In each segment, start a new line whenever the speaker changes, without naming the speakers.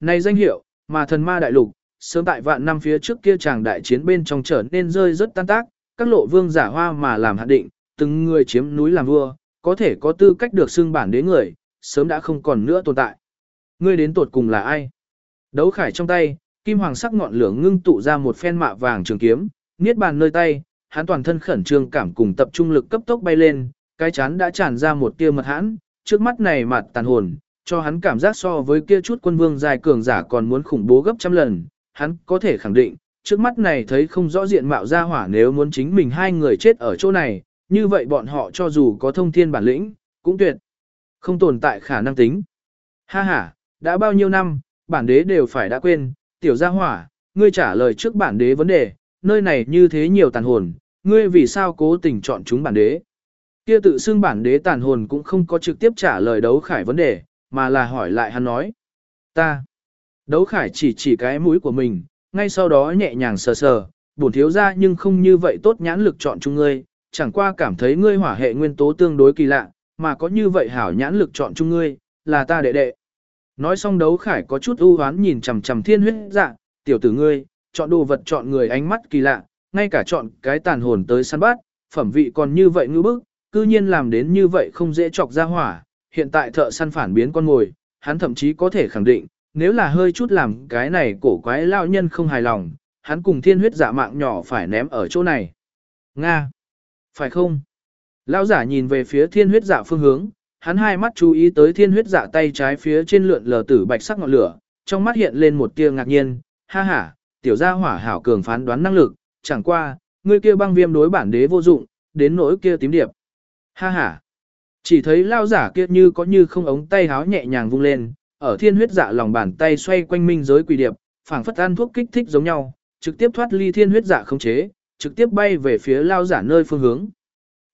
Này danh hiệu, mà thần ma đại lục, sớm tại vạn năm phía trước kia chàng đại chiến bên trong trở nên rơi rất tan tác, các lộ vương giả hoa mà làm hạn định, từng người chiếm núi làm vua, có thể có tư cách được xưng bản đế người, sớm đã không còn nữa tồn tại. Ngươi đến tột cùng là ai? Đấu khải trong tay, kim hoàng sắc ngọn lửa ngưng tụ ra một phen mạ vàng trường kiếm, niết bàn nơi tay, hắn toàn thân khẩn trương cảm cùng tập trung lực cấp tốc bay lên, cái chán đã tràn ra một tia mật hãn, trước mắt này mặt tàn hồn, cho hắn cảm giác so với kia chút quân vương dài cường giả còn muốn khủng bố gấp trăm lần, hắn có thể khẳng định, trước mắt này thấy không rõ diện mạo ra hỏa nếu muốn chính mình hai người chết ở chỗ này, như vậy bọn họ cho dù có thông thiên bản lĩnh, cũng tuyệt. Không tồn tại khả năng tính. Ha ha, đã bao nhiêu năm, bản đế đều phải đã quên, tiểu gia hỏa, ngươi trả lời trước bản đế vấn đề, nơi này như thế nhiều tàn hồn, ngươi vì sao cố tình chọn chúng bản đế. Kia tự xưng bản đế tàn hồn cũng không có trực tiếp trả lời đấu khải vấn đề, mà là hỏi lại hắn nói. Ta. Đấu khải chỉ chỉ cái mũi của mình, ngay sau đó nhẹ nhàng sờ sờ, bổn thiếu ra nhưng không như vậy tốt nhãn lực chọn chung ngươi, chẳng qua cảm thấy ngươi hỏa hệ nguyên tố tương đối kỳ lạ, mà có như vậy hảo nhãn lực chọn chung ngươi, là ta đệ đệ. Nói xong đấu khải có chút ưu hoán nhìn chằm chằm thiên huyết dạ, tiểu tử ngươi, chọn đồ vật chọn người ánh mắt kỳ lạ, ngay cả chọn cái tàn hồn tới săn bát, phẩm vị còn như vậy ngư bức, cư nhiên làm đến như vậy không dễ chọc ra hỏa, hiện tại thợ săn phản biến con ngồi, hắn thậm chí có thể khẳng định, nếu là hơi chút làm cái này cổ quái lao nhân không hài lòng, hắn cùng thiên huyết dạ mạng nhỏ phải ném ở chỗ này. Nga! Phải không? Lão giả nhìn về phía thiên huyết dạ phương hướng, hắn hai mắt chú ý tới thiên huyết dạ tay trái phía trên lượn lờ tử bạch sắc ngọn lửa, trong mắt hiện lên một tia ngạc nhiên, ha ha, tiểu gia hỏa hảo cường phán đoán năng lực, chẳng qua, ngươi kia băng viêm đối bản đế vô dụng, đến nỗi kia tím điệp. Ha ha. Chỉ thấy lao giả kia như có như không ống tay háo nhẹ nhàng vung lên, ở thiên huyết dạ lòng bàn tay xoay quanh minh giới quỷ điệp, phảng phất ăn thuốc kích thích giống nhau, trực tiếp thoát ly thiên huyết dạ không chế, trực tiếp bay về phía lao giả nơi phương hướng.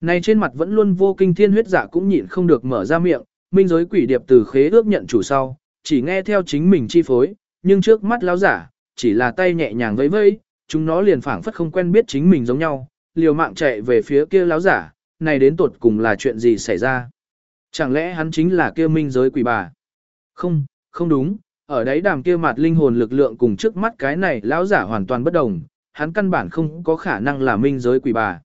Này trên mặt vẫn luôn vô kinh thiên huyết dạ cũng nhịn không được mở ra miệng, minh giới quỷ điệp từ khế ước nhận chủ sau, chỉ nghe theo chính mình chi phối, nhưng trước mắt lao giả, chỉ là tay nhẹ nhàng vẫy vẫy, chúng nó liền phảng phất không quen biết chính mình giống nhau, liều mạng chạy về phía kia lão giả, này đến tột cùng là chuyện gì xảy ra? Chẳng lẽ hắn chính là kia minh giới quỷ bà? Không, không đúng, ở đấy đàm kia mặt linh hồn lực lượng cùng trước mắt cái này lão giả hoàn toàn bất đồng, hắn căn bản không có khả năng là minh giới quỷ bà.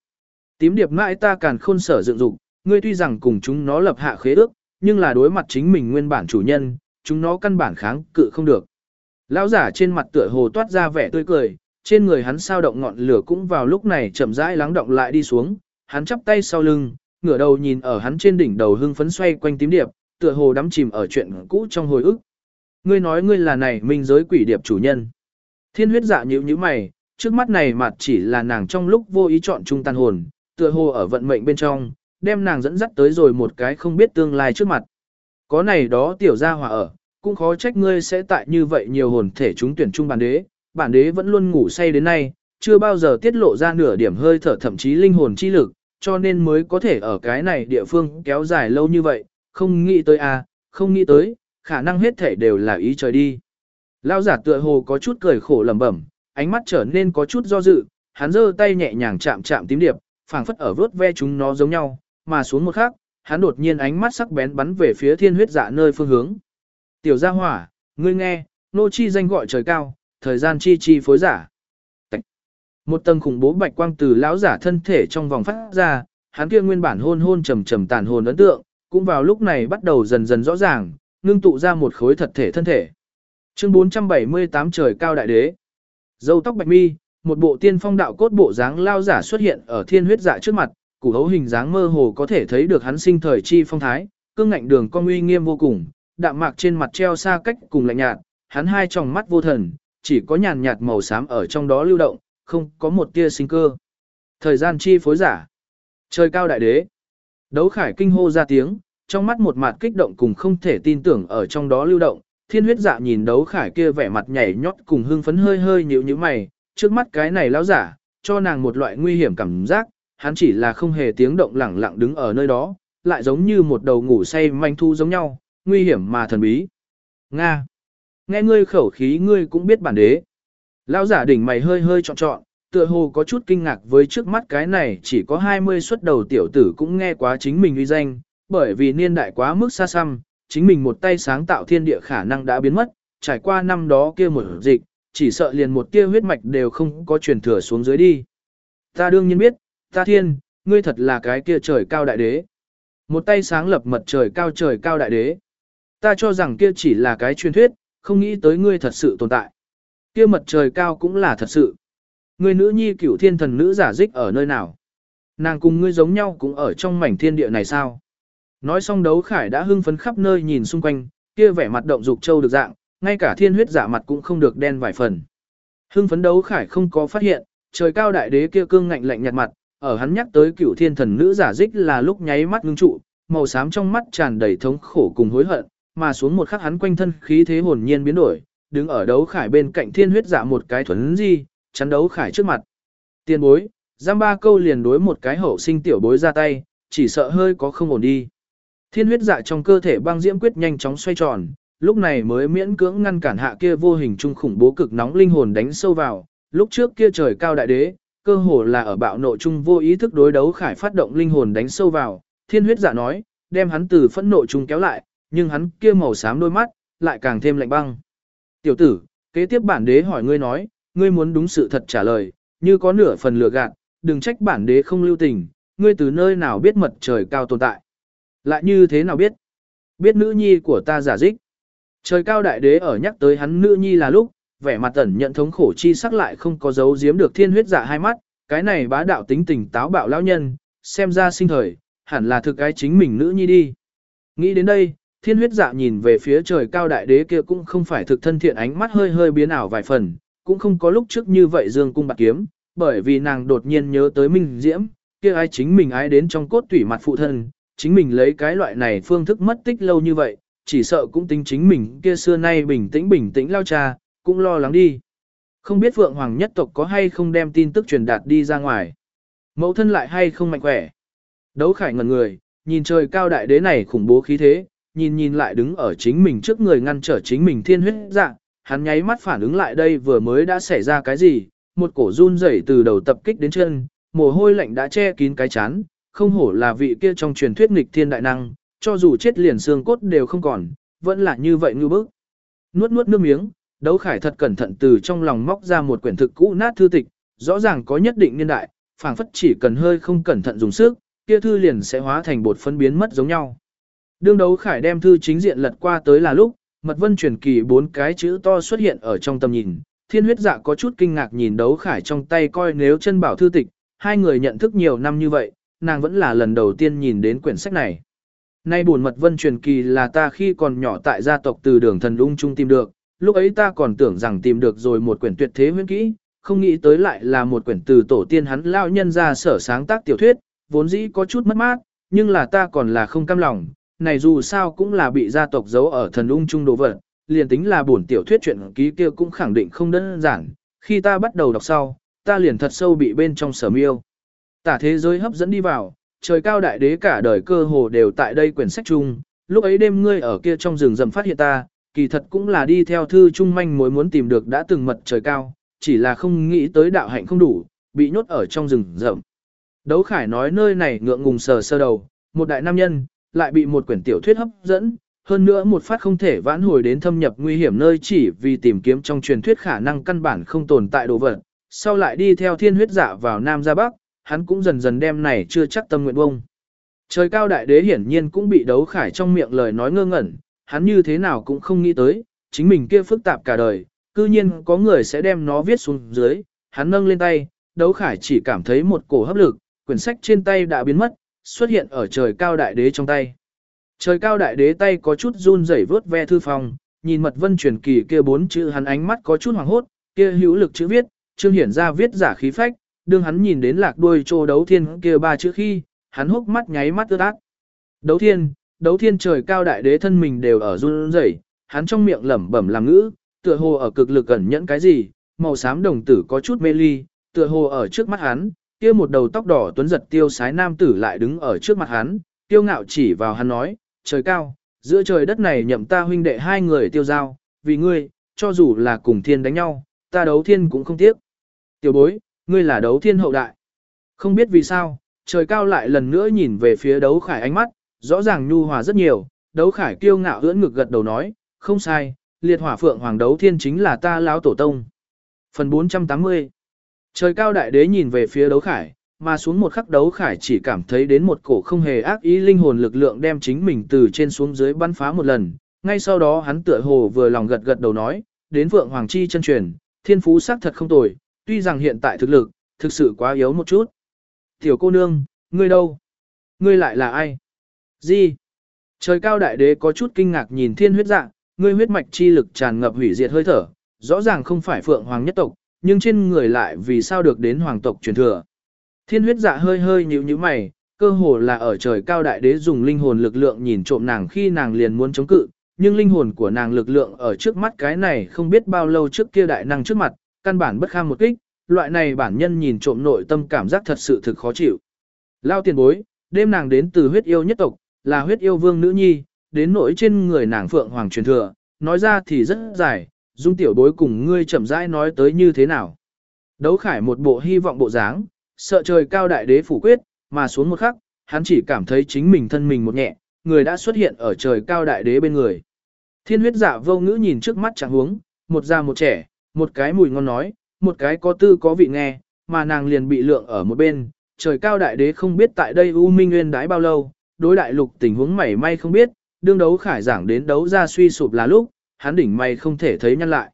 Tím điệp mãi ta càn khôn sở dựng dục, ngươi tuy rằng cùng chúng nó lập hạ khế ước, nhưng là đối mặt chính mình nguyên bản chủ nhân, chúng nó căn bản kháng cự không được. Lão giả trên mặt tựa hồ toát ra vẻ tươi cười, trên người hắn sao động ngọn lửa cũng vào lúc này chậm rãi lắng động lại đi xuống, hắn chắp tay sau lưng, ngửa đầu nhìn ở hắn trên đỉnh đầu hưng phấn xoay quanh tím điệp, tựa hồ đắm chìm ở chuyện cũ trong hồi ức. Ngươi nói ngươi là này minh giới quỷ điệp chủ nhân. Thiên huyết dạ nhíu nhíu mày, trước mắt này mặt chỉ là nàng trong lúc vô ý chọn trung tàn hồn, tựa hồ ở vận mệnh bên trong, đem nàng dẫn dắt tới rồi một cái không biết tương lai trước mặt. Có này đó tiểu gia hòa ở, cũng khó trách ngươi sẽ tại như vậy nhiều hồn thể chúng tuyển trung bản đế, bản đế vẫn luôn ngủ say đến nay, chưa bao giờ tiết lộ ra nửa điểm hơi thở thậm chí linh hồn chi lực, cho nên mới có thể ở cái này địa phương kéo dài lâu như vậy, không nghĩ tới à, không nghĩ tới, khả năng hết thể đều là ý trời đi. Lao giả tựa hồ có chút cười khổ lẩm bẩm, ánh mắt trở nên có chút do dự, hắn giơ tay nhẹ nhàng chạm chạm tím điệp, phảng phất ở vớt ve chúng nó giống nhau, mà xuống một khắc, hắn đột nhiên ánh mắt sắc bén bắn về phía thiên huyết dạ nơi phương hướng. Tiểu gia hỏa, ngươi nghe, nô chi danh gọi trời cao, thời gian chi chi phối giả. Một tầng khủng bố bạch quang từ lão giả thân thể trong vòng phát ra, hắn kia nguyên bản hôn hôn trầm trầm tàn hồn ấn tượng, cũng vào lúc này bắt đầu dần dần rõ ràng, ngưng tụ ra một khối thật thể thân thể. Chương 478 trời cao đại đế. Dâu tóc bạch mi, một bộ tiên phong đạo cốt bộ dáng lao giả xuất hiện ở thiên huyết dạ trước mặt, củ hấu hình dáng mơ hồ có thể thấy được hắn sinh thời chi phong thái, cương ngạnh đường con uy nghiêm vô cùng, đạm mạc trên mặt treo xa cách cùng lạnh nhạt, hắn hai tròng mắt vô thần, chỉ có nhàn nhạt màu xám ở trong đó lưu động, không có một tia sinh cơ. Thời gian chi phối giả. Trời cao đại đế. Đấu khải kinh hô ra tiếng, trong mắt một mặt kích động cùng không thể tin tưởng ở trong đó lưu động. Thiên huyết dạ nhìn đấu khải kia vẻ mặt nhảy nhót cùng hưng phấn hơi hơi nhíu nhíu mày, trước mắt cái này lão giả, cho nàng một loại nguy hiểm cảm giác, hắn chỉ là không hề tiếng động lẳng lặng đứng ở nơi đó, lại giống như một đầu ngủ say manh thu giống nhau, nguy hiểm mà thần bí. Nga. Nghe ngươi khẩu khí ngươi cũng biết bản đế. Lão giả đỉnh mày hơi hơi trọn trọn, tựa hồ có chút kinh ngạc với trước mắt cái này chỉ có 20 xuất đầu tiểu tử cũng nghe quá chính mình uy danh, bởi vì niên đại quá mức xa xăm, chính mình một tay sáng tạo thiên địa khả năng đã biến mất, trải qua năm đó kia một dịch, chỉ sợ liền một tia huyết mạch đều không có truyền thừa xuống dưới đi. Ta đương nhiên biết, ta thiên, ngươi thật là cái kia trời cao đại đế. Một tay sáng lập mật trời cao trời cao đại đế. Ta cho rằng kia chỉ là cái truyền thuyết, không nghĩ tới ngươi thật sự tồn tại. Kia mật trời cao cũng là thật sự. người nữ nhi cửu thiên thần nữ giả dích ở nơi nào? Nàng cùng ngươi giống nhau cũng ở trong mảnh thiên địa này sao? Nói xong đấu khải đã hưng phấn khắp nơi nhìn xung quanh, kia vẻ mặt động dục châu được dạng, ngay cả thiên huyết giả mặt cũng không được đen vài phần. Hưng phấn đấu khải không có phát hiện, trời cao đại đế kia cương ngạnh lạnh nhạt mặt, ở hắn nhắc tới cửu thiên thần nữ giả dích là lúc nháy mắt ngưng trụ, màu xám trong mắt tràn đầy thống khổ cùng hối hận, mà xuống một khắc hắn quanh thân khí thế hồn nhiên biến đổi, đứng ở đấu khải bên cạnh thiên huyết giả một cái thuấn di, chắn đấu khải trước mặt. Tiên bối, giam ba câu liền đối một cái hậu sinh tiểu bối ra tay, chỉ sợ hơi có không ổn đi. Thiên huyết dạ trong cơ thể băng diễm quyết nhanh chóng xoay tròn, lúc này mới miễn cưỡng ngăn cản hạ kia vô hình trung khủng bố cực nóng linh hồn đánh sâu vào, lúc trước kia trời cao đại đế, cơ hồ là ở bạo nộ trung vô ý thức đối đấu khải phát động linh hồn đánh sâu vào, thiên huyết dạ nói, đem hắn từ phẫn nộ trung kéo lại, nhưng hắn kia màu xám đôi mắt, lại càng thêm lạnh băng. Tiểu tử, kế tiếp bản đế hỏi ngươi nói, ngươi muốn đúng sự thật trả lời, như có nửa phần lừa gạt, đừng trách bản đế không lưu tình, ngươi từ nơi nào biết mật trời cao tồn tại. Lại như thế nào biết? Biết nữ nhi của ta giả dích. Trời cao đại đế ở nhắc tới hắn nữ nhi là lúc, vẻ mặt ẩn nhận thống khổ chi sắc lại không có dấu giếm được thiên huyết giả hai mắt, cái này bá đạo tính tình táo bạo lão nhân, xem ra sinh thời, hẳn là thực cái chính mình nữ nhi đi. Nghĩ đến đây, thiên huyết dạ nhìn về phía trời cao đại đế kia cũng không phải thực thân thiện ánh mắt hơi hơi biến ảo vài phần, cũng không có lúc trước như vậy dương cung bạc kiếm, bởi vì nàng đột nhiên nhớ tới Minh Diễm, kia ai chính mình ái đến trong cốt tủy mặt phụ thân, chính mình lấy cái loại này phương thức mất tích lâu như vậy, chỉ sợ cũng tính chính mình kia xưa nay bình tĩnh bình tĩnh lao cha, cũng lo lắng đi. Không biết Phượng Hoàng nhất tộc có hay không đem tin tức truyền đạt đi ra ngoài. Mẫu thân lại hay không mạnh khỏe. Đấu khải ngẩn người, nhìn trời cao đại đế này khủng bố khí thế, nhìn nhìn lại đứng ở chính mình trước người ngăn trở chính mình thiên huyết dạng, hắn nháy mắt phản ứng lại đây vừa mới đã xảy ra cái gì, một cổ run rẩy từ đầu tập kích đến chân, mồ hôi lạnh đã che kín cái chán, không hổ là vị kia trong truyền thuyết nghịch thiên đại năng, cho dù chết liền xương cốt đều không còn, vẫn là như vậy ngư bức. Nuốt nuốt nước miếng, đấu khải thật cẩn thận từ trong lòng móc ra một quyển thực cũ nát thư tịch, rõ ràng có nhất định niên đại, phảng phất chỉ cần hơi không cẩn thận dùng sức, kia thư liền sẽ hóa thành bột phân biến mất giống nhau. Đương đấu khải đem thư chính diện lật qua tới là lúc, mật vân truyền kỳ bốn cái chữ to xuất hiện ở trong tầm nhìn, thiên huyết dạ có chút kinh ngạc nhìn đấu khải trong tay coi nếu chân bảo thư tịch, hai người nhận thức nhiều năm như vậy, nàng vẫn là lần đầu tiên nhìn đến quyển sách này. Nay buồn mật vân truyền kỳ là ta khi còn nhỏ tại gia tộc từ đường thần ung trung tìm được, lúc ấy ta còn tưởng rằng tìm được rồi một quyển tuyệt thế huyễn kỹ, không nghĩ tới lại là một quyển từ tổ tiên hắn lao nhân ra sở sáng tác tiểu thuyết, vốn dĩ có chút mất mát, nhưng là ta còn là không cam lòng, này dù sao cũng là bị gia tộc giấu ở thần ung trung đồ vật, liền tính là bổn tiểu thuyết chuyện ký kia cũng khẳng định không đơn giản, khi ta bắt đầu đọc sau, ta liền thật sâu bị bên trong sở miêu. Tả thế giới hấp dẫn đi vào, trời cao đại đế cả đời cơ hồ đều tại đây quyển sách chung, lúc ấy đêm ngươi ở kia trong rừng rậm phát hiện ta, kỳ thật cũng là đi theo thư trung manh mối muốn tìm được đã từng mật trời cao, chỉ là không nghĩ tới đạo hạnh không đủ, bị nhốt ở trong rừng rậm. Đấu Khải nói nơi này ngượng ngùng sờ sơ đầu, một đại nam nhân, lại bị một quyển tiểu thuyết hấp dẫn, hơn nữa một phát không thể vãn hồi đến thâm nhập nguy hiểm nơi chỉ vì tìm kiếm trong truyền thuyết khả năng căn bản không tồn tại đồ vật, sau lại đi theo thiên huyết giả vào Nam ra Bắc, hắn cũng dần dần đem này chưa chắc tâm nguyện bông. Trời cao đại đế hiển nhiên cũng bị đấu khải trong miệng lời nói ngơ ngẩn, hắn như thế nào cũng không nghĩ tới, chính mình kia phức tạp cả đời, cư nhiên có người sẽ đem nó viết xuống dưới, hắn nâng lên tay, đấu khải chỉ cảm thấy một cổ hấp lực, quyển sách trên tay đã biến mất, xuất hiện ở trời cao đại đế trong tay. Trời cao đại đế tay có chút run rẩy vớt ve thư phòng, nhìn mật vân truyền kỳ kia bốn chữ hắn ánh mắt có chút hoảng hốt, kia hữu lực chữ viết, trương hiển ra viết giả khí phách, đương hắn nhìn đến lạc đuôi trô đấu thiên kia ba chữ khi, hắn hốc mắt nháy mắt ướt át. Đấu thiên, đấu thiên trời cao đại đế thân mình đều ở run rẩy, hắn trong miệng lẩm bẩm làm ngữ, tựa hồ ở cực lực ẩn nhẫn cái gì, màu xám đồng tử có chút mê ly, tựa hồ ở trước mắt hắn, kia một đầu tóc đỏ tuấn giật tiêu sái nam tử lại đứng ở trước mặt hắn, tiêu ngạo chỉ vào hắn nói, trời cao, giữa trời đất này nhậm ta huynh đệ hai người tiêu giao, vì ngươi, cho dù là cùng thiên đánh nhau, ta đấu thiên cũng không tiếc. Tiểu bối, ngươi là đấu thiên hậu đại. Không biết vì sao, trời cao lại lần nữa nhìn về phía đấu khải ánh mắt, rõ ràng nhu hòa rất nhiều, đấu khải kiêu ngạo ưỡn ngực gật đầu nói, không sai, liệt hỏa phượng hoàng đấu thiên chính là ta lão tổ tông. Phần 480 Trời cao đại đế nhìn về phía đấu khải, mà xuống một khắc đấu khải chỉ cảm thấy đến một cổ không hề ác ý linh hồn lực lượng đem chính mình từ trên xuống dưới bắn phá một lần. Ngay sau đó hắn tựa hồ vừa lòng gật gật đầu nói, đến vượng Hoàng Chi chân truyền, thiên phú xác thật không tồi, tuy rằng hiện tại thực lực, thực sự quá yếu một chút. Tiểu cô nương, ngươi đâu? Ngươi lại là ai? Gì? Trời cao đại đế có chút kinh ngạc nhìn thiên huyết dạng, ngươi huyết mạch chi lực tràn ngập hủy diệt hơi thở, rõ ràng không phải Phượng Hoàng nhất tộc, nhưng trên người lại vì sao được đến hoàng tộc truyền thừa. Thiên huyết dạ hơi hơi nhíu nhíu mày, cơ hồ là ở trời cao đại đế dùng linh hồn lực lượng nhìn trộm nàng khi nàng liền muốn chống cự, nhưng linh hồn của nàng lực lượng ở trước mắt cái này không biết bao lâu trước kia đại năng trước mặt, căn bản bất kham một kích, loại này bản nhân nhìn trộm nội tâm cảm giác thật sự thực khó chịu. Lao tiền bối, đêm nàng đến từ huyết yêu nhất tộc, là huyết yêu vương nữ nhi, đến nỗi trên người nàng phượng hoàng truyền thừa, nói ra thì rất dài, dung tiểu bối cùng ngươi chậm rãi nói tới như thế nào. Đấu khải một bộ hy vọng bộ dáng, sợ trời cao đại đế phủ quyết, mà xuống một khắc, hắn chỉ cảm thấy chính mình thân mình một nhẹ, người đã xuất hiện ở trời cao đại đế bên người. Thiên huyết dạ vô ngữ nhìn trước mắt chẳng huống, một già một trẻ, một cái mùi ngon nói, một cái có tư có vị nghe, mà nàng liền bị lượng ở một bên, trời cao đại đế không biết tại đây U Minh Nguyên đái bao lâu, đối đại lục tình huống mảy may không biết, đương đấu khải giảng đến đấu ra suy sụp là lúc, hắn đỉnh may không thể thấy nhăn lại.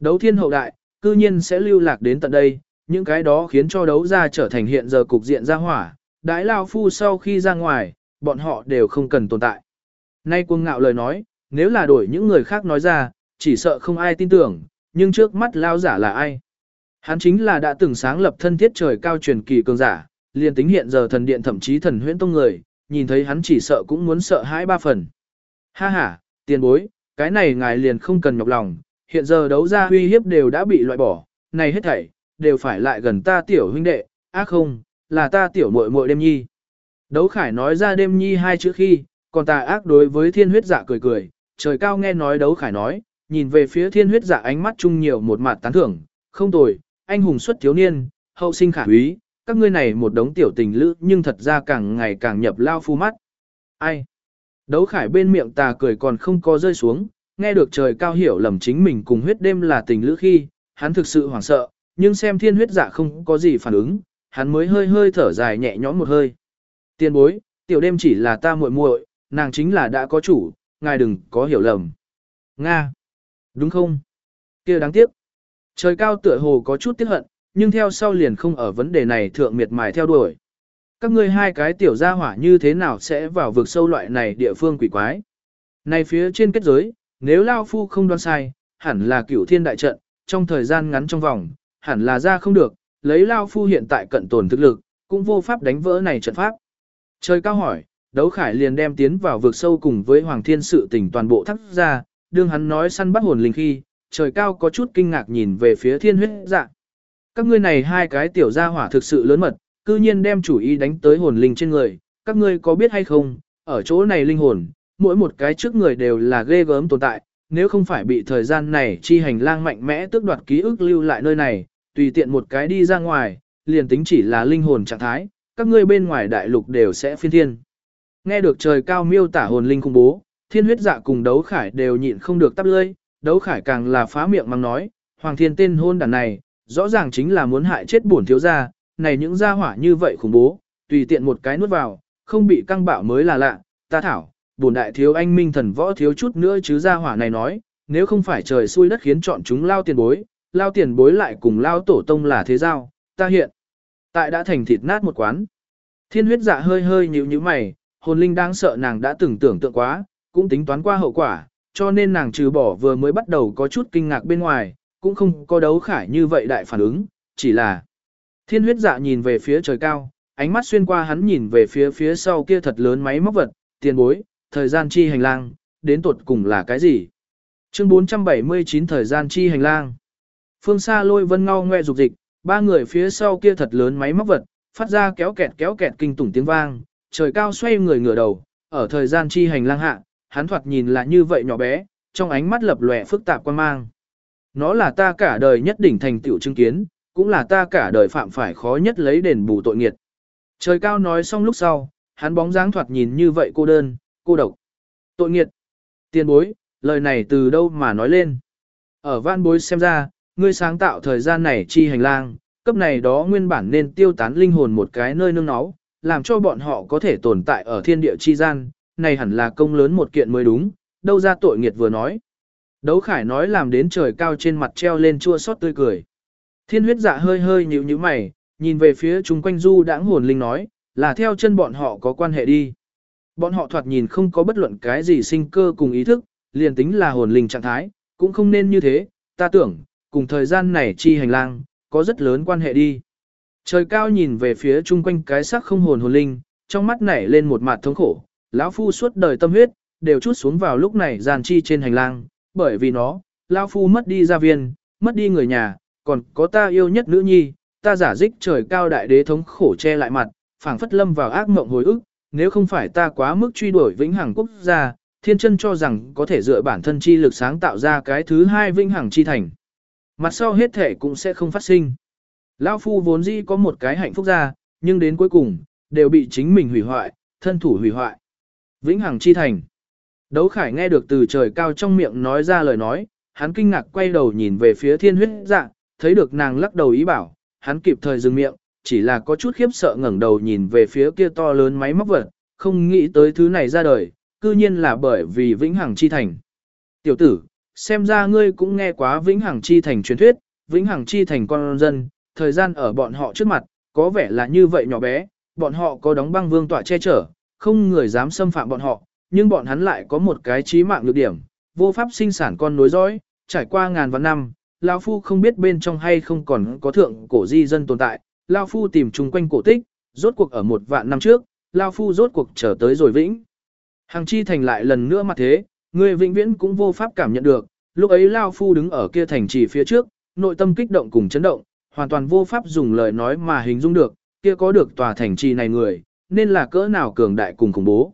Đấu thiên hậu đại, cư nhiên sẽ lưu lạc đến tận đây, những cái đó khiến cho đấu ra trở thành hiện giờ cục diện ra hỏa, đái lao phu sau khi ra ngoài, bọn họ đều không cần tồn tại. Nay cuồng ngạo lời nói, nếu là đổi những người khác nói ra, chỉ sợ không ai tin tưởng, nhưng trước mắt lao giả là ai? Hắn chính là đã từng sáng lập thân thiết trời cao truyền kỳ cường giả, liền tính hiện giờ thần điện thậm chí thần huyễn tông người, nhìn thấy hắn chỉ sợ cũng muốn sợ hãi ba phần. Ha ha, tiền bối, cái này ngài liền không cần nhọc lòng, hiện giờ đấu ra uy hiếp đều đã bị loại bỏ, này hết thảy, đều phải lại gần ta tiểu huynh đệ, ác không, là ta tiểu muội muội đêm nhi. Đấu khải nói ra đêm nhi hai chữ khi, còn ta ác đối với thiên huyết dạ cười cười, trời cao nghe nói đấu khải nói, nhìn về phía thiên huyết dạ ánh mắt chung nhiều một mặt tán thưởng, không tồi, anh hùng xuất thiếu niên, hậu sinh khả úy, các ngươi này một đống tiểu tình lữ nhưng thật ra càng ngày càng nhập lao phu mắt. Ai? Đấu khải bên miệng tà cười còn không có rơi xuống, nghe được trời cao hiểu lầm chính mình cùng huyết đêm là tình lữ khi, hắn thực sự hoảng sợ, nhưng xem thiên huyết dạ không có gì phản ứng, hắn mới hơi hơi thở dài nhẹ nhõm một hơi. Tiên bối, tiểu đêm chỉ là ta muội muội, nàng chính là đã có chủ, ngài đừng có hiểu lầm. Nga. Đúng không? kia đáng tiếc. Trời cao tựa hồ có chút tiếc hận, nhưng theo sau liền không ở vấn đề này thượng miệt mài theo đuổi. Các ngươi hai cái tiểu gia hỏa như thế nào sẽ vào vực sâu loại này địa phương quỷ quái? Này phía trên kết giới, nếu Lao Phu không đoán sai, hẳn là cửu thiên đại trận, trong thời gian ngắn trong vòng, hẳn là ra không được, lấy Lao Phu hiện tại cận tồn thực lực, cũng vô pháp đánh vỡ này trận pháp. Trời cao hỏi, đấu khải liền đem tiến vào vực sâu cùng với Hoàng Thiên sự tình toàn bộ thắt ra, đương hắn nói săn bắt hồn linh khi, trời cao có chút kinh ngạc nhìn về phía thiên huyết dạ. Các ngươi này hai cái tiểu gia hỏa thực sự lớn mật, cư nhiên đem chủ ý đánh tới hồn linh trên người, các ngươi có biết hay không, ở chỗ này linh hồn, mỗi một cái trước người đều là ghê gớm tồn tại, nếu không phải bị thời gian này chi hành lang mạnh mẽ tước đoạt ký ức lưu lại nơi này, tùy tiện một cái đi ra ngoài, liền tính chỉ là linh hồn trạng thái, các ngươi bên ngoài đại lục đều sẽ phiên thiên. Nghe được trời cao miêu tả hồn linh khủng bố, thiên huyết dạ cùng đấu khải đều nhịn không được tắp lơi, đấu khải càng là phá miệng mang nói, hoàng thiên tên hôn đàn này, rõ ràng chính là muốn hại chết bổn thiếu gia, này những gia hỏa như vậy khủng bố, tùy tiện một cái nuốt vào, không bị căng bạo mới là lạ, ta thảo, bổn đại thiếu anh minh thần võ thiếu chút nữa chứ gia hỏa này nói, nếu không phải trời xui đất khiến chọn chúng lao tiền bối, lao tiền bối lại cùng lao tổ tông là thế giao, ta hiện, tại đã thành thịt nát một quán. Thiên huyết dạ hơi hơi nhíu nhíu mày, hồn linh đang sợ nàng đã từng tưởng tượng quá, cũng tính toán qua hậu quả, cho nên nàng trừ bỏ vừa mới bắt đầu có chút kinh ngạc bên ngoài, cũng không có đấu khải như vậy đại phản ứng, chỉ là thiên huyết dạ nhìn về phía trời cao, ánh mắt xuyên qua hắn nhìn về phía phía sau kia thật lớn máy móc vật, tiền bối, thời gian chi hành lang, đến tuột cùng là cái gì? Chương 479 thời gian chi hành lang. Phương xa lôi vân ngao ngoe dục dịch, ba người phía sau kia thật lớn máy móc vật, phát ra kéo kẹt kéo kẹt kinh tủng tiếng vang, trời cao xoay người ngửa đầu, ở thời gian chi hành lang hạ, hắn thoạt nhìn là như vậy nhỏ bé, trong ánh mắt lập lòe phức tạp quan mang. Nó là ta cả đời nhất đỉnh thành tựu chứng kiến, cũng là ta cả đời phạm phải khó nhất lấy đền bù tội nghiệt. Trời cao nói xong lúc sau, hắn bóng dáng thoạt nhìn như vậy cô đơn, cô độc. Tội nghiệt. Tiền bối, lời này từ đâu mà nói lên. Ở văn bối xem ra, ngươi sáng tạo thời gian này chi hành lang, cấp này đó nguyên bản nên tiêu tán linh hồn một cái nơi nương náu, làm cho bọn họ có thể tồn tại ở thiên địa chi gian, này hẳn là công lớn một kiện mới đúng, đâu ra tội nghiệt vừa nói. Đấu khải nói làm đến trời cao trên mặt treo lên chua xót tươi cười. Thiên huyết dạ hơi hơi nhíu nhíu mày, nhìn về phía chúng quanh du đãng hồn linh nói, là theo chân bọn họ có quan hệ đi. Bọn họ thoạt nhìn không có bất luận cái gì sinh cơ cùng ý thức, liền tính là hồn linh trạng thái, cũng không nên như thế, ta tưởng, cùng thời gian này chi hành lang, có rất lớn quan hệ đi. Trời cao nhìn về phía chung quanh cái xác không hồn hồn linh, trong mắt nảy lên một mặt thống khổ, lão phu suốt đời tâm huyết, đều chút xuống vào lúc này giàn chi trên hành lang, bởi vì nó, lão phu mất đi gia viên, mất đi người nhà, còn có ta yêu nhất nữ nhi, ta giả dích trời cao đại đế thống khổ che lại mặt, phảng phất lâm vào ác mộng hồi ức, nếu không phải ta quá mức truy đuổi vĩnh hằng quốc gia, thiên chân cho rằng có thể dựa bản thân chi lực sáng tạo ra cái thứ hai vĩnh hằng chi thành. Mặt sau hết thể cũng sẽ không phát sinh. Lão phu vốn dĩ có một cái hạnh phúc ra, nhưng đến cuối cùng, đều bị chính mình hủy hoại, thân thủ hủy hoại. Vĩnh hằng chi thành. Đấu khải nghe được từ trời cao trong miệng nói ra lời nói, hắn kinh ngạc quay đầu nhìn về phía thiên huyết dạ, thấy được nàng lắc đầu ý bảo, hắn kịp thời dừng miệng, chỉ là có chút khiếp sợ ngẩng đầu nhìn về phía kia to lớn máy móc vật, không nghĩ tới thứ này ra đời, cư nhiên là bởi vì vĩnh hằng chi thành. Tiểu tử, xem ra ngươi cũng nghe quá vĩnh hằng chi thành truyền thuyết, vĩnh hằng chi thành con dân, thời gian ở bọn họ trước mặt, có vẻ là như vậy nhỏ bé, bọn họ có đóng băng vương tỏa che chở, không người dám xâm phạm bọn họ, nhưng bọn hắn lại có một cái trí mạng lược điểm, vô pháp sinh sản con nối dõi, trải qua ngàn vạn năm, Lao Phu không biết bên trong hay không còn có thượng cổ di dân tồn tại, Lao Phu tìm chung quanh cổ tích, rốt cuộc ở một vạn năm trước, Lao Phu rốt cuộc trở tới rồi vĩnh. Hằng chi thành lại lần nữa mặt thế, người vĩnh viễn cũng vô pháp cảm nhận được, lúc ấy Lao Phu đứng ở kia thành trì phía trước, nội tâm kích động cùng chấn động, hoàn toàn vô pháp dùng lời nói mà hình dung được, kia có được tòa thành trì này người, nên là cỡ nào cường đại cùng khủng bố.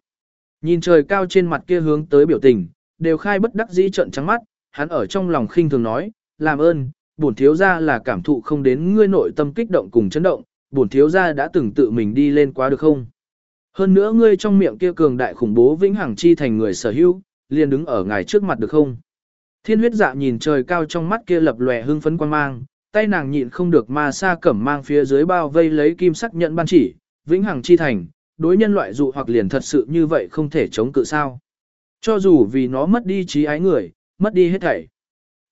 Nhìn trời cao trên mặt kia hướng tới biểu tình, đều khai bất đắc dĩ trận trắng mắt, hắn ở trong lòng khinh thường nói, làm ơn, bổn thiếu gia là cảm thụ không đến ngươi nội tâm kích động cùng chấn động, bổn thiếu gia đã từng tự mình đi lên quá được không? Hơn nữa ngươi trong miệng kia cường đại khủng bố vĩnh hằng chi thành người sở hữu, liền đứng ở ngài trước mặt được không? Thiên huyết dạ nhìn trời cao trong mắt kia lập lòe hưng phấn quan mang, tay nàng nhịn không được ma sa cẩm mang phía dưới bao vây lấy kim sắc nhận ban chỉ, vĩnh hằng chi thành, đối nhân loại dụ hoặc liền thật sự như vậy không thể chống cự sao. Cho dù vì nó mất đi trí ái người, mất đi hết thảy.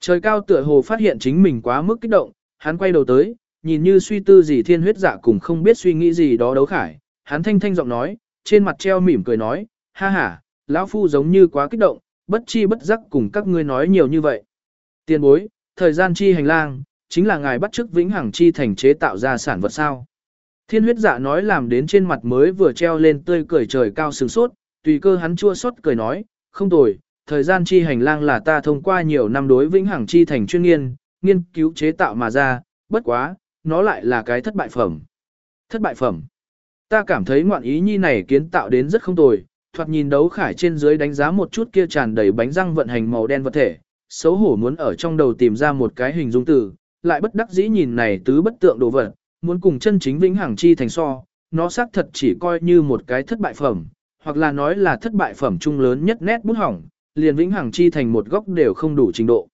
Trời cao tựa hồ phát hiện chính mình quá mức kích động, hắn quay đầu tới, nhìn như suy tư gì thiên huyết dạ cùng không biết suy nghĩ gì đó đấu khải, hắn thanh thanh giọng nói, trên mặt treo mỉm cười nói, ha ha, lão phu giống như quá kích động, bất chi bất giác cùng các ngươi nói nhiều như vậy. Tiền bối, thời gian chi hành lang, chính là ngài bắt chức vĩnh hằng chi thành chế tạo ra sản vật sao. Thiên huyết dạ nói làm đến trên mặt mới vừa treo lên tươi cười trời cao sừng sốt, tùy cơ hắn chua xót cười nói, không tồi, thời gian chi hành lang là ta thông qua nhiều năm đối vĩnh hằng chi thành chuyên nghiên, nghiên cứu chế tạo mà ra, bất quá, nó lại là cái thất bại phẩm. Thất bại phẩm. Ta cảm thấy ngoạn ý nhi này kiến tạo đến rất không tồi, thoạt nhìn đấu khải trên dưới đánh giá một chút kia tràn đầy bánh răng vận hành màu đen vật thể, xấu hổ muốn ở trong đầu tìm ra một cái hình dung từ, lại bất đắc dĩ nhìn này tứ bất tượng đồ vật, muốn cùng chân chính vĩnh hằng chi thành so, nó xác thật chỉ coi như một cái thất bại phẩm, hoặc là nói là thất bại phẩm trung lớn nhất nét bút hỏng, liền vĩnh hằng chi thành một góc đều không đủ trình độ.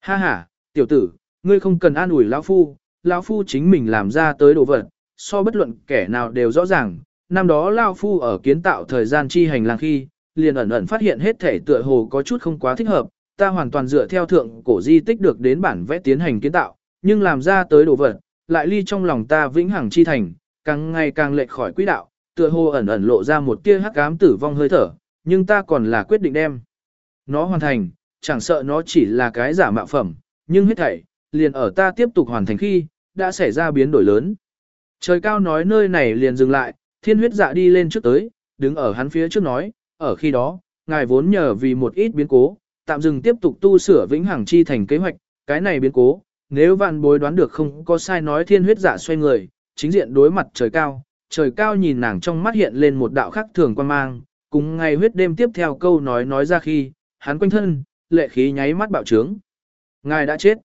Ha ha, tiểu tử, ngươi không cần an ủi lão phu, lão phu chính mình làm ra tới đồ vật, so bất luận kẻ nào đều rõ ràng, năm đó lão phu ở kiến tạo thời gian chi hành lang khi, liền ẩn ẩn phát hiện hết thể tựa hồ có chút không quá thích hợp, ta hoàn toàn dựa theo thượng cổ di tích được đến bản vẽ tiến hành kiến tạo, nhưng làm ra tới đồ vật, lại ly trong lòng ta vĩnh hằng chi thành, càng ngày càng lệch khỏi quỹ đạo, tựa hồ ẩn ẩn lộ ra một tia hắc ám tử vong hơi thở, nhưng ta còn là quyết định đem. Nó hoàn thành, chẳng sợ nó chỉ là cái giả mạo phẩm, nhưng hết thảy, liền ở ta tiếp tục hoàn thành khi, đã xảy ra biến đổi lớn. Trời cao nói nơi này liền dừng lại, thiên huyết dạ đi lên trước tới, đứng ở hắn phía trước nói, ở khi đó, ngài vốn nhờ vì một ít biến cố, tạm dừng tiếp tục tu sửa vĩnh hằng chi thành kế hoạch, cái này biến cố, nếu vạn bối đoán được không có sai nói thiên huyết dạ xoay người, chính diện đối mặt trời cao, trời cao nhìn nàng trong mắt hiện lên một đạo khắc thường quan mang, cùng ngày huyết đêm tiếp theo câu nói nói ra khi, hắn quanh thân, lệ khí nháy mắt bạo trướng. Ngài đã chết.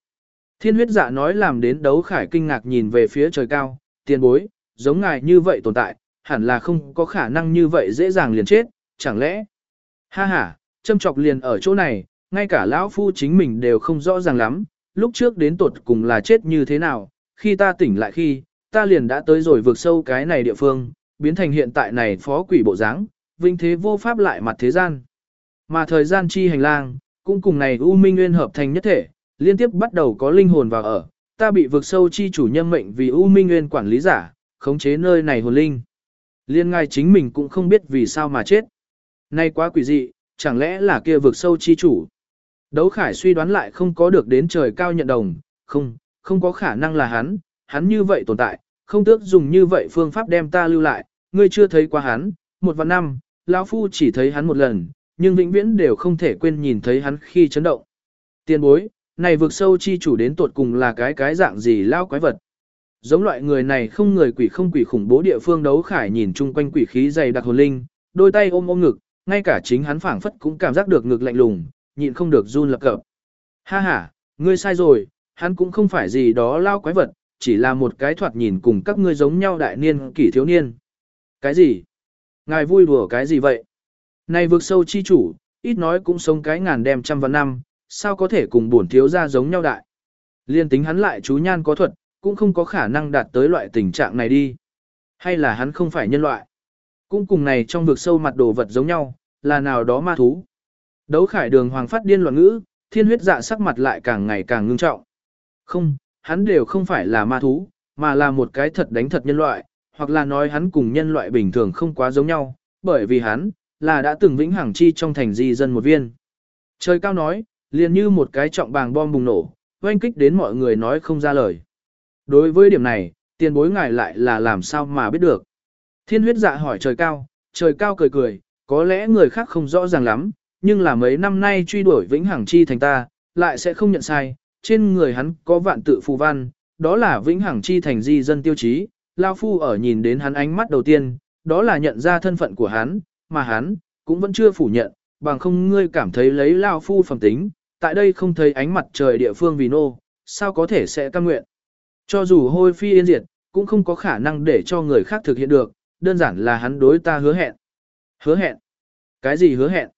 Thiên huyết dạ nói làm đến đấu khải kinh ngạc nhìn về phía trời cao, tiền bối, giống ngài như vậy tồn tại, hẳn là không có khả năng như vậy dễ dàng liền chết, chẳng lẽ? Ha ha, châm chọc liền ở chỗ này, ngay cả lão phu chính mình đều không rõ ràng lắm, lúc trước đến tột cùng là chết như thế nào, khi ta tỉnh lại khi, ta liền đã tới rồi vượt sâu cái này địa phương, biến thành hiện tại này phó quỷ bộ dáng, vinh thế vô pháp lại mặt thế gian. Mà thời gian chi hành lang, cũng cùng này U Minh Nguyên hợp thành nhất thể, liên tiếp bắt đầu có linh hồn vào ở, ta bị vượt sâu chi chủ nhân mệnh vì U Minh Nguyên quản lý giả, khống chế nơi này hồn linh. Liên ngay chính mình cũng không biết vì sao mà chết. Nay quá quỷ dị, chẳng lẽ là kia vượt sâu chi chủ. Đấu khải suy đoán lại không có được đến trời cao nhận đồng, không, không có khả năng là hắn, hắn như vậy tồn tại, không tước dùng như vậy phương pháp đem ta lưu lại, ngươi chưa thấy qua hắn, một vạn năm, lão phu chỉ thấy hắn một lần, nhưng vĩnh viễn đều không thể quên nhìn thấy hắn khi chấn động. Tiên bối, này vượt sâu chi chủ đến tuột cùng là cái cái dạng gì lao quái vật. Giống loại người này không người quỷ không quỷ khủng bố địa phương đấu khải nhìn chung quanh quỷ khí dày đặc hồn linh, đôi tay ôm ôm ngực, ngay cả chính hắn phảng phất cũng cảm giác được ngực lạnh lùng, nhịn không được run lập cập. Ha ha, ngươi sai rồi, hắn cũng không phải gì đó lao quái vật, chỉ là một cái thoạt nhìn cùng các ngươi giống nhau đại niên kỷ thiếu niên. Cái gì? Ngài vui đùa cái gì vậy? Này vượt sâu chi chủ, ít nói cũng sống cái ngàn đem trăm vạn năm, sao có thể cùng bổn thiếu gia giống nhau đại? Liên tính hắn lại chú nhan có thuật, cũng không có khả năng đạt tới loại tình trạng này đi. Hay là hắn không phải nhân loại? Cũng cùng này trong vực sâu mặt đồ vật giống nhau, là nào đó ma thú. Đấu khải đường hoàng phát điên loạn ngữ, thiên huyết dạ sắc mặt lại càng ngày càng ngưng trọng. Không, hắn đều không phải là ma thú, mà là một cái thật đánh thật nhân loại, hoặc là nói hắn cùng nhân loại bình thường không quá giống nhau, bởi vì hắn, là đã từng vĩnh hằng chi trong thành di dân một viên. Trời cao nói, liền như một cái trọng bàng bom bùng nổ, oanh kích đến mọi người nói không ra lời. Đối với điểm này, tiền bối ngài lại là làm sao mà biết được. Thiên huyết dạ hỏi trời cao, trời cao cười cười, có lẽ người khác không rõ ràng lắm, nhưng là mấy năm nay truy đuổi vĩnh hằng chi thành ta, lại sẽ không nhận sai, trên người hắn có vạn tự phù văn, đó là vĩnh hằng chi thành di dân tiêu chí, Lao Phu ở nhìn đến hắn ánh mắt đầu tiên, đó là nhận ra thân phận của hắn, mà hắn, cũng vẫn chưa phủ nhận, bằng không ngươi cảm thấy lấy Lao Phu phẩm tính, tại đây không thấy ánh mặt trời địa phương vì nô, sao có thể sẽ cam nguyện. Cho dù hôi phi yên diệt, cũng không có khả năng để cho người khác thực hiện được, đơn giản là hắn đối ta hứa hẹn. Hứa hẹn? Cái gì hứa hẹn?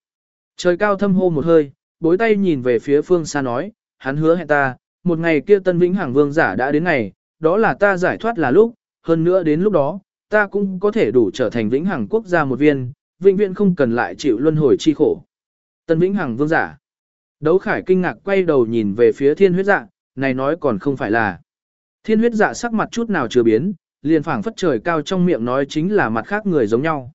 Trời cao thâm hô một hơi, bối tay nhìn về phía phương xa nói, hắn hứa hẹn ta, một ngày kia tân vĩnh hàng vương giả đã đến ngày, đó là ta giải thoát là lúc, hơn nữa đến lúc đó, ta cũng có thể đủ trở thành vĩnh hằng quốc gia một viên, vĩnh viễn không cần lại chịu luân hồi chi khổ. Tân vĩnh hằng vương giả. Đấu khải kinh ngạc quay đầu nhìn về phía thiên huyết dạ, này nói còn không phải là. Thiên huyết dạ sắc mặt chút nào chưa biến, liền phảng phất trời cao trong miệng nói chính là mặt khác người giống nhau.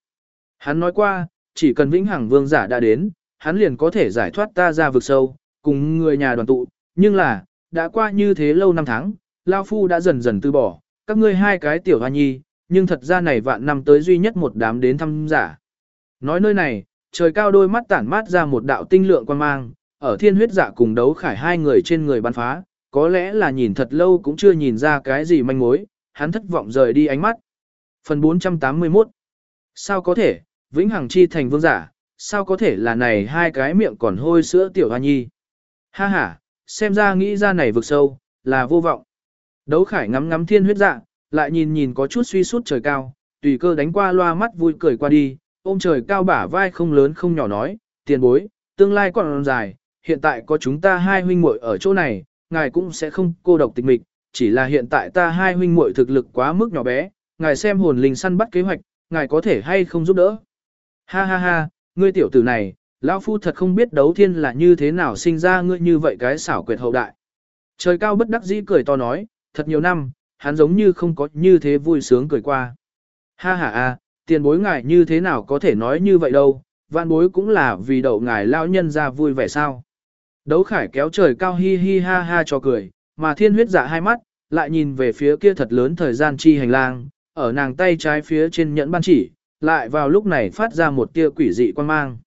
Hắn nói qua, chỉ cần vĩnh hằng vương giả đã đến, hắn liền có thể giải thoát ta ra vực sâu, cùng người nhà đoàn tụ, nhưng là, đã qua như thế lâu năm tháng, Lao Phu đã dần dần từ bỏ, các ngươi hai cái tiểu hoa nhi, nhưng thật ra này vạn năm tới duy nhất một đám đến thăm giả. Nói nơi này, trời cao đôi mắt tản mát ra một đạo tinh lượng quan mang, ở thiên huyết dạ cùng đấu khải hai người trên người bắn phá, có lẽ là nhìn thật lâu cũng chưa nhìn ra cái gì manh mối, hắn thất vọng rời đi ánh mắt. Phần 481 Sao có thể, vĩnh hằng chi thành vương giả, sao có thể là này hai cái miệng còn hôi sữa tiểu hoa nhi. Ha ha, xem ra nghĩ ra này vực sâu, là vô vọng. Đấu khải ngắm ngắm thiên huyết dạ, lại nhìn nhìn có chút suy sút trời cao, tùy cơ đánh qua loa mắt vui cười qua đi, ôm trời cao bả vai không lớn không nhỏ nói, tiền bối, tương lai còn dài, hiện tại có chúng ta hai huynh muội ở chỗ này, ngài cũng sẽ không cô độc tịch mịch, chỉ là hiện tại ta hai huynh muội thực lực quá mức nhỏ bé, ngài xem hồn linh săn bắt kế hoạch, ngài có thể hay không giúp đỡ. Ha ha ha, ngươi tiểu tử này, lão phu thật không biết đấu thiên là như thế nào sinh ra ngươi như vậy cái xảo quyệt hậu đại. Trời cao bất đắc dĩ cười to nói, thật nhiều năm, hắn giống như không có như thế vui sướng cười qua. Ha ha a, tiền bối ngài như thế nào có thể nói như vậy đâu, vạn bối cũng là vì đậu ngài lão nhân ra vui vẻ sao. Đấu khải kéo trời cao hi hi ha ha cho cười, mà thiên huyết dạ hai mắt, lại nhìn về phía kia thật lớn thời gian chi hành lang, ở nàng tay trái phía trên nhẫn ban chỉ, lại vào lúc này phát ra một tia quỷ dị quan mang.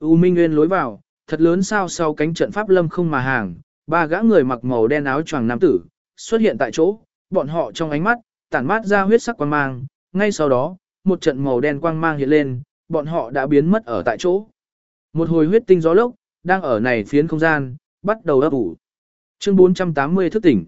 U Minh Nguyên lối vào, thật lớn sao sau cánh trận pháp lâm không mà hàng, ba gã người mặc màu đen áo choàng nam tử, xuất hiện tại chỗ, bọn họ trong ánh mắt, tản mát ra huyết sắc quang mang, ngay sau đó, một trận màu đen quang mang hiện lên, bọn họ đã biến mất ở tại chỗ. Một hồi huyết tinh gió lốc, đang ở này phiến không gian, bắt đầu ấp ủ. Chương 480 thức tỉnh.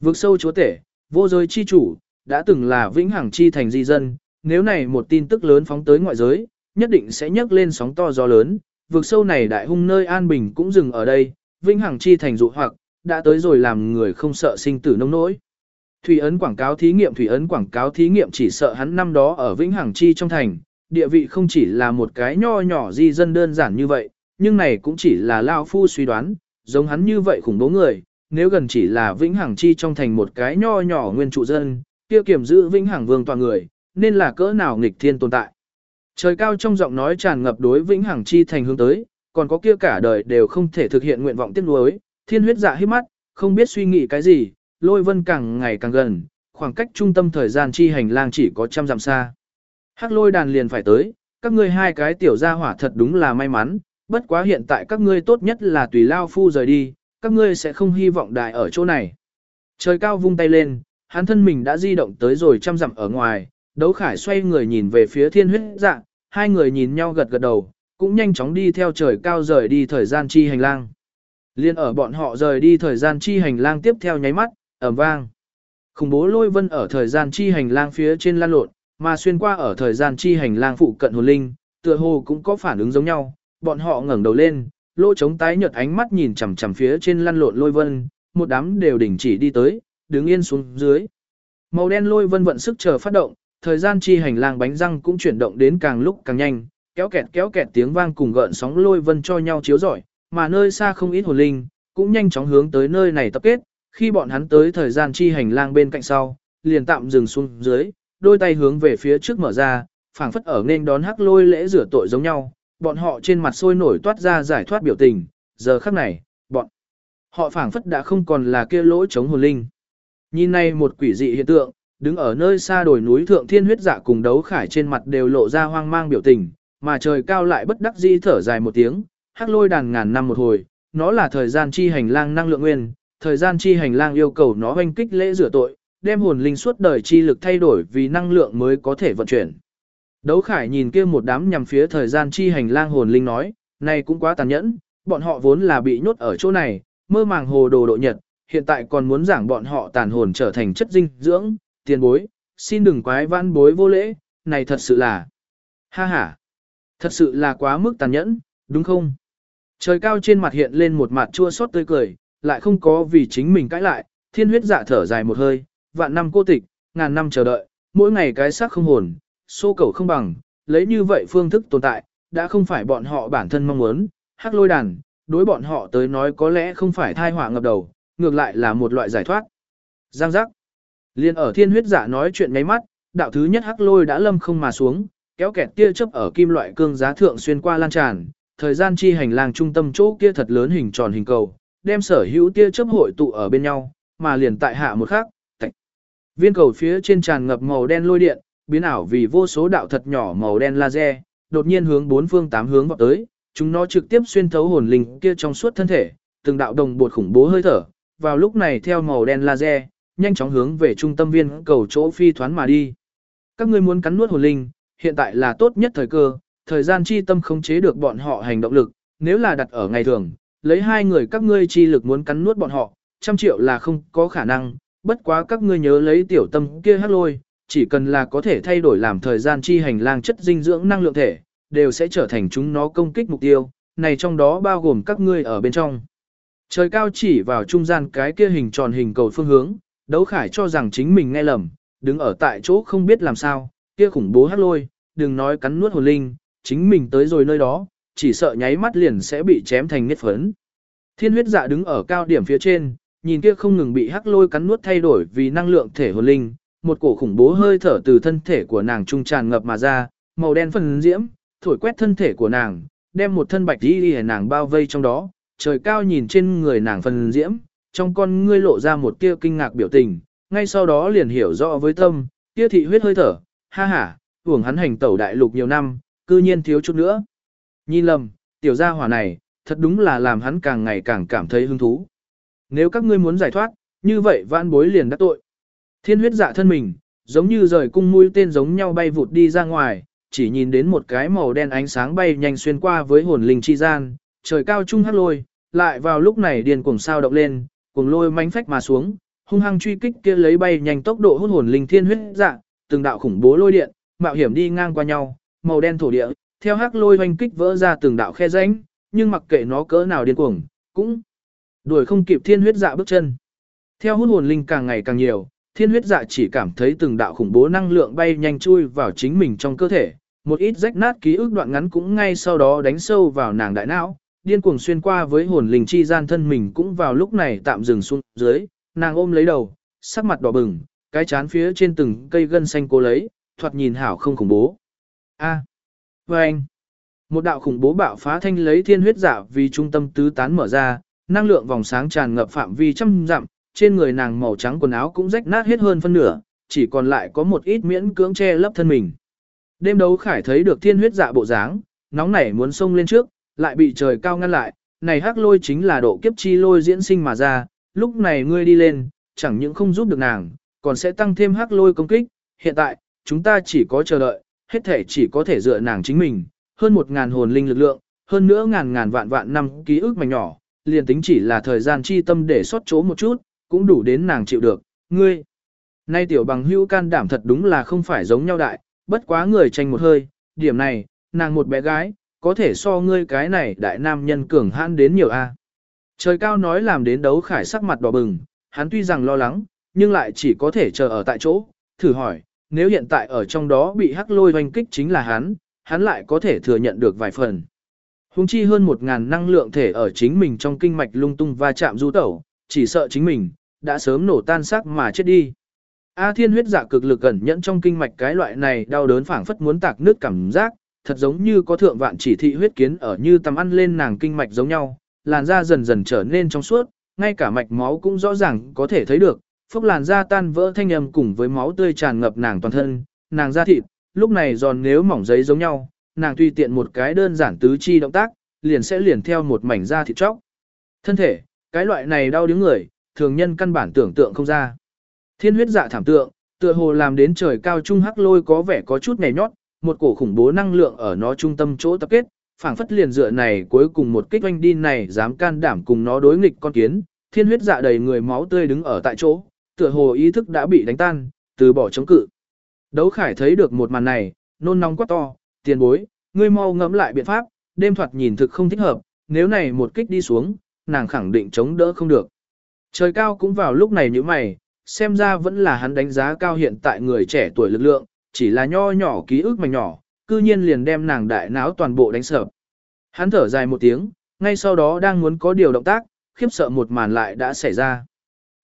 Vực sâu chúa tể, vô giới chi chủ, đã từng là vĩnh hằng chi thành di dân, nếu này một tin tức lớn phóng tới ngoại giới, nhất định sẽ nhấc lên sóng to gió lớn, vực sâu này đại hung nơi an bình cũng dừng ở đây, vĩnh hằng chi thành dụ hoặc, đã tới rồi làm người không sợ sinh tử nông nỗi. Thủy ấn quảng cáo thí nghiệm thủy ấn quảng cáo thí nghiệm chỉ sợ hắn năm đó ở vĩnh hằng chi trong thành, địa vị không chỉ là một cái nho nhỏ di dân đơn giản như vậy, nhưng này cũng chỉ là lao phu suy đoán, giống hắn như vậy khủng bố người, nếu gần chỉ là vĩnh hằng chi trong thành một cái nho nhỏ nguyên trụ dân, kia kiểm giữ vĩnh hằng vương toàn người, nên là cỡ nào nghịch thiên tồn tại. Trời cao trong giọng nói tràn ngập đối vĩnh hằng chi thành hướng tới, còn có kia cả đời đều không thể thực hiện nguyện vọng tiếc nuối, thiên huyết dạ hít mắt, không biết suy nghĩ cái gì, lôi vân càng ngày càng gần, khoảng cách trung tâm thời gian chi hành lang chỉ có trăm dặm xa. Hắc lôi đàn liền phải tới, các ngươi hai cái tiểu gia hỏa thật đúng là may mắn, bất quá hiện tại các ngươi tốt nhất là tùy lao phu rời đi, các ngươi sẽ không hy vọng đại ở chỗ này. Trời cao vung tay lên, hắn thân mình đã di động tới rồi trăm dặm ở ngoài, đấu khải xoay người nhìn về phía thiên huyết dạ, hai người nhìn nhau gật gật đầu, cũng nhanh chóng đi theo trời cao rời đi thời gian chi hành lang. Liên ở bọn họ rời đi thời gian chi hành lang tiếp theo nháy mắt, ầm vang. Khủng bố lôi vân ở thời gian chi hành lang phía trên lan lộn, mà xuyên qua ở thời gian chi hành lang phụ cận hồn linh, tựa hồ cũng có phản ứng giống nhau, bọn họ ngẩng đầu lên, lỗ trống tái nhợt ánh mắt nhìn chằm chằm phía trên lăn lộn lôi vân, một đám đều đình chỉ đi tới, đứng yên xuống dưới. Màu đen lôi vân vận sức chờ phát động, thời gian chi hành lang bánh răng cũng chuyển động đến càng lúc càng nhanh, kéo kẹt kéo kẹt tiếng vang cùng gợn sóng lôi vân cho nhau chiếu rọi, mà nơi xa không ít hồn linh, cũng nhanh chóng hướng tới nơi này tập kết, khi bọn hắn tới thời gian chi hành lang bên cạnh sau, liền tạm dừng xuống dưới, đôi tay hướng về phía trước mở ra, phảng phất ở nên đón hắc lôi lễ rửa tội giống nhau, bọn họ trên mặt sôi nổi toát ra giải thoát biểu tình, giờ khắc này, bọn họ phảng phất đã không còn là kia lỗ chống hồn linh. Nhìn này một quỷ dị hiện tượng, đứng ở nơi xa đồi núi thượng thiên huyết dạ cùng đấu khải trên mặt đều lộ ra hoang mang biểu tình, mà trời cao lại bất đắc dĩ thở dài một tiếng, hắc lôi đàn ngàn năm một hồi, nó là thời gian chi hành lang năng lượng nguyên, thời gian chi hành lang yêu cầu nó hoanh kích lễ rửa tội, đem hồn linh suốt đời chi lực thay đổi vì năng lượng mới có thể vận chuyển. Đấu Khải nhìn kia một đám nhằm phía thời gian chi hành lang hồn linh nói, này cũng quá tàn nhẫn, bọn họ vốn là bị nhốt ở chỗ này, mơ màng hồ đồ độ nhật, hiện tại còn muốn giảng bọn họ tàn hồn trở thành chất dinh dưỡng, tiền bối, xin đừng quái văn bối vô lễ, này thật sự là, ha ha, thật sự là quá mức tàn nhẫn, đúng không? Trời cao trên mặt hiện lên một mặt chua xót tươi cười, lại không có vì chính mình cãi lại, thiên huyết dạ thở dài một hơi, vạn năm cô tịch, ngàn năm chờ đợi, mỗi ngày cái xác không hồn, xô cầu không bằng, lấy như vậy phương thức tồn tại, đã không phải bọn họ bản thân mong muốn, hắc lôi đàn, đối bọn họ tới nói có lẽ không phải thai họa ngập đầu, ngược lại là một loại giải thoát. Giang giác. Liên ở thiên huyết giả nói chuyện mấy mắt, đạo thứ nhất hắc lôi đã lâm không mà xuống, kéo kẹt tia chớp ở kim loại cương giá thượng xuyên qua lan tràn, thời gian chi hành lang trung tâm chỗ kia thật lớn hình tròn hình cầu, đem sở hữu tia chớp hội tụ ở bên nhau, mà liền tại hạ một khắc, tạch. Viên cầu phía trên tràn ngập màu đen lôi điện, biến ảo vì vô số đạo thật nhỏ màu đen laser, đột nhiên hướng bốn phương tám hướng vọt tới, chúng nó trực tiếp xuyên thấu hồn linh kia trong suốt thân thể, từng đạo đồng bột khủng bố hơi thở, vào lúc này theo màu đen laser, nhanh chóng hướng về trung tâm viên cầu chỗ phi thoán mà đi. Các ngươi muốn cắn nuốt hồn linh, hiện tại là tốt nhất thời cơ, thời gian chi tâm khống chế được bọn họ hành động lực, nếu là đặt ở ngày thường, lấy hai người các ngươi chi lực muốn cắn nuốt bọn họ, trăm triệu là không có khả năng, bất quá các ngươi nhớ lấy tiểu tâm kia hát lôi, chỉ cần là có thể thay đổi làm thời gian chi hành lang chất dinh dưỡng năng lượng thể, đều sẽ trở thành chúng nó công kích mục tiêu, này trong đó bao gồm các ngươi ở bên trong. Trời cao chỉ vào trung gian cái kia hình tròn hình cầu phương hướng, đấu khải cho rằng chính mình nghe lầm, đứng ở tại chỗ không biết làm sao, kia khủng bố hát lôi, đừng nói cắn nuốt hồn linh, chính mình tới rồi nơi đó, chỉ sợ nháy mắt liền sẽ bị chém thành nết phấn. Thiên huyết dạ đứng ở cao điểm phía trên, nhìn kia không ngừng bị hắc lôi cắn nuốt thay đổi vì năng lượng thể hồn linh, một cổ khủng bố hơi thở từ thân thể của nàng trung tràn ngập mà ra, màu đen phần diễm, thổi quét thân thể của nàng, đem một thân bạch y đi nàng bao vây trong đó, trời cao nhìn trên người nàng phần diễm, trong con ngươi lộ ra một tia kinh ngạc biểu tình, ngay sau đó liền hiểu rõ với tâm, tia thị huyết hơi thở, ha ha, uổng hắn hành tẩu đại lục nhiều năm, cư nhiên thiếu chút nữa. Nhìn lầm, tiểu gia hỏa này, thật đúng là làm hắn càng ngày càng cảm thấy hứng thú. Nếu các ngươi muốn giải thoát, như vậy vãn bối liền đắc tội. Thiên huyết dạ thân mình, giống như rời cung mũi tên giống nhau bay vụt đi ra ngoài, chỉ nhìn đến một cái màu đen ánh sáng bay nhanh xuyên qua với hồn linh chi gian, trời cao trung hắc lôi, lại vào lúc này điền cuồng sao động lên, cuồng lôi mánh phách mà xuống, hung hăng truy kích kia lấy bay nhanh tốc độ hút hồn linh thiên huyết dạ, từng đạo khủng bố lôi điện, mạo hiểm đi ngang qua nhau, màu đen thổ địa, theo hắc lôi hoành kích vỡ ra từng đạo khe rãnh, nhưng mặc kệ nó cỡ nào điên cuồng, cũng đuổi không kịp thiên huyết dạ bước chân. Theo hút hồn linh càng ngày càng nhiều, thiên huyết dạ chỉ cảm thấy từng đạo khủng bố năng lượng bay nhanh chui vào chính mình trong cơ thể, một ít rách nát ký ức đoạn ngắn cũng ngay sau đó đánh sâu vào nàng đại não, điên cuồng xuyên qua với hồn linh chi gian thân mình cũng vào lúc này tạm dừng xuống dưới, nàng ôm lấy đầu, sắc mặt đỏ bừng, cái chán phía trên từng cây gân xanh cố lấy, thoạt nhìn hảo không khủng bố. A. À. Và anh. Một đạo khủng bố bạo phá thanh lấy thiên huyết giả vì trung tâm tứ tán mở ra, năng lượng vòng sáng tràn ngập phạm vi trăm dặm, trên người nàng màu trắng quần áo cũng rách nát hết hơn phân nửa, chỉ còn lại có một ít miễn cưỡng che lấp thân mình. Đêm đấu khải thấy được thiên huyết dạ bộ dáng, nóng nảy muốn xông lên trước, lại bị trời cao ngăn lại, này hắc lôi chính là độ kiếp chi lôi diễn sinh mà ra, lúc này ngươi đi lên, chẳng những không giúp được nàng, còn sẽ tăng thêm hắc lôi công kích, hiện tại, chúng ta chỉ có chờ đợi, hết thể chỉ có thể dựa nàng chính mình, hơn một ngàn hồn linh lực lượng, hơn nữa ngàn ngàn vạn vạn năm ký ức mảnh nhỏ, liền tính chỉ là thời gian chi tâm để xót chỗ một chút, cũng đủ đến nàng chịu được, ngươi. Nay tiểu bằng hữu can đảm thật đúng là không phải giống nhau đại, bất quá người tranh một hơi, điểm này, nàng một bé gái, có thể so ngươi cái này đại nam nhân cường hãn đến nhiều a. Trời cao nói làm đến đấu khải sắc mặt đỏ bừng, hắn tuy rằng lo lắng, nhưng lại chỉ có thể chờ ở tại chỗ, thử hỏi, nếu hiện tại ở trong đó bị hắc lôi oanh kích chính là hắn, hắn lại có thể thừa nhận được vài phần. Hùng chi hơn một ngàn năng lượng thể ở chính mình trong kinh mạch lung tung va chạm du tẩu, chỉ sợ chính mình, đã sớm nổ tan xác mà chết đi. A thiên huyết dạ cực lực ẩn nhẫn trong kinh mạch cái loại này đau đớn phảng phất muốn tạc nước cảm giác, thật giống như có thượng vạn chỉ thị huyết kiến ở như tầm ăn lên nàng kinh mạch giống nhau, làn da dần dần trở nên trong suốt, ngay cả mạch máu cũng rõ ràng có thể thấy được, phốc làn da tan vỡ thanh âm cùng với máu tươi tràn ngập nàng toàn thân, nàng da thịt, lúc này giòn nếu mỏng giấy giống nhau, nàng tùy tiện một cái đơn giản tứ chi động tác, liền sẽ liền theo một mảnh da thịt chóc. Thân thể, cái loại này đau đứng người, thường nhân căn bản tưởng tượng không ra. Thiên huyết dạ thảm tượng, tựa hồ làm đến trời cao trung hắc lôi có vẻ có chút nhảy nhót, một cổ khủng bố năng lượng ở nó trung tâm chỗ tập kết, phảng phất liền dựa này cuối cùng một kích oanh đi này dám can đảm cùng nó đối nghịch con kiến, thiên huyết dạ đầy người máu tươi đứng ở tại chỗ, tựa hồ ý thức đã bị đánh tan, từ bỏ chống cự. Đấu khải thấy được một màn này, nôn nóng quá to, tiền bối, ngươi mau ngẫm lại biện pháp, đêm thoạt nhìn thực không thích hợp, nếu này một kích đi xuống, nàng khẳng định chống đỡ không được. Trời cao cũng vào lúc này như mày, xem ra vẫn là hắn đánh giá cao hiện tại người trẻ tuổi lực lượng, chỉ là nho nhỏ ký ức mảnh nhỏ, cư nhiên liền đem nàng đại não toàn bộ đánh sập. Hắn thở dài một tiếng, ngay sau đó đang muốn có điều động tác, khiếp sợ một màn lại đã xảy ra.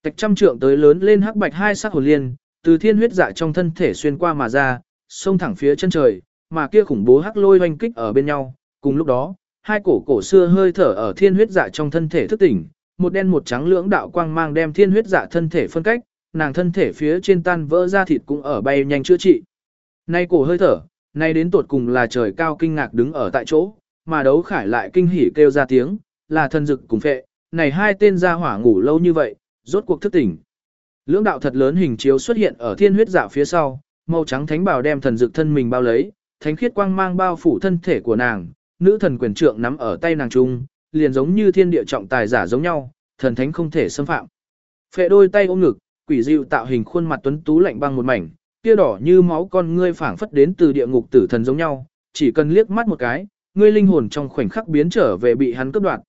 Tạch trăm trượng tới lớn lên hắc bạch hai sắc hồn liên, từ thiên huyết dạ trong thân thể xuyên qua mà ra, xông thẳng phía chân trời, mà kia khủng bố hắc lôi hoành kích ở bên nhau. Cùng lúc đó, hai cổ cổ xưa hơi thở ở thiên huyết dạ trong thân thể thức tỉnh, một đen một trắng lưỡng đạo quang mang đem thiên huyết dạ thân thể phân cách, nàng thân thể phía trên tan vỡ ra thịt cũng ở bay nhanh chữa trị. Nay cổ hơi thở, nay đến tột cùng là trời cao kinh ngạc đứng ở tại chỗ, mà đấu khải lại kinh hỉ kêu ra tiếng, là thân dực cùng phệ, này hai tên gia hỏa ngủ lâu như vậy, rốt cuộc thức tỉnh. Lưỡng đạo thật lớn hình chiếu xuất hiện ở thiên huyết dạ phía sau, màu trắng thánh bào đem thần dược thân mình bao lấy, thánh khiết quang mang bao phủ thân thể của nàng, nữ thần quyền trượng nắm ở tay nàng trung, liền giống như thiên địa trọng tài giả giống nhau, thần thánh không thể xâm phạm. Phệ đôi tay ôm ngực, quỷ dịu tạo hình khuôn mặt tuấn tú lạnh băng một mảnh, kia đỏ như máu con ngươi phảng phất đến từ địa ngục tử thần giống nhau, chỉ cần liếc mắt một cái, ngươi linh hồn trong khoảnh khắc biến trở về bị hắn cướp đoạt.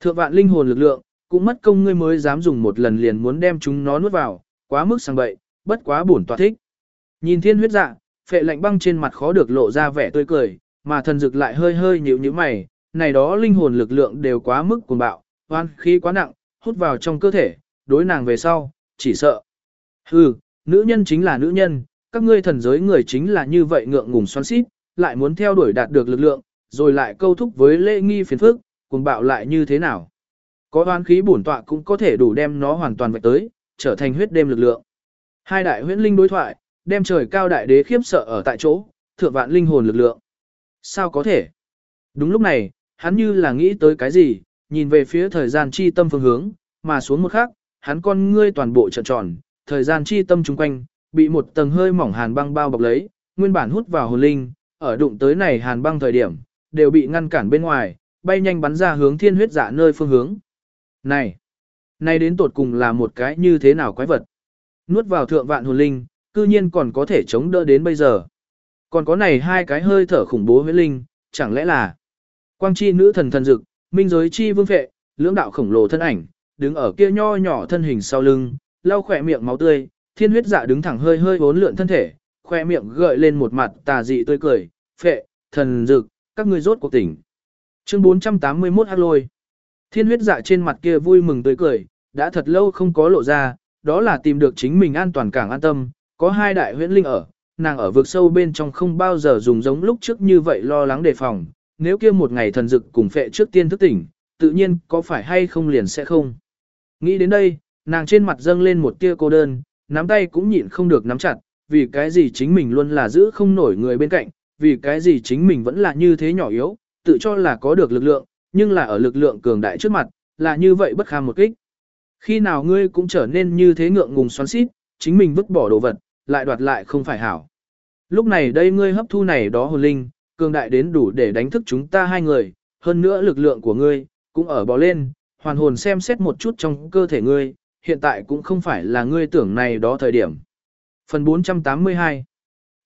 Thượng vạn linh hồn lực lượng, cũng mất công ngươi mới dám dùng một lần liền muốn đem chúng nó nuốt vào, quá mức sang bậy, bất quá bổn tọa thích. Nhìn thiên huyết dạ, phệ lạnh băng trên mặt khó được lộ ra vẻ tươi cười, mà thần dực lại hơi hơi nhíu nhíu mày, này đó linh hồn lực lượng đều quá mức cuồng bạo, hoan khí quá nặng, hút vào trong cơ thể, đối nàng về sau, chỉ sợ. Hừ, nữ nhân chính là nữ nhân, các ngươi thần giới người chính là như vậy ngượng ngùng xoắn xít, lại muốn theo đuổi đạt được lực lượng, rồi lại câu thúc với lễ nghi phiền phức, cuồng bạo lại như thế nào. Có oán khí bổn tọa cũng có thể đủ đem nó hoàn toàn vạch tới, trở thành huyết đêm lực lượng. Hai đại huyễn linh đối thoại, đem trời cao đại đế khiếp sợ ở tại chỗ, thượng vạn linh hồn lực lượng. Sao có thể? Đúng lúc này, hắn như là nghĩ tới cái gì, nhìn về phía thời gian chi tâm phương hướng, mà xuống một khắc, hắn con ngươi toàn bộ trợn tròn, thời gian chi tâm chung quanh, bị một tầng hơi mỏng hàn băng bao bọc lấy, nguyên bản hút vào hồn linh, ở đụng tới này hàn băng thời điểm, đều bị ngăn cản bên ngoài, bay nhanh bắn ra hướng thiên huyết dạ nơi phương hướng. Này, này đến tột cùng là một cái như thế nào quái vật? Nuốt vào thượng vạn hồn linh, cư nhiên còn có thể chống đỡ đến bây giờ. Còn có này hai cái hơi thở khủng bố huyết linh, chẳng lẽ là quang chi nữ thần thần dực, minh giới chi vương phệ, lưỡng đạo khổng lồ thân ảnh, đứng ở kia nho nhỏ thân hình sau lưng, lau khỏe miệng máu tươi, thiên huyết dạ đứng thẳng hơi hơi bốn lượn thân thể, khỏe miệng gợi lên một mặt tà dị tươi cười, phệ, thần dực, các ngươi rốt cuộc tỉnh. Chương 481 hắc lôi. Thiên huyết dạ trên mặt kia vui mừng tươi cười, đã thật lâu không có lộ ra, đó là tìm được chính mình an toàn càng an tâm, có hai đại huyễn linh ở, nàng ở vực sâu bên trong không bao giờ dùng giống lúc trước như vậy lo lắng đề phòng, nếu kia một ngày thần dực cùng phệ trước tiên thức tỉnh, tự nhiên có phải hay không liền sẽ không. Nghĩ đến đây, nàng trên mặt dâng lên một tia cô đơn, nắm tay cũng nhịn không được nắm chặt, vì cái gì chính mình luôn là giữ không nổi người bên cạnh, vì cái gì chính mình vẫn là như thế nhỏ yếu, tự cho là có được lực lượng, nhưng là ở lực lượng cường đại trước mặt, là như vậy bất kham một kích. Khi nào ngươi cũng trở nên như thế ngượng ngùng xoắn xít, chính mình vứt bỏ đồ vật, lại đoạt lại không phải hảo. Lúc này đây ngươi hấp thu này đó hồn linh, cường đại đến đủ để đánh thức chúng ta hai người, hơn nữa lực lượng của ngươi, cũng ở bò lên, hoàn hồn xem xét một chút trong cơ thể ngươi, hiện tại cũng không phải là ngươi tưởng này đó thời điểm. Phần 482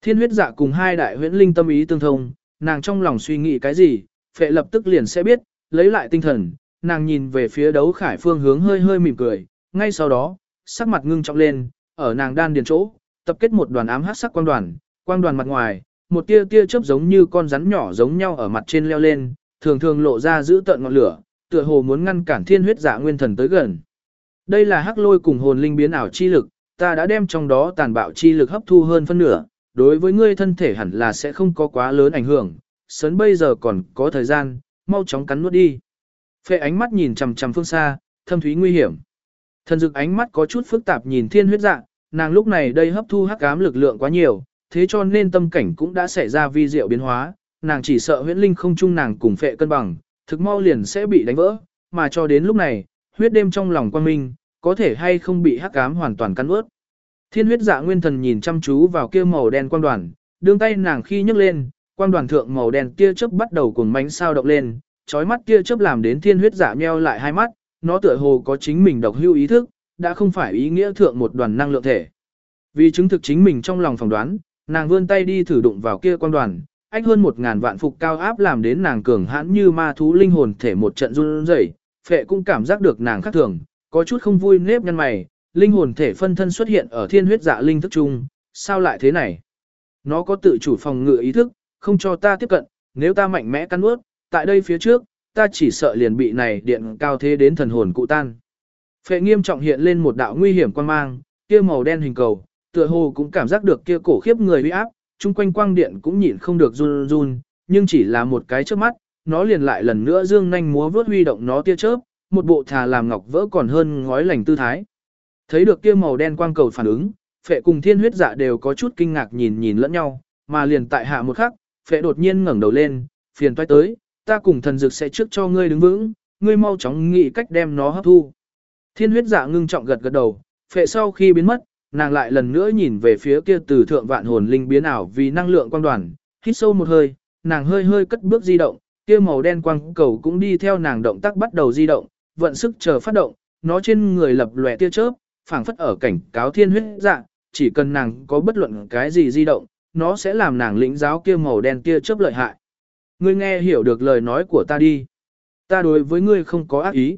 Thiên huyết dạ cùng hai đại huyễn linh tâm ý tương thông, nàng trong lòng suy nghĩ cái gì, phệ lập tức liền sẽ biết, lấy lại tinh thần, nàng nhìn về phía đấu khải phương hướng hơi hơi mỉm cười, ngay sau đó, sắc mặt ngưng trọng lên, ở nàng đan điền chỗ, tập kết một đoàn ám hát sắc quang đoàn, quang đoàn mặt ngoài, một tia tia chớp giống như con rắn nhỏ giống nhau ở mặt trên leo lên, thường thường lộ ra giữ tận ngọn lửa, tựa hồ muốn ngăn cản thiên huyết giả nguyên thần tới gần. Đây là hắc lôi cùng hồn linh biến ảo chi lực, ta đã đem trong đó tàn bạo chi lực hấp thu hơn phân nửa, đối với ngươi thân thể hẳn là sẽ không có quá lớn ảnh hưởng, sớn bây giờ còn có thời gian, mau chóng cắn nuốt đi. Phệ ánh mắt nhìn chằm chằm phương xa, thâm thúy nguy hiểm. Thần dực ánh mắt có chút phức tạp nhìn thiên huyết dạ, nàng lúc này đây hấp thu hắc ám lực lượng quá nhiều, thế cho nên tâm cảnh cũng đã xảy ra vi diệu biến hóa, nàng chỉ sợ huyễn linh không chung nàng cùng phệ cân bằng, thực mau liền sẽ bị đánh vỡ, mà cho đến lúc này, huyết đêm trong lòng quan minh, có thể hay không bị hắc ám hoàn toàn cắn ướt. Thiên huyết dạ nguyên thần nhìn chăm chú vào kia màu đen quang đoàn, đương tay nàng khi nhấc lên, quang đoàn thượng màu đen kia chớp bắt đầu cuồng mánh sao động lên, chói mắt kia chớp làm đến thiên huyết dạ nheo lại hai mắt, nó tựa hồ có chính mình độc hưu ý thức, đã không phải ý nghĩa thượng một đoàn năng lượng thể. Vì chứng thực chính mình trong lòng phỏng đoán, nàng vươn tay đi thử đụng vào kia quang đoàn, ách hơn một ngàn vạn phục cao áp làm đến nàng cường hãn như ma thú linh hồn thể một trận run rẩy, phệ cũng cảm giác được nàng khác thường, có chút không vui nếp nhăn mày, linh hồn thể phân thân xuất hiện ở thiên huyết dạ linh thức trung, sao lại thế này? Nó có tự chủ phòng ngự ý thức, không cho ta tiếp cận, nếu ta mạnh mẽ cắn nuốt, tại đây phía trước, ta chỉ sợ liền bị này điện cao thế đến thần hồn cụ tan. Phệ nghiêm trọng hiện lên một đạo nguy hiểm quan mang, kia màu đen hình cầu, tựa hồ cũng cảm giác được kia cổ khiếp người uy áp, chung quanh quang điện cũng nhịn không được run run, nhưng chỉ là một cái trước mắt, nó liền lại lần nữa dương nhanh múa vớt huy động nó tia chớp, một bộ thà làm ngọc vỡ còn hơn ngói lành tư thái. Thấy được kia màu đen quang cầu phản ứng, phệ cùng thiên huyết dạ đều có chút kinh ngạc nhìn nhìn lẫn nhau, mà liền tại hạ một khắc, phệ đột nhiên ngẩng đầu lên, phiền toái tới, ta cùng thần dược sẽ trước cho ngươi đứng vững, ngươi mau chóng nghĩ cách đem nó hấp thu. Thiên huyết dạ ngưng trọng gật gật đầu, phệ sau khi biến mất, nàng lại lần nữa nhìn về phía kia từ thượng vạn hồn linh biến ảo vì năng lượng quang đoàn, hít sâu một hơi, nàng hơi hơi cất bước di động, kia màu đen quang cầu cũng đi theo nàng động tác bắt đầu di động, vận sức chờ phát động, nó trên người lập lòe tia chớp, phảng phất ở cảnh cáo thiên huyết dạ, chỉ cần nàng có bất luận cái gì di động, nó sẽ làm nàng lĩnh giáo kia màu đen kia chớp lợi hại. Ngươi nghe hiểu được lời nói của ta đi. Ta đối với ngươi không có ác ý.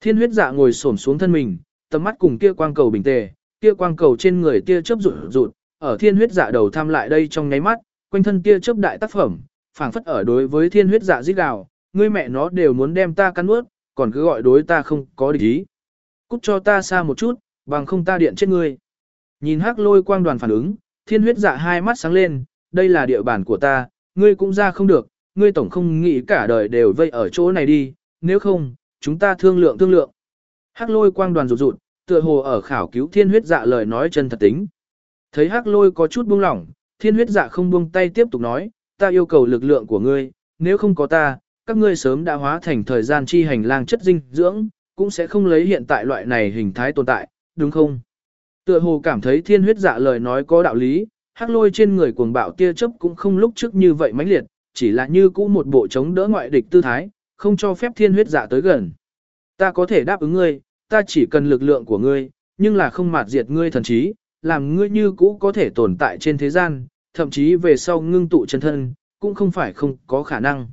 Thiên huyết dạ ngồi xổm xuống thân mình, tầm mắt cùng kia quang cầu bình tề, kia quang cầu trên người tia chớp rụt rụt, ở thiên huyết dạ đầu tham lại đây trong nháy mắt, quanh thân tia chớp đại tác phẩm, phảng phất ở đối với thiên huyết dạ giết gào, ngươi mẹ nó đều muốn đem ta cắn nuốt, còn cứ gọi đối ta không có địch ý. Cút cho ta xa một chút, bằng không ta điện chết ngươi. Nhìn hắc lôi quang đoàn phản ứng, thiên huyết dạ hai mắt sáng lên, đây là địa bàn của ta, ngươi cũng ra không được, ngươi tổng không nghĩ cả đời đều vây ở chỗ này đi, nếu không, chúng ta thương lượng thương lượng. Hắc lôi quang đoàn rụt rụt, tựa hồ ở khảo cứu thiên huyết dạ lời nói chân thật tính. Thấy hắc lôi có chút buông lỏng, thiên huyết dạ không buông tay tiếp tục nói, ta yêu cầu lực lượng của ngươi, nếu không có ta, các ngươi sớm đã hóa thành thời gian chi hành lang chất dinh dưỡng, cũng sẽ không lấy hiện tại loại này hình thái tồn tại, đúng không? Tựa hồ cảm thấy thiên huyết dạ lời nói có đạo lý, hắc lôi trên người cuồng bạo tia chớp cũng không lúc trước như vậy mãnh liệt, chỉ là như cũ một bộ chống đỡ ngoại địch tư thái, không cho phép thiên huyết dạ tới gần. Ta có thể đáp ứng ngươi, ta chỉ cần lực lượng của ngươi, nhưng là không mạt diệt ngươi thần trí, làm ngươi như cũ có thể tồn tại trên thế gian, thậm chí về sau ngưng tụ chân thân, cũng không phải không có khả năng.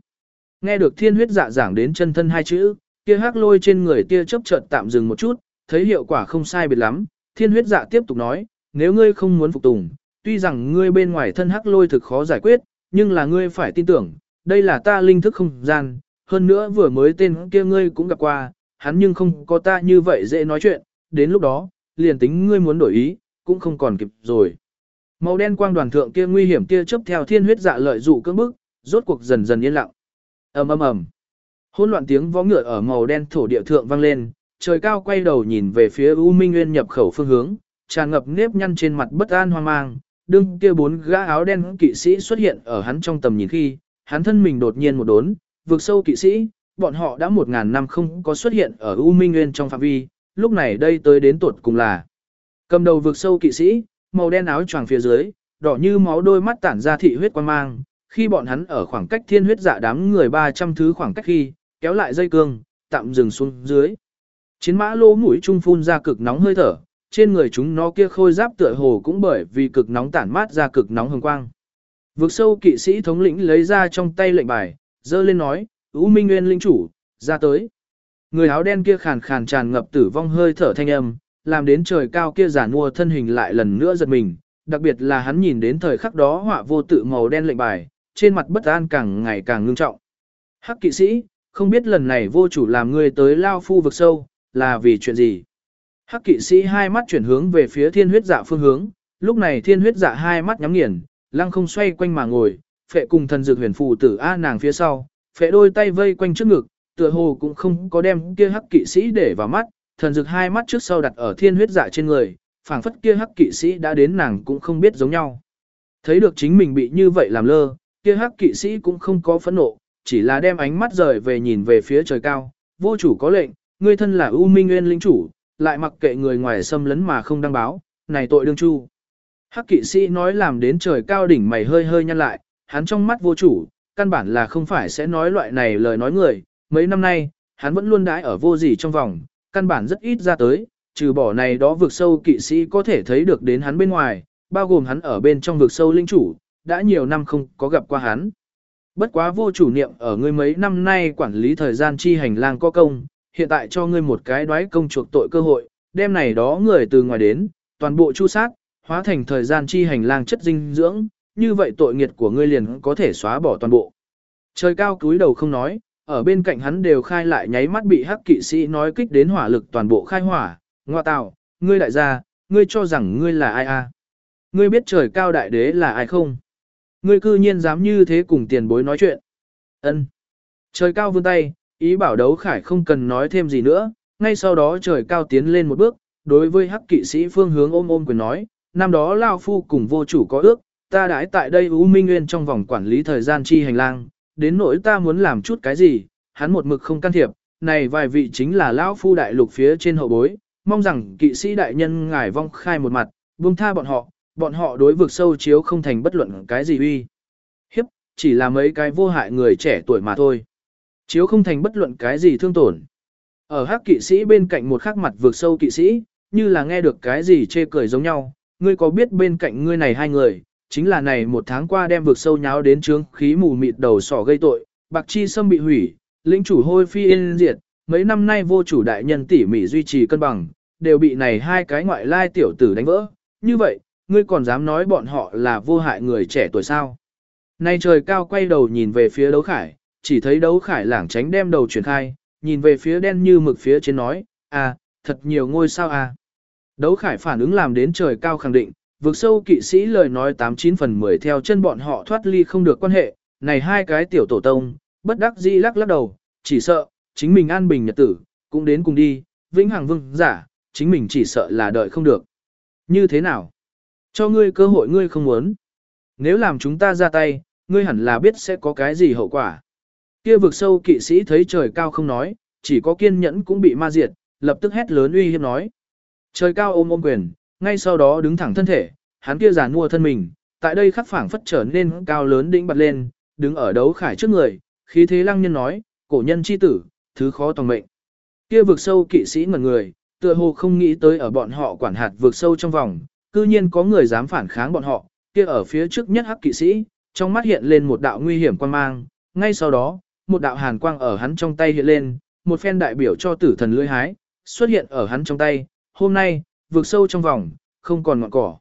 Nghe được thiên huyết dạ giảng đến chân thân hai chữ, kia hắc lôi trên người tia chớp chợt tạm dừng một chút, thấy hiệu quả không sai biệt lắm, thiên huyết dạ tiếp tục nói, nếu ngươi không muốn phục tùng, tuy rằng ngươi bên ngoài thân hắc lôi thực khó giải quyết, nhưng là ngươi phải tin tưởng, đây là ta linh thức không gian, hơn nữa vừa mới tên kia ngươi cũng gặp qua, hắn nhưng không có ta như vậy dễ nói chuyện, đến lúc đó, liền tính ngươi muốn đổi ý, cũng không còn kịp rồi. Màu đen quang đoàn thượng kia nguy hiểm kia chớp theo thiên huyết dạ lợi dụ cưỡng bức, rốt cuộc dần dần yên lặng. Ầm ầm ầm. Hỗn loạn tiếng vó ngựa ở màu đen thổ địa thượng vang lên, trời cao quay đầu nhìn về phía U Minh Nguyên nhập khẩu phương hướng, tràn ngập nếp nhăn trên mặt bất an hoang mang, đương kia bốn gã áo đen kỵ sĩ xuất hiện ở hắn trong tầm nhìn khi, hắn thân mình đột nhiên một đốn, vượt sâu kỵ sĩ, bọn họ đã một ngàn năm không có xuất hiện ở U Minh Nguyên trong phạm vi, lúc này đây tới đến tuột cùng là. Cầm đầu vượt sâu kỵ sĩ, màu đen áo choàng phía dưới, đỏ như máu đôi mắt tản ra thị huyết quan mang, khi bọn hắn ở khoảng cách thiên huyết dạ đám người 300 thứ khoảng cách khi, kéo lại dây cương, tạm dừng xuống dưới. Chiến mã lô mũi trung phun ra cực nóng hơi thở, trên người chúng nó kia khôi giáp tựa hồ cũng bởi vì cực nóng tản mát ra cực nóng hồng quang. Vực sâu kỵ sĩ thống lĩnh lấy ra trong tay lệnh bài, dơ lên nói, U Minh Nguyên linh chủ, ra tới. Người áo đen kia khàn khàn tràn ngập tử vong hơi thở thanh âm, làm đến trời cao kia giả mua thân hình lại lần nữa giật mình, đặc biệt là hắn nhìn đến thời khắc đó họa vô tự màu đen lệnh bài, trên mặt bất an càng ngày càng ngưng trọng. Hắc kỵ sĩ, không biết lần này vô chủ làm ngươi tới lao phu vực sâu, là vì chuyện gì? Hắc kỵ sĩ hai mắt chuyển hướng về phía thiên huyết dạ phương hướng, lúc này thiên huyết dạ hai mắt nhắm nghiền, lăng không xoay quanh mà ngồi, phệ cùng thần dược huyền phù tử A nàng phía sau, phệ đôi tay vây quanh trước ngực, tựa hồ cũng không có đem kia hắc kỵ sĩ để vào mắt, thần dược hai mắt trước sau đặt ở thiên huyết dạ trên người, phảng phất kia hắc kỵ sĩ đã đến nàng cũng không biết giống nhau. Thấy được chính mình bị như vậy làm lơ, kia hắc kỵ sĩ cũng không có phẫn nộ, chỉ là đem ánh mắt rời về nhìn về phía trời cao, vô chủ có lệnh, ngươi thân là U Minh Nguyên linh chủ, lại mặc kệ người ngoài xâm lấn mà không đăng báo, này tội đương chu. Hắc kỵ sĩ nói làm đến trời cao đỉnh mày hơi hơi nhăn lại, hắn trong mắt vô chủ, căn bản là không phải sẽ nói loại này lời nói người, mấy năm nay, hắn vẫn luôn đãi ở vô gì trong vòng, căn bản rất ít ra tới, trừ bỏ này đó vực sâu kỵ sĩ có thể thấy được đến hắn bên ngoài, bao gồm hắn ở bên trong vực sâu linh chủ, đã nhiều năm không có gặp qua hắn. Bất quá vô chủ niệm ở ngươi mấy năm nay quản lý thời gian chi hành lang có công, hiện tại cho ngươi một cái đoái công chuộc tội cơ hội, đem này đó người từ ngoài đến, toàn bộ chu sát, hóa thành thời gian chi hành lang chất dinh dưỡng, như vậy tội nghiệt của ngươi liền có thể xóa bỏ toàn bộ. Trời cao cúi đầu không nói, ở bên cạnh hắn đều khai lại nháy mắt bị hắc kỵ sĩ nói kích đến hỏa lực toàn bộ khai hỏa, ngoa tạo, ngươi đại gia, ngươi cho rằng ngươi là ai a? Ngươi biết trời cao đại đế là ai không? Ngươi cư nhiên dám như thế cùng tiền bối nói chuyện. Ân. Trời cao vươn tay, ý bảo đấu khải không cần nói thêm gì nữa, ngay sau đó trời cao tiến lên một bước, đối với hắc kỵ sĩ phương hướng ôm ôm quyền nói, năm đó Lao Phu cùng vô chủ có ước, ta đãi tại đây U Minh Nguyên trong vòng quản lý thời gian chi hành lang, đến nỗi ta muốn làm chút cái gì, hắn một mực không can thiệp, này vài vị chính là Lão Phu đại lục phía trên hậu bối, mong rằng kỵ sĩ đại nhân ngài vong khai một mặt, buông tha bọn họ, bọn họ đối vực sâu chiếu không thành bất luận cái gì uy. Hiếp, chỉ là mấy cái vô hại người trẻ tuổi mà thôi. Chiếu không thành bất luận cái gì thương tổn. Ở hắc kỵ sĩ bên cạnh một khắc mặt vượt sâu kỵ sĩ, như là nghe được cái gì chê cười giống nhau, ngươi có biết bên cạnh ngươi này hai người, chính là này một tháng qua đem vượt sâu nháo đến trướng khí mù mịt đầu sỏ gây tội, bạc chi sâm bị hủy, lĩnh chủ hôi phi yên diệt, mấy năm nay vô chủ đại nhân tỉ mỉ duy trì cân bằng, đều bị này hai cái ngoại lai tiểu tử đánh vỡ. Như vậy, ngươi còn dám nói bọn họ là vô hại người trẻ tuổi sao? Nay trời cao quay đầu nhìn về phía đấu khải, chỉ thấy đấu khải lảng tránh đem đầu chuyển khai, nhìn về phía đen như mực phía trên nói, à, thật nhiều ngôi sao à. Đấu khải phản ứng làm đến trời cao khẳng định, vượt sâu kỵ sĩ lời nói 89 phần 10 theo chân bọn họ thoát ly không được quan hệ, này hai cái tiểu tổ tông, bất đắc dĩ lắc lắc đầu, chỉ sợ, chính mình an bình nhật tử, cũng đến cùng đi, vĩnh hằng vương giả, chính mình chỉ sợ là đợi không được. Như thế nào? Cho ngươi cơ hội ngươi không muốn. Nếu làm chúng ta ra tay, ngươi hẳn là biết sẽ có cái gì hậu quả. Kia vực sâu kỵ sĩ thấy trời cao không nói, chỉ có kiên nhẫn cũng bị ma diệt, lập tức hét lớn uy hiếp nói. Trời cao ôm ôm quyền, ngay sau đó đứng thẳng thân thể, hắn kia giàn mua thân mình, tại đây khắc phảng phất trở nên cao lớn đĩnh bật lên, đứng ở đấu khải trước người, khí thế lăng nhân nói, cổ nhân chi tử, thứ khó tòng mệnh. Kia vực sâu kỵ sĩ ngẩn người, tựa hồ không nghĩ tới ở bọn họ quản hạt vực sâu trong vòng, cư nhiên có người dám phản kháng bọn họ, kia ở phía trước nhất hắc kỵ sĩ, trong mắt hiện lên một đạo nguy hiểm quan mang, ngay sau đó, một đạo hàn quang ở hắn trong tay hiện lên, một phen đại biểu cho tử thần lưỡi hái, xuất hiện ở hắn trong tay, hôm nay, vượt sâu trong vòng, không còn ngọn cỏ.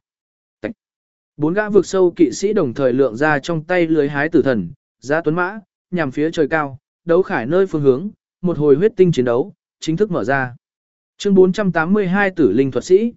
Tạch. Bốn gã vượt sâu kỵ sĩ đồng thời lượng ra trong tay lưới hái tử thần, ra tuấn mã, nhằm phía trời cao, đấu khải nơi phương hướng, một hồi huyết tinh chiến đấu, chính thức mở ra. Chương 482 tử linh thuật sĩ.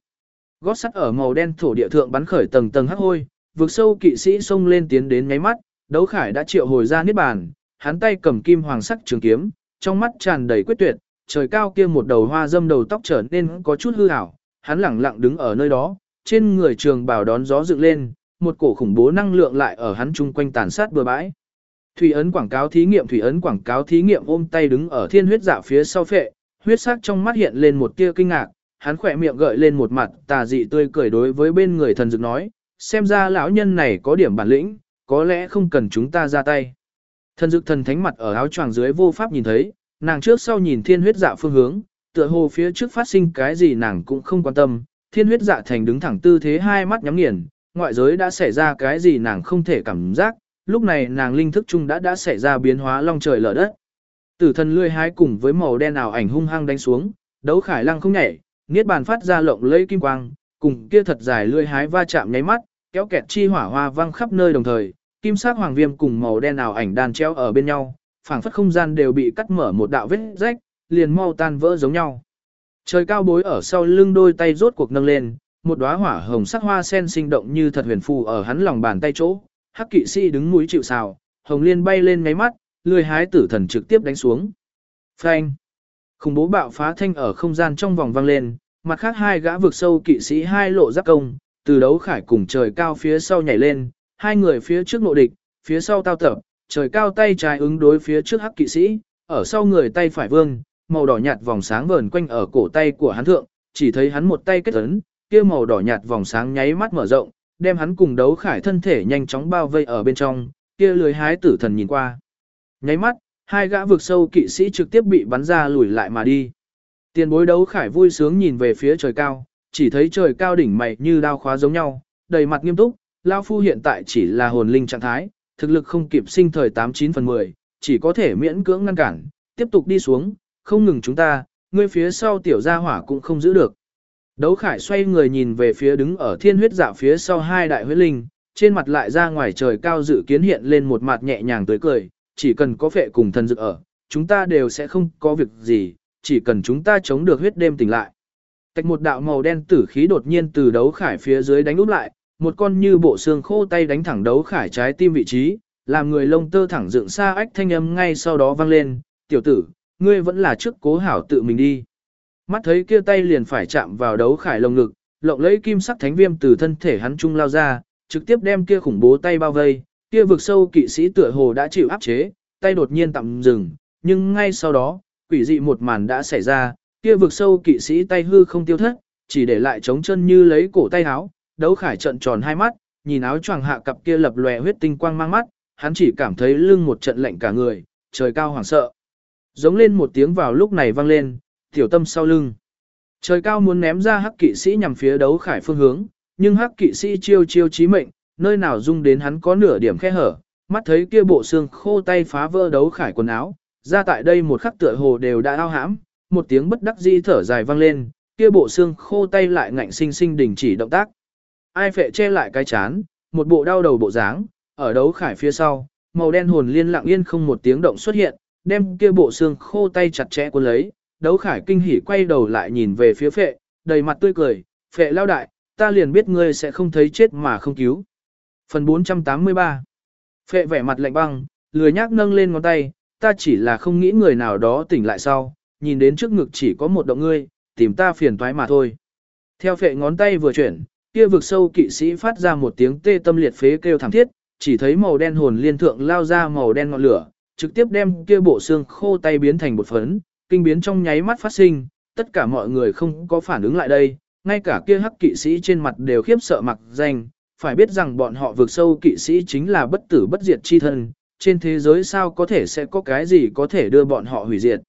Gót sắt ở màu đen thổ địa thượng bắn khởi tầng tầng hắc hôi, vượt sâu kỵ sĩ xông lên tiến đến nháy mắt, đấu khải đã triệu hồi ra niết bàn, hắn tay cầm kim hoàng sắc trường kiếm, trong mắt tràn đầy quyết tuyệt, trời cao kia một đầu hoa dâm đầu tóc trở nên có chút hư ảo, hắn lẳng lặng đứng ở nơi đó, trên người trường bào đón gió dựng lên, một cổ khủng bố năng lượng lại ở hắn chung quanh tàn sát bừa bãi. Thủy ấn quảng cáo thí nghiệm thủy ấn quảng cáo thí nghiệm ôm tay đứng ở thiên huyết dạ phía sau phệ, huyết sắc trong mắt hiện lên một tia kinh ngạc, hắn khỏe miệng gợi lên một mặt tà dị tươi cười đối với bên người thần dược nói, xem ra lão nhân này có điểm bản lĩnh, có lẽ không cần chúng ta ra tay. Thần dực thần thánh mặt ở áo choàng dưới vô pháp nhìn thấy, nàng trước sau nhìn thiên huyết dạ phương hướng, tựa hồ phía trước phát sinh cái gì nàng cũng không quan tâm, thiên huyết dạ thành đứng thẳng tư thế hai mắt nhắm nghiền, ngoại giới đã xảy ra cái gì nàng không thể cảm giác, lúc này nàng linh thức chung đã đã xảy ra biến hóa long trời lở đất. Tử thần lươi hái cùng với màu đen ảo ảnh hung hăng đánh xuống, đấu khải lăng không nhảy, niết bàn phát ra lộng lẫy kim quang, cùng kia thật dài lươi hái va chạm nháy mắt, kéo kẹt chi hỏa hoa văng khắp nơi đồng thời, kim sắc hoàng viêm cùng màu đen ảo ảnh đàn treo ở bên nhau, phảng phất không gian đều bị cắt mở một đạo vết rách, liền mau tan vỡ giống nhau. Trời cao bối ở sau lưng đôi tay rốt cuộc nâng lên, một đóa hỏa hồng sắc hoa sen sinh động như thật huyền phù ở hắn lòng bàn tay chỗ, hắc kỵ sĩ đứng mũi chịu sào, hồng liên bay lên ngáy mắt, lười hái tử thần trực tiếp đánh xuống. Phanh! Khủng bố bạo phá thanh ở không gian trong vòng vang lên, mặt khác hai gã vực sâu kỵ sĩ hai lộ giáp công, từ đấu khải cùng trời cao phía sau nhảy lên, hai người phía trước nội địch, phía sau tao tập, trời cao tay trái ứng đối phía trước hắc kỵ sĩ, ở sau người tay phải vương, màu đỏ nhạt vòng sáng vờn quanh ở cổ tay của hắn thượng, chỉ thấy hắn một tay kết ấn, kia màu đỏ nhạt vòng sáng nháy mắt mở rộng, đem hắn cùng đấu khải thân thể nhanh chóng bao vây ở bên trong, kia lưới hái tử thần nhìn qua. Nháy mắt, hai gã vực sâu kỵ sĩ trực tiếp bị bắn ra lùi lại mà đi. Tiền bối đấu khải vui sướng nhìn về phía trời cao, chỉ thấy trời cao đỉnh mày như đao khóa giống nhau, đầy mặt nghiêm túc, Lao Phu hiện tại chỉ là hồn linh trạng thái, thực lực không kịp sinh thời 89 phần 10, chỉ có thể miễn cưỡng ngăn cản, tiếp tục đi xuống, không ngừng chúng ta, ngươi phía sau tiểu gia hỏa cũng không giữ được. Đấu khải xoay người nhìn về phía đứng ở thiên huyết dạ phía sau hai đại huyết linh, trên mặt lại ra ngoài trời cao dự kiến hiện lên một mặt nhẹ nhàng tới cười, chỉ cần có phệ cùng thần dự ở, chúng ta đều sẽ không có việc gì, chỉ cần chúng ta chống được huyết đêm tỉnh lại. Tạch một đạo màu đen tử khí đột nhiên từ đấu khải phía dưới đánh úp lại, một con như bộ xương khô tay đánh thẳng đấu khải trái tim vị trí, làm người lông tơ thẳng dựng xa ách thanh âm ngay sau đó vang lên, tiểu tử, ngươi vẫn là trước cố hảo tự mình đi. Mắt thấy kia tay liền phải chạm vào đấu khải lồng ngực, lộng lấy kim sắc thánh viêm từ thân thể hắn trung lao ra, trực tiếp đem kia khủng bố tay bao vây, kia vực sâu kỵ sĩ tựa hồ đã chịu áp chế, tay đột nhiên tạm dừng, nhưng ngay sau đó, quỷ dị một màn đã xảy ra, kia vực sâu kỵ sĩ tay hư không tiêu thất, chỉ để lại trống chân như lấy cổ tay áo, đấu khải trận tròn hai mắt, nhìn áo choàng hạ cặp kia lập lòe huyết tinh quang mang mắt, hắn chỉ cảm thấy lưng một trận lạnh cả người, trời cao hoảng sợ. Giống lên một tiếng vào lúc này vang lên, tiểu tâm sau lưng. Trời cao muốn ném ra hắc kỵ sĩ nhằm phía đấu khải phương hướng, nhưng hắc kỵ sĩ chiêu chiêu chí mệnh, nơi nào dung đến hắn có nửa điểm khe hở, mắt thấy kia bộ xương khô tay phá vỡ đấu khải quần áo, ra tại đây một khắc tựa hồ đều đã ao hãm, một tiếng bất đắc dĩ thở dài vang lên, kia bộ xương khô tay lại ngạnh sinh sinh đình chỉ động tác. Ai phệ che lại cái chán, một bộ đau đầu bộ dáng, ở đấu khải phía sau, màu đen hồn liên lặng yên không một tiếng động xuất hiện, đem kia bộ xương khô tay chặt chẽ cuốn lấy, đấu khải kinh hỉ quay đầu lại nhìn về phía phệ, đầy mặt tươi cười, phệ lao đại, ta liền biết ngươi sẽ không thấy chết mà không cứu. Phần 483 Phệ vẻ mặt lạnh băng, lười nhác nâng lên ngón tay, ta chỉ là không nghĩ người nào đó tỉnh lại sau, nhìn đến trước ngực chỉ có một động ngươi, tìm ta phiền toái mà thôi. Theo phệ ngón tay vừa chuyển, kia vực sâu kỵ sĩ phát ra một tiếng tê tâm liệt phế kêu thảm thiết, chỉ thấy màu đen hồn liên thượng lao ra màu đen ngọn lửa, trực tiếp đem kia bộ xương khô tay biến thành một phấn, kinh biến trong nháy mắt phát sinh, tất cả mọi người không có phản ứng lại đây, ngay cả kia hắc kỵ sĩ trên mặt đều khiếp sợ mặc danh, phải biết rằng bọn họ vượt sâu kỵ sĩ chính là bất tử bất diệt chi thân, trên thế giới sao có thể sẽ có cái gì có thể đưa bọn họ hủy diệt.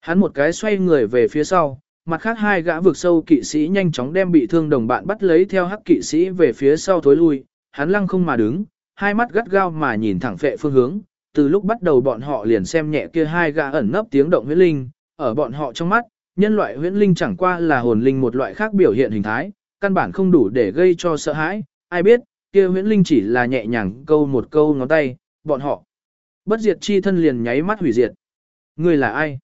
Hắn một cái xoay người về phía sau, mặt khác hai gã vượt sâu kỵ sĩ nhanh chóng đem bị thương đồng bạn bắt lấy theo hắc kỵ sĩ về phía sau thối lui, hắn lăng không mà đứng, hai mắt gắt gao mà nhìn thẳng phệ phương hướng, từ lúc bắt đầu bọn họ liền xem nhẹ kia hai gã ẩn nấp tiếng động huyễn linh, ở bọn họ trong mắt, nhân loại huyễn linh chẳng qua là hồn linh một loại khác biểu hiện hình thái, căn bản không đủ để gây cho sợ hãi, ai biết, kia huyễn linh chỉ là nhẹ nhàng câu một câu ngón tay, bọn họ. Bất diệt chi thân liền nháy mắt hủy diệt. Người là ai?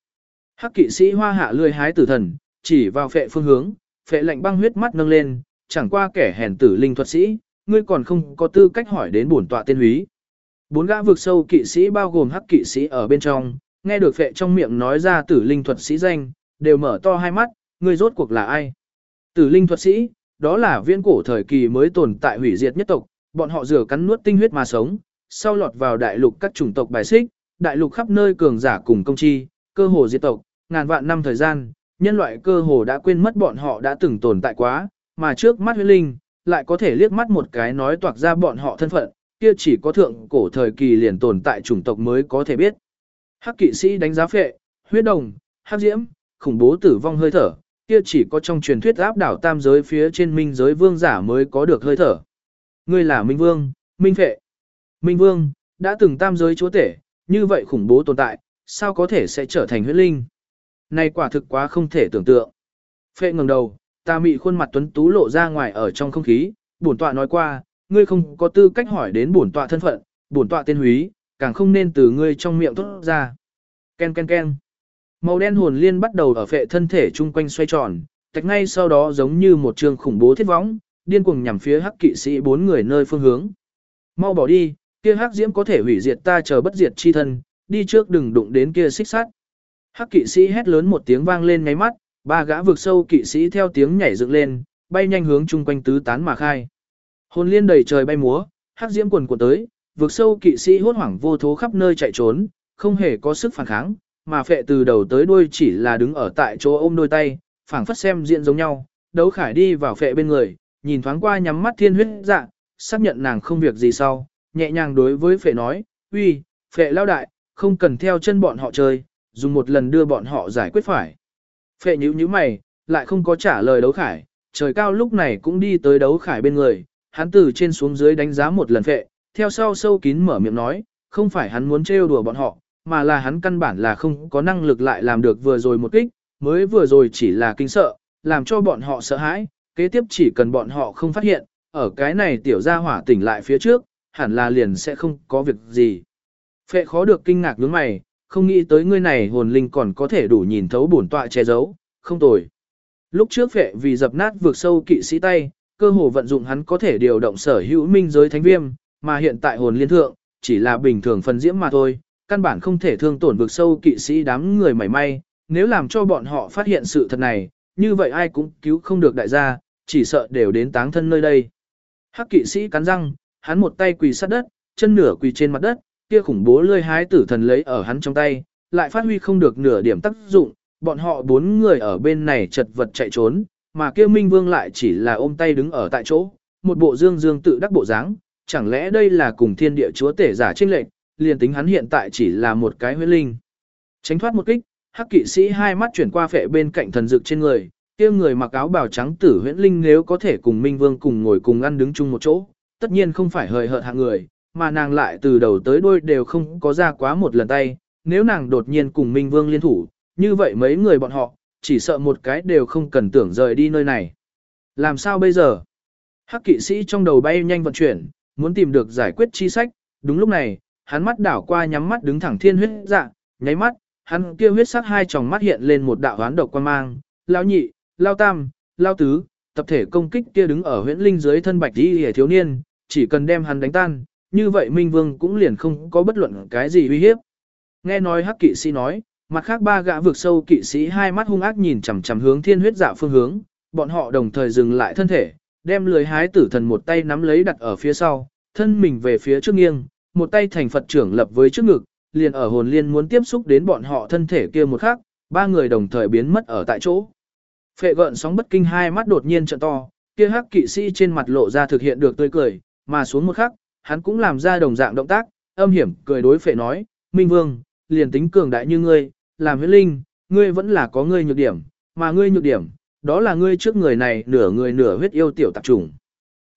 Hắc kỵ sĩ hoa hạ lươi hái tử thần, chỉ vào phệ phương hướng, phệ lạnh băng huyết mắt nâng lên, chẳng qua kẻ hèn tử linh thuật sĩ, ngươi còn không có tư cách hỏi đến bổn tọa tên húy. Bốn gã vực sâu kỵ sĩ bao gồm hắc kỵ sĩ ở bên trong, nghe được phệ trong miệng nói ra tử linh thuật sĩ danh, đều mở to hai mắt, ngươi rốt cuộc là ai? Tử linh thuật sĩ, đó là viên cổ thời kỳ mới tồn tại hủy diệt nhất tộc, bọn họ rửa cắn nuốt tinh huyết mà sống, sau lọt vào đại lục các chủng tộc bài xích, đại lục khắp nơi cường giả cùng công chi, cơ hồ diệt tộc, ngàn vạn năm thời gian, nhân loại cơ hồ đã quên mất bọn họ đã từng tồn tại quá, mà trước mắt huyết linh, lại có thể liếc mắt một cái nói toạc ra bọn họ thân phận, kia chỉ có thượng cổ thời kỳ liền tồn tại chủng tộc mới có thể biết. Hắc kỵ sĩ đánh giá phệ, huyết đồng, hắc diễm, khủng bố tử vong hơi thở, kia chỉ có trong truyền thuyết áp đảo tam giới phía trên minh giới vương giả mới có được hơi thở. Ngươi là minh vương, minh phệ. Minh vương, đã từng tam giới chúa tể, như vậy khủng bố tồn tại, sao có thể sẽ trở thành huyết linh? Này quả thực quá không thể tưởng tượng. Phệ ngẩng đầu, ta mị khuôn mặt tuấn tú lộ ra ngoài ở trong không khí, bổn tọa nói qua, ngươi không có tư cách hỏi đến bổn tọa thân phận, bổn tọa tên húy, càng không nên từ ngươi trong miệng tốt ra. Ken ken ken. Màu đen hồn liên bắt đầu ở phệ thân thể chung quanh xoay tròn, tạch ngay sau đó giống như một trường khủng bố thiết võng, điên cuồng nhằm phía hắc kỵ sĩ bốn người nơi phương hướng. Mau bỏ đi, kia hắc diễm có thể hủy diệt ta chờ bất diệt chi thân, đi trước đừng đụng đến kia xích sát. Hắc kỵ sĩ hét lớn một tiếng vang lên ngáy mắt, ba gã vực sâu kỵ sĩ theo tiếng nhảy dựng lên, bay nhanh hướng chung quanh tứ tán mà khai. Hồn liên đầy trời bay múa, hắc diễm quần cuộn tới, vực sâu kỵ sĩ hốt hoảng vô thố khắp nơi chạy trốn, không hề có sức phản kháng, mà phệ từ đầu tới đuôi chỉ là đứng ở tại chỗ ôm đôi tay, phảng phất xem diện giống nhau, đấu khải đi vào phệ bên người, nhìn thoáng qua nhắm mắt thiên huyết dạ, xác nhận nàng không việc gì sau, nhẹ nhàng đối với phệ nói, uy, phệ lao đại, không cần theo chân bọn họ chơi, dùng một lần đưa bọn họ giải quyết phải. Phệ nhữ như mày, lại không có trả lời đấu khải, trời cao lúc này cũng đi tới đấu khải bên người, hắn từ trên xuống dưới đánh giá một lần phệ, theo sau sâu kín mở miệng nói, không phải hắn muốn trêu đùa bọn họ, mà là hắn căn bản là không có năng lực lại làm được vừa rồi một kích, mới vừa rồi chỉ là kinh sợ, làm cho bọn họ sợ hãi, kế tiếp chỉ cần bọn họ không phát hiện, ở cái này tiểu gia hỏa tỉnh lại phía trước, hẳn là liền sẽ không có việc gì. Phệ khó được kinh ngạc nhướng mày, không nghĩ tới ngươi này hồn linh còn có thể đủ nhìn thấu bổn tọa che giấu, không tồi. Lúc trước phệ vì dập nát vượt sâu kỵ sĩ tay, cơ hồ vận dụng hắn có thể điều động sở hữu minh giới thánh viêm, mà hiện tại hồn liên thượng, chỉ là bình thường phần diễm mà thôi, căn bản không thể thương tổn vực sâu kỵ sĩ đám người mảy may, nếu làm cho bọn họ phát hiện sự thật này, như vậy ai cũng cứu không được đại gia, chỉ sợ đều đến táng thân nơi đây. Hắc kỵ sĩ cắn răng, hắn một tay quỳ sát đất, chân nửa quỳ trên mặt đất, kia khủng bố lươi hái tử thần lấy ở hắn trong tay, lại phát huy không được nửa điểm tác dụng, bọn họ bốn người ở bên này chật vật chạy trốn, mà kia Minh Vương lại chỉ là ôm tay đứng ở tại chỗ, một bộ dương dương tự đắc bộ dáng, chẳng lẽ đây là cùng thiên địa chúa tể giả trinh lệnh, liền tính hắn hiện tại chỉ là một cái huyết linh. Tránh thoát một kích, hắc kỵ sĩ hai mắt chuyển qua phệ bên cạnh thần dực trên người, kia người mặc áo bào trắng tử huyễn linh nếu có thể cùng Minh Vương cùng ngồi cùng ăn đứng chung một chỗ, tất nhiên không phải hời hợt hạng người, mà nàng lại từ đầu tới đuôi đều không có ra quá một lần tay, nếu nàng đột nhiên cùng Minh Vương liên thủ, như vậy mấy người bọn họ, chỉ sợ một cái đều không cần tưởng rời đi nơi này. Làm sao bây giờ? Hắc kỵ sĩ trong đầu bay nhanh vận chuyển, muốn tìm được giải quyết chi sách, đúng lúc này, hắn mắt đảo qua nhắm mắt đứng thẳng thiên huyết dạ, nháy mắt, hắn kia huyết sắc hai tròng mắt hiện lên một đạo hoán độc quan mang, lao nhị, lao tam, lao tứ, tập thể công kích kia đứng ở huyễn linh dưới thân bạch đi hề thiếu niên, chỉ cần đem hắn đánh tan, như vậy Minh Vương cũng liền không có bất luận cái gì uy hiếp. Nghe nói hắc kỵ sĩ nói, mặt khác ba gã vực sâu kỵ sĩ hai mắt hung ác nhìn chằm chằm hướng thiên huyết dạ phương hướng, bọn họ đồng thời dừng lại thân thể, đem lưới hái tử thần một tay nắm lấy đặt ở phía sau, thân mình về phía trước nghiêng, một tay thành Phật trưởng lập với trước ngực, liền ở hồn liên muốn tiếp xúc đến bọn họ thân thể kia một khắc, ba người đồng thời biến mất ở tại chỗ. Phệ gợn sóng bất kinh hai mắt đột nhiên trợ to, kia hắc kỵ sĩ trên mặt lộ ra thực hiện được tươi cười, mà xuống một khắc, hắn cũng làm ra đồng dạng động tác, âm hiểm cười đối phệ nói, Minh Vương, liền tính cường đại như ngươi, làm huyết linh, ngươi vẫn là có ngươi nhược điểm, mà ngươi nhược điểm, đó là ngươi trước người này nửa người nửa huyết yêu tiểu tạp trùng.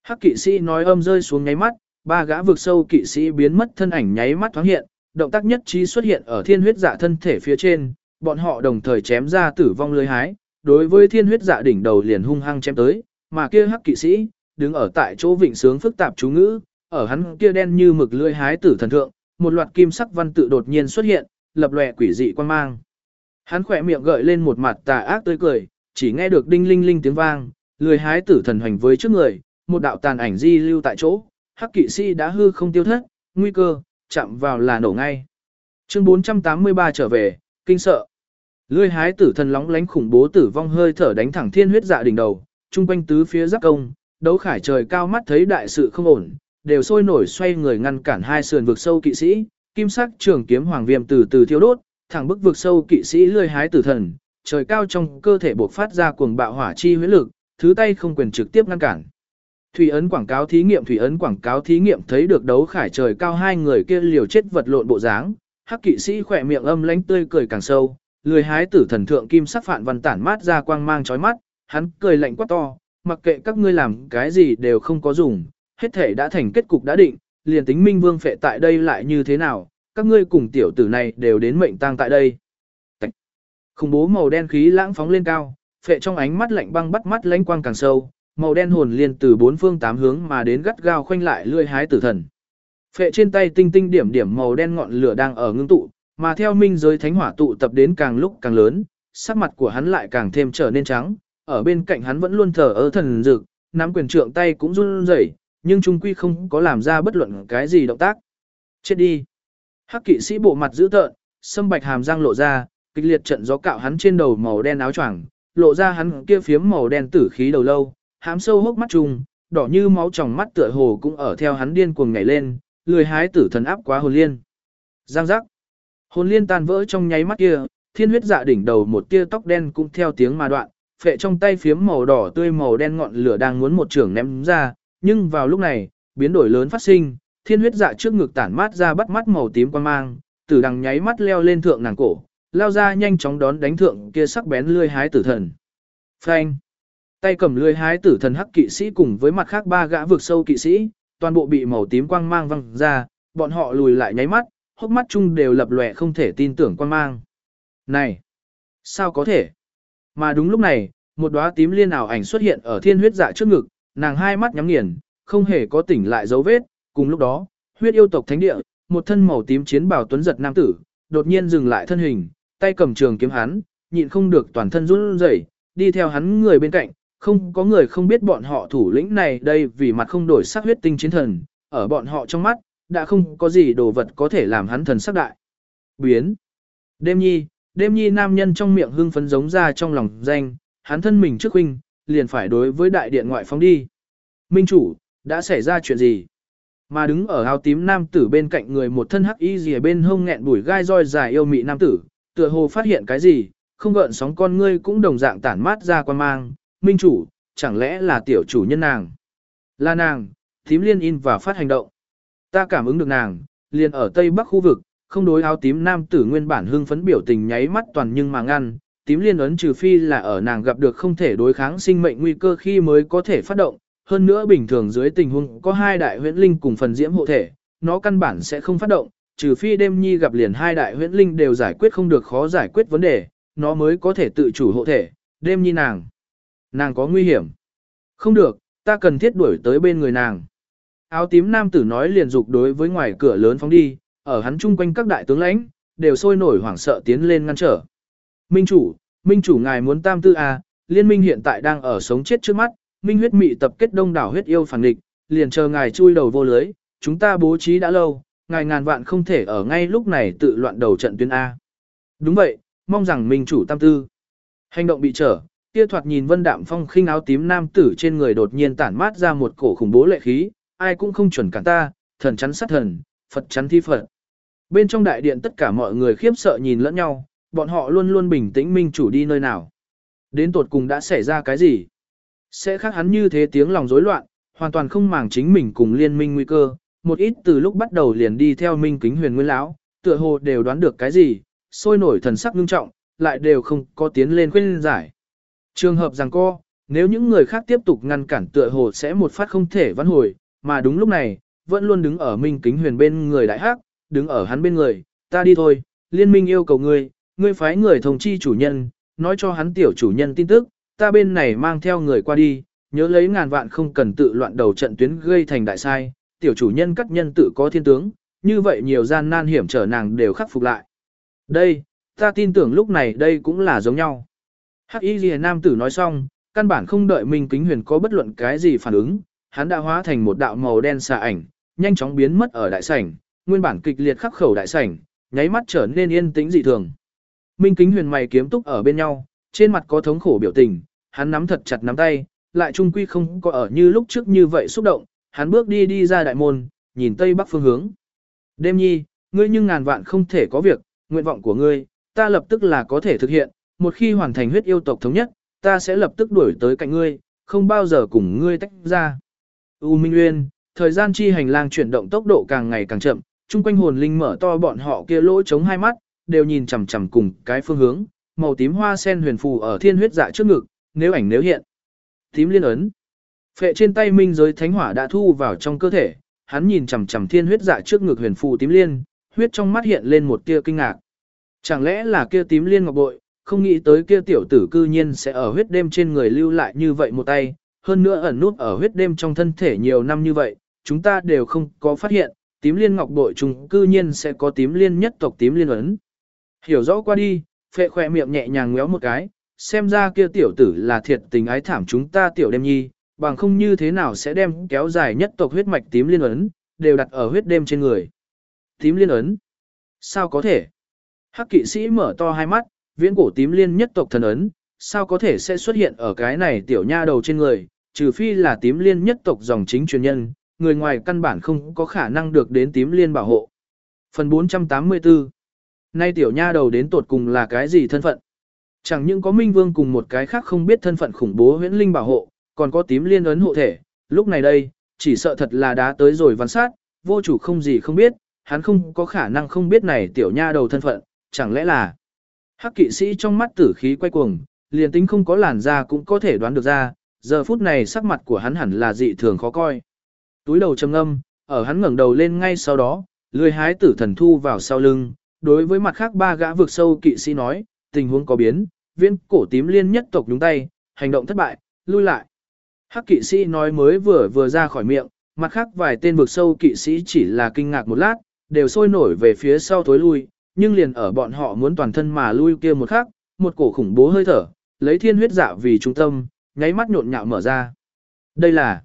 Hắc kỵ sĩ nói âm rơi xuống nháy mắt, ba gã vực sâu kỵ sĩ biến mất thân ảnh nháy mắt thoáng hiện, động tác nhất trí xuất hiện ở thiên huyết dạ thân thể phía trên, bọn họ đồng thời chém ra tử vong lưới hái, đối với thiên huyết dạ đỉnh đầu liền hung hăng chém tới, mà kia hắc kỵ sĩ, đứng ở tại chỗ vịnh sướng phức tạp chú ngữ, ở hắn kia đen như mực lưỡi hái tử thần thượng, một loạt kim sắc văn tự đột nhiên xuất hiện, lập lòe quỷ dị quan mang. Hắn khỏe miệng gợi lên một mặt tà ác tươi cười, chỉ nghe được đinh linh linh tiếng vang, lưỡi hái tử thần hoành với trước người, một đạo tàn ảnh di lưu tại chỗ, hắc kỵ sĩ đã hư không tiêu thất, nguy cơ, chạm vào là nổ ngay. Chương 483 trở về, kinh sợ. lưỡi hái tử thần lóng lánh khủng bố tử vong hơi thở đánh thẳng thiên huyết dạ đỉnh đầu, trung quanh tứ phía giáp công, đấu khải trời cao mắt thấy đại sự không ổn, đều sôi nổi xoay người ngăn cản hai sườn vực sâu kỵ sĩ, kim sắc trường kiếm hoàng viêm từ từ thiêu đốt, thẳng bức vực sâu kỵ sĩ lươi hái tử thần, trời cao trong cơ thể bộc phát ra cuồng bạo hỏa chi huyết lực, thứ tay không quyền trực tiếp ngăn cản. Thủy ấn quảng cáo thí nghiệm thủy ấn quảng cáo thí nghiệm thấy được đấu khải trời cao hai người kia liều chết vật lộn bộ dáng, hắc kỵ sĩ khỏe miệng âm lãnh tươi cười càng sâu, lười hái tử thần thượng kim sắc phạn văn tản mát ra quang mang chói mắt, hắn cười lạnh quá to, mặc kệ các ngươi làm cái gì đều không có dùng, hết thể đã thành kết cục đã định, liền tính minh vương phệ tại đây lại như thế nào, các ngươi cùng tiểu tử này đều đến mệnh tang tại đây. Tạch. Khủng bố màu đen khí lãng phóng lên cao, phệ trong ánh mắt lạnh băng bắt mắt lánh quang càng sâu, màu đen hồn liền từ bốn phương tám hướng mà đến gắt gao khoanh lại lươi hái tử thần. Phệ trên tay tinh tinh điểm điểm màu đen ngọn lửa đang ở ngưng tụ, mà theo minh giới thánh hỏa tụ tập đến càng lúc càng lớn, sắc mặt của hắn lại càng thêm trở nên trắng, ở bên cạnh hắn vẫn luôn thở ơ thần dực, nắm quyền trượng tay cũng run rẩy, nhưng trung quy không có làm ra bất luận cái gì động tác. Chết đi. Hắc kỵ sĩ bộ mặt dữ tợn, sâm bạch hàm răng lộ ra, kịch liệt trận gió cạo hắn trên đầu màu đen áo choàng, lộ ra hắn kia phiếm màu đen tử khí đầu lâu, hám sâu hốc mắt trùng, đỏ như máu trong mắt tựa hồ cũng ở theo hắn điên cuồng nhảy lên, lười hái tử thần áp quá hồn liên. Giang giác. Hồn liên tan vỡ trong nháy mắt kia, thiên huyết dạ đỉnh đầu một tia tóc đen cũng theo tiếng mà đoạn, phệ trong tay phiếm màu đỏ tươi màu đen ngọn lửa đang muốn một trường ném ra, nhưng vào lúc này, biến đổi lớn phát sinh, thiên huyết dạ trước ngực tản mát ra bắt mắt màu tím quan mang, tử đằng nháy mắt leo lên thượng nàng cổ, lao ra nhanh chóng đón đánh thượng kia sắc bén lươi hái tử thần. Phanh! Tay cầm lươi hái tử thần hắc kỵ sĩ cùng với mặt khác ba gã vực sâu kỵ sĩ, toàn bộ bị màu tím quang mang văng ra, bọn họ lùi lại nháy mắt, hốc mắt chung đều lập lòe không thể tin tưởng quang mang. Này! Sao có thể? Mà đúng lúc này, một đóa tím liên ảo ảnh xuất hiện ở thiên huyết dạ trước ngực, nàng hai mắt nhắm nghiền, không hề có tỉnh lại dấu vết, cùng lúc đó, huyết yêu tộc thánh địa, một thân màu tím chiến bào tuấn giật nam tử, đột nhiên dừng lại thân hình, tay cầm trường kiếm hắn, nhịn không được toàn thân run rẩy, đi theo hắn người bên cạnh, không có người không biết bọn họ thủ lĩnh này đây vì mặt không đổi sắc huyết tinh chiến thần, ở bọn họ trong mắt, đã không có gì đồ vật có thể làm hắn thần sắc đại. Biến. Đêm nhi, đêm nhi nam nhân trong miệng hưng phấn giống ra trong lòng danh, hắn thân mình trước huynh, liền phải đối với đại điện ngoại phóng đi. Minh chủ, đã xảy ra chuyện gì? Mà đứng ở áo tím nam tử bên cạnh người một thân hắc y rìa bên hông nghẹn bùi gai roi dài yêu mị nam tử, tựa hồ phát hiện cái gì, không gợn sóng con ngươi cũng đồng dạng tản mát ra quan mang, minh chủ, chẳng lẽ là tiểu chủ nhân nàng? Là nàng, tím liên in và phát hành động. Ta cảm ứng được nàng, liền ở tây bắc khu vực, không đối áo tím nam tử nguyên bản hưng phấn biểu tình nháy mắt toàn nhưng mà ngăn, tím liên ấn trừ phi là ở nàng gặp được không thể đối kháng sinh mệnh nguy cơ khi mới có thể phát động, hơn nữa bình thường dưới tình huống có hai đại huyễn linh cùng phần diễm hộ thể, nó căn bản sẽ không phát động, trừ phi đêm nhi gặp liền hai đại huyễn linh đều giải quyết không được khó giải quyết vấn đề, nó mới có thể tự chủ hộ thể, đêm nhi nàng. Nàng có nguy hiểm. Không được, ta cần thiết đuổi tới bên người nàng. Áo tím nam tử nói liền dục đối với ngoài cửa lớn phóng đi, ở hắn chung quanh các đại tướng lãnh, đều sôi nổi hoảng sợ tiến lên ngăn trở. Minh chủ, Minh chủ ngài muốn tam tư à, liên minh hiện tại đang ở sống chết trước mắt, Minh huyết mị tập kết đông đảo huyết yêu phản địch, liền chờ ngài chui đầu vô lưới, chúng ta bố trí đã lâu, ngài ngàn vạn không thể ở ngay lúc này tự loạn đầu trận tuyến A. Đúng vậy, mong rằng Minh chủ tam tư. Hành động bị trở, kia thoạt nhìn vân đạm phong khinh áo tím nam tử trên người đột nhiên tản mát ra một cổ khủng bố lệ khí, ai cũng không chuẩn cản ta, thần chắn sát thần, Phật chắn thi Phật. Bên trong đại điện tất cả mọi người khiếp sợ nhìn lẫn nhau, bọn họ luôn luôn bình tĩnh minh chủ đi nơi nào. Đến tột cùng đã xảy ra cái gì? Sẽ khác hắn như thế tiếng lòng rối loạn, hoàn toàn không màng chính mình cùng liên minh nguy cơ, một ít từ lúc bắt đầu liền đi theo minh kính huyền nguyên lão, tựa hồ đều đoán được cái gì, sôi nổi thần sắc nghiêm trọng, lại đều không có tiến lên khuyên giải. Trường hợp rằng co, nếu những người khác tiếp tục ngăn cản tựa hồ sẽ một phát không thể vãn hồi, mà đúng lúc này, vẫn luôn đứng ở Minh Kính Huyền bên người đại hắc, đứng ở hắn bên người, ta đi thôi, liên minh yêu cầu ngươi, ngươi phái người thông chi chủ nhân, nói cho hắn tiểu chủ nhân tin tức, ta bên này mang theo người qua đi, nhớ lấy ngàn vạn không cần tự loạn đầu trận tuyến gây thành đại sai, tiểu chủ nhân cắt nhân tự có thiên tướng, như vậy nhiều gian nan hiểm trở nàng đều khắc phục lại. Đây, ta tin tưởng lúc này đây cũng là giống nhau. Hắc Y Liễu nam tử nói xong, căn bản không đợi Minh Kính Huyền có bất luận cái gì phản ứng, hắn đã hóa thành một đạo màu đen xà ảnh, nhanh chóng biến mất ở đại sảnh, nguyên bản kịch liệt khắc khẩu đại sảnh, nháy mắt trở nên yên tĩnh dị thường. Minh Kính Huyền mày kiếm túc ở bên nhau, trên mặt có thống khổ biểu tình, hắn nắm thật chặt nắm tay, lại trung quy không có ở như lúc trước như vậy xúc động, hắn bước đi đi ra đại môn, nhìn tây bắc phương hướng. Đêm nhi, ngươi nhưng ngàn vạn không thể có việc, nguyện vọng của ngươi, ta lập tức là có thể thực hiện, một khi hoàn thành huyết yêu tộc thống nhất, ta sẽ lập tức đuổi tới cạnh ngươi, không bao giờ cùng ngươi tách ra. U Minh Nguyên, thời gian chi hành lang chuyển động tốc độ càng ngày càng chậm, chung quanh hồn linh mở to bọn họ kia lỗ chống hai mắt, đều nhìn chằm chằm cùng cái phương hướng, màu tím hoa sen huyền phù ở thiên huyết dạ trước ngực, nếu ảnh nếu hiện. Tím liên ấn. Phệ trên tay minh giới thánh hỏa đã thu vào trong cơ thể, hắn nhìn chằm chằm thiên huyết dạ trước ngực huyền phù tím liên, huyết trong mắt hiện lên một tia kinh ngạc. Chẳng lẽ là kia tím liên ngọc bội, không nghĩ tới kia tiểu tử cư nhiên sẽ ở huyết đêm trên người lưu lại như vậy một tay, hơn nữa ẩn nút ở huyết đêm trong thân thể nhiều năm như vậy, chúng ta đều không có phát hiện, tím liên ngọc bội trùng cư nhiên sẽ có tím liên nhất tộc tím liên ấn. Hiểu rõ qua đi, phệ khỏe miệng nhẹ nhàng ngéo một cái, xem ra kia tiểu tử là thiệt tình ái thảm chúng ta tiểu đêm nhi, bằng không như thế nào sẽ đem kéo dài nhất tộc huyết mạch tím liên ấn, đều đặt ở huyết đêm trên người. Tím liên ấn? Sao có thể? Hắc kỵ sĩ mở to hai mắt, viễn cổ tím liên nhất tộc thần ấn, sao có thể sẽ xuất hiện ở cái này tiểu nha đầu trên người, trừ phi là tím liên nhất tộc dòng chính truyền nhân, người ngoài căn bản không có khả năng được đến tím liên bảo hộ. Phần 484 Nay tiểu nha đầu đến tột cùng là cái gì thân phận? Chẳng những có Minh Vương cùng một cái khác không biết thân phận khủng bố huyễn linh bảo hộ, còn có tím liên ấn hộ thể, lúc này đây, chỉ sợ thật là đã tới rồi văn sát, vô chủ không gì không biết, hắn không có khả năng không biết này tiểu nha đầu thân phận, chẳng lẽ là Hắc kỵ sĩ trong mắt tử khí quay cuồng, liền tính không có làn da cũng có thể đoán được ra, giờ phút này sắc mặt của hắn hẳn là dị thường khó coi. Túi đầu trầm âm, ở hắn ngẩng đầu lên ngay sau đó, lười hái tử thần thu vào sau lưng, đối với mặt khác ba gã vực sâu kỵ sĩ nói, tình huống có biến, viên cổ tím liên nhất tộc nhúng tay, hành động thất bại, lui lại. Hắc kỵ sĩ nói mới vừa vừa ra khỏi miệng, mặt khác vài tên vực sâu kỵ sĩ chỉ là kinh ngạc một lát, đều sôi nổi về phía sau thối lui, nhưng liền ở bọn họ muốn toàn thân mà lui kia một khắc, một cổ khủng bố hơi thở, lấy thiên huyết dạ vì trung tâm, nháy mắt nhộn nhạo mở ra. Đây là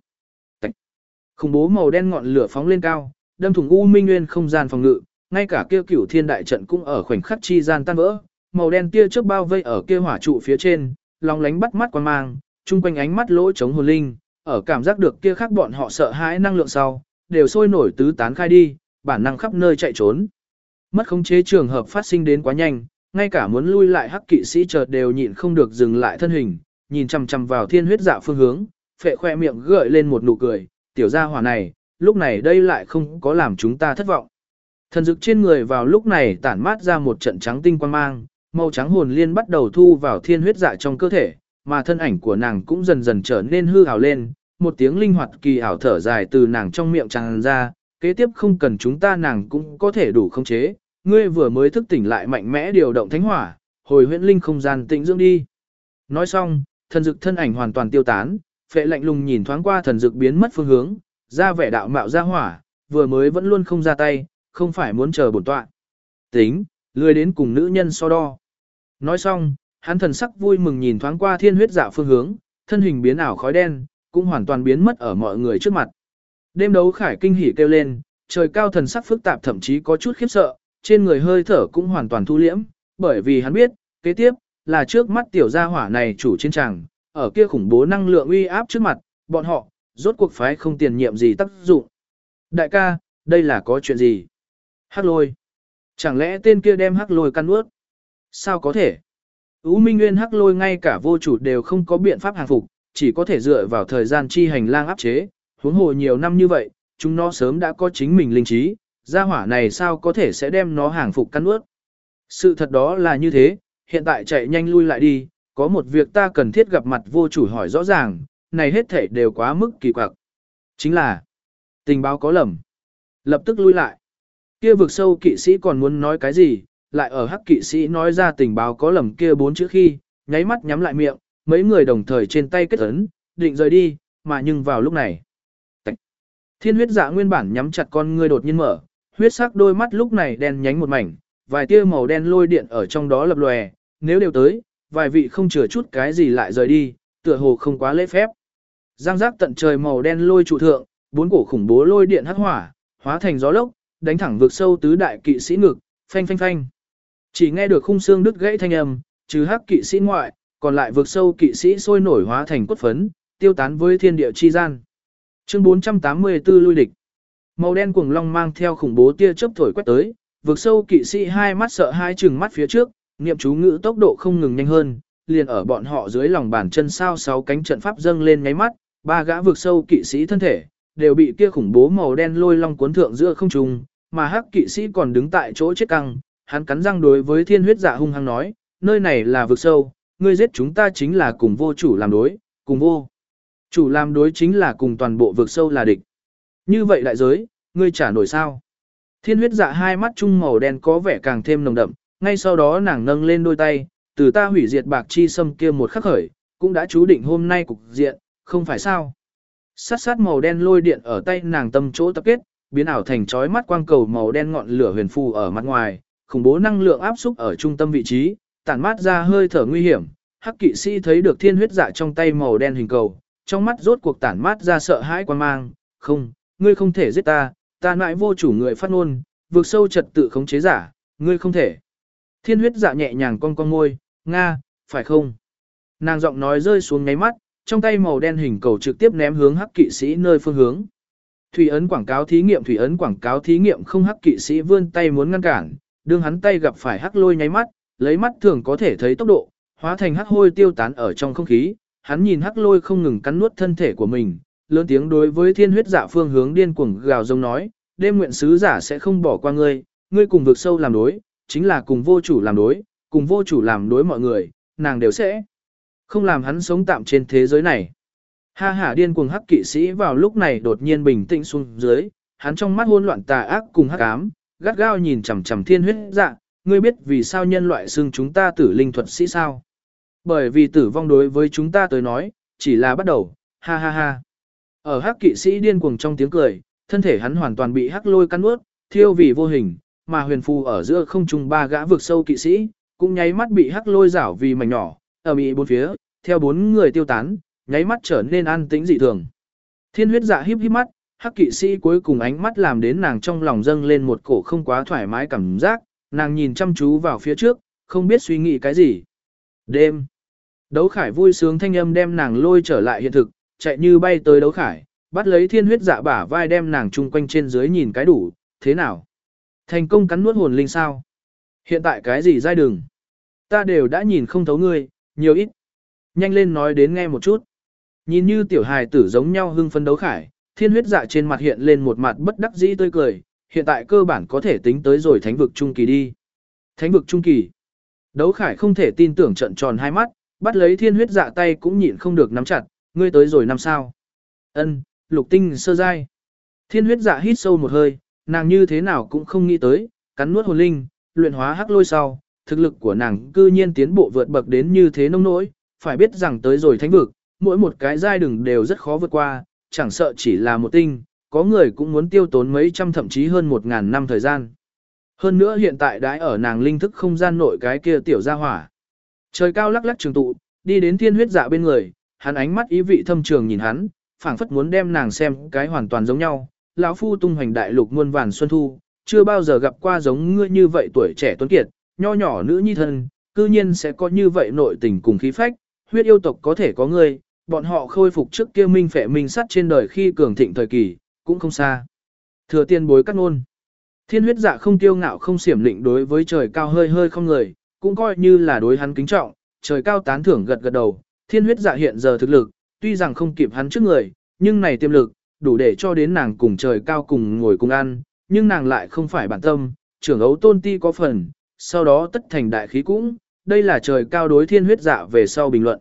Tạch. khủng bố màu đen ngọn lửa phóng lên cao, đâm thủng u minh nguyên không gian phòng ngự, ngay cả kia cửu thiên đại trận cũng ở khoảnh khắc chi gian tan vỡ, màu đen kia trước bao vây ở kia hỏa trụ phía trên, long lánh bắt mắt quan mang, chung quanh ánh mắt lỗ chống hồn linh, ở cảm giác được kia khác bọn họ sợ hãi năng lượng sau, đều sôi nổi tứ tán khai đi, bản năng khắp nơi chạy trốn. Mất khống chế trường hợp phát sinh đến quá nhanh, ngay cả muốn lui lại hắc kỵ sĩ chợt đều nhịn không được dừng lại thân hình, nhìn chằm chằm vào thiên huyết dạ phương hướng, phệ khoe miệng gợi lên một nụ cười, tiểu gia hỏa này, lúc này đây lại không có làm chúng ta thất vọng. Thần dực trên người vào lúc này tản mát ra một trận trắng tinh quan mang, màu trắng hồn liên bắt đầu thu vào thiên huyết dạ trong cơ thể, mà thân ảnh của nàng cũng dần dần trở nên hư ảo lên, một tiếng linh hoạt kỳ ảo thở dài từ nàng trong miệng tràn ra, kế tiếp không cần chúng ta nàng cũng có thể đủ khống chế, ngươi vừa mới thức tỉnh lại mạnh mẽ điều động thánh hỏa, hồi huyễn linh không gian tĩnh dưỡng đi. Nói xong, thần dực thân ảnh hoàn toàn tiêu tán, phệ lạnh lùng nhìn thoáng qua thần dực biến mất phương hướng, ra vẻ đạo mạo ra hỏa, vừa mới vẫn luôn không ra tay, không phải muốn chờ bổn tọa. Tính, lười đến cùng nữ nhân so đo. Nói xong, hắn thần sắc vui mừng nhìn thoáng qua thiên huyết dạ phương hướng, thân hình biến ảo khói đen, cũng hoàn toàn biến mất ở mọi người trước mặt. Đêm đấu khải kinh hỉ kêu lên, trời cao thần sắc phức tạp thậm chí có chút khiếp sợ, trên người hơi thở cũng hoàn toàn thu liễm, bởi vì hắn biết, kế tiếp, là trước mắt tiểu gia hỏa này chủ chiến tràng, ở kia khủng bố năng lượng uy áp trước mặt, bọn họ, rốt cuộc phái không tiền nhiệm gì tác dụng. Đại ca, đây là có chuyện gì? Hắc lôi. Chẳng lẽ tên kia đem hắc lôi căn ướt? Sao có thể? Ú Minh Nguyên hắc lôi ngay cả vô chủ đều không có biện pháp hàng phục, chỉ có thể dựa vào thời gian chi hành lang áp chế, huống hồ nhiều năm như vậy, chúng nó sớm đã có chính mình linh trí, gia hỏa này sao có thể sẽ đem nó hàng phục căn ướt. Sự thật đó là như thế, hiện tại chạy nhanh lui lại đi, có một việc ta cần thiết gặp mặt vô chủ hỏi rõ ràng, này hết thể đều quá mức kỳ quặc. Chính là, tình báo có lầm. lập tức lui lại. Kia vực sâu kỵ sĩ còn muốn nói cái gì, lại ở hắc kỵ sĩ nói ra tình báo có lầm kia bốn chữ khi, nháy mắt nhắm lại miệng, mấy người đồng thời trên tay kết ấn, định rời đi, mà nhưng vào lúc này. Tạch. Thiên huyết dạ nguyên bản nhắm chặt con ngươi đột nhiên mở, huyết sắc đôi mắt lúc này đen nhánh một mảnh, vài tia màu đen lôi điện ở trong đó lập lòe, nếu đều tới, vài vị không chừa chút cái gì lại rời đi, tựa hồ không quá lễ phép. Giang giác tận trời màu đen lôi trụ thượng, bốn cổ khủng bố lôi điện hắc hỏa, hóa thành gió lốc, đánh thẳng vực sâu tứ đại kỵ sĩ ngực, phanh phanh phanh. Chỉ nghe được khung xương đứt gãy thanh âm, trừ hắc kỵ sĩ ngoại, còn lại vực sâu kỵ sĩ sôi nổi hóa thành cốt phấn, tiêu tán với thiên địa chi gian. Chương 484 lui địch. Màu đen cuồng long mang theo khủng bố tia chớp thổi quét tới, vực sâu kỵ sĩ hai mắt sợ hai chừng mắt phía trước, niệm chú ngữ tốc độ không ngừng nhanh hơn, liền ở bọn họ dưới lòng bàn chân sao sáu cánh trận pháp dâng lên nháy mắt, ba gã vực sâu kỵ sĩ thân thể đều bị kia khủng bố màu đen lôi long cuốn thượng giữa không trung, mà hắc kỵ sĩ còn đứng tại chỗ chết căng, hắn cắn răng đối với thiên huyết dạ hung hăng nói, nơi này là vực sâu, ngươi giết chúng ta chính là cùng vô chủ làm đối, cùng vô. Chủ làm đối chính là cùng toàn bộ vực sâu là địch. Như vậy đại giới, ngươi trả nổi sao? Thiên huyết dạ hai mắt trung màu đen có vẻ càng thêm nồng đậm, ngay sau đó nàng nâng lên đôi tay, từ ta hủy diệt bạc chi sâm kia một khắc khởi, cũng đã chú định hôm nay cục diện, không phải sao? Sát sát màu đen lôi điện ở tay nàng tâm chỗ tập kết, biến ảo thành chói mắt quang cầu màu đen ngọn lửa huyền phù ở mặt ngoài, khủng bố năng lượng áp xúc ở trung tâm vị trí, tản mát ra hơi thở nguy hiểm. Hắc kỵ sĩ thấy được thiên huyết dạ trong tay màu đen hình cầu, trong mắt rốt cuộc tản mát ra sợ hãi quan mang, không, ngươi không thể giết ta, ta nại vô chủ người phát ngôn, vượt sâu trật tự khống chế giả, ngươi không thể. Thiên huyết dạ nhẹ nhàng cong cong môi, Nga, phải không? Nàng giọng nói rơi xuống ngáy mắt, trong tay màu đen hình cầu trực tiếp ném hướng hắc kỵ sĩ nơi phương hướng. Thủy ấn quảng cáo thí nghiệm thủy ấn quảng cáo thí nghiệm không hắc kỵ sĩ vươn tay muốn ngăn cản, đương hắn tay gặp phải hắc lôi nháy mắt, lấy mắt thường có thể thấy tốc độ, hóa thành hắc hôi tiêu tán ở trong không khí, hắn nhìn hắc lôi không ngừng cắn nuốt thân thể của mình, lớn tiếng đối với thiên huyết dạ phương hướng điên cuồng gào giống nói, đêm nguyện sứ giả sẽ không bỏ qua ngươi, ngươi cùng vực sâu làm đối, chính là cùng vô chủ làm đối, cùng vô chủ làm đối mọi người, nàng đều sẽ không làm hắn sống tạm trên thế giới này. Ha ha điên cuồng hắc kỵ sĩ vào lúc này đột nhiên bình tĩnh xuống dưới, hắn trong mắt hỗn loạn tà ác cùng hắc ám, gắt gao nhìn chằm chằm thiên huyết dạ, ngươi biết vì sao nhân loại xưng chúng ta tử linh thuật sĩ sao? Bởi vì tử vong đối với chúng ta tới nói, chỉ là bắt đầu, ha ha ha. Ở hắc kỵ sĩ điên cuồng trong tiếng cười, thân thể hắn hoàn toàn bị hắc lôi cắn nuốt, thiêu vì vô hình, mà huyền phù ở giữa không trung ba gã vực sâu kỵ sĩ, cũng nháy mắt bị hắc lôi rảo vì mảnh nhỏ, ở mỹ bốn phía, theo bốn người tiêu tán, nháy mắt trở nên an tĩnh dị thường. Thiên huyết dạ híp híp mắt, hắc kỵ sĩ cuối cùng ánh mắt làm đến nàng trong lòng dâng lên một cổ không quá thoải mái cảm giác, nàng nhìn chăm chú vào phía trước, không biết suy nghĩ cái gì. Đêm. Đấu khải vui sướng thanh âm đem nàng lôi trở lại hiện thực, chạy như bay tới đấu khải, bắt lấy thiên huyết dạ bả vai đem nàng chung quanh trên dưới nhìn cái đủ, thế nào? Thành công cắn nuốt hồn linh sao? Hiện tại cái gì dai đừng? Ta đều đã nhìn không thấu ngươi, nhiều ít. Nhanh lên nói đến nghe một chút. Nhìn như tiểu hài tử giống nhau hưng phấn đấu khải, thiên huyết dạ trên mặt hiện lên một mặt bất đắc dĩ tươi cười, hiện tại cơ bản có thể tính tới rồi thánh vực trung kỳ đi. Thánh vực trung kỳ. Đấu khải không thể tin tưởng trận tròn hai mắt, bắt lấy thiên huyết dạ tay cũng nhịn không được nắm chặt, ngươi tới rồi năm sao. Ân, lục tinh sơ giai. Thiên huyết dạ hít sâu một hơi, nàng như thế nào cũng không nghĩ tới, cắn nuốt hồn linh, luyện hóa hắc lôi sau, thực lực của nàng cư nhiên tiến bộ vượt bậc đến như thế nông nỗi, phải biết rằng tới rồi thánh vực, mỗi một cái giai đường đều rất khó vượt qua, chẳng sợ chỉ là một tinh, có người cũng muốn tiêu tốn mấy trăm thậm chí hơn một ngàn năm thời gian. Hơn nữa hiện tại đãi ở nàng linh thức không gian nội cái kia tiểu gia hỏa. Trời cao lắc lắc trường tụ, đi đến thiên huyết dạ bên người, hắn ánh mắt ý vị thâm trường nhìn hắn, phảng phất muốn đem nàng xem cái hoàn toàn giống nhau. Lão phu tung hoành đại lục muôn vàn xuân thu, chưa bao giờ gặp qua giống ngươi như vậy tuổi trẻ tuấn kiệt, nho nhỏ nữ nhi thân, cư nhiên sẽ có như vậy nội tình cùng khí phách, huyết yêu tộc có thể có ngươi, bọn họ khôi phục trước kia minh phệ minh sắt trên đời khi cường thịnh thời kỳ, cũng không xa. Thừa tiên bối cắt ngôn. Thiên huyết dạ không tiêu ngạo không xiểm lịnh đối với trời cao hơi hơi không người, cũng coi như là đối hắn kính trọng, trời cao tán thưởng gật gật đầu, thiên huyết dạ hiện giờ thực lực, tuy rằng không kịp hắn trước người, nhưng này tiềm lực, đủ để cho đến nàng cùng trời cao cùng ngồi cùng ăn, nhưng nàng lại không phải bản tâm, trưởng ấu tôn ti có phần, sau đó tất thành đại khí cũng, đây là trời cao đối thiên huyết dạ về sau bình luận.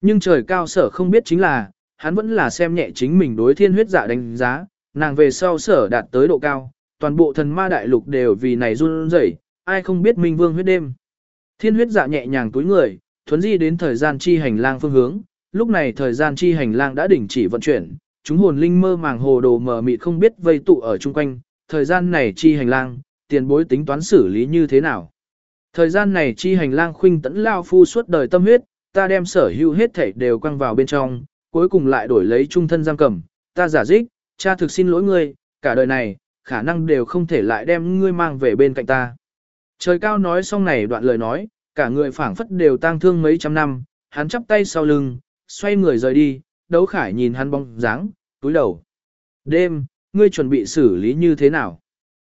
Nhưng trời cao sở không biết chính là, hắn vẫn là xem nhẹ chính mình đối thiên huyết dạ đánh giá, nàng về sau sở đạt tới độ cao, toàn bộ thần ma đại lục đều vì này run rẩy, ai không biết minh vương huyết đêm. Thiên huyết dạ nhẹ nhàng túi người, thuấn di đến thời gian chi hành lang phương hướng, lúc này thời gian chi hành lang đã đình chỉ vận chuyển, chúng hồn linh mơ màng hồ đồ mờ mịt không biết vây tụ ở chung quanh, thời gian này chi hành lang, tiền bối tính toán xử lý như thế nào. Thời gian này chi hành lang khuynh tẫn lao phu suốt đời tâm huyết, ta đem sở hữu hết thảy đều quăng vào bên trong, cuối cùng lại đổi lấy trung thân giam cầm, ta giả dích, cha thực xin lỗi ngươi, cả đời này, khả năng đều không thể lại đem ngươi mang về bên cạnh ta. Trời cao nói xong này đoạn lời nói, cả người phảng phất đều tang thương mấy trăm năm, hắn chắp tay sau lưng, xoay người rời đi, đấu khải nhìn hắn bóng dáng, túi đầu. Đêm, ngươi chuẩn bị xử lý như thế nào?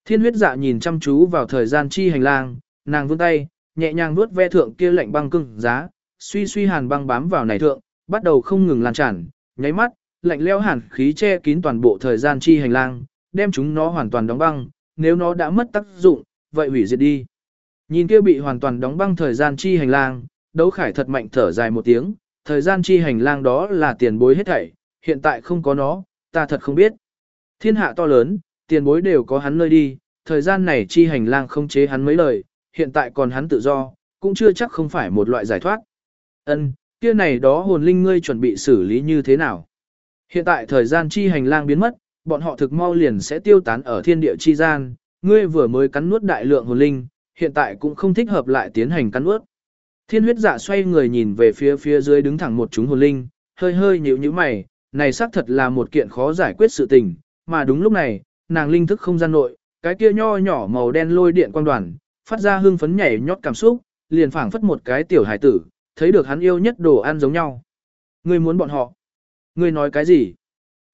Thiên huyết dạ nhìn chăm chú vào thời gian chi hành lang, nàng vươn tay, nhẹ nhàng vuốt ve thượng kia lạnh băng cưng giá, suy suy hàn băng bám vào này thượng, bắt đầu không ngừng lan tràn, nháy mắt, lạnh leo hàn khí che kín toàn bộ thời gian chi hành lang, đem chúng nó hoàn toàn đóng băng, nếu nó đã mất tác dụng, vậy hủy diệt đi. Nhìn kia bị hoàn toàn đóng băng thời gian chi hành lang, đấu khải thật mạnh thở dài một tiếng, thời gian chi hành lang đó là tiền bối hết thảy, hiện tại không có nó, ta thật không biết. Thiên hạ to lớn, tiền bối đều có hắn nơi đi, thời gian này chi hành lang không chế hắn mấy lời, hiện tại còn hắn tự do, cũng chưa chắc không phải một loại giải thoát. Ân, kia này đó hồn linh ngươi chuẩn bị xử lý như thế nào? Hiện tại thời gian chi hành lang biến mất, bọn họ thực mau liền sẽ tiêu tán ở thiên địa chi gian, ngươi vừa mới cắn nuốt đại lượng hồn linh, hiện tại cũng không thích hợp lại tiến hành cắn nuốt. Thiên huyết dạ xoay người nhìn về phía phía dưới đứng thẳng một chúng hồn linh, hơi hơi nhíu nhíu mày, này xác thật là một kiện khó giải quyết sự tình, mà đúng lúc này, nàng linh thức không gian nội, cái kia nho nhỏ màu đen lôi điện quang đoàn, phát ra hương phấn nhảy nhót cảm xúc, liền phảng phất một cái tiểu hải tử, thấy được hắn yêu nhất đồ ăn giống nhau. Ngươi muốn bọn họ? Ngươi nói cái gì?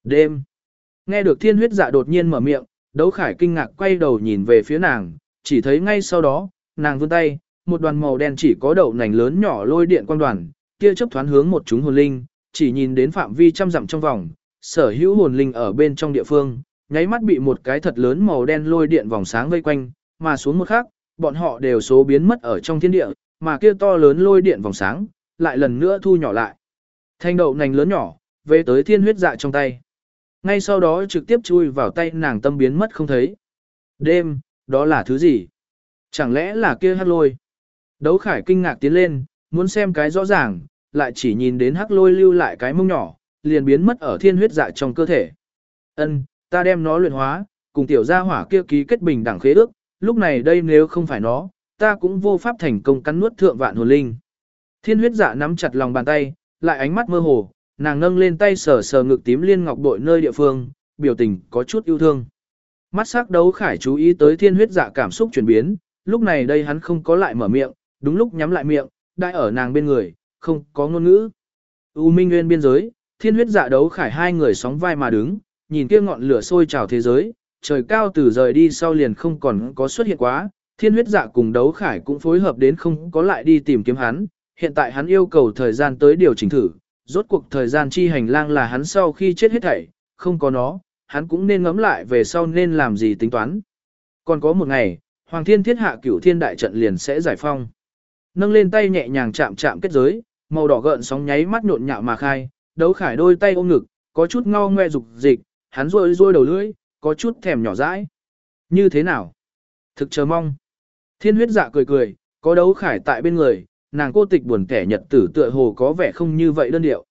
Đêm. Nghe được thiên huyết dạ đột nhiên mở miệng, đấu khải kinh ngạc quay đầu nhìn về phía nàng, chỉ thấy ngay sau đó, nàng vươn tay, một đoàn màu đen chỉ có đậu nành lớn nhỏ lôi điện quang đoàn, kia chớp thoáng hướng một chúng hồn linh, chỉ nhìn đến phạm vi trăm dặm trong vòng, sở hữu hồn linh ở bên trong địa phương, nháy mắt bị một cái thật lớn màu đen lôi điện vòng sáng vây quanh, mà xuống một khắc, bọn họ đều số biến mất ở trong thiên địa, mà kia to lớn lôi điện vòng sáng, lại lần nữa thu nhỏ lại. Thanh đậu nành lớn nhỏ, về tới thiên huyết dạ trong tay. Ngay sau đó trực tiếp chui vào tay nàng tâm biến mất không thấy. Đêm, đó là thứ gì? Chẳng lẽ là kia hắc lôi? Đấu khải kinh ngạc tiến lên, muốn xem cái rõ ràng, lại chỉ nhìn đến hắc lôi lưu lại cái mông nhỏ, liền biến mất ở thiên huyết dạ trong cơ thể. Ân, ta đem nó luyện hóa, cùng tiểu gia hỏa kia ký kết bình đẳng khế ước, lúc này đây nếu không phải nó, ta cũng vô pháp thành công cắn nuốt thượng vạn hồn linh. Thiên huyết dạ nắm chặt lòng bàn tay, lại ánh mắt mơ hồ, nàng nâng lên tay sờ sờ ngực tím liên ngọc bội nơi địa phương, biểu tình có chút yêu thương. Mắt sắc đấu khải chú ý tới thiên huyết dạ cảm xúc chuyển biến, lúc này đây hắn không có lại mở miệng, đúng lúc nhắm lại miệng, đại ở nàng bên người, không có ngôn ngữ. U Minh Nguyên biên giới, thiên huyết dạ đấu khải hai người sóng vai mà đứng, nhìn kia ngọn lửa sôi trào thế giới, trời cao từ rời đi sau liền không còn có xuất hiện quá, thiên huyết dạ cùng đấu khải cũng phối hợp đến không có lại đi tìm kiếm hắn, hiện tại hắn yêu cầu thời gian tới điều chỉnh thử, rốt cuộc thời gian chi hành lang là hắn sau khi chết hết thảy, không có nó, hắn cũng nên ngẫm lại về sau nên làm gì tính toán. Còn có một ngày, Hoàng Thiên Thiết Hạ Cửu Thiên Đại Trận liền sẽ giải phong. Nâng lên tay nhẹ nhàng chạm chạm kết giới, màu đỏ gợn sóng nháy mắt nhộn nhạo mà khai, đấu khải đôi tay ôm ngực, có chút ngao ngoe dục dịch, hắn rôi rôi đầu lưỡi, có chút thèm nhỏ dãi. Như thế nào? Thực chờ mong. Thiên huyết dạ cười cười, có đấu khải tại bên người, nàng cô tịch buồn kẻ nhật tử tựa hồ có vẻ không như vậy đơn điệu.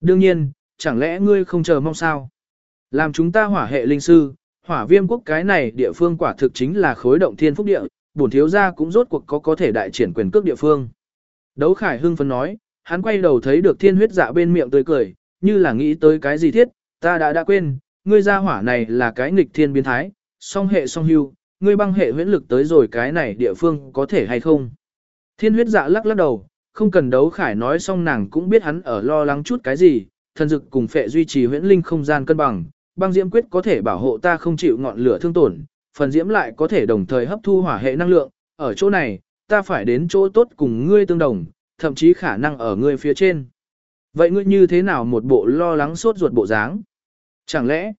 Đương nhiên, chẳng lẽ ngươi không chờ mong sao? Làm chúng ta hỏa hệ linh sư, hỏa viêm quốc cái này địa phương quả thực chính là khối động thiên phúc địa, bổn thiếu gia cũng rốt cuộc có có thể đại triển quyền cước địa phương. Đấu khải hưng phấn nói, hắn quay đầu thấy được thiên huyết dạ bên miệng tươi cười, như là nghĩ tới cái gì thiết, ta đã đã quên, ngươi gia hỏa này là cái nghịch thiên biến thái, song hệ song hưu, ngươi băng hệ huyễn lực tới rồi cái này địa phương có thể hay không. Thiên huyết dạ lắc lắc đầu, không cần đấu khải nói xong nàng cũng biết hắn ở lo lắng chút cái gì, thần dực cùng phệ duy trì huyễn linh không gian cân bằng, băng diễm quyết có thể bảo hộ ta không chịu ngọn lửa thương tổn, phần diễm lại có thể đồng thời hấp thu hỏa hệ năng lượng, ở chỗ này, ta phải đến chỗ tốt cùng ngươi tương đồng, thậm chí khả năng ở ngươi phía trên. Vậy ngươi như thế nào một bộ lo lắng sốt ruột bộ dáng? Chẳng lẽ,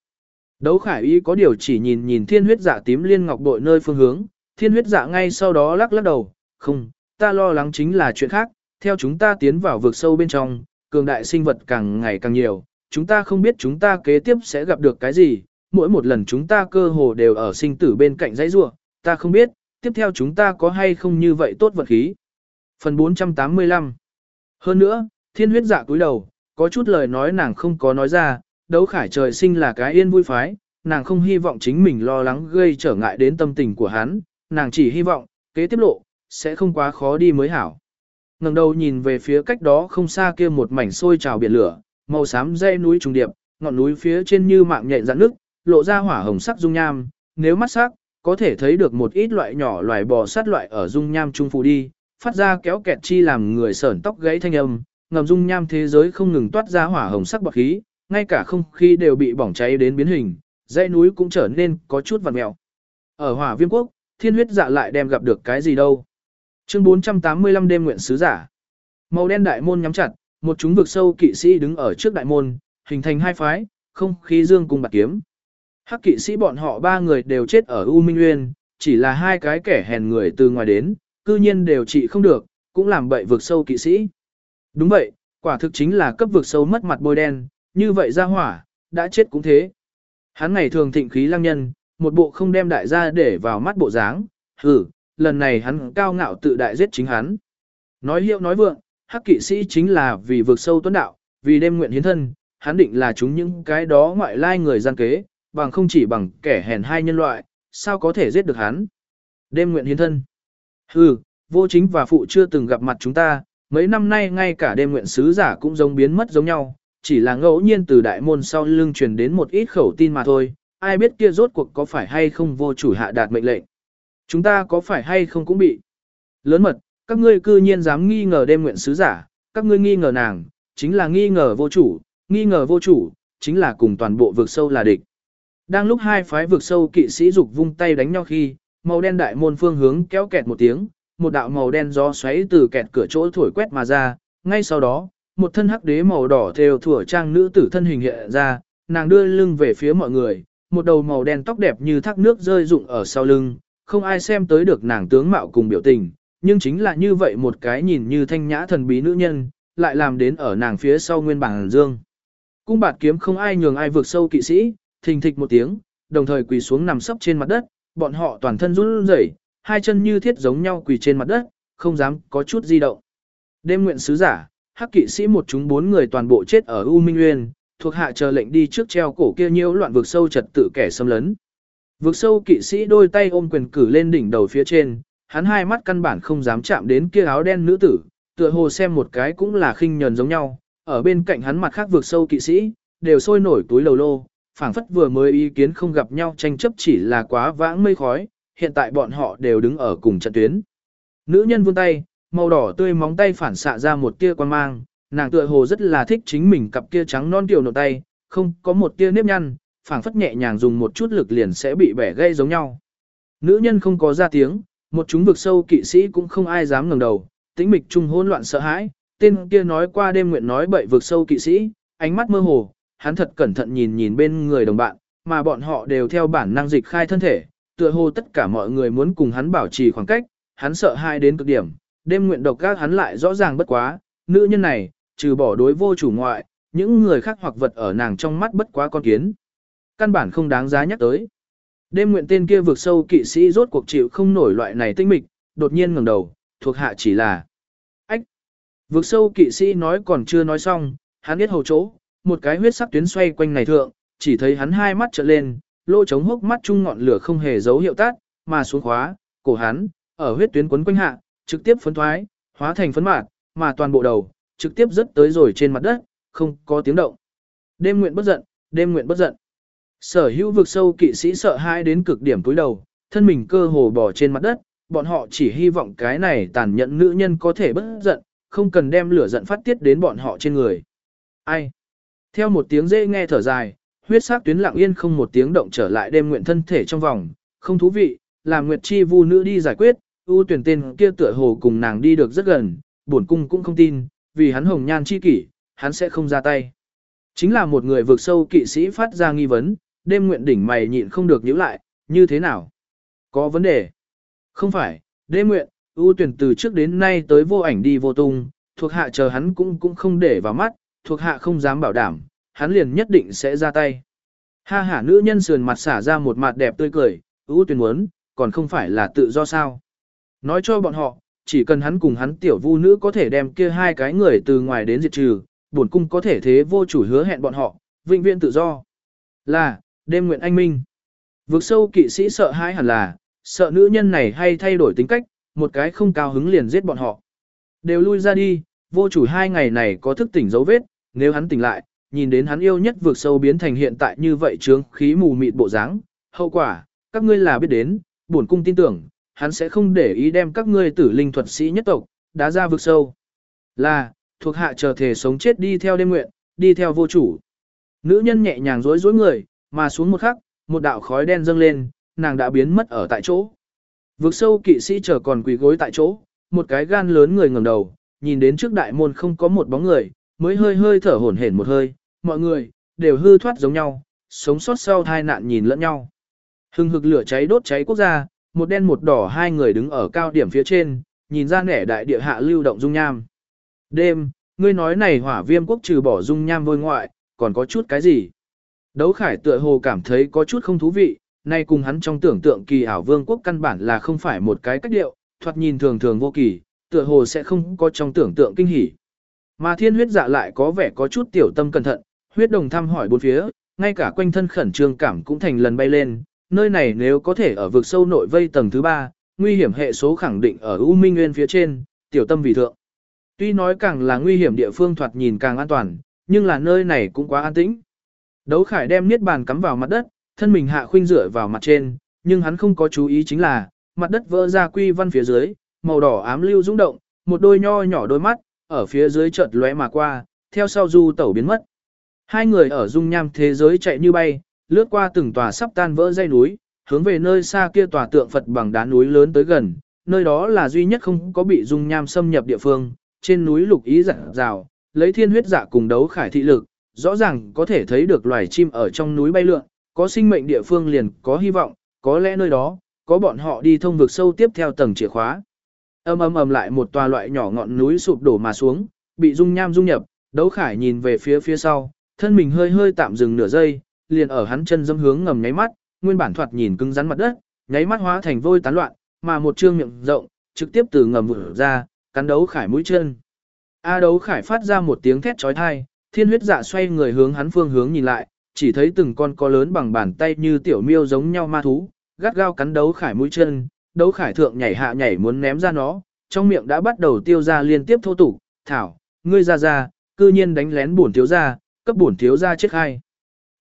đấu khải ý có điều chỉ nhìn nhìn thiên huyết dạ tím liên ngọc bội nơi phương hướng, thiên huyết dạ ngay sau đó lắc lắc đầu, không, ta lo lắng chính là chuyện khác, theo chúng ta tiến vào vực sâu bên trong, cường đại sinh vật càng ngày càng nhiều, chúng ta không biết chúng ta kế tiếp sẽ gặp được cái gì, mỗi một lần chúng ta cơ hồ đều ở sinh tử bên cạnh dãy rua, ta không biết, tiếp theo chúng ta có hay không như vậy tốt vật khí. Phần 485 Hơn nữa, thiên huyết dạ cúi đầu, có chút lời nói nàng không có nói ra, đấu khải trời sinh là cái yên vui phái, nàng không hy vọng chính mình lo lắng gây trở ngại đến tâm tình của hắn, nàng chỉ hy vọng, kế tiếp lộ, sẽ không quá khó đi mới hảo. ngẩng đầu nhìn về phía cách đó không xa kia một mảnh sôi trào biển lửa, màu xám dây núi trùng điệp, ngọn núi phía trên như mạng nhện dạn nước, lộ ra hỏa hồng sắc dung nham, nếu mắt sắc, có thể thấy được một ít loại nhỏ loài bò sát loại ở dung nham trung phù đi, phát ra kéo kẹt chi làm người sởn tóc gãy thanh âm, ngầm dung nham thế giới không ngừng toát ra hỏa hồng sắc bọt khí, ngay cả không khí đều bị bỏng cháy đến biến hình, dãy núi cũng trở nên có chút vặn mèo. Ở hỏa viêm quốc, thiên huyết dạ lại đem gặp được cái gì đâu. Chương 485 đêm nguyện sứ giả. Màu đen đại môn nhắm chặt, một chúng vực sâu kỵ sĩ đứng ở trước đại môn, hình thành hai phái, không khí dương cùng bạc kiếm. Hắc kỵ sĩ bọn họ ba người đều chết ở U Minh Nguyên, chỉ là hai cái kẻ hèn người từ ngoài đến, cư nhiên đều trị không được, cũng làm bậy vực sâu kỵ sĩ. Đúng vậy, quả thực chính là cấp vực sâu mất mặt bôi đen, như vậy ra hỏa, đã chết cũng thế. Hắn ngày thường thịnh khí lăng nhân, một bộ không đem đại gia để vào mắt bộ dáng, hừ, lần này hắn cao ngạo tự đại giết chính hắn. Nói hiệu nói vượng, hắc kỵ sĩ chính là vì vực sâu tuấn đạo, vì đêm nguyện hiến thân, hắn định là chúng những cái đó ngoại lai người gian kế, bằng không chỉ bằng kẻ hèn hai nhân loại, sao có thể giết được hắn. Đêm nguyện hiến thân. Hừ, vô chính và phụ chưa từng gặp mặt chúng ta, mấy năm nay ngay cả đêm nguyện sứ giả cũng giống biến mất giống nhau, chỉ là ngẫu nhiên từ đại môn sau lưng truyền đến một ít khẩu tin mà thôi, ai biết kia rốt cuộc có phải hay không vô chủ hạ đạt mệnh lệnh. Chúng ta có phải hay không cũng bị. Lớn mật, các ngươi cư nhiên dám nghi ngờ đêm nguyện sứ giả, các ngươi nghi ngờ nàng, chính là nghi ngờ vô chủ, nghi ngờ vô chủ, chính là cùng toàn bộ vực sâu là địch. Đang lúc hai phái vực sâu kỵ sĩ dục vung tay đánh nhau khi, màu đen đại môn phương hướng kéo kẹt một tiếng, một đạo màu đen gió xoáy từ kẹt cửa chỗ thổi quét mà ra, ngay sau đó, một thân hắc đế màu đỏ theo thủa trang nữ tử thân hình hiện ra, nàng đưa lưng về phía mọi người, một đầu màu đen tóc đẹp như thác nước rơi rụng ở sau lưng, không ai xem tới được nàng tướng mạo cùng biểu tình, nhưng chính là như vậy một cái nhìn như thanh nhã thần bí nữ nhân, lại làm đến ở nàng phía sau nguyên bản dương. Cung bạt kiếm không ai nhường ai vượt sâu kỵ sĩ, thình thịch một tiếng, đồng thời quỳ xuống nằm sấp trên mặt đất, bọn họ toàn thân run rẩy, hai chân như thiết giống nhau quỳ trên mặt đất, không dám có chút di động. Đêm nguyện sứ giả, hắc kỵ sĩ một chúng bốn người toàn bộ chết ở U Minh Nguyên, thuộc hạ chờ lệnh đi trước treo cổ kia nhiễu loạn vực sâu trật tự kẻ xâm lấn. Vực sâu kỵ sĩ đôi tay ôm quyền cử lên đỉnh đầu phía trên, hắn hai mắt căn bản không dám chạm đến kia áo đen nữ tử, tựa hồ xem một cái cũng là khinh nhờn giống nhau, ở bên cạnh hắn mặt khác vực sâu kỵ sĩ, đều sôi nổi túi lầu lô, phảng phất vừa mới ý kiến không gặp nhau tranh chấp chỉ là quá vãng mây khói, hiện tại bọn họ đều đứng ở cùng trận tuyến. Nữ nhân vươn tay, màu đỏ tươi móng tay phản xạ ra một tia quan mang, nàng tựa hồ rất là thích chính mình cặp kia trắng non tiểu nộp tay, không có một tia nếp nhăn, phảng phất nhẹ nhàng dùng một chút lực liền sẽ bị bẻ gây giống nhau. Nữ nhân không có ra tiếng, một chúng vực sâu kỵ sĩ cũng không ai dám ngẩng đầu, tĩnh mịch trung hỗn loạn sợ hãi, tên kia nói qua đêm nguyện nói bậy vực sâu kỵ sĩ, ánh mắt mơ hồ, hắn thật cẩn thận nhìn nhìn bên người đồng bạn, mà bọn họ đều theo bản năng dịch khai thân thể, tựa hồ tất cả mọi người muốn cùng hắn bảo trì khoảng cách, hắn sợ hai đến cực điểm, đêm nguyện độc các hắn lại rõ ràng bất quá, nữ nhân này, trừ bỏ đối vô chủ ngoại, những người khác hoặc vật ở nàng trong mắt bất quá con kiến. Căn bản không đáng giá nhắc tới. Đêm nguyện tên kia vượt sâu kỵ sĩ rốt cuộc chịu không nổi loại này tinh mịch, đột nhiên ngẩng đầu, thuộc hạ chỉ là ách. Vượt sâu kỵ sĩ nói còn chưa nói xong, hắn biết hầu chỗ, một cái huyết sắc tuyến xoay quanh này thượng, chỉ thấy hắn hai mắt trợn lên, lỗ trống hốc mắt chung ngọn lửa không hề dấu hiệu tắt, mà xuống khóa, cổ hắn, ở huyết tuyến quấn quanh hạ, trực tiếp phấn thoái, hóa thành phấn mạt, mà toàn bộ đầu, trực tiếp rớt tới rồi trên mặt đất, không có tiếng động. Đêm nguyện bất giận, đêm nguyện bất giận. Sở hữu vực sâu kỵ sĩ sợ hãi đến cực điểm túi đầu, thân mình cơ hồ bỏ trên mặt đất, bọn họ chỉ hy vọng cái này tàn nhẫn nữ nhân có thể bất giận, không cần đem lửa giận phát tiết đến bọn họ trên người. Ai? Theo một tiếng dễ nghe thở dài, huyết sắc tuyến lặng yên không một tiếng động trở lại đêm nguyện thân thể trong vòng, không thú vị, làm Nguyệt Chi Vu nữ đi giải quyết, ưu tuyển tên kia tựa hồ cùng nàng đi được rất gần, bổn cung cũng không tin, vì hắn hồng nhan chi kỷ, hắn sẽ không ra tay. Chính là một người vượt sâu kỵ sĩ phát ra nghi vấn, đêm nguyện đỉnh mày nhịn không được nhíu lại, như thế nào? Có vấn đề? Không phải, đêm nguyện, ưu tuyển từ trước đến nay tới vô ảnh đi vô tung, thuộc hạ chờ hắn cũng cũng không để vào mắt, thuộc hạ không dám bảo đảm, hắn liền nhất định sẽ ra tay. Ha hả nữ nhân sườn mặt xả ra một mặt đẹp tươi cười, ưu tuyển muốn, còn không phải là tự do sao. Nói cho bọn họ, chỉ cần hắn cùng hắn tiểu vu nữ có thể đem kia hai cái người từ ngoài đến diệt trừ, bổn cung có thể thế vô chủ hứa hẹn bọn họ, vĩnh viễn tự do. Là, đêm nguyện anh minh. Vực sâu kỵ sĩ sợ hãi hẳn là, sợ nữ nhân này hay thay đổi tính cách, một cái không cao hứng liền giết bọn họ. Đều lui ra đi, vô chủ hai ngày này có thức tỉnh dấu vết, nếu hắn tỉnh lại, nhìn đến hắn yêu nhất vượt sâu biến thành hiện tại như vậy trướng khí mù mịt bộ dáng, hậu quả, các ngươi là biết đến, bổn cung tin tưởng, hắn sẽ không để ý đem các ngươi tử linh thuật sĩ nhất tộc, đá ra vực sâu. Là, thuộc hạ chờ thể sống chết đi theo đêm nguyện, đi theo vô chủ. Nữ nhân nhẹ nhàng rối rối người, mà xuống một khắc, một đạo khói đen dâng lên, nàng đã biến mất ở tại chỗ. Vực sâu kỵ sĩ chờ còn quỳ gối tại chỗ, một cái gan lớn người ngẩng đầu, nhìn đến trước đại môn không có một bóng người, mới hơi hơi thở hổn hển một hơi, mọi người, đều hư thoát giống nhau, sống sót sau tai nạn nhìn lẫn nhau. Hưng hực lửa cháy đốt cháy quốc gia, một đen một đỏ hai người đứng ở cao điểm phía trên, nhìn ra nẻ đại địa hạ lưu động dung nham. Đêm, ngươi nói này hỏa viêm quốc trừ bỏ dung nham vôi ngoại, còn có chút cái gì? Đấu khải tựa hồ cảm thấy có chút không thú vị, nay cùng hắn trong tưởng tượng kỳ ảo vương quốc căn bản là không phải một cái cách điệu, thoạt nhìn thường thường vô kỳ, tựa hồ sẽ không có trong tưởng tượng kinh hỉ. Mà thiên huyết dạ lại có vẻ có chút tiểu tâm cẩn thận, huyết đồng thăm hỏi bốn phía, ngay cả quanh thân khẩn trương cảm cũng thành lần bay lên, nơi này nếu có thể ở vực sâu nội vây tầng thứ ba, nguy hiểm hệ số khẳng định ở U Minh Nguyên phía trên, tiểu tâm vì thượng. Tuy nói càng là nguy hiểm địa phương thoạt nhìn càng an toàn, nhưng là nơi này cũng quá an tĩnh. Đấu Khải đem niết bàn cắm vào mặt đất, thân mình hạ khuynh rửa vào mặt trên, nhưng hắn không có chú ý chính là, mặt đất vỡ ra quy văn phía dưới, màu đỏ ám lưu rung động, một đôi nho nhỏ đôi mắt, ở phía dưới chợt lóe mà qua, theo sau du tẩu biến mất. Hai người ở dung nham thế giới chạy như bay, lướt qua từng tòa sắp tan vỡ dây núi, hướng về nơi xa kia tòa tượng Phật bằng đá núi lớn tới gần, nơi đó là duy nhất không có bị dung nham xâm nhập địa phương, trên núi lục ý dặn rào, lấy thiên huyết dạ cùng đấu khải thị lực, rõ ràng có thể thấy được loài chim ở trong núi bay lượn, có sinh mệnh địa phương liền có hy vọng, có lẽ nơi đó, có bọn họ đi thông vực sâu tiếp theo tầng chìa khóa. Âm âm ầm lại một tòa loại nhỏ ngọn núi sụp đổ mà xuống, bị dung nham dung nhập, đấu khải nhìn về phía phía sau, thân mình hơi hơi tạm dừng nửa giây, liền ở hắn chân dâm hướng ngầm nháy mắt, nguyên bản thoạt nhìn cứng rắn mặt đất, nháy mắt hóa thành vôi tán loạn, mà một trương miệng rộng, trực tiếp từ ngầm vỡ ra, cắn đấu khải mũi chân. A đấu khải phát ra một tiếng thét chói tai, thiên huyết dạ xoay người hướng hắn phương hướng nhìn lại, chỉ thấy từng con có lớn bằng bàn tay như tiểu miêu giống nhau ma thú, gắt gao cắn đấu khải mũi chân, đấu khải thượng nhảy hạ nhảy muốn ném ra nó, trong miệng đã bắt đầu tiêu ra liên tiếp thô tục, thảo, ngươi ra ra, cư nhiên đánh lén bổn thiếu ra, cấp bổn thiếu ra chết hai.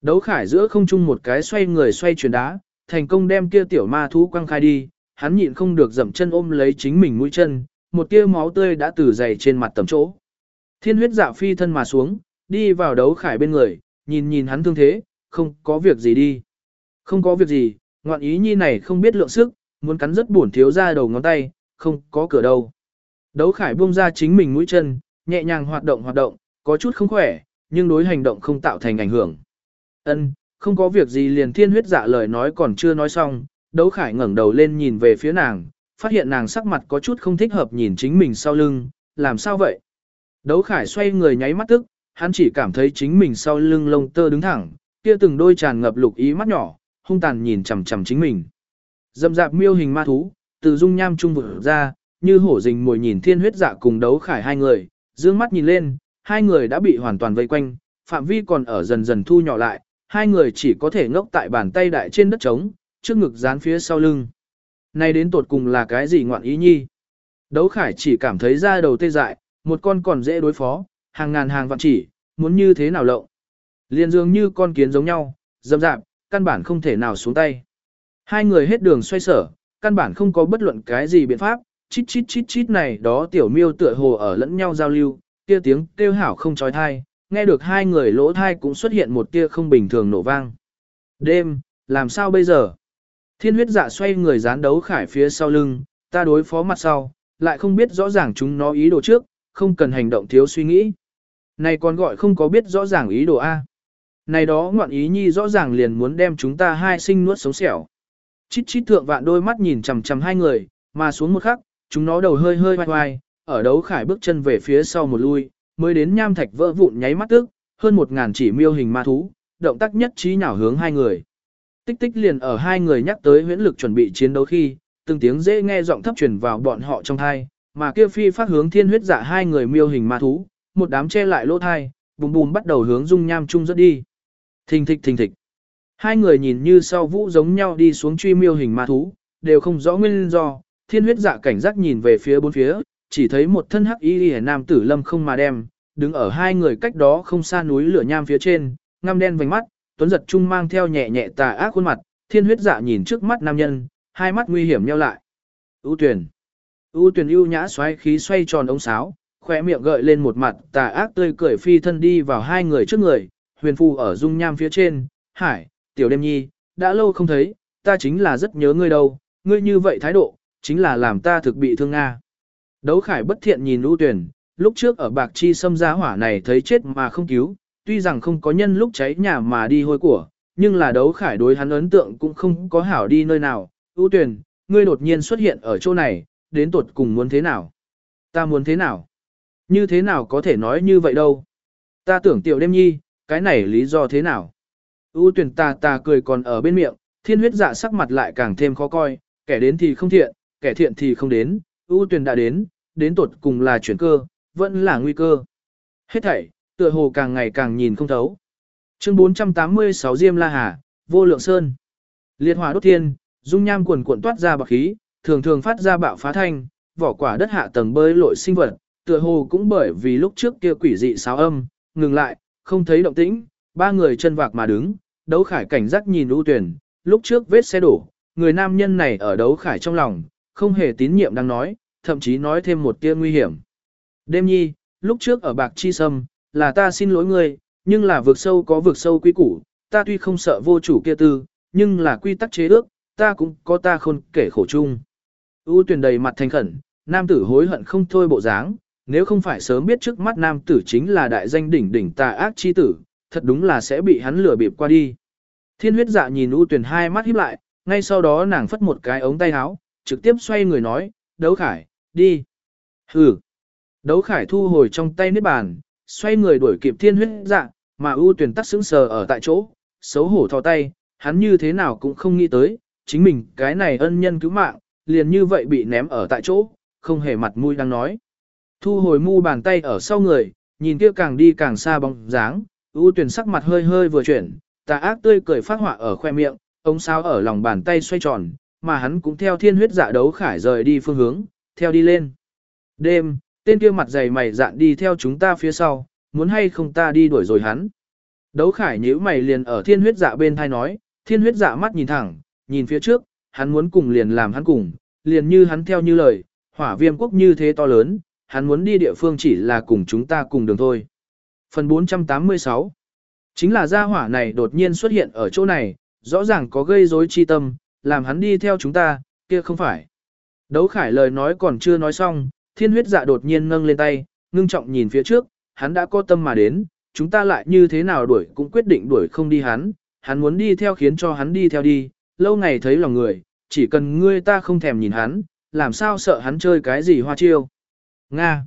Đấu khải giữa không trung một cái xoay người xoay chuyển đá, thành công đem kia tiểu ma thú quăng khai đi, hắn nhịn không được dậm chân ôm lấy chính mình mũi chân, một tia máu tươi đã từ dày trên mặt tầm chỗ. Thiên huyết dạ phi thân mà xuống, đi vào đấu khải bên người, nhìn nhìn hắn thương thế, không có việc gì đi. Không có việc gì, ngoạn ý nhi này không biết lượng sức, muốn cắn rất buồn thiếu ra đầu ngón tay, không có cửa đâu. Đấu khải buông ra chính mình mũi chân, nhẹ nhàng hoạt động hoạt động, có chút không khỏe, nhưng đối hành động không tạo thành ảnh hưởng. Ân, không có việc gì liền thiên huyết dạ lời nói còn chưa nói xong, đấu khải ngẩng đầu lên nhìn về phía nàng, phát hiện nàng sắc mặt có chút không thích hợp nhìn chính mình sau lưng, làm sao vậy? Đấu khải xoay người nháy mắt tức, hắn chỉ cảm thấy chính mình sau lưng lông tơ đứng thẳng, kia từng đôi tràn ngập lục ý mắt nhỏ, hung tàn nhìn chằm chằm chính mình. Dầm dạp miêu hình ma thú, từ dung nham trung vực ra, như hổ rình mồi nhìn thiên huyết dạ cùng đấu khải hai người, dương mắt nhìn lên, hai người đã bị hoàn toàn vây quanh, phạm vi còn ở dần dần thu nhỏ lại, hai người chỉ có thể ngốc tại bàn tay đại trên đất trống, trước ngực dán phía sau lưng. Này đến tột cùng là cái gì ngoạn ý nhi? Đấu khải chỉ cảm thấy da đầu tê dại, một con còn dễ đối phó, hàng ngàn hàng vạn chỉ, muốn như thế nào lộng. Liên dường như con kiến giống nhau, dâm dạp, căn bản không thể nào xuống tay. Hai người hết đường xoay sở, căn bản không có bất luận cái gì biện pháp, chít chít chít chít này đó tiểu miêu tựa hồ ở lẫn nhau giao lưu, kia tiếng kêu hảo không trói thai, nghe được hai người lỗ thai cũng xuất hiện một tia không bình thường nổ vang. Đêm, làm sao bây giờ? Thiên huyết dạ xoay người dán đấu khải phía sau lưng, ta đối phó mặt sau, lại không biết rõ ràng chúng nó ý đồ trước, không cần hành động thiếu suy nghĩ. Này còn gọi không có biết rõ ràng ý đồ A. Này đó ngoạn ý nhi rõ ràng liền muốn đem chúng ta hai sinh nuốt sống sẹo. Chít chít thượng vạn đôi mắt nhìn chằm chằm hai người, mà xuống một khắc, chúng nó đầu hơi hơi hoài hoài, ở đấu khải bước chân về phía sau một lui, mới đến nham thạch vỡ vụn nháy mắt tức, hơn một ngàn chỉ miêu hình ma thú, động tác nhất trí nhào hướng hai người. Tích tích liền ở hai người nhắc tới huyễn lực chuẩn bị chiến đấu khi, từng tiếng dễ nghe giọng thấp truyền vào bọn họ trong thai, mà kia phi phát hướng thiên huyết dạ hai người miêu hình ma thú, một đám che lại lỗ thai, bùm bùm bắt đầu hướng dung nham chung rất đi. Thình thịch thình thịch. Hai người nhìn như sau vũ giống nhau đi xuống truy miêu hình ma thú, đều không rõ nguyên do, thiên huyết dạ cảnh giác nhìn về phía bốn phía, chỉ thấy một thân hắc y hề nam tử lâm không mà đem, đứng ở hai người cách đó không xa núi lửa nham phía trên, ngăm đen vành mắt, tuấn giật trung mang theo nhẹ nhẹ tà ác khuôn mặt, thiên huyết dạ nhìn trước mắt nam nhân, hai mắt nguy hiểm nheo lại. u tuyển. u tuyển ưu nhã xoay khí xoay tròn ống sáo, khỏe miệng gợi lên một mặt tà ác tươi cười phi thân đi vào hai người trước người, huyền phù ở dung nham phía trên, hải, tiểu đêm nhi, đã lâu không thấy, ta chính là rất nhớ ngươi đâu, ngươi như vậy thái độ, chính là làm ta thực bị thương Nga. Đấu khải bất thiện nhìn ưu tuyển, lúc trước ở bạc chi xâm gia hỏa này thấy chết mà không cứu, tuy rằng không có nhân lúc cháy nhà mà đi hôi của, nhưng là đấu khải đối hắn ấn tượng cũng không có hảo đi nơi nào. ưu tuyển, ngươi đột nhiên xuất hiện ở chỗ này, đến tuột cùng muốn thế nào? Ta muốn thế nào? Như thế nào có thể nói như vậy đâu? Ta tưởng tiểu đêm nhi, cái này lý do thế nào? ưu tuyển ta ta cười còn ở bên miệng, thiên huyết dạ sắc mặt lại càng thêm khó coi, kẻ đến thì không thiện, kẻ thiện thì không đến, ưu tuyển đã đến, đến tuột cùng là chuyển cơ, vẫn là nguy cơ. Hết thảy, tựa hồ càng ngày càng nhìn không thấu. Chương 486 Diêm La Hà, Vô Lượng Sơn. Liệt hỏa đốt thiên, dung nham quần cuộn toát ra bạc khí, thường thường phát ra bạo phá thanh, vỏ quả đất hạ tầng bơi lội sinh vật, tựa hồ cũng bởi vì lúc trước kia quỷ dị sáo âm, ngừng lại, không thấy động tĩnh, ba người chân vạc mà đứng, đấu khải cảnh giác nhìn ưu tuyển, lúc trước vết xe đổ, người nam nhân này ở đấu khải trong lòng, không hề tín nhiệm đang nói, thậm chí nói thêm một tia nguy hiểm. Đêm nhi, lúc trước ở bạc chi sâm, là ta xin lỗi ngươi, nhưng là vực sâu có vực sâu quy củ, ta tuy không sợ vô chủ kia tư, nhưng là quy tắc chế ước, ta cũng có ta khôn kể khổ chung. U tuyển đầy mặt thành khẩn, nam tử hối hận không thôi bộ dáng, nếu không phải sớm biết trước mắt nam tử chính là đại danh đỉnh đỉnh tà ác chi tử, thật đúng là sẽ bị hắn lừa bịp qua đi. Thiên huyết dạ nhìn U tuyển hai mắt híp lại, ngay sau đó nàng phất một cái ống tay áo, trực tiếp xoay người nói, đấu khải, đi. Hừ. Đấu khải thu hồi trong tay nếp bàn, xoay người đuổi kịp thiên huyết dạ, mà ưu tuyển tắc sững sờ ở tại chỗ, xấu hổ thò tay, hắn như thế nào cũng không nghĩ tới, chính mình cái này ân nhân cứu mạng, liền như vậy bị ném ở tại chỗ, không hề mặt mũi đang nói. Thu hồi mu bàn tay ở sau người, nhìn kia càng đi càng xa bóng dáng, ưu tuyển sắc mặt hơi hơi vừa chuyển, tà ác tươi cười phát họa ở khoe miệng, ống sao ở lòng bàn tay xoay tròn, mà hắn cũng theo thiên huyết dạ đấu khải rời đi phương hướng, theo đi lên. Đêm, tên kia mặt dày mày dạn đi theo chúng ta phía sau, muốn hay không ta đi đuổi rồi hắn. Đấu khải nhíu mày liền ở thiên huyết dạ bên thai nói, thiên huyết dạ mắt nhìn thẳng, nhìn phía trước, hắn muốn cùng liền làm hắn cùng, liền như hắn theo như lời, hỏa viêm quốc như thế to lớn, hắn muốn đi địa phương chỉ là cùng chúng ta cùng đường thôi. Phần 486 Chính là gia hỏa này đột nhiên xuất hiện ở chỗ này, rõ ràng có gây rối chi tâm, làm hắn đi theo chúng ta, kia không phải. Đấu khải lời nói còn chưa nói xong, thiên huyết dạ đột nhiên nâng lên tay, ngưng trọng nhìn phía trước, hắn đã có tâm mà đến, chúng ta lại như thế nào đuổi cũng quyết định đuổi không đi hắn, hắn muốn đi theo khiến cho hắn đi theo đi, lâu ngày thấy lòng người, chỉ cần ngươi ta không thèm nhìn hắn, làm sao sợ hắn chơi cái gì hoa chiêu. Nga.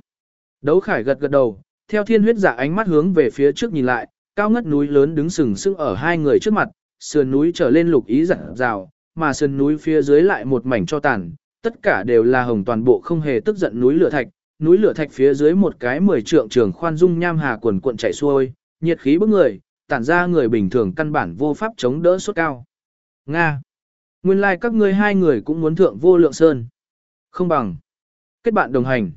Đấu khải gật gật đầu, theo thiên huyết dạ ánh mắt hướng về phía trước nhìn lại, cao ngất núi lớn đứng sừng sững ở hai người trước mặt, sườn núi trở lên lục ý dặn rào, mà sườn núi phía dưới lại một mảnh cho tàn, tất cả đều là hồng toàn bộ không hề tức giận núi lửa thạch, núi lửa thạch phía dưới một cái mười trượng trường khoan dung nham hà quần cuộn chảy xuôi, nhiệt khí bức người, tản ra người bình thường căn bản vô pháp chống đỡ sốt cao. Nga. Nguyên lai like các ngươi hai người cũng muốn thượng vô lượng sơn. Không bằng. Kết bạn đồng hành.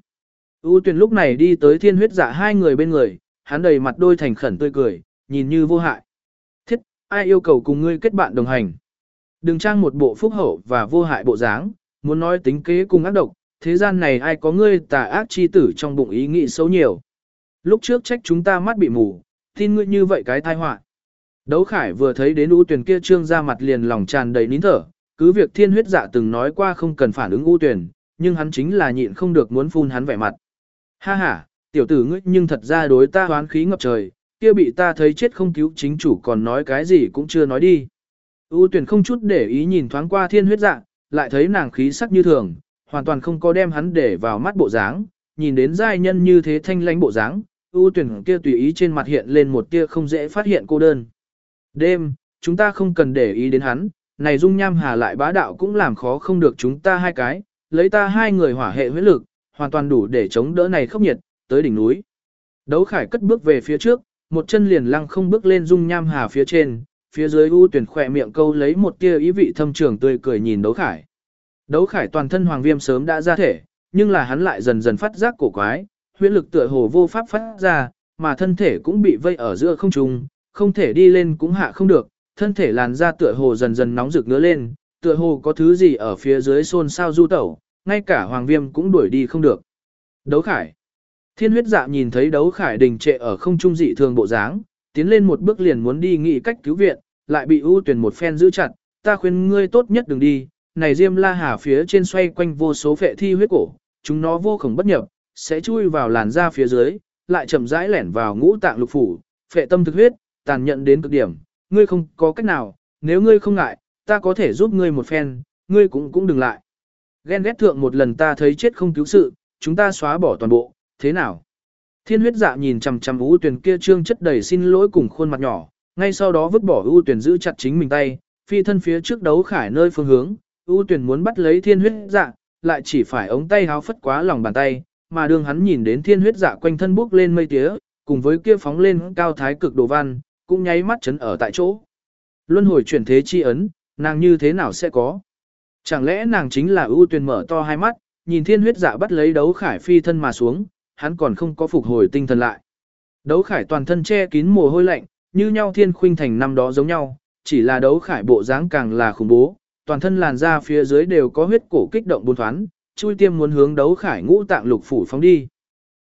U tuyển lúc này đi tới thiên huyết giả hai người bên người, hắn đầy mặt đôi thành khẩn tươi cười, nhìn như vô hại. Thiết, ai yêu cầu cùng ngươi kết bạn đồng hành. Đừng trang một bộ phúc hậu và vô hại bộ dáng, muốn nói tính kế cùng ác độc, thế gian này ai có ngươi tà ác chi tử trong bụng ý nghĩ xấu nhiều. Lúc trước trách chúng ta mắt bị mù, tin ngươi như vậy cái tai họa. Đấu Khải vừa thấy đến U Tuyền kia trương ra mặt liền lòng tràn đầy nín thở, cứ việc thiên huyết dạ từng nói qua không cần phản ứng U Tuyền, nhưng hắn chính là nhịn không được muốn phun hắn vẻ mặt. Ha ha, tiểu tử ngươi nhưng thật ra đối ta hoán khí ngập trời, kia bị ta thấy chết không cứu chính chủ còn nói cái gì cũng chưa nói đi. U tuyển không chút để ý nhìn thoáng qua thiên huyết dạ, lại thấy nàng khí sắc như thường, hoàn toàn không có đem hắn để vào mắt bộ dáng, nhìn đến giai nhân như thế thanh lãnh bộ dáng, U tuyển kia tùy ý trên mặt hiện lên một tia không dễ phát hiện cô đơn. Đêm, chúng ta không cần để ý đến hắn, này dung nham hà lại bá đạo cũng làm khó không được chúng ta hai cái, lấy ta hai người hỏa hệ huyết lực, hoàn toàn đủ để chống đỡ này khốc nhiệt, tới đỉnh núi. Đấu khải cất bước về phía trước, một chân liền lăng không bước lên dung nham hà phía trên, phía dưới u tuyển khỏe miệng câu lấy một tia ý vị thâm trường tươi cười nhìn đấu khải. Đấu khải toàn thân hoàng viêm sớm đã ra thể, nhưng là hắn lại dần dần phát giác cổ quái, huyễn lực tựa hồ vô pháp phát ra, mà thân thể cũng bị vây ở giữa không trung, không thể đi lên cũng hạ không được, thân thể làn da tựa hồ dần dần nóng rực ngứa lên, tựa hồ có thứ gì ở phía dưới xôn xao du tẩu, ngay cả hoàng viêm cũng đuổi đi không được. Đấu khải. Thiên huyết dạ nhìn thấy đấu khải đình trệ ở không trung dị thường bộ dáng, tiến lên một bước liền muốn đi nghĩ cách cứu viện, lại bị ưu tuyển một phen giữ chặt, ta khuyên ngươi tốt nhất đừng đi, này diêm la hà phía trên xoay quanh vô số phệ thi huyết cổ, chúng nó vô khổng bất nhập, sẽ chui vào làn da phía dưới, lại chậm rãi lẻn vào ngũ tạng lục phủ, phệ tâm thực huyết, tàn nhận đến cực điểm, ngươi không có cách nào, nếu ngươi không ngại, ta có thể giúp ngươi một phen, ngươi cũng cũng đừng lại. Ghen ghét thượng một lần ta thấy chết không cứu sự, chúng ta xóa bỏ toàn bộ, thế nào? Thiên huyết dạ nhìn chằm chằm ưu tuyển kia trương chất đầy xin lỗi cùng khuôn mặt nhỏ, ngay sau đó vứt bỏ ưu tuyển giữ chặt chính mình tay, phi thân phía trước đấu khải nơi phương hướng, ưu tuyển muốn bắt lấy thiên huyết dạ, lại chỉ phải ống tay háo phất quá lòng bàn tay, mà đường hắn nhìn đến thiên huyết dạ quanh thân bước lên mây tía, cùng với kia phóng lên cao thái cực đồ văn, cũng nháy mắt chấn ở tại chỗ. Luân hồi chuyển thế chi ấn, nàng như thế nào sẽ có? Chẳng lẽ nàng chính là ưu tuyển mở to hai mắt, nhìn thiên huyết dạ bắt lấy đấu khải phi thân mà xuống, hắn còn không có phục hồi tinh thần lại. Đấu khải toàn thân che kín mồ hôi lạnh, như nhau thiên khuynh thành năm đó giống nhau, chỉ là đấu khải bộ dáng càng là khủng bố, toàn thân làn da phía dưới đều có huyết cổ kích động buôn thoán, chui tiêm muốn hướng đấu khải ngũ tạng lục phủ phóng đi.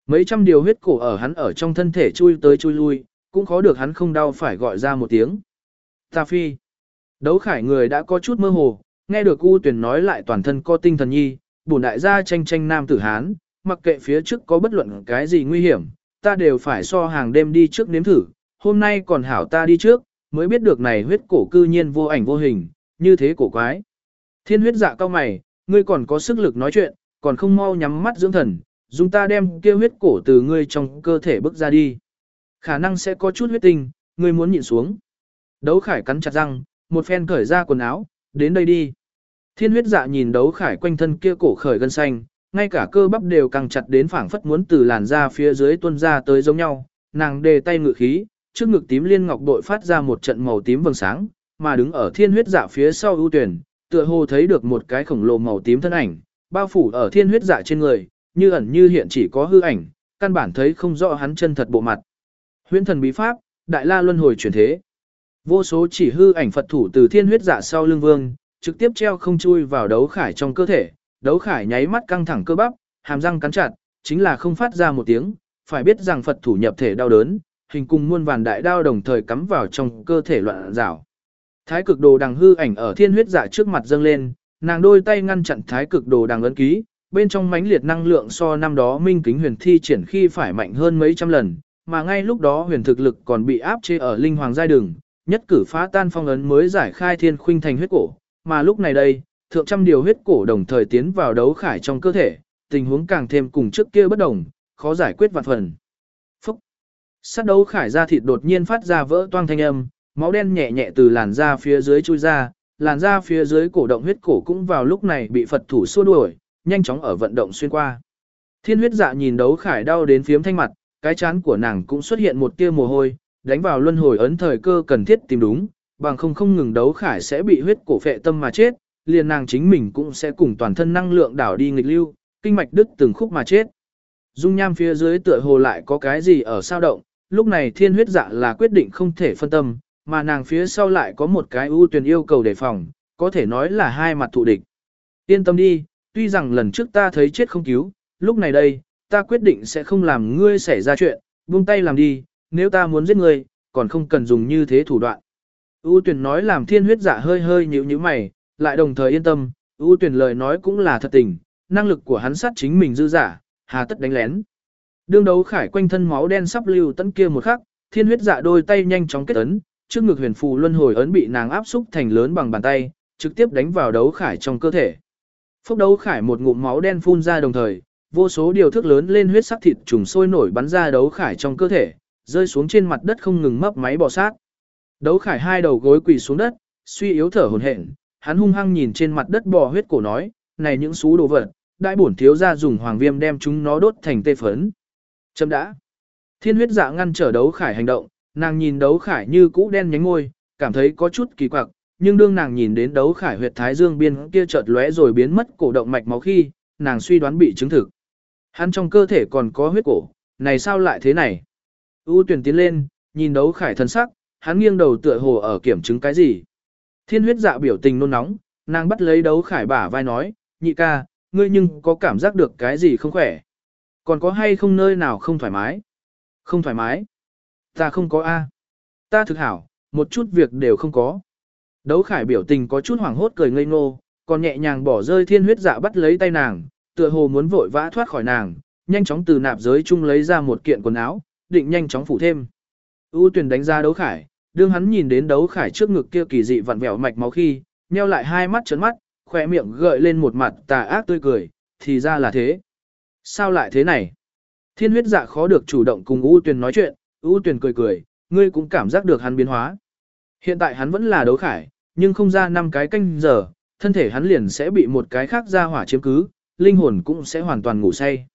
Mấy trăm điều huyết cổ ở hắn ở trong thân thể chui tới chui lui, cũng khó được hắn không đau phải gọi ra một tiếng. Ta phi. Đấu khải người đã có chút mơ hồ, nghe được U tuyển nói lại toàn thân co tinh thần nhi, bổn đại gia tranh tranh nam tử Hán, mặc kệ phía trước có bất luận cái gì nguy hiểm, ta đều phải so hàng đêm đi trước nếm thử, hôm nay còn hảo ta đi trước, mới biết được này huyết cổ cư nhiên vô ảnh vô hình, như thế cổ quái. Thiên huyết dạ cao mày, ngươi còn có sức lực nói chuyện, còn không mau nhắm mắt dưỡng thần, dùng ta đem kia huyết cổ từ ngươi trong cơ thể bước ra đi. Khả năng sẽ có chút huyết tinh, ngươi muốn nhịn xuống. Đấu khải cắn chặt răng, một phen cởi ra quần áo, đến đây đi. Thiên huyết dạ nhìn đấu khải quanh thân kia cổ khởi gân xanh, ngay cả cơ bắp đều căng chặt đến phảng phất muốn từ làn da phía dưới tuôn ra tới giống nhau, nàng đề tay ngự khí, trước ngực tím liên ngọc bội phát ra một trận màu tím vầng sáng, mà đứng ở thiên huyết dạ phía sau ưu tuyển, tựa hồ thấy được một cái khổng lồ màu tím thân ảnh, bao phủ ở thiên huyết dạ trên người, như ẩn như hiện chỉ có hư ảnh, căn bản thấy không rõ hắn chân thật bộ mặt. Huyễn thần bí pháp, đại la luân hồi chuyển thế. Vô số chỉ hư ảnh Phật thủ từ thiên huyết dạ sau lưng vương, trực tiếp treo không chui vào đấu khải trong cơ thể, đấu khải nháy mắt căng thẳng cơ bắp, hàm răng cắn chặt, chính là không phát ra một tiếng, phải biết rằng Phật thủ nhập thể đau đớn, hình cùng muôn vàn đại đao đồng thời cắm vào trong cơ thể loạn rảo. Thái cực đồ đằng hư ảnh ở thiên huyết dạ trước mặt dâng lên, nàng đôi tay ngăn chặn thái cực đồ đằng ấn ký, bên trong mãnh liệt năng lượng so năm đó minh kính huyền thi triển khi phải mạnh hơn mấy trăm lần, mà ngay lúc đó huyền thực lực còn bị áp chế ở linh hoàng giai đường, nhất cử phá tan phong ấn mới giải khai thiên khuynh thành huyết cổ, mà lúc này đây, thượng trăm điều huyết cổ đồng thời tiến vào đấu khải trong cơ thể, tình huống càng thêm cùng trước kia bất đồng, khó giải quyết vạn phần. Sát đấu khải ra thịt đột nhiên phát ra vỡ toang thanh âm, máu đen nhẹ nhẹ từ làn da phía dưới chui ra, làn da phía dưới cổ động huyết cổ cũng vào lúc này bị Phật thủ xua đuổi, nhanh chóng ở vận động xuyên qua. Thiên huyết dạ nhìn đấu khải đau đến phiếm thanh mặt, cái chán của nàng cũng xuất hiện một tia mồ hôi, đánh vào luân hồi ấn thời cơ cần thiết tìm đúng, bằng không không ngừng đấu khải sẽ bị huyết cổ phệ tâm mà chết, liền nàng chính mình cũng sẽ cùng toàn thân năng lượng đảo đi nghịch lưu, kinh mạch đứt từng khúc mà chết. Dung nham phía dưới tựa hồ lại có cái gì ở sao động, lúc này thiên huyết dạ là quyết định không thể phân tâm, mà nàng phía sau lại có một cái ưu tuyển yêu cầu đề phòng, có thể nói là hai mặt thù địch. Yên tâm đi, tuy rằng lần trước ta thấy chết không cứu, lúc này đây, ta quyết định sẽ không làm ngươi xảy ra chuyện, buông tay làm đi, nếu ta muốn giết ngươi, còn không cần dùng như thế thủ đoạn. U tuyển nói làm thiên huyết dạ hơi hơi nhíu nhíu mày, lại đồng thời yên tâm, U tuyển lời nói cũng là thật tình, năng lực của hắn sát chính mình dư giả, hà tất đánh lén. Đương đấu khải quanh thân máu đen sắp lưu tấn kia một khắc, thiên huyết dạ đôi tay nhanh chóng kết ấn, trước ngực huyền phù luân hồi ấn bị nàng áp xúc thành lớn bằng bàn tay, trực tiếp đánh vào đấu khải trong cơ thể. Phốc đấu khải một ngụm máu đen phun ra đồng thời, vô số điều thức lớn lên huyết sắc thịt trùng sôi nổi bắn ra đấu khải trong cơ thể, rơi xuống trên mặt đất không ngừng mấp máy bò sát. Đấu khải hai đầu gối quỳ xuống đất, suy yếu thở hổn hển, hắn hung hăng nhìn trên mặt đất bò huyết cổ nói, này những xú đồ vật, đại bổn thiếu gia dùng hoàng viêm đem chúng nó đốt thành tê phấn. Chấm đã. Thiên huyết dạ ngăn trở đấu khải hành động, nàng nhìn đấu khải như cũ đen nhánh ngôi, cảm thấy có chút kỳ quặc, nhưng đương nàng nhìn đến đấu khải huyệt thái dương biên kia chợt lóe rồi biến mất cổ động mạch máu khi, nàng suy đoán bị chứng thực. Hắn trong cơ thể còn có huyết cổ, này sao lại thế này? U tuyển tiến lên, nhìn đấu khải thân sắc, hắn nghiêng đầu tựa hồ ở kiểm chứng cái gì. Thiên huyết dạ biểu tình nôn nóng, nàng bắt lấy đấu khải bả vai nói, nhị ca, ngươi nhưng có cảm giác được cái gì không khỏe? Còn có hay không nơi nào không thoải mái? Không thoải mái? Ta không có A. Ta thực hảo, một chút việc đều không có. Đấu khải biểu tình có chút hoảng hốt cười ngây ngô, còn nhẹ nhàng bỏ rơi thiên huyết dạ bắt lấy tay nàng, tựa hồ muốn vội vã thoát khỏi nàng, nhanh chóng từ nạp giới chung lấy ra một kiện quần áo, định nhanh chóng phủ thêm. U tuyển đánh ra đấu khải, đương hắn nhìn đến đấu khải trước ngực kia kỳ dị vặn vẹo mạch máu khi, nheo lại hai mắt trấn mắt, khỏe miệng gợi lên một mặt tà ác tươi cười, thì ra là thế. Sao lại thế này? Thiên huyết dạ khó được chủ động cùng U Tuyền nói chuyện, U Tuyền cười cười, ngươi cũng cảm giác được hắn biến hóa. Hiện tại hắn vẫn là đấu khải, nhưng không ra năm cái canh giờ, thân thể hắn liền sẽ bị một cái khác ra hỏa chiếm cứ, linh hồn cũng sẽ hoàn toàn ngủ say.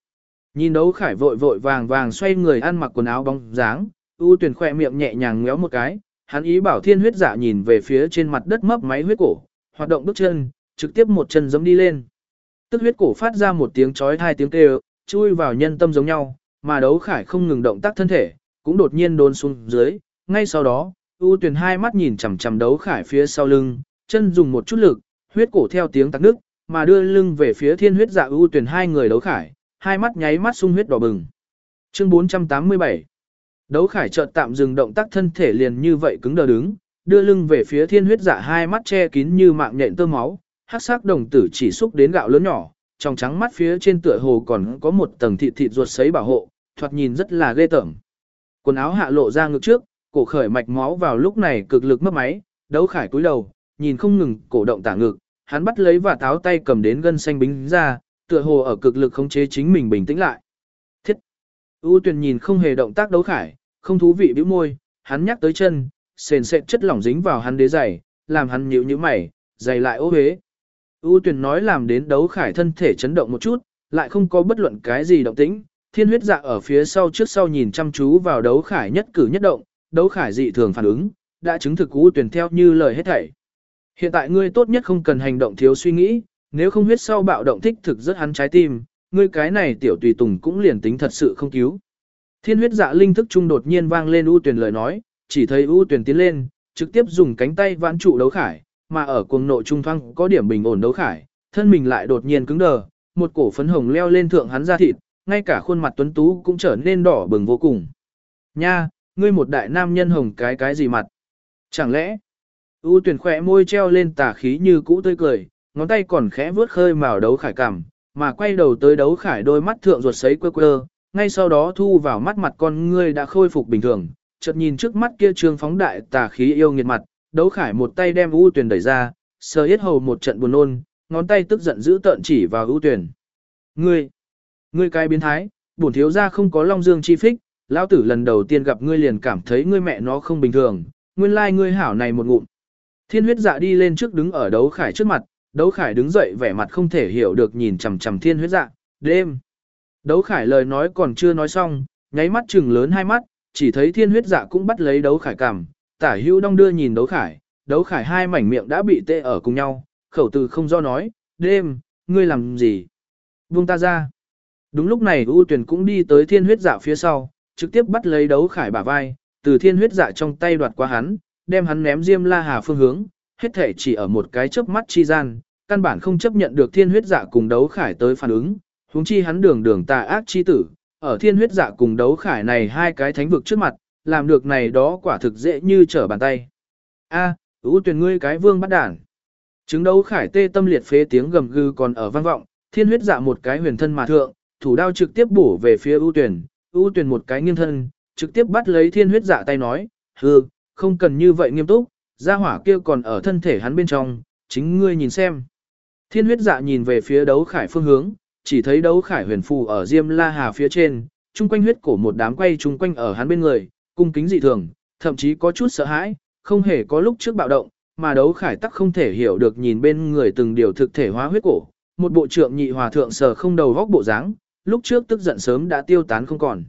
Nhìn đấu khải vội vội vàng vàng xoay người ăn mặc quần áo bóng dáng, U Tuyền khỏe miệng nhẹ nhàng ngéo một cái, hắn ý bảo thiên huyết Dạ nhìn về phía trên mặt đất mấp máy huyết cổ, hoạt động bước chân, trực tiếp một chân giẫm đi lên. Tức huyết cổ phát ra một tiếng chói hai tiếng kêu, chui vào nhân tâm giống nhau, mà đấu khải không ngừng động tác thân thể, cũng đột nhiên đôn xuống dưới, ngay sau đó, ưu tuyển hai mắt nhìn chằm chằm đấu khải phía sau lưng, chân dùng một chút lực, huyết cổ theo tiếng tắc nước, mà đưa lưng về phía thiên huyết dạ ưu tuyển hai người đấu khải, hai mắt nháy mắt sung huyết đỏ bừng. Chương 487 Đấu khải chợt tạm dừng động tác thân thể liền như vậy cứng đờ đứng, đưa lưng về phía thiên huyết dạ hai mắt che kín như mạng nhện tơ máu, hắc sắc đồng tử chỉ xúc đến gạo lớn nhỏ, trong trắng mắt phía trên tựa hồ còn có một tầng thịt thịt ruột sấy bảo hộ, thoạt nhìn rất là ghê tởm. Quần áo hạ lộ ra ngực trước, cổ khởi mạch máu vào lúc này cực lực mất máy, đấu khải cúi đầu, nhìn không ngừng cổ động tả ngực, hắn bắt lấy và táo tay cầm đến gân xanh bính ra, tựa hồ ở cực lực khống chế chính mình bình tĩnh lại. Thiết! U tuyền nhìn không hề động tác đấu khải, không thú vị bĩu môi, hắn nhắc tới chân, sền sệt chất lỏng dính vào hắn đế giày, làm hắn nhíu nhíu mày, giày lại ố hế. U tuyền nói làm đến đấu khải thân thể chấn động một chút, lại không có bất luận cái gì động tĩnh. Thiên huyết dạ ở phía sau trước sau nhìn chăm chú vào đấu khải nhất cử nhất động, đấu khải dị thường phản ứng, đã chứng thực U tuyền theo như lời hết thảy. Hiện tại ngươi tốt nhất không cần hành động thiếu suy nghĩ, nếu không huyết sau bạo động thích thực rất hắn trái tim, ngươi cái này tiểu tùy tùng cũng liền tính thật sự không cứu. Thiên huyết dạ linh thức trung đột nhiên vang lên U tuyển lời nói, chỉ thấy U tuyển tiến lên, trực tiếp dùng cánh tay vãn trụ đấu khải, mà ở cuồng nội trung thoang có điểm bình ổn đấu khải, thân mình lại đột nhiên cứng đờ, một cổ phấn hồng leo lên thượng hắn ra thịt, ngay cả khuôn mặt tuấn tú cũng trở nên đỏ bừng vô cùng. Nha, ngươi một đại nam nhân hồng cái cái gì mặt? Chẳng lẽ, U tuyển khỏe môi treo lên tà khí như cũ tươi cười, ngón tay còn khẽ vướt khơi màu đấu khải cảm, mà quay đầu tới đấu khải đôi mắt thượng ruột sấy quơ quơ, ngay sau đó thu vào mắt mặt con ngươi đã khôi phục bình thường, chợt nhìn trước mắt kia trương phóng đại tà khí yêu nghiệt mặt, đấu khải một tay đem U tuyển đẩy ra, sờ hết hầu một trận buồn nôn, ngón tay tức giận giữ tợn chỉ vào U tuyển. Ngươi, ngươi cái biến thái, bổn thiếu gia không có long dương chi phích, lão tử lần đầu tiên gặp ngươi liền cảm thấy ngươi mẹ nó không bình thường, nguyên lai like ngươi hảo này một ngụm. Thiên huyết dạ đi lên trước đứng ở đấu khải trước mặt, đấu khải đứng dậy vẻ mặt không thể hiểu được nhìn chằm chằm thiên huyết dạ, đêm. Đấu khải lời nói còn chưa nói xong, nháy mắt chừng lớn hai mắt, chỉ thấy thiên huyết dạ cũng bắt lấy đấu khải cảm, tả hưu đong đưa nhìn đấu khải, đấu khải hai mảnh miệng đã bị tê ở cùng nhau, khẩu từ không do nói, đêm, ngươi làm gì? Buông ta ra. Đúng lúc này U tuyển cũng đi tới thiên huyết dạ phía sau, trực tiếp bắt lấy đấu khải bả vai, từ thiên huyết dạ trong tay đoạt qua hắn, đem hắn ném Diêm La Hà phương hướng, hết thể chỉ ở một cái chớp mắt chi gian, căn bản không chấp nhận được thiên huyết dạ cùng đấu khải tới phản ứng, huống chi hắn đường đường tà ác chi tử, ở thiên huyết dạ cùng đấu khải này hai cái thánh vực trước mặt, làm được này đó quả thực dễ như trở bàn tay. A, ưu tuyển ngươi cái vương bắt đản. Chứng đấu khải tê tâm liệt phế tiếng gầm gừ còn ở vang vọng, thiên huyết dạ một cái huyền thân mà thượng, thủ đao trực tiếp bổ về phía ưu tuyển, ưu tuyển một cái nghiêng thân, trực tiếp bắt lấy thiên huyết dạ tay nói, hừ, không cần như vậy nghiêm túc, gia hỏa kia còn ở thân thể hắn bên trong, chính ngươi nhìn xem. Thiên huyết dạ nhìn về phía đấu khải phương hướng, chỉ thấy đấu khải huyền phù ở Diêm La Hà phía trên, chung quanh huyết cổ một đám quay chung quanh ở hắn bên người, cung kính dị thường, thậm chí có chút sợ hãi, không hề có lúc trước bạo động, mà đấu khải tắc không thể hiểu được nhìn bên người từng điều thực thể hóa huyết cổ, một bộ trưởng nhị hòa thượng sờ không đầu góc bộ dáng, lúc trước tức giận sớm đã tiêu tán không còn.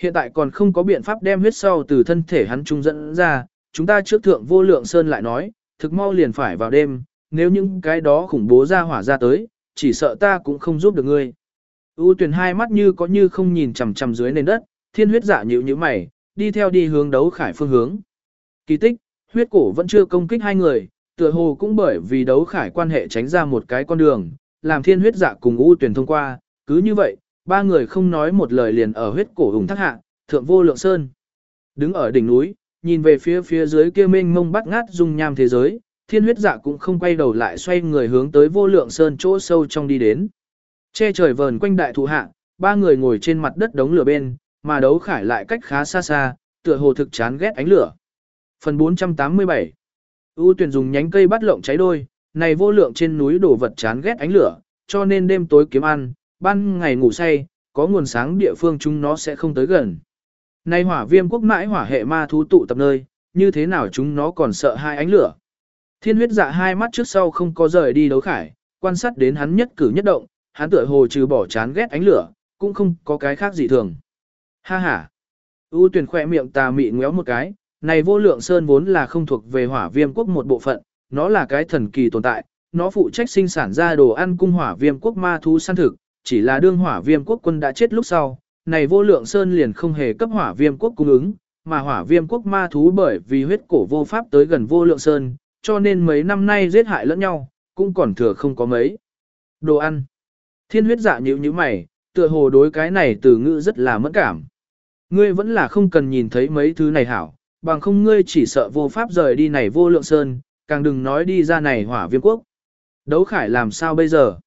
Hiện tại còn không có biện pháp đem huyết sau từ thân thể hắn trung dẫn ra, chúng ta trước thượng vô lượng sơn lại nói, thực mau liền phải vào đêm, nếu những cái đó khủng bố ra hỏa ra tới, chỉ sợ ta cũng không giúp được ngươi. U tuyển hai mắt như có như không nhìn chằm chằm dưới nền đất, thiên huyết dạ giả nhịu như mày, đi theo đi hướng đấu khải phương hướng. Kỳ tích, huyết cổ vẫn chưa công kích hai người, tựa hồ cũng bởi vì đấu khải quan hệ tránh ra một cái con đường, làm thiên huyết dạ cùng U tuyển thông qua, cứ như vậy, ba người không nói một lời liền ở huyết cổ hùng thác hạ, thượng vô lượng sơn. Đứng ở đỉnh núi, nhìn về phía phía dưới kia mênh mông bắt ngát dung nham thế giới, thiên huyết dạ cũng không quay đầu lại xoay người hướng tới vô lượng sơn chỗ sâu trong đi đến. Che trời vờn quanh đại thụ hạ, ba người ngồi trên mặt đất đống lửa bên, mà đấu khải lại cách khá xa xa, tựa hồ thực chán ghét ánh lửa. Phần 487 U tuyển dùng nhánh cây bắt lộng cháy đôi, này vô lượng trên núi đổ vật chán ghét ánh lửa, cho nên đêm tối kiếm ăn, ban ngày ngủ say, có nguồn sáng địa phương chúng nó sẽ không tới gần. Này hỏa viêm quốc mãi hỏa hệ ma thú tụ tập nơi, như thế nào chúng nó còn sợ hai ánh lửa. Thiên huyết dạ hai mắt trước sau không có rời đi đấu khải, quan sát đến hắn nhất cử nhất động, hắn tựa hồ trừ bỏ chán ghét ánh lửa, cũng không có cái khác gì thường. Ha ha! U tuyển khỏe miệng tà mị ngéo một cái, này vô lượng sơn vốn là không thuộc về hỏa viêm quốc một bộ phận, nó là cái thần kỳ tồn tại, nó phụ trách sinh sản ra đồ ăn cung hỏa viêm quốc ma thú săn thực, chỉ là đương hỏa viêm quốc quân đã chết lúc sau, này vô lượng sơn liền không hề cấp hỏa viêm quốc cung ứng, mà hỏa viêm quốc ma thú bởi vì huyết cổ vô pháp tới gần vô lượng sơn, cho nên mấy năm nay giết hại lẫn nhau, cũng còn thừa không có mấy. Đồ ăn. Thiên huyết dạ nhíu như mày, tựa hồ đối cái này từ ngữ rất là mẫn cảm. Ngươi vẫn là không cần nhìn thấy mấy thứ này hảo, bằng không ngươi chỉ sợ vô pháp rời đi này vô lượng sơn, càng đừng nói đi ra này hỏa viêm quốc. Đấu khải làm sao bây giờ?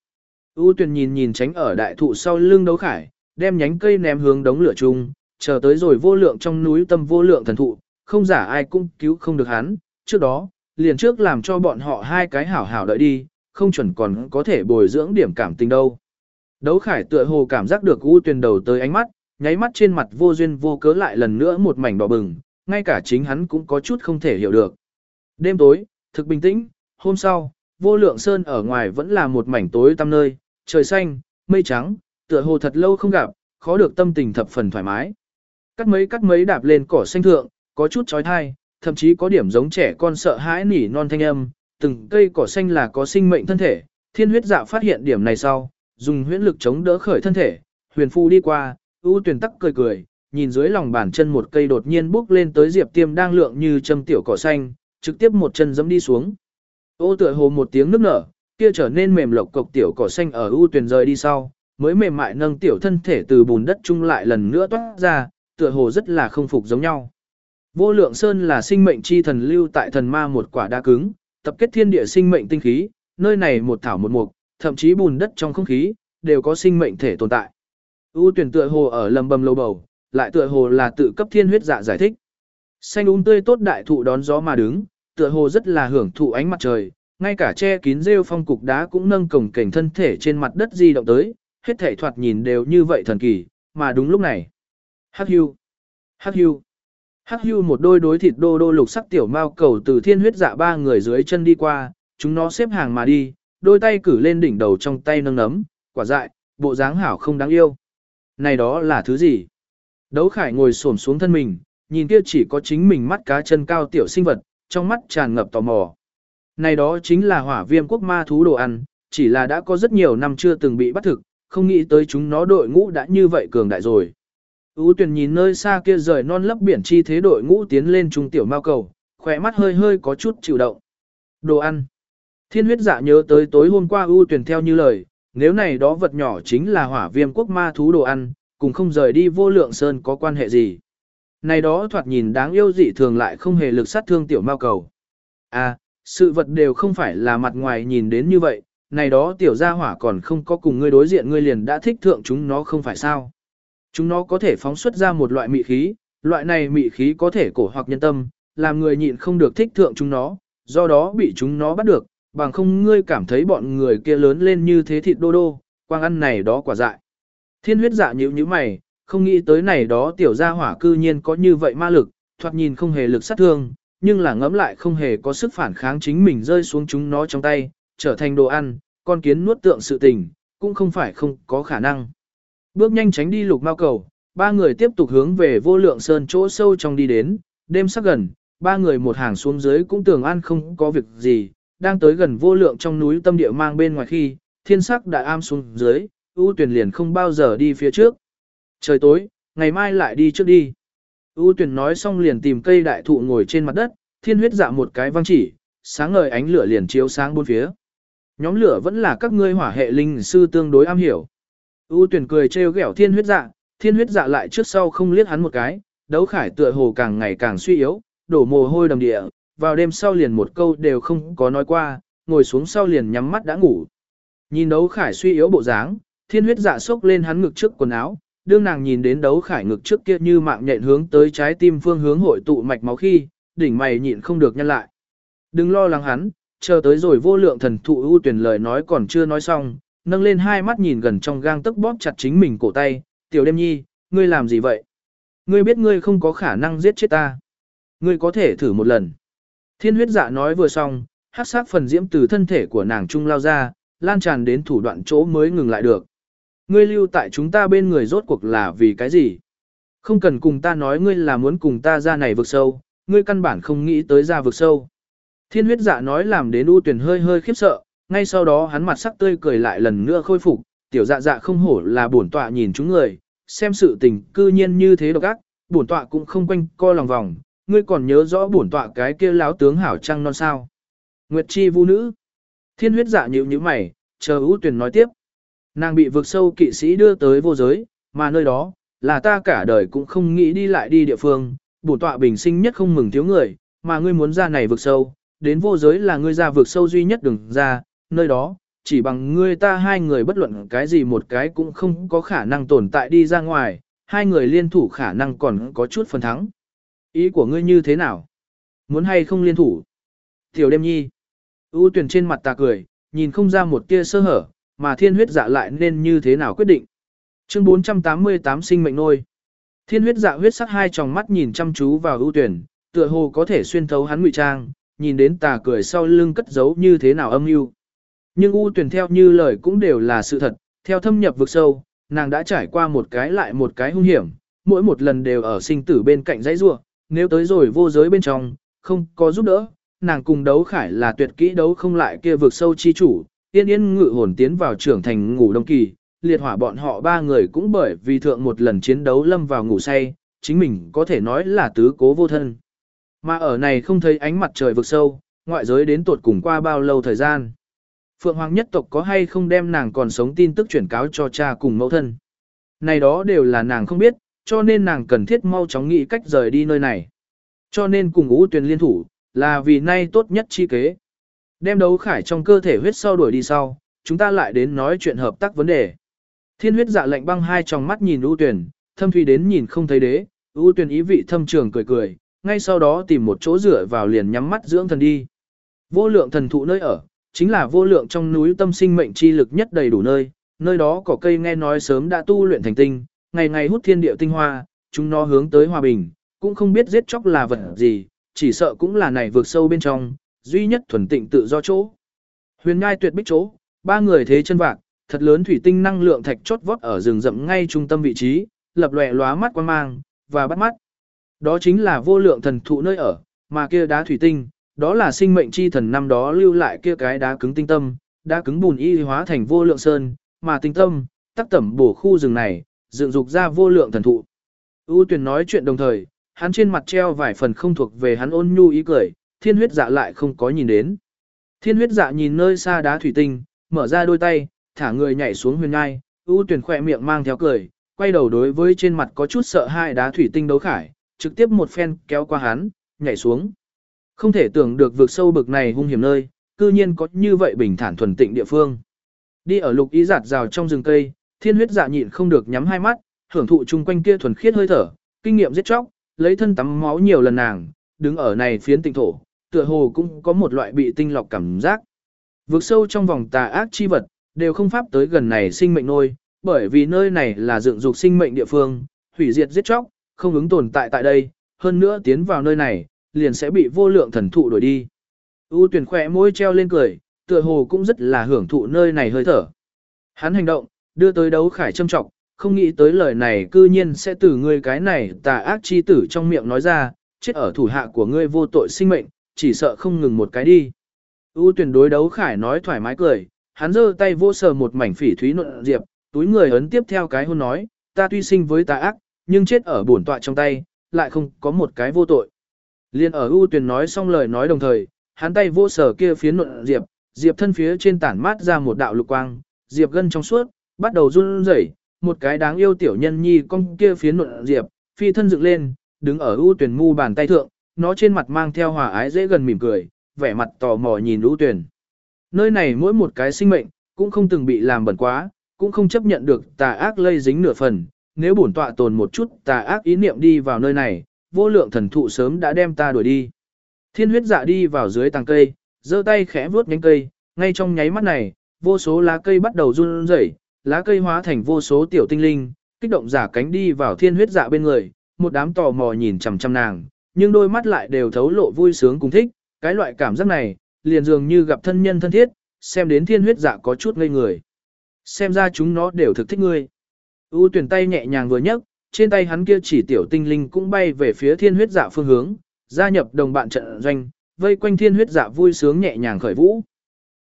U tuyền nhìn nhìn tránh ở đại thụ sau lưng đấu khải, đem nhánh cây ném hướng đống lửa chung, chờ tới rồi vô lượng trong núi tâm vô lượng thần thụ, không giả ai cũng cứu không được hắn, trước đó, liền trước làm cho bọn họ hai cái hảo hảo đợi đi, không chuẩn còn có thể bồi dưỡng điểm cảm tình đâu. Đấu khải tựa hồ cảm giác được U tuyền đầu tới ánh mắt, nháy mắt trên mặt vô duyên vô cớ lại lần nữa một mảnh đỏ bừng, ngay cả chính hắn cũng có chút không thể hiểu được. Đêm tối, thực bình tĩnh, hôm sau, vô lượng sơn ở ngoài vẫn là một mảnh tối tăm nơi, trời xanh, mây trắng, tựa hồ thật lâu không gặp, khó được tâm tình thập phần thoải mái. Cắt mấy cắt mấy đạp lên cỏ xanh thượng, có chút trói thai, thậm chí có điểm giống trẻ con sợ hãi nỉ non thanh âm, từng cây cỏ xanh là có sinh mệnh thân thể, thiên huyết dạ phát hiện điểm này sau, dùng huyễn lực chống đỡ khởi thân thể, huyền phu đi qua, U tuyển tắc cười cười, nhìn dưới lòng bàn chân một cây đột nhiên bước lên tới diệp tiêm đang lượng như châm tiểu cỏ xanh, trực tiếp một chân giẫm đi xuống. Ô tựa hồ một tiếng nước nở, kia trở nên mềm lộc cộc tiểu cỏ xanh ở U tuyển rời đi sau, mới mềm mại nâng tiểu thân thể từ bùn đất chung lại lần nữa toát ra, tựa hồ rất là không phục giống nhau. Vô lượng sơn là sinh mệnh chi thần lưu tại thần ma một quả đa cứng, tập kết thiên địa sinh mệnh tinh khí, nơi này một thảo một mục, thậm chí bùn đất trong không khí, đều có sinh mệnh thể tồn tại. U tuyển tựa hồ ở lầm bầm lâu bầu, lại tựa hồ là tự cấp thiên huyết dạ giải thích. Xanh úng tươi tốt đại thụ đón gió mà đứng, tựa hồ rất là hưởng thụ ánh mặt trời, ngay cả che kín rêu phong cục đá cũng nâng cổng cảnh thân thể trên mặt đất di động tới, hết thể thoạt nhìn đều như vậy thần kỳ, mà đúng lúc này. Hắc hưu, hắc hưu, hắc hưu một đôi đối thịt đô đô lục sắc tiểu mao cầu từ thiên huyết dạ ba người dưới chân đi qua, chúng nó xếp hàng mà đi, đôi tay cử lên đỉnh đầu trong tay nâng nấm, quả dại, bộ dáng hảo không đáng yêu. Này đó là thứ gì? Đấu khải ngồi xổm xuống thân mình, nhìn kia chỉ có chính mình mắt cá chân cao tiểu sinh vật, trong mắt tràn ngập tò mò. Này đó chính là hỏa viêm quốc ma thú đồ ăn, chỉ là đã có rất nhiều năm chưa từng bị bắt thực, không nghĩ tới chúng nó đội ngũ đã như vậy cường đại rồi. Ú tuyển nhìn nơi xa kia rời non lấp biển chi thế đội ngũ tiến lên trung tiểu mao cầu, khỏe mắt hơi hơi có chút chịu động. Đồ ăn. Thiên huyết dạ nhớ tới tối hôm qua ưu tuyển theo như lời, nếu này đó vật nhỏ chính là hỏa viêm quốc ma thú đồ ăn, cùng không rời đi vô lượng sơn có quan hệ gì. Này đó thoạt nhìn đáng yêu dị thường lại không hề lực sát thương tiểu mao cầu. À, sự vật đều không phải là mặt ngoài nhìn đến như vậy, này đó tiểu gia hỏa còn không có cùng ngươi đối diện ngươi liền đã thích thượng chúng nó không phải sao. Chúng nó có thể phóng xuất ra một loại mị khí, loại này mị khí có thể cổ hoặc nhân tâm, làm người nhịn không được thích thượng chúng nó, do đó bị chúng nó bắt được, bằng không ngươi cảm thấy bọn người kia lớn lên như thế thịt đô đô, quang ăn này đó quả dại. Thiên huyết dạ nhíu như mày, không nghĩ tới này đó tiểu gia hỏa cư nhiên có như vậy ma lực, thoạt nhìn không hề lực sát thương, nhưng là ngẫm lại không hề có sức phản kháng chính mình rơi xuống chúng nó trong tay, trở thành đồ ăn, con kiến nuốt tượng sự tình, cũng không phải không có khả năng. Bước nhanh tránh đi lục mao cầu, ba người tiếp tục hướng về vô lượng sơn chỗ sâu trong đi đến, đêm sắp gần, ba người một hàng xuống dưới cũng tưởng an không có việc gì, đang tới gần vô lượng trong núi tâm địa mang bên ngoài khi, thiên sắc đã am xuống dưới, ưu tuyển liền không bao giờ đi phía trước. Trời tối, ngày mai lại đi trước đi. ưu tuyển nói xong liền tìm cây đại thụ ngồi trên mặt đất, thiên huyết dạ một cái văng chỉ, sáng ngời ánh lửa liền chiếu sáng bốn phía. Nhóm lửa vẫn là các ngươi hỏa hệ linh sư tương đối am hiểu. ưu tuyển cười trêu ghẹo thiên huyết dạ, thiên huyết dạ lại trước sau không liếc hắn một cái, đấu khải tựa hồ càng ngày càng suy yếu, đổ mồ hôi đầm địa, vào đêm sau liền một câu đều không có nói qua, ngồi xuống sau liền nhắm mắt đã ngủ. Nhìn đấu khải suy yếu bộ dáng, thiên huyết dạ sốc lên hắn ngực trước quần áo, đương nàng nhìn đến đấu khải ngực trước kia như mạng nhện hướng tới trái tim phương hướng hội tụ mạch máu khi, đỉnh mày nhịn không được nhăn lại. Đừng lo lắng hắn, chờ tới rồi vô lượng thần thụ ưu tuyển lời nói còn chưa nói xong, nâng lên hai mắt nhìn gần trong gang tức bóp chặt chính mình cổ tay, tiểu đêm nhi, ngươi làm gì vậy? Ngươi biết ngươi không có khả năng giết chết ta. Ngươi có thể thử một lần. Thiên huyết dạ nói vừa xong, hát sát phần diễm từ thân thể của nàng trung lao ra, lan tràn đến thủ đoạn chỗ mới ngừng lại được. Ngươi lưu tại chúng ta bên người rốt cuộc là vì cái gì? Không cần cùng ta nói ngươi là muốn cùng ta ra này vực sâu, ngươi căn bản không nghĩ tới ra vực sâu. Thiên huyết dạ nói làm đến u tuyển hơi hơi khiếp sợ, ngay sau đó hắn mặt sắc tươi cười lại lần nữa khôi phục, tiểu dạ dạ không hổ là bổn tọa nhìn chúng người, xem sự tình cư nhiên như thế độc ác, bổn tọa cũng không quanh co lòng vòng, ngươi còn nhớ rõ bổn tọa cái kia láo tướng hảo trăng non sao. Nguyệt chi vu nữ. Thiên huyết dạ nhíu như mày, chờ ưu tuyển nói tiếp. Nàng bị vực sâu kỵ sĩ đưa tới vô giới, mà nơi đó, là ta cả đời cũng không nghĩ đi lại đi địa phương, bổn tọa bình sinh nhất không mừng thiếu người, mà ngươi muốn ra này vực sâu, đến vô giới là ngươi ra vực sâu duy nhất đừng ra, nơi đó, chỉ bằng ngươi ta hai người bất luận cái gì một cái cũng không có khả năng tồn tại đi ra ngoài, hai người liên thủ khả năng còn có chút phần thắng. Ý của ngươi như thế nào? Muốn hay không liên thủ? Tiểu đêm nhi. ưu tuyển trên mặt ta cười, nhìn không ra một tia sơ hở, mà thiên huyết dạ lại nên như thế nào quyết định. Chương 488 sinh mệnh nôi. Thiên huyết dạ huyết sắc hai tròng mắt nhìn chăm chú vào ưu tuyển, tựa hồ có thể xuyên thấu hắn ngụy trang, nhìn đến tà cười sau lưng cất giấu như thế nào âm mưu. Nhưng ưu tuyển theo như lời cũng đều là sự thật, theo thâm nhập vực sâu, nàng đã trải qua một cái lại một cái hung hiểm, mỗi một lần đều ở sinh tử bên cạnh dãy rua, nếu tới rồi vô giới bên trong, không có giúp đỡ, nàng cùng đấu khải là tuyệt kỹ đấu không lại kia vực sâu chi chủ, yên yên ngự hồn tiến vào trưởng thành ngủ đông kỳ, liệt hỏa bọn họ ba người cũng bởi vì thượng một lần chiến đấu lâm vào ngủ say, chính mình có thể nói là tứ cố vô thân. Mà ở này không thấy ánh mặt trời vực sâu, ngoại giới đến tột cùng qua bao lâu thời gian. Phượng Hoàng nhất tộc có hay không đem nàng còn sống tin tức chuyển cáo cho cha cùng mẫu thân. Này đó đều là nàng không biết, cho nên nàng cần thiết mau chóng nghĩ cách rời đi nơi này. Cho nên cùng ngũ tuyền liên thủ, là vì nay tốt nhất chi kế. Đem đấu khải trong cơ thể huyết sau đuổi đi sau, chúng ta lại đến nói chuyện hợp tác vấn đề. Thiên huyết dạ lệnh băng hai tròng mắt nhìn ưu tuyển, thâm thủy đến nhìn không thấy đế, ưu tuyển ý vị thâm trường cười cười, ngay sau đó tìm một chỗ rửa vào liền nhắm mắt dưỡng thần đi. Vô lượng thần thụ nơi ở, chính là vô lượng trong núi tâm sinh mệnh chi lực nhất đầy đủ nơi, nơi đó có cây nghe nói sớm đã tu luyện thành tinh, ngày ngày hút thiên địa tinh hoa, chúng nó hướng tới hòa bình, cũng không biết giết chóc là vật gì, chỉ sợ cũng là này vượt sâu bên trong, duy nhất thuần tịnh tự do chỗ. Huyền ngai tuyệt bích chỗ, ba người thế chân vạc, thật lớn thủy tinh năng lượng thạch chốt vót ở rừng rậm ngay trung tâm vị trí, lập lòe lóa mắt quan mang, và bắt mắt. Đó chính là vô lượng thần thụ nơi ở, mà kia đá thủy tinh, đó là sinh mệnh chi thần năm đó lưu lại kia cái đá cứng tinh tâm, đá cứng bùn y hóa thành vô lượng sơn, mà tinh tâm, tác tẩm bổ khu rừng này, dựng dục ra vô lượng thần thụ. U tuyển nói chuyện đồng thời, hắn trên mặt treo vài phần không thuộc về hắn ôn nhu ý cười, thiên huyết dạ lại không có nhìn đến. Thiên huyết dạ nhìn nơi xa đá thủy tinh, mở ra đôi tay, thả người nhảy xuống huyền ngai, U tuyển khỏe miệng mang theo cười, quay đầu đối với trên mặt có chút sợ hai đá thủy tinh đấu khải, trực tiếp một phen kéo qua hắn, nhảy xuống. Không thể tưởng được vượt sâu bực này hung hiểm nơi, cư nhiên có như vậy bình thản thuần tịnh địa phương. Đi ở lục ý giạt rào trong rừng cây, thiên huyết dạ nhịn không được nhắm hai mắt, hưởng thụ chung quanh kia thuần khiết hơi thở, kinh nghiệm giết chóc, lấy thân tắm máu nhiều lần nàng, đứng ở này phiến tinh thổ, tựa hồ cũng có một loại bị tinh lọc cảm giác. Vượt sâu trong vòng tà ác chi vật, đều không pháp tới gần này sinh mệnh nôi, bởi vì nơi này là dựng dục sinh mệnh địa phương, hủy diệt giết chóc, không ứng tồn tại tại đây, hơn nữa tiến vào nơi này, liền sẽ bị vô lượng thần thụ đuổi đi. U tuyển khỏe môi treo lên cười, tựa hồ cũng rất là hưởng thụ nơi này hơi thở. Hắn hành động, đưa tới đấu khải châm trọng, không nghĩ tới lời này cư nhiên sẽ từ ngươi cái này tà ác chi tử trong miệng nói ra, chết ở thủ hạ của ngươi vô tội sinh mệnh, chỉ sợ không ngừng một cái đi. U tuyển đối đấu khải nói thoải mái cười, hắn giơ tay vô sờ một mảnh phỉ thúy nộn diệp, túi người ấn tiếp theo cái hôn nói, ta tuy sinh với tà ác, nhưng chết ở bổn tọa trong tay, lại không có một cái vô tội. Liên ở U tuyển nói xong lời nói đồng thời, hắn tay vô sờ kia phía nộn diệp, diệp thân phía trên tản mát ra một đạo lục quang, diệp gân trong suốt, bắt đầu run rẩy, một cái đáng yêu tiểu nhân nhi con kia phía nụn diệp, phi thân dựng lên, đứng ở ưu tuyển mu bàn tay thượng, nó trên mặt mang theo hòa ái dễ gần mỉm cười, vẻ mặt tò mò nhìn ưu tuyển. Nơi này mỗi một cái sinh mệnh, cũng không từng bị làm bẩn quá, cũng không chấp nhận được tà ác lây dính nửa phần, nếu bổn tọa tồn một chút tà ác ý niệm đi vào nơi này, vô lượng thần thụ sớm đã đem ta đuổi đi. Thiên huyết dạ đi vào dưới tàng cây, giơ tay khẽ vuốt nhánh cây, ngay trong nháy mắt này, vô số lá cây bắt đầu run rẩy, lá cây hóa thành vô số tiểu tinh linh, kích động giả cánh đi vào thiên huyết dạ bên người, một đám tò mò nhìn chằm chằm nàng, nhưng đôi mắt lại đều thấu lộ vui sướng cùng thích, cái loại cảm giác này, liền dường như gặp thân nhân thân thiết, xem đến thiên huyết dạ có chút ngây người. Xem ra chúng nó đều thực thích ngươi. U tuyển tay nhẹ nhàng vừa nhấc, trên tay hắn kia chỉ tiểu tinh linh cũng bay về phía thiên huyết dạ phương hướng, gia nhập đồng bạn trận doanh, vây quanh thiên huyết dạ vui sướng nhẹ nhàng khởi vũ.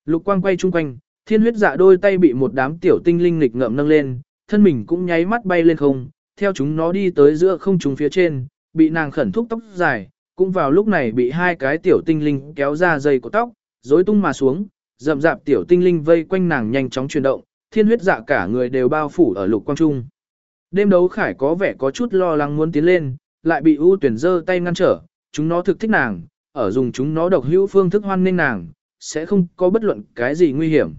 Lục quang quay chung quanh, thiên huyết dạ đôi tay bị một đám tiểu tinh linh nghịch ngợm nâng lên, thân mình cũng nháy mắt bay lên không, theo chúng nó đi tới giữa không trung phía trên, bị nàng khẩn thúc tóc dài, cũng vào lúc này bị hai cái tiểu tinh linh kéo ra dây của tóc, rối tung mà xuống, rậm rạp tiểu tinh linh vây quanh nàng nhanh chóng chuyển động, thiên huyết dạ cả người đều bao phủ ở lục quang trung. Đêm đấu khải có vẻ có chút lo lắng muốn tiến lên, lại bị ưu tuyển giơ tay ngăn trở, chúng nó thực thích nàng, ở dùng chúng nó độc hữu phương thức hoan nên nàng, sẽ không có bất luận cái gì nguy hiểm.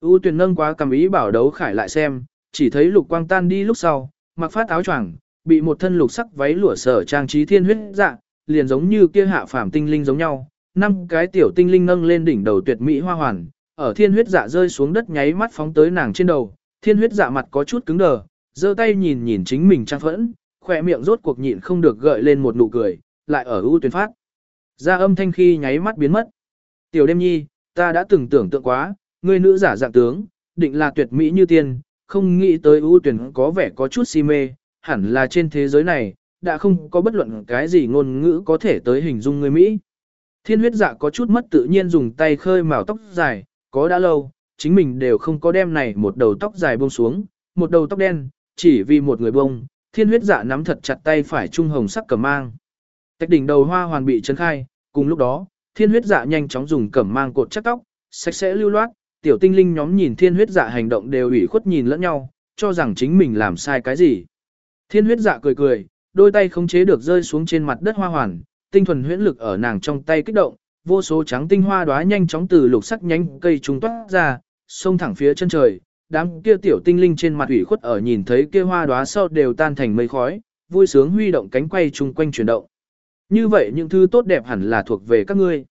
U tuyển nâng quá cầm ý bảo đấu khải lại xem, chỉ thấy lục quang tan đi lúc sau, mặc phát áo choàng, bị một thân lục sắc váy lụa sở trang trí thiên huyết dạ, liền giống như kia hạ phàm tinh linh giống nhau, năm cái tiểu tinh linh nâng lên đỉnh đầu tuyệt mỹ hoa hoàn, ở thiên huyết dạ rơi xuống đất nháy mắt phóng tới nàng trên đầu, thiên huyết dạ mặt có chút cứng đờ, giơ tay nhìn nhìn chính mình trang phẫn, khỏe miệng rốt cuộc nhịn không được gợi lên một nụ cười, lại ở ưu tuyến phát. Ra âm thanh khi nháy mắt biến mất. Tiểu đêm nhi, ta đã từng tưởng tượng quá, ngươi nữ giả dạng tướng, định là tuyệt mỹ như tiên, không nghĩ tới ưu tuyển có vẻ có chút si mê, hẳn là trên thế giới này, đã không có bất luận cái gì ngôn ngữ có thể tới hình dung người Mỹ. Thiên huyết dạ có chút mất tự nhiên dùng tay khơi màu tóc dài, có đã lâu, chính mình đều không có đem này một đầu tóc dài buông xuống, một đầu tóc đen, chỉ vì một người bông, thiên huyết dạ nắm thật chặt tay phải trung hồng sắc cẩm mang. Tách đỉnh đầu hoa hoàn bị chấn khai, cùng lúc đó, thiên huyết dạ nhanh chóng dùng cẩm mang cột chắc tóc, sạch sẽ lưu loát, tiểu tinh linh nhóm nhìn thiên huyết dạ hành động đều ủy khuất nhìn lẫn nhau, cho rằng chính mình làm sai cái gì. Thiên huyết dạ cười cười, đôi tay khống chế được rơi xuống trên mặt đất hoa hoàn, tinh thuần huyễn lực ở nàng trong tay kích động, vô số trắng tinh hoa đóa nhanh chóng từ lục sắc nhánh cây trung toát ra, xông thẳng phía chân trời. Đám kia tiểu tinh linh trên mặt ủy khuất ở nhìn thấy kia hoa đóa sau đều tan thành mây khói, vui sướng huy động cánh quay chung quanh chuyển động. Như vậy những thứ tốt đẹp hẳn là thuộc về các ngươi.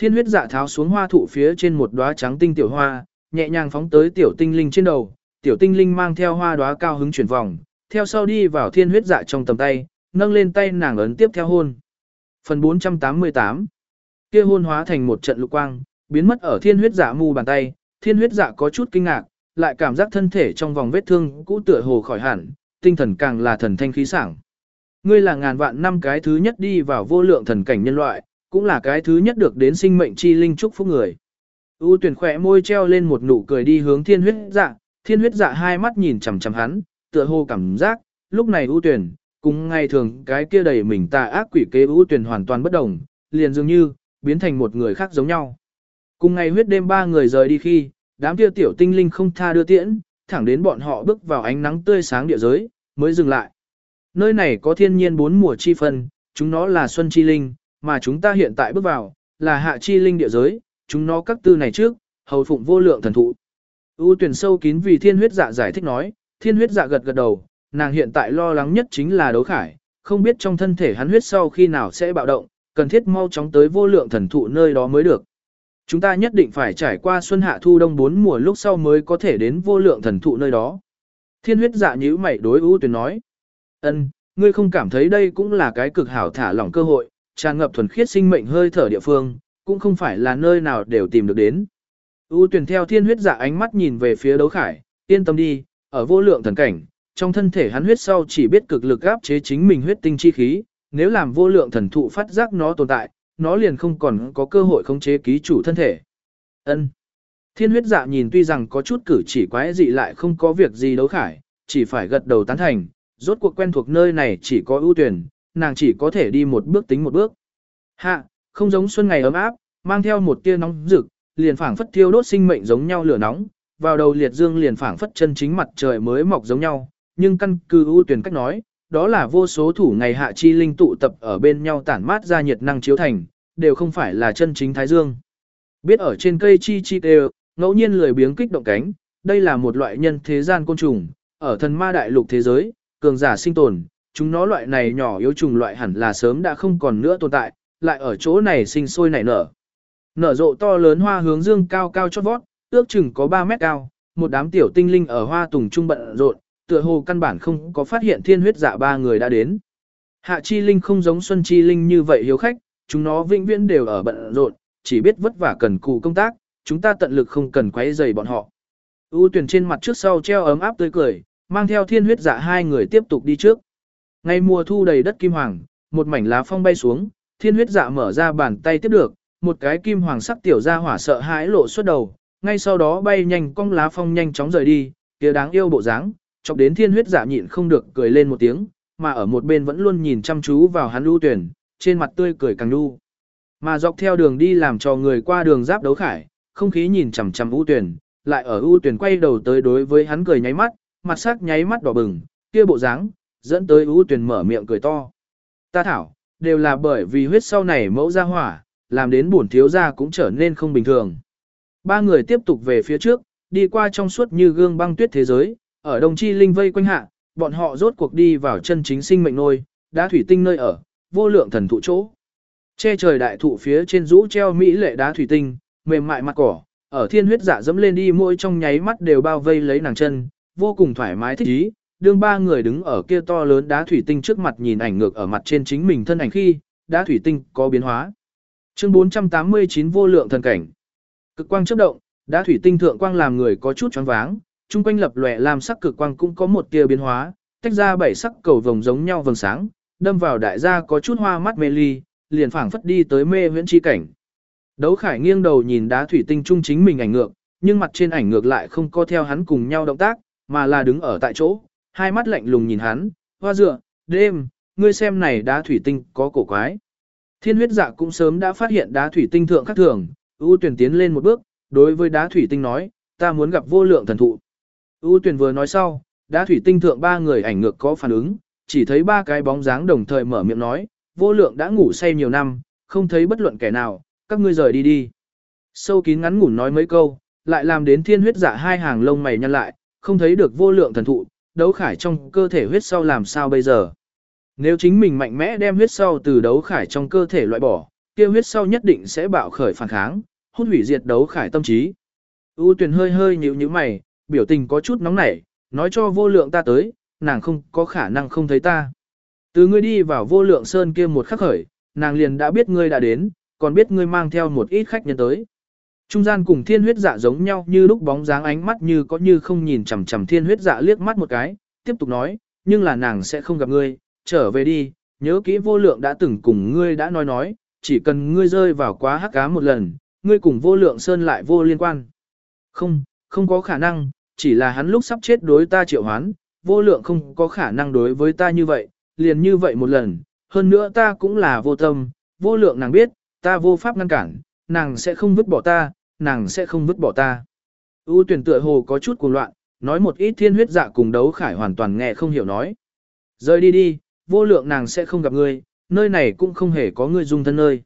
Thiên huyết dạ tháo xuống hoa thụ phía trên một đóa trắng tinh tiểu hoa, nhẹ nhàng phóng tới tiểu tinh linh trên đầu, tiểu tinh linh mang theo hoa đóa cao hứng chuyển vòng, theo sau đi vào thiên huyết dạ trong tầm tay, nâng lên tay nàng ấn tiếp theo hôn. Phần 488 kia hôn hóa thành một trận lục quang, biến mất ở thiên huyết dạ mu bàn tay, thiên huyết dạ có chút kinh ngạc, lại cảm giác thân thể trong vòng vết thương cũ tựa hồ khỏi hẳn, tinh thần càng là thần thanh khí sảng. Ngươi là ngàn vạn năm cái thứ nhất đi vào vô lượng thần cảnh nhân loại, cũng là cái thứ nhất được đến sinh mệnh chi linh chúc phúc người. U tuyển khỏe môi treo lên một nụ cười đi hướng thiên huyết dạ, thiên huyết dạ hai mắt nhìn chằm chằm hắn, tựa hồ cảm giác, lúc này u tuyển, cùng ngày thường cái kia đầy mình tà ác quỷ kế u tuyển hoàn toàn bất đồng, liền dường như, biến thành một người khác giống nhau. Cùng ngày huyết đêm ba người rời đi khi, đám kia tiểu tinh linh không tha đưa tiễn, thẳng đến bọn họ bước vào ánh nắng tươi sáng địa giới, mới dừng lại. Nơi này có thiên nhiên bốn mùa chi phân, chúng nó là xuân chi linh, mà chúng ta hiện tại bước vào, là hạ chi linh địa giới, chúng nó các tư này trước, hầu phụng vô lượng thần thụ. ưu tuyển sâu kín vì thiên huyết dạ giải thích nói, thiên huyết dạ gật gật đầu, nàng hiện tại lo lắng nhất chính là đấu khải, không biết trong thân thể hắn huyết sau khi nào sẽ bạo động, cần thiết mau chóng tới vô lượng thần thụ nơi đó mới được. Chúng ta nhất định phải trải qua xuân hạ thu đông bốn mùa lúc sau mới có thể đến vô lượng thần thụ nơi đó. Thiên huyết dạ nhíu mày đối ưu tuyển nói. ân ngươi không cảm thấy đây cũng là cái cực hảo thả lỏng cơ hội, tràn ngập thuần khiết sinh mệnh hơi thở địa phương, cũng không phải là nơi nào đều tìm được đến. U tuyển theo thiên huyết dạ ánh mắt nhìn về phía đấu khải, yên tâm đi, ở vô lượng thần cảnh, trong thân thể hắn huyết sau chỉ biết cực lực áp chế chính mình huyết tinh chi khí, nếu làm vô lượng thần thụ phát giác nó tồn tại, nó liền không còn có cơ hội khống chế ký chủ thân thể. Ân. Thiên huyết dạ nhìn tuy rằng có chút cử chỉ quái dị lại không có việc gì đấu khải, chỉ phải gật đầu tán thành, rốt cuộc quen thuộc nơi này chỉ có ưu tuyển, nàng chỉ có thể đi một bước tính một bước. Hạ, không giống xuân ngày ấm áp, mang theo một tia nóng rực, liền phảng phất thiêu đốt sinh mệnh giống nhau lửa nóng, vào đầu liệt dương liền phảng phất chân chính mặt trời mới mọc giống nhau, nhưng căn cứ ưu tuyển cách nói, đó là vô số thủ ngày hạ chi linh tụ tập ở bên nhau tản mát ra nhiệt năng chiếu thành, đều không phải là chân chính thái dương. Biết ở trên cây chi chi đều, ngẫu nhiên lười biếng kích động cánh, đây là một loại nhân thế gian côn trùng, ở thần ma đại lục thế giới, cường giả sinh tồn, chúng nó loại này nhỏ yếu trùng loại hẳn là sớm đã không còn nữa tồn tại, lại ở chỗ này sinh sôi nảy nở. Nở rộ to lớn hoa hướng dương cao cao chót vót, ước chừng có 3 mét cao, một đám tiểu tinh linh ở hoa tùng trung bận rộn, tựa hồ căn bản không có phát hiện thiên huyết dạ ba người đã đến. Hạ chi linh không giống xuân chi linh như vậy hiếu khách, chúng nó vĩnh viễn đều ở bận rộn, chỉ biết vất vả cần cù công tác, chúng ta tận lực không cần quấy rầy bọn họ. U tuyển trên mặt trước sau treo ấm áp tươi cười, mang theo thiên huyết dạ hai người tiếp tục đi trước ngay mùa thu đầy đất kim hoàng, một mảnh lá phong bay xuống, thiên huyết dạ mở ra bàn tay tiếp được, một cái kim hoàng sắc tiểu ra hỏa sợ hãi lộ xuất đầu, ngay sau đó bay nhanh cong lá phong nhanh chóng rời đi, kia đáng yêu bộ dáng, chọc đến thiên huyết dạ nhịn không được cười lên một tiếng, mà ở một bên vẫn luôn nhìn chăm chú vào hắn lưu tuyển, trên mặt tươi cười càng nu. Mà dọc theo đường đi làm cho người qua đường giáp đấu khải, không khí nhìn chằm chằm ưu tuyển, lại ở ưu tuyển quay đầu tới đối với hắn cười nháy mắt, mặt sắc nháy mắt đỏ bừng, kia bộ dáng, dẫn tới ưu tuyển mở miệng cười to. Ta thảo, đều là bởi vì huyết sau này mẫu ra hỏa, làm đến bổn thiếu gia cũng trở nên không bình thường. Ba người tiếp tục về phía trước, đi qua trong suốt như gương băng tuyết thế giới, ở đồng chi linh vây quanh hạ, bọn họ rốt cuộc đi vào chân chính sinh mệnh nôi, đá thủy tinh nơi ở, vô lượng thần thụ chỗ. Che trời đại thụ phía trên rũ treo mỹ lệ đá thủy tinh, mềm mại mặt cỏ, ở thiên huyết giả dẫm lên đi mỗi trong nháy mắt đều bao vây lấy nàng chân, vô cùng thoải mái thích ý. Đương ba người đứng ở kia to lớn đá thủy tinh trước mặt nhìn ảnh ngược ở mặt trên chính mình thân ảnh khi, đá thủy tinh có biến hóa. Chương 489 vô lượng thần cảnh. Cực quang chớp động, đá thủy tinh thượng quang làm người có chút choáng váng, trung quanh lập lòe làm sắc cực quang cũng có một tia biến hóa, tách ra bảy sắc cầu vồng giống nhau vầng sáng, đâm vào đại gia có chút hoa mắt mê ly, liền phảng phất đi tới mê huyễn chi cảnh. Đấu Khải nghiêng đầu nhìn đá thủy tinh trung chính mình ảnh ngược, nhưng mặt trên ảnh ngược lại không có theo hắn cùng nhau động tác, mà là đứng ở tại chỗ, hai mắt lạnh lùng nhìn hắn, hoa dựa, đêm, ngươi xem này đá thủy tinh có cổ quái. Thiên huyết dạ cũng sớm đã phát hiện đá thủy tinh thượng khác thường, ưu tuyển tiến lên một bước, đối với đá thủy tinh nói, ta muốn gặp vô lượng thần thụ. ưu tuyển vừa nói sau, đá thủy tinh thượng ba người ảnh ngược có phản ứng, chỉ thấy ba cái bóng dáng đồng thời mở miệng nói, vô lượng đã ngủ say nhiều năm, không thấy bất luận kẻ nào, các ngươi rời đi đi. Sâu kín ngắn ngủ nói mấy câu, lại làm đến thiên huyết dạ hai hàng lông mày nhăn lại, không thấy được vô lượng thần thụ, đấu khải trong cơ thể huyết sau làm sao bây giờ. Nếu chính mình mạnh mẽ đem huyết sau từ đấu khải trong cơ thể loại bỏ, kia huyết sau nhất định sẽ bạo khởi phản kháng, hút hủy diệt đấu khải tâm trí. U tuyển hơi hơi nhíu nhíu mày, biểu tình có chút nóng nảy, nói cho vô lượng ta tới, nàng không có khả năng không thấy ta. Từ ngươi đi vào vô lượng sơn kia một khắc khởi, nàng liền đã biết ngươi đã đến, còn biết ngươi mang theo một ít khách nhân tới. Trung gian cùng thiên huyết dạ giống nhau như lúc bóng dáng ánh mắt như có như không nhìn chằm chằm thiên huyết dạ liếc mắt một cái, tiếp tục nói, nhưng là nàng sẽ không gặp ngươi, trở về đi, nhớ kỹ vô lượng đã từng cùng ngươi đã nói nói, chỉ cần ngươi rơi vào quá hắc cá một lần, ngươi cùng vô lượng sơn lại vô liên quan. Không, không có khả năng, chỉ là hắn lúc sắp chết đối ta triệu hoán, vô lượng không có khả năng đối với ta như vậy, liền như vậy một lần, hơn nữa ta cũng là vô tâm, vô lượng nàng biết, ta vô pháp ngăn cản, nàng sẽ không vứt bỏ ta, nàng sẽ không vứt bỏ ta. U tuyển tựa hồ có chút cuồng loạn, nói một ít thiên huyết dạ cùng đấu khải hoàn toàn nghe không hiểu nói. Rời đi đi, vô lượng nàng sẽ không gặp ngươi, nơi này cũng không hề có ngươi dung thân nơi.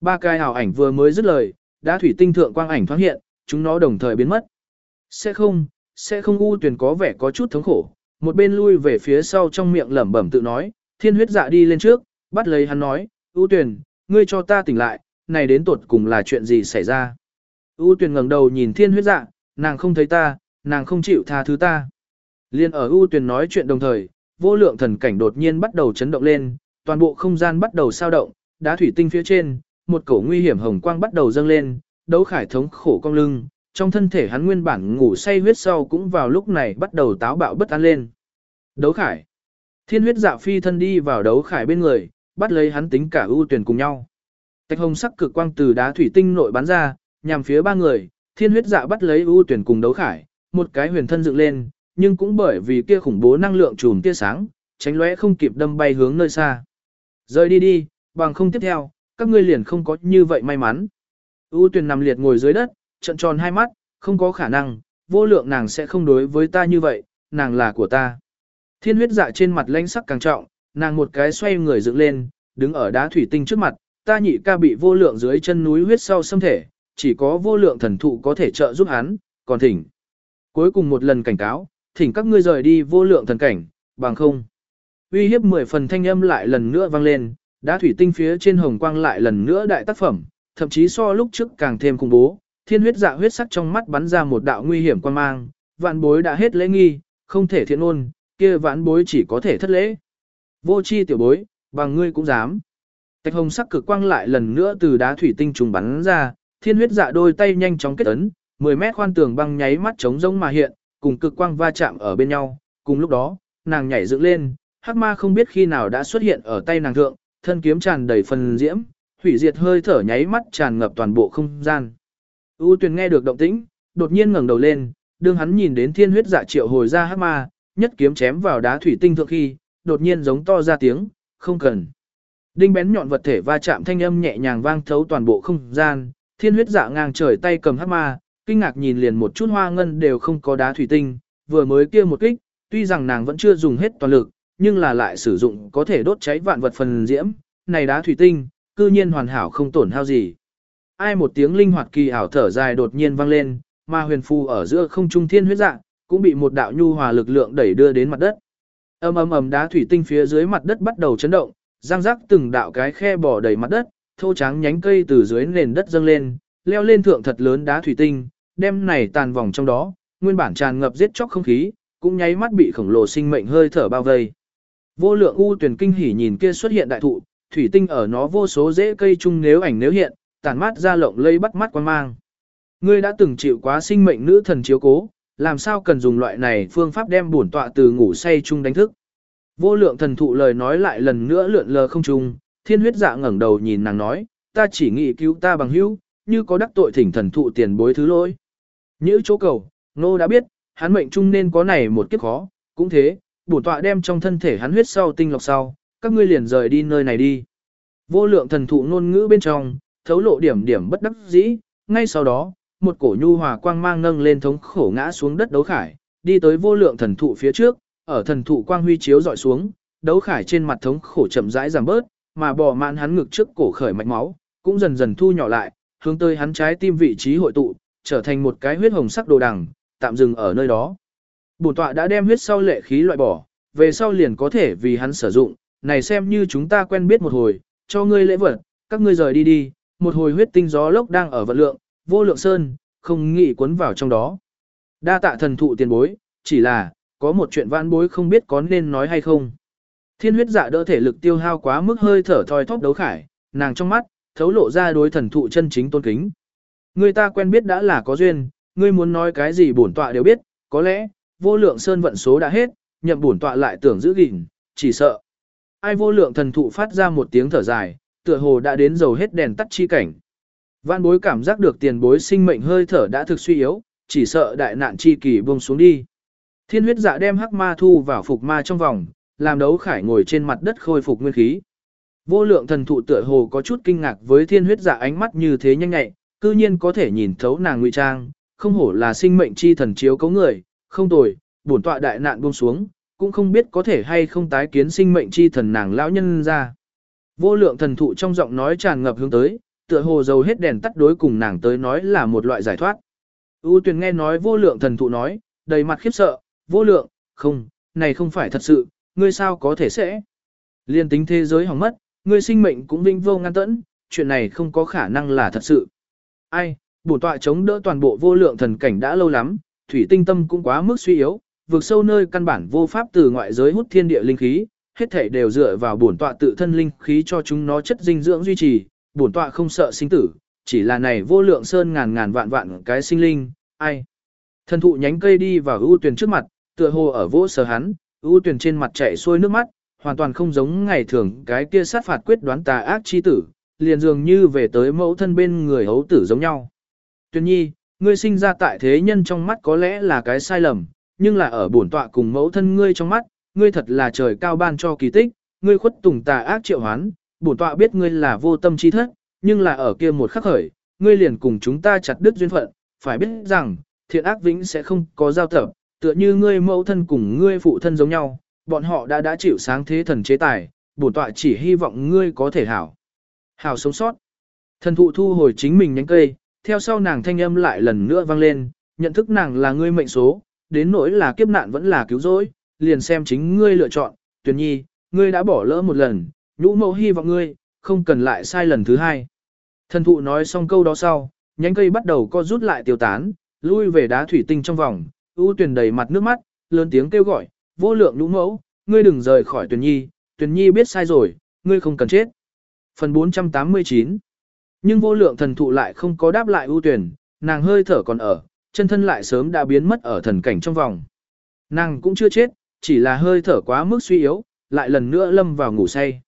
Ba cái hào ảnh vừa mới dứt lời, đã thủy tinh thượng quang ảnh thoáng hiện, chúng nó đồng thời biến mất. Sẽ không, sẽ không u tuyển có vẻ có chút thống khổ, một bên lui về phía sau trong miệng lẩm bẩm tự nói, thiên huyết dạ đi lên trước, bắt lấy hắn nói, u tuyển, ngươi cho ta tỉnh lại, này đến tột cùng là chuyện gì xảy ra. U tuyển ngẩng đầu nhìn thiên huyết dạ, nàng không thấy ta, nàng không chịu tha thứ ta. Liên ở U tuyển nói chuyện đồng thời, vô lượng thần cảnh đột nhiên bắt đầu chấn động lên, toàn bộ không gian bắt đầu sao động, đá thủy tinh phía trên, một cổ nguy hiểm hồng quang bắt đầu dâng lên, đấu khải thống khổ cong lưng, trong thân thể hắn nguyên bản ngủ say huyết sau cũng vào lúc này bắt đầu táo bạo bất an lên. Đấu khải. Thiên huyết dạ phi thân đi vào đấu khải bên người, bắt lấy hắn tính cả ưu tuyển cùng nhau. Tạch hồng sắc cực quang từ đá thủy tinh nội bắn ra, nhằm phía ba người, thiên huyết dạ bắt lấy ưu tuyển cùng đấu khải, một cái huyền thân dựng lên, nhưng cũng bởi vì kia khủng bố năng lượng chùm tia sáng, tránh lóe không kịp đâm bay hướng nơi xa. Rời đi đi, bằng không tiếp theo, các ngươi liền không có như vậy may mắn. ưu tuyển nằm liệt ngồi dưới đất, trận tròn hai mắt, không có khả năng, vô lượng nàng sẽ không đối với ta như vậy, nàng là của ta. Thiên huyết dạ trên mặt lãnh sắc càng trọng, nàng một cái xoay người dựng lên, đứng ở đá thủy tinh trước mặt, ta nhị ca bị vô lượng dưới chân núi huyết sau xâm thể, chỉ có vô lượng thần thụ có thể trợ giúp hắn, còn thỉnh. Cuối cùng một lần cảnh cáo, thỉnh các ngươi rời đi vô lượng thần cảnh, bằng không. Uy hiếp mười phần thanh âm lại lần nữa vang lên, đá thủy tinh phía trên hồng quang lại lần nữa đại tác phẩm, thậm chí so lúc trước càng thêm khủng bố, thiên huyết dạ huyết sắc trong mắt bắn ra một đạo nguy hiểm quan mang, vạn bối đã hết lễ nghi, không thể thiện ôn, kia vạn bối chỉ có thể thất lễ. Vô chi tiểu bối, bằng ngươi cũng dám. Tạch hồng sắc cực quang lại lần nữa từ đá thủy tinh trùng bắn ra, thiên huyết dạ đôi tay nhanh chóng kết ấn, 10 mét khoan tường băng nháy mắt trống rỗng mà hiện, cùng cực quang va chạm ở bên nhau, cùng lúc đó, nàng nhảy dựng lên, hắc ma không biết khi nào đã xuất hiện ở tay nàng thượng, thân kiếm tràn đầy phần diễm, hủy diệt hơi thở nháy mắt tràn ngập toàn bộ không gian. U Tuyền nghe được động tĩnh, đột nhiên ngẩng đầu lên, đương hắn nhìn đến thiên huyết dạ triệu hồi ra hắc ma, nhất kiếm chém vào đá thủy tinh thượng khi, đột nhiên giống to ra tiếng, không cần. Đinh bén nhọn vật thể va chạm thanh âm nhẹ nhàng vang thấu toàn bộ không gian, thiên huyết dạ ngang trời tay cầm hắc ma, kinh ngạc nhìn liền một chút hoa ngân đều không có đá thủy tinh, vừa mới kia một kích, tuy rằng nàng vẫn chưa dùng hết toàn lực, nhưng là lại sử dụng có thể đốt cháy vạn vật phần diễm, này đá thủy tinh, cư nhiên hoàn hảo không tổn hao gì. Ai một tiếng linh hoạt kỳ ảo thở dài đột nhiên vang lên, mà huyền phù ở giữa không trung thiên huyết dạ, cũng bị một đạo nhu hòa lực lượng đẩy đưa đến mặt đất. Ầm ầm ầm đá thủy tinh phía dưới mặt đất bắt đầu chấn động, răng rắc từng đạo cái khe bò đầy mặt đất, thô trắng nhánh cây từ dưới nền đất dâng lên, leo lên thượng thật lớn đá thủy tinh, đem này tàn vòng trong đó, nguyên bản tràn ngập giết chóc không khí, cũng nháy mắt bị khổng lồ sinh mệnh hơi thở bao vây. Vô lượng u tuyển kinh hỉ nhìn kia xuất hiện đại thụ, thủy tinh ở nó vô số rễ cây chung nếu ảnh nếu hiện, tàn mát ra lộng lây bắt mắt quan mang. Ngươi đã từng chịu quá sinh mệnh nữ thần chiếu cố, làm sao cần dùng loại này phương pháp đem bổn tọa từ ngủ say chung đánh thức. Vô lượng thần thụ lời nói lại lần nữa lượn lờ không trung, thiên huyết dạ ngẩng đầu nhìn nàng nói, ta chỉ nghĩ cứu ta bằng hữu, như có đắc tội thỉnh thần thụ tiền bối thứ lỗi. Như chỗ cầu, nô đã biết, hắn mệnh chung nên có này một kiếp khó, cũng thế, bổn tọa đem trong thân thể hắn huyết sau tinh lọc sau, các ngươi liền rời đi nơi này đi. Vô lượng thần thụ ngôn ngữ bên trong, thấu lộ điểm điểm bất đắc dĩ, ngay sau đó, một cổ nhu hòa quang mang nâng lên thống khổ ngã xuống đất đấu khải, đi tới vô lượng thần thụ phía trước, ở thần thụ quang huy chiếu dọi xuống, đấu khải trên mặt thống khổ chậm rãi giảm bớt, mà bò mạn hắn ngực trước cổ khởi mạch máu, cũng dần dần thu nhỏ lại, hướng tới hắn trái tim vị trí hội tụ, trở thành một cái huyết hồng sắc đồ đằng, tạm dừng ở nơi đó. Bổn tọa đã đem huyết sau lệ khí loại bỏ, về sau liền có thể vì hắn sử dụng, này xem như chúng ta quen biết một hồi, cho ngươi lễ vật, các ngươi rời đi đi, một hồi huyết tinh gió lốc đang ở vận lượng, vô lượng sơn, không nghĩ cuốn vào trong đó. Đa tạ thần thụ tiền bối, chỉ là, có một chuyện vãn bối không biết có nên nói hay không. Thiên huyết dạ đỡ thể lực tiêu hao quá mức hơi thở thoi thóp đấu khải, nàng trong mắt, thấu lộ ra đối thần thụ chân chính tôn kính. Người ta quen biết đã là có duyên, ngươi muốn nói cái gì bổn tọa đều biết, có lẽ, vô lượng sơn vận số đã hết, nhậm bổn tọa lại tưởng giữ gìn, chỉ sợ. Ai vô lượng thần thụ phát ra một tiếng thở dài, tựa hồ đã đến dầu hết đèn tắt chi cảnh. Vạn bối cảm giác được tiền bối sinh mệnh hơi thở đã thực suy yếu, chỉ sợ đại nạn chi kỳ buông xuống đi. Thiên huyết dạ đem hắc ma thu vào phục ma trong vòng, làm đấu khải ngồi trên mặt đất khôi phục nguyên khí. Vô lượng thần thụ tựa hồ có chút kinh ngạc với thiên huyết dạ ánh mắt như thế nhanh nhạy, cư nhiên có thể nhìn thấu nàng ngụy trang, không hổ là sinh mệnh chi thần chiếu cấu người, không tồi, bổn tọa đại nạn buông xuống, cũng không biết có thể hay không tái kiến sinh mệnh chi thần nàng lão nhân ra. Vô lượng thần thụ trong giọng nói tràn ngập hướng tới, tựa hồ dầu hết đèn tắt đối cùng nàng tới nói là một loại giải thoát. U Tuyền nghe nói vô lượng thần thụ nói, đầy mặt khiếp sợ, vô lượng, không, này không phải thật sự, ngươi sao có thể sẽ. Liên tính thế giới hỏng mất, ngươi sinh mệnh cũng vinh vô ngăn tẫn, chuyện này không có khả năng là thật sự. Ai, bổn tọa chống đỡ toàn bộ vô lượng thần cảnh đã lâu lắm, thủy tinh tâm cũng quá mức suy yếu, vượt sâu nơi căn bản vô pháp từ ngoại giới hút thiên địa linh khí, hết thể đều dựa vào bổn tọa tự thân linh khí cho chúng nó chất dinh dưỡng duy trì, bổn tọa không sợ sinh tử, chỉ là này vô lượng sơn ngàn ngàn vạn vạn cái sinh linh, ai. Thần thụ nhánh cây đi vào ưu tuyển trước mặt, tựa hồ ở vỗ sờ hắn, ưu tuyển trên mặt chảy xuôi nước mắt, hoàn toàn không giống ngày thường cái kia sát phạt quyết đoán tà ác chi tử, liền dường như về tới mẫu thân bên người hấu tử giống nhau. Tuyển nhi, ngươi sinh ra tại thế nhân trong mắt có lẽ là cái sai lầm, nhưng là ở bổn tọa cùng mẫu thân ngươi trong mắt, ngươi thật là trời cao ban cho kỳ tích, ngươi khuất tùng tà ác triệu hoán, bổn tọa biết ngươi là vô tâm chi thất, nhưng là ở kia một khắc khởi, ngươi liền cùng chúng ta chặt đứt duyên phận, phải biết rằng, thiện ác vĩnh sẽ không có giao tập, tựa như ngươi mẫu thân cùng ngươi phụ thân giống nhau, bọn họ đã đã chịu sáng thế thần chế tài, bổn tọa chỉ hy vọng ngươi có thể hảo. Hảo sống sót. Thần thụ thu hồi chính mình nhánh cây, theo sau nàng thanh âm lại lần nữa vang lên, nhận thức nàng là ngươi mệnh số, đến nỗi là kiếp nạn vẫn là cứu rỗi, liền xem chính ngươi lựa chọn, tuyển nhi, ngươi đã bỏ lỡ một lần, nhũ mẫu hy vọng ngươi, không cần lại sai lần thứ hai. Thần thụ nói xong câu đó sau, nhánh cây bắt đầu co rút lại tiêu tán, lui về đá thủy tinh trong vòng, ưu tuyển đầy mặt nước mắt, lớn tiếng kêu gọi, vô lượng nhũ mẫu, ngươi đừng rời khỏi tuyển nhi, tuyển nhi biết sai rồi, ngươi không cần chết. Phần 489 Nhưng vô lượng thần thụ lại không có đáp lại ưu tuyển, nàng hơi thở còn ở, chân thân lại sớm đã biến mất ở thần cảnh trong vòng. Nàng cũng chưa chết, chỉ là hơi thở quá mức suy yếu, lại lần nữa lâm vào ngủ say.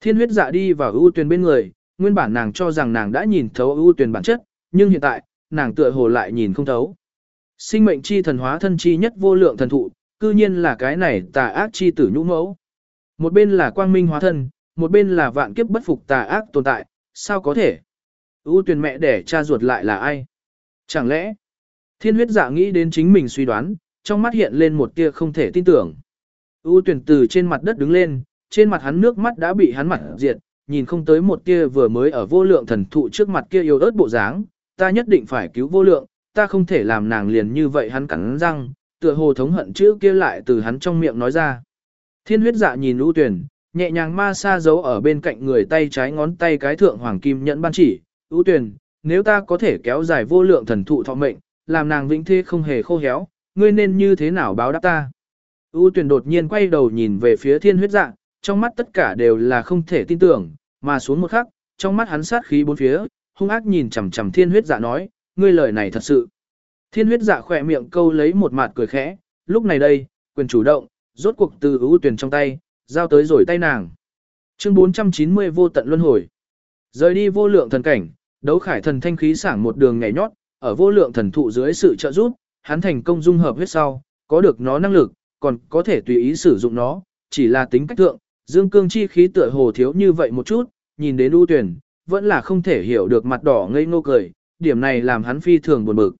Thiên huyết dạ đi vào ưu tuyển bên người, nguyên bản nàng cho rằng nàng đã nhìn thấu ưu tuyển bản chất, nhưng hiện tại, nàng tựa hồ lại nhìn không thấu. Sinh mệnh chi thần hóa thân chi nhất vô lượng thần thụ, cư nhiên là cái này tà ác chi tử nhũ mẫu. Một bên là quang minh hóa thân, một bên là vạn kiếp bất phục tà ác tồn tại, sao có thể? U tuyển mẹ để cha ruột lại là ai? Chẳng lẽ, thiên huyết dạ nghĩ đến chính mình suy đoán, trong mắt hiện lên một tia không thể tin tưởng. U tuyển từ trên mặt đất đứng lên, trên mặt hắn nước mắt đã bị hắn mặt diệt, nhìn không tới một tia vừa mới ở vô lượng thần thụ trước mặt kia yêu ớt bộ dáng, ta nhất định phải cứu vô lượng, ta không thể làm nàng liền như vậy hắn cắn răng, tựa hồ thống hận chữ kia lại từ hắn trong miệng nói ra. Thiên huyết dạ nhìn ưu tuyển, nhẹ nhàng ma xa giấu ở bên cạnh người tay trái ngón tay cái thượng hoàng kim nhẫn ban chỉ, ưu tuyển, nếu ta có thể kéo dài vô lượng thần thụ thọ mệnh, làm nàng vĩnh thế không hề khô héo, ngươi nên như thế nào báo đáp ta. ưu tuyển đột nhiên quay đầu nhìn về phía thiên huyết dạ, trong mắt tất cả đều là không thể tin tưởng, mà xuống một khắc, trong mắt hắn sát khí bốn phía, hung ác nhìn chằm chằm thiên huyết dạ nói, ngươi lời này thật sự. Thiên huyết dạ khỏe miệng câu lấy một mặt cười khẽ, lúc này đây, quyền chủ động, rốt cuộc từ ưu tuyển trong tay, giao tới rồi tay nàng. Chương 490 vô tận luân hồi. Rời đi vô lượng thần cảnh, đấu khải thần thanh khí sảng một đường nhảy nhót, ở vô lượng thần thụ dưới sự trợ giúp, hắn thành công dung hợp huyết sau, có được nó năng lực, còn có thể tùy ý sử dụng nó, chỉ là tính cách thượng, dương cương chi khí tựa hồ thiếu như vậy một chút, nhìn đến ưu tuyển, vẫn là không thể hiểu được mặt đỏ ngây ngô cười, điểm này làm hắn phi thường buồn bực.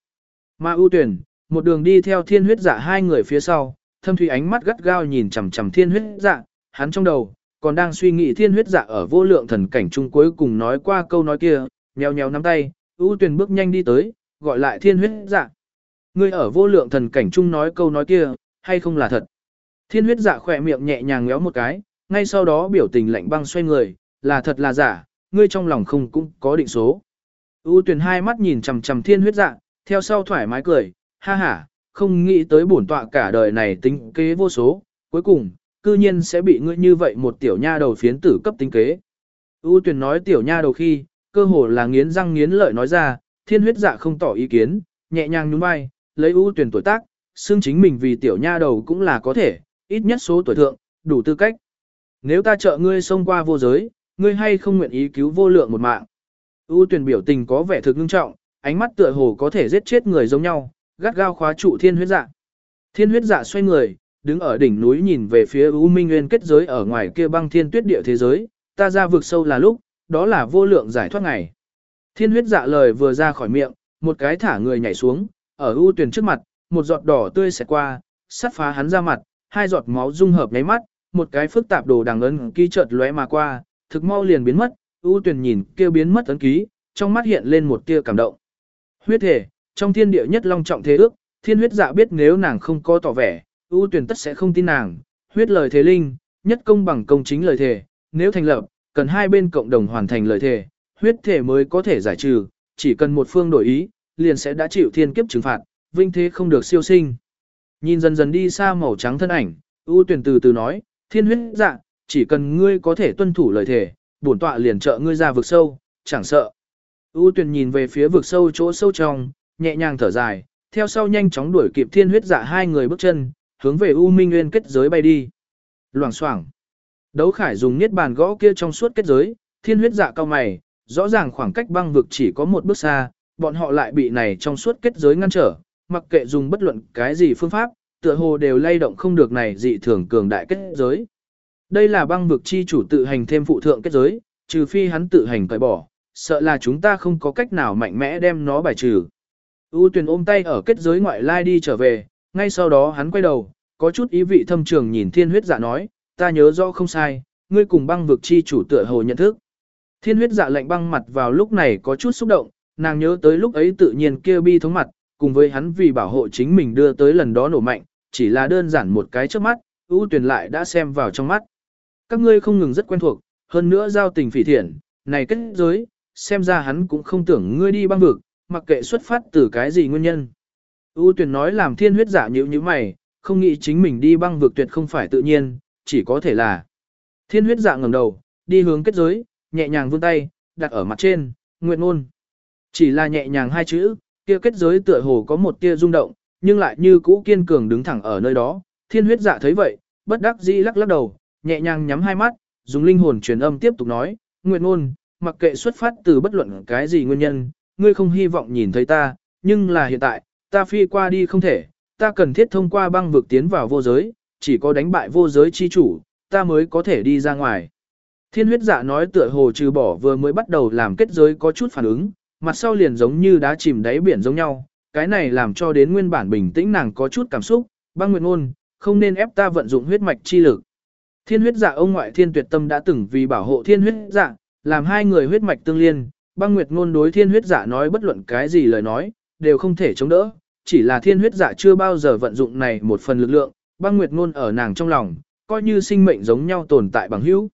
Mà ưu tuyển, một đường đi theo thiên huyết dạ hai người phía sau, thâm thủy ánh mắt gắt gao nhìn chằm chằm thiên huyết dạ, hắn trong đầu, còn đang suy nghĩ thiên huyết dạ ở vô lượng thần cảnh trung cuối cùng nói qua câu nói kia, nheo nheo nắm tay, ưu tuyển bước nhanh đi tới, gọi lại thiên huyết dạ. Ngươi ở vô lượng thần cảnh trung nói câu nói kia, hay không là thật? Thiên huyết dạ khỏe miệng nhẹ nhàng ngéo một cái, ngay sau đó biểu tình lạnh băng xoay người, là thật là giả, ngươi trong lòng không cũng có định số. U tuyển hai mắt nhìn chằm chằm thiên huyết dạ, theo sau thoải mái cười, ha ha, không nghĩ tới bổn tọa cả đời này tính kế vô số, cuối cùng, cư nhiên sẽ bị ngươi như vậy một tiểu nha đầu phiến tử cấp tính kế. U tuyển nói tiểu nha đầu khi, cơ hồ là nghiến răng nghiến lợi nói ra, thiên huyết dạ không tỏ ý kiến, nhẹ nhàng nhún vai, lấy U tuyển tuổi tác, xương chính mình vì tiểu nha đầu cũng là có thể, ít nhất số tuổi thượng, đủ tư cách. Nếu ta trợ ngươi xông qua vô giới, ngươi hay không nguyện ý cứu vô lượng một mạng. U tuyển biểu tình có vẻ thực ngưng trọng, ánh mắt tựa hồ có thể giết chết người giống nhau, gắt gao khóa trụ thiên huyết dạ. Thiên huyết dạ xoay người, đứng ở đỉnh núi nhìn về phía U Minh Nguyên kết giới ở ngoài kia băng thiên tuyết địa thế giới, ta ra vực sâu là lúc, đó là vô lượng giải thoát ngày. Thiên huyết dạ lời vừa ra khỏi miệng, một cái thả người nhảy xuống, ở U tuyển trước mặt, một giọt đỏ tươi xẹt qua, sắt phá hắn ra mặt, hai giọt máu dung hợp nháy mắt, một cái phức tạp đồ đằng ấn ký chợt lóe mà qua, thực mau liền biến mất, ưu tuyển nhìn kêu biến mất ấn ký, trong mắt hiện lên một tia cảm động. Huyết thể, trong thiên địa nhất long trọng thế ước, thiên huyết dạ biết nếu nàng không có tỏ vẻ, ưu tuyển tất sẽ không tin nàng, huyết lời thế linh, nhất công bằng công chính lời thể, nếu thành lập, cần hai bên cộng đồng hoàn thành lời thể, huyết thể mới có thể giải trừ, chỉ cần một phương đổi ý, liền sẽ đã chịu thiên kiếp trừng phạt, vinh thế không được siêu sinh. Nhìn dần dần đi xa màu trắng thân ảnh, ưu tuyển từ từ nói, thiên huyết dạ, chỉ cần ngươi có thể tuân thủ lời thể bổn tọa liền trợ ngươi ra vực sâu, chẳng sợ. U Tuyền nhìn về phía vực sâu chỗ sâu trong, nhẹ nhàng thở dài, theo sau nhanh chóng đuổi kịp thiên huyết dạ hai người bước chân, hướng về U Minh Nguyên kết giới bay đi. Loảng xoảng. Đấu Khải dùng niết bàn gõ kia trong suốt kết giới, thiên huyết dạ cao mày, rõ ràng khoảng cách băng vực chỉ có một bước xa, bọn họ lại bị này trong suốt kết giới ngăn trở, mặc kệ dùng bất luận cái gì phương pháp, tựa hồ đều lay động không được này dị thường cường đại kết giới. Đây là băng vực chi chủ tự hành thêm phụ thượng kết giới, trừ phi hắn tự hành cởi bỏ, sợ là chúng ta không có cách nào mạnh mẽ đem nó bài trừ. U Tuyền ôm tay ở kết giới ngoại lai đi trở về, ngay sau đó hắn quay đầu, có chút ý vị thâm trường nhìn thiên huyết dạ nói, ta nhớ rõ không sai, ngươi cùng băng vực chi chủ tựa hồ nhận thức. Thiên huyết dạ lạnh băng mặt vào lúc này có chút xúc động, nàng nhớ tới lúc ấy tự nhiên kia bi thống mặt, cùng với hắn vì bảo hộ chính mình đưa tới lần đó nổ mạnh, chỉ là đơn giản một cái trước mắt, ưu tuyển lại đã xem vào trong mắt. Các ngươi không ngừng rất quen thuộc, hơn nữa giao tình phỉ thiện, này kết giới, xem ra hắn cũng không tưởng ngươi đi băng vực, mặc kệ xuất phát từ cái gì nguyên nhân. U tuyển nói làm thiên huyết giả nhữ như mày, không nghĩ chính mình đi băng vực tuyệt không phải tự nhiên, chỉ có thể là. Thiên huyết dạ ngẩng đầu, đi hướng kết giới, nhẹ nhàng vươn tay, đặt ở mặt trên, nguyện ngôn. Chỉ là nhẹ nhàng hai chữ, kia kết giới tựa hồ có một tia rung động, nhưng lại như cũ kiên cường đứng thẳng ở nơi đó. Thiên huyết dạ thấy vậy, bất đắc dĩ lắc lắc đầu, nhẹ nhàng nhắm hai mắt, dùng linh hồn truyền âm tiếp tục nói, Nguyệt Nôn, mặc kệ xuất phát từ bất luận cái gì nguyên nhân, ngươi không hy vọng nhìn thấy ta, nhưng là hiện tại, ta phi qua đi không thể, ta cần thiết thông qua băng vực tiến vào vô giới, chỉ có đánh bại vô giới chi chủ, ta mới có thể đi ra ngoài. Thiên huyết dạ nói tựa hồ trừ bỏ vừa mới bắt đầu làm kết giới có chút phản ứng, mặt sau liền giống như đá chìm đáy biển giống nhau, cái này làm cho đến nguyên bản bình tĩnh nàng có chút cảm xúc, băng nguyện ngôn, không nên ép ta vận dụng huyết mạch chi lực. Thiên huyết dạ ông ngoại thiên tuyệt tâm đã từng vì bảo hộ thiên huyết dạ, làm hai người huyết mạch tương liên, băng nguyệt ngôn đối thiên huyết dạ nói bất luận cái gì lời nói, đều không thể chống đỡ, chỉ là thiên huyết dạ chưa bao giờ vận dụng này một phần lực lượng, băng nguyệt ngôn ở nàng trong lòng, coi như sinh mệnh giống nhau tồn tại bằng hữu.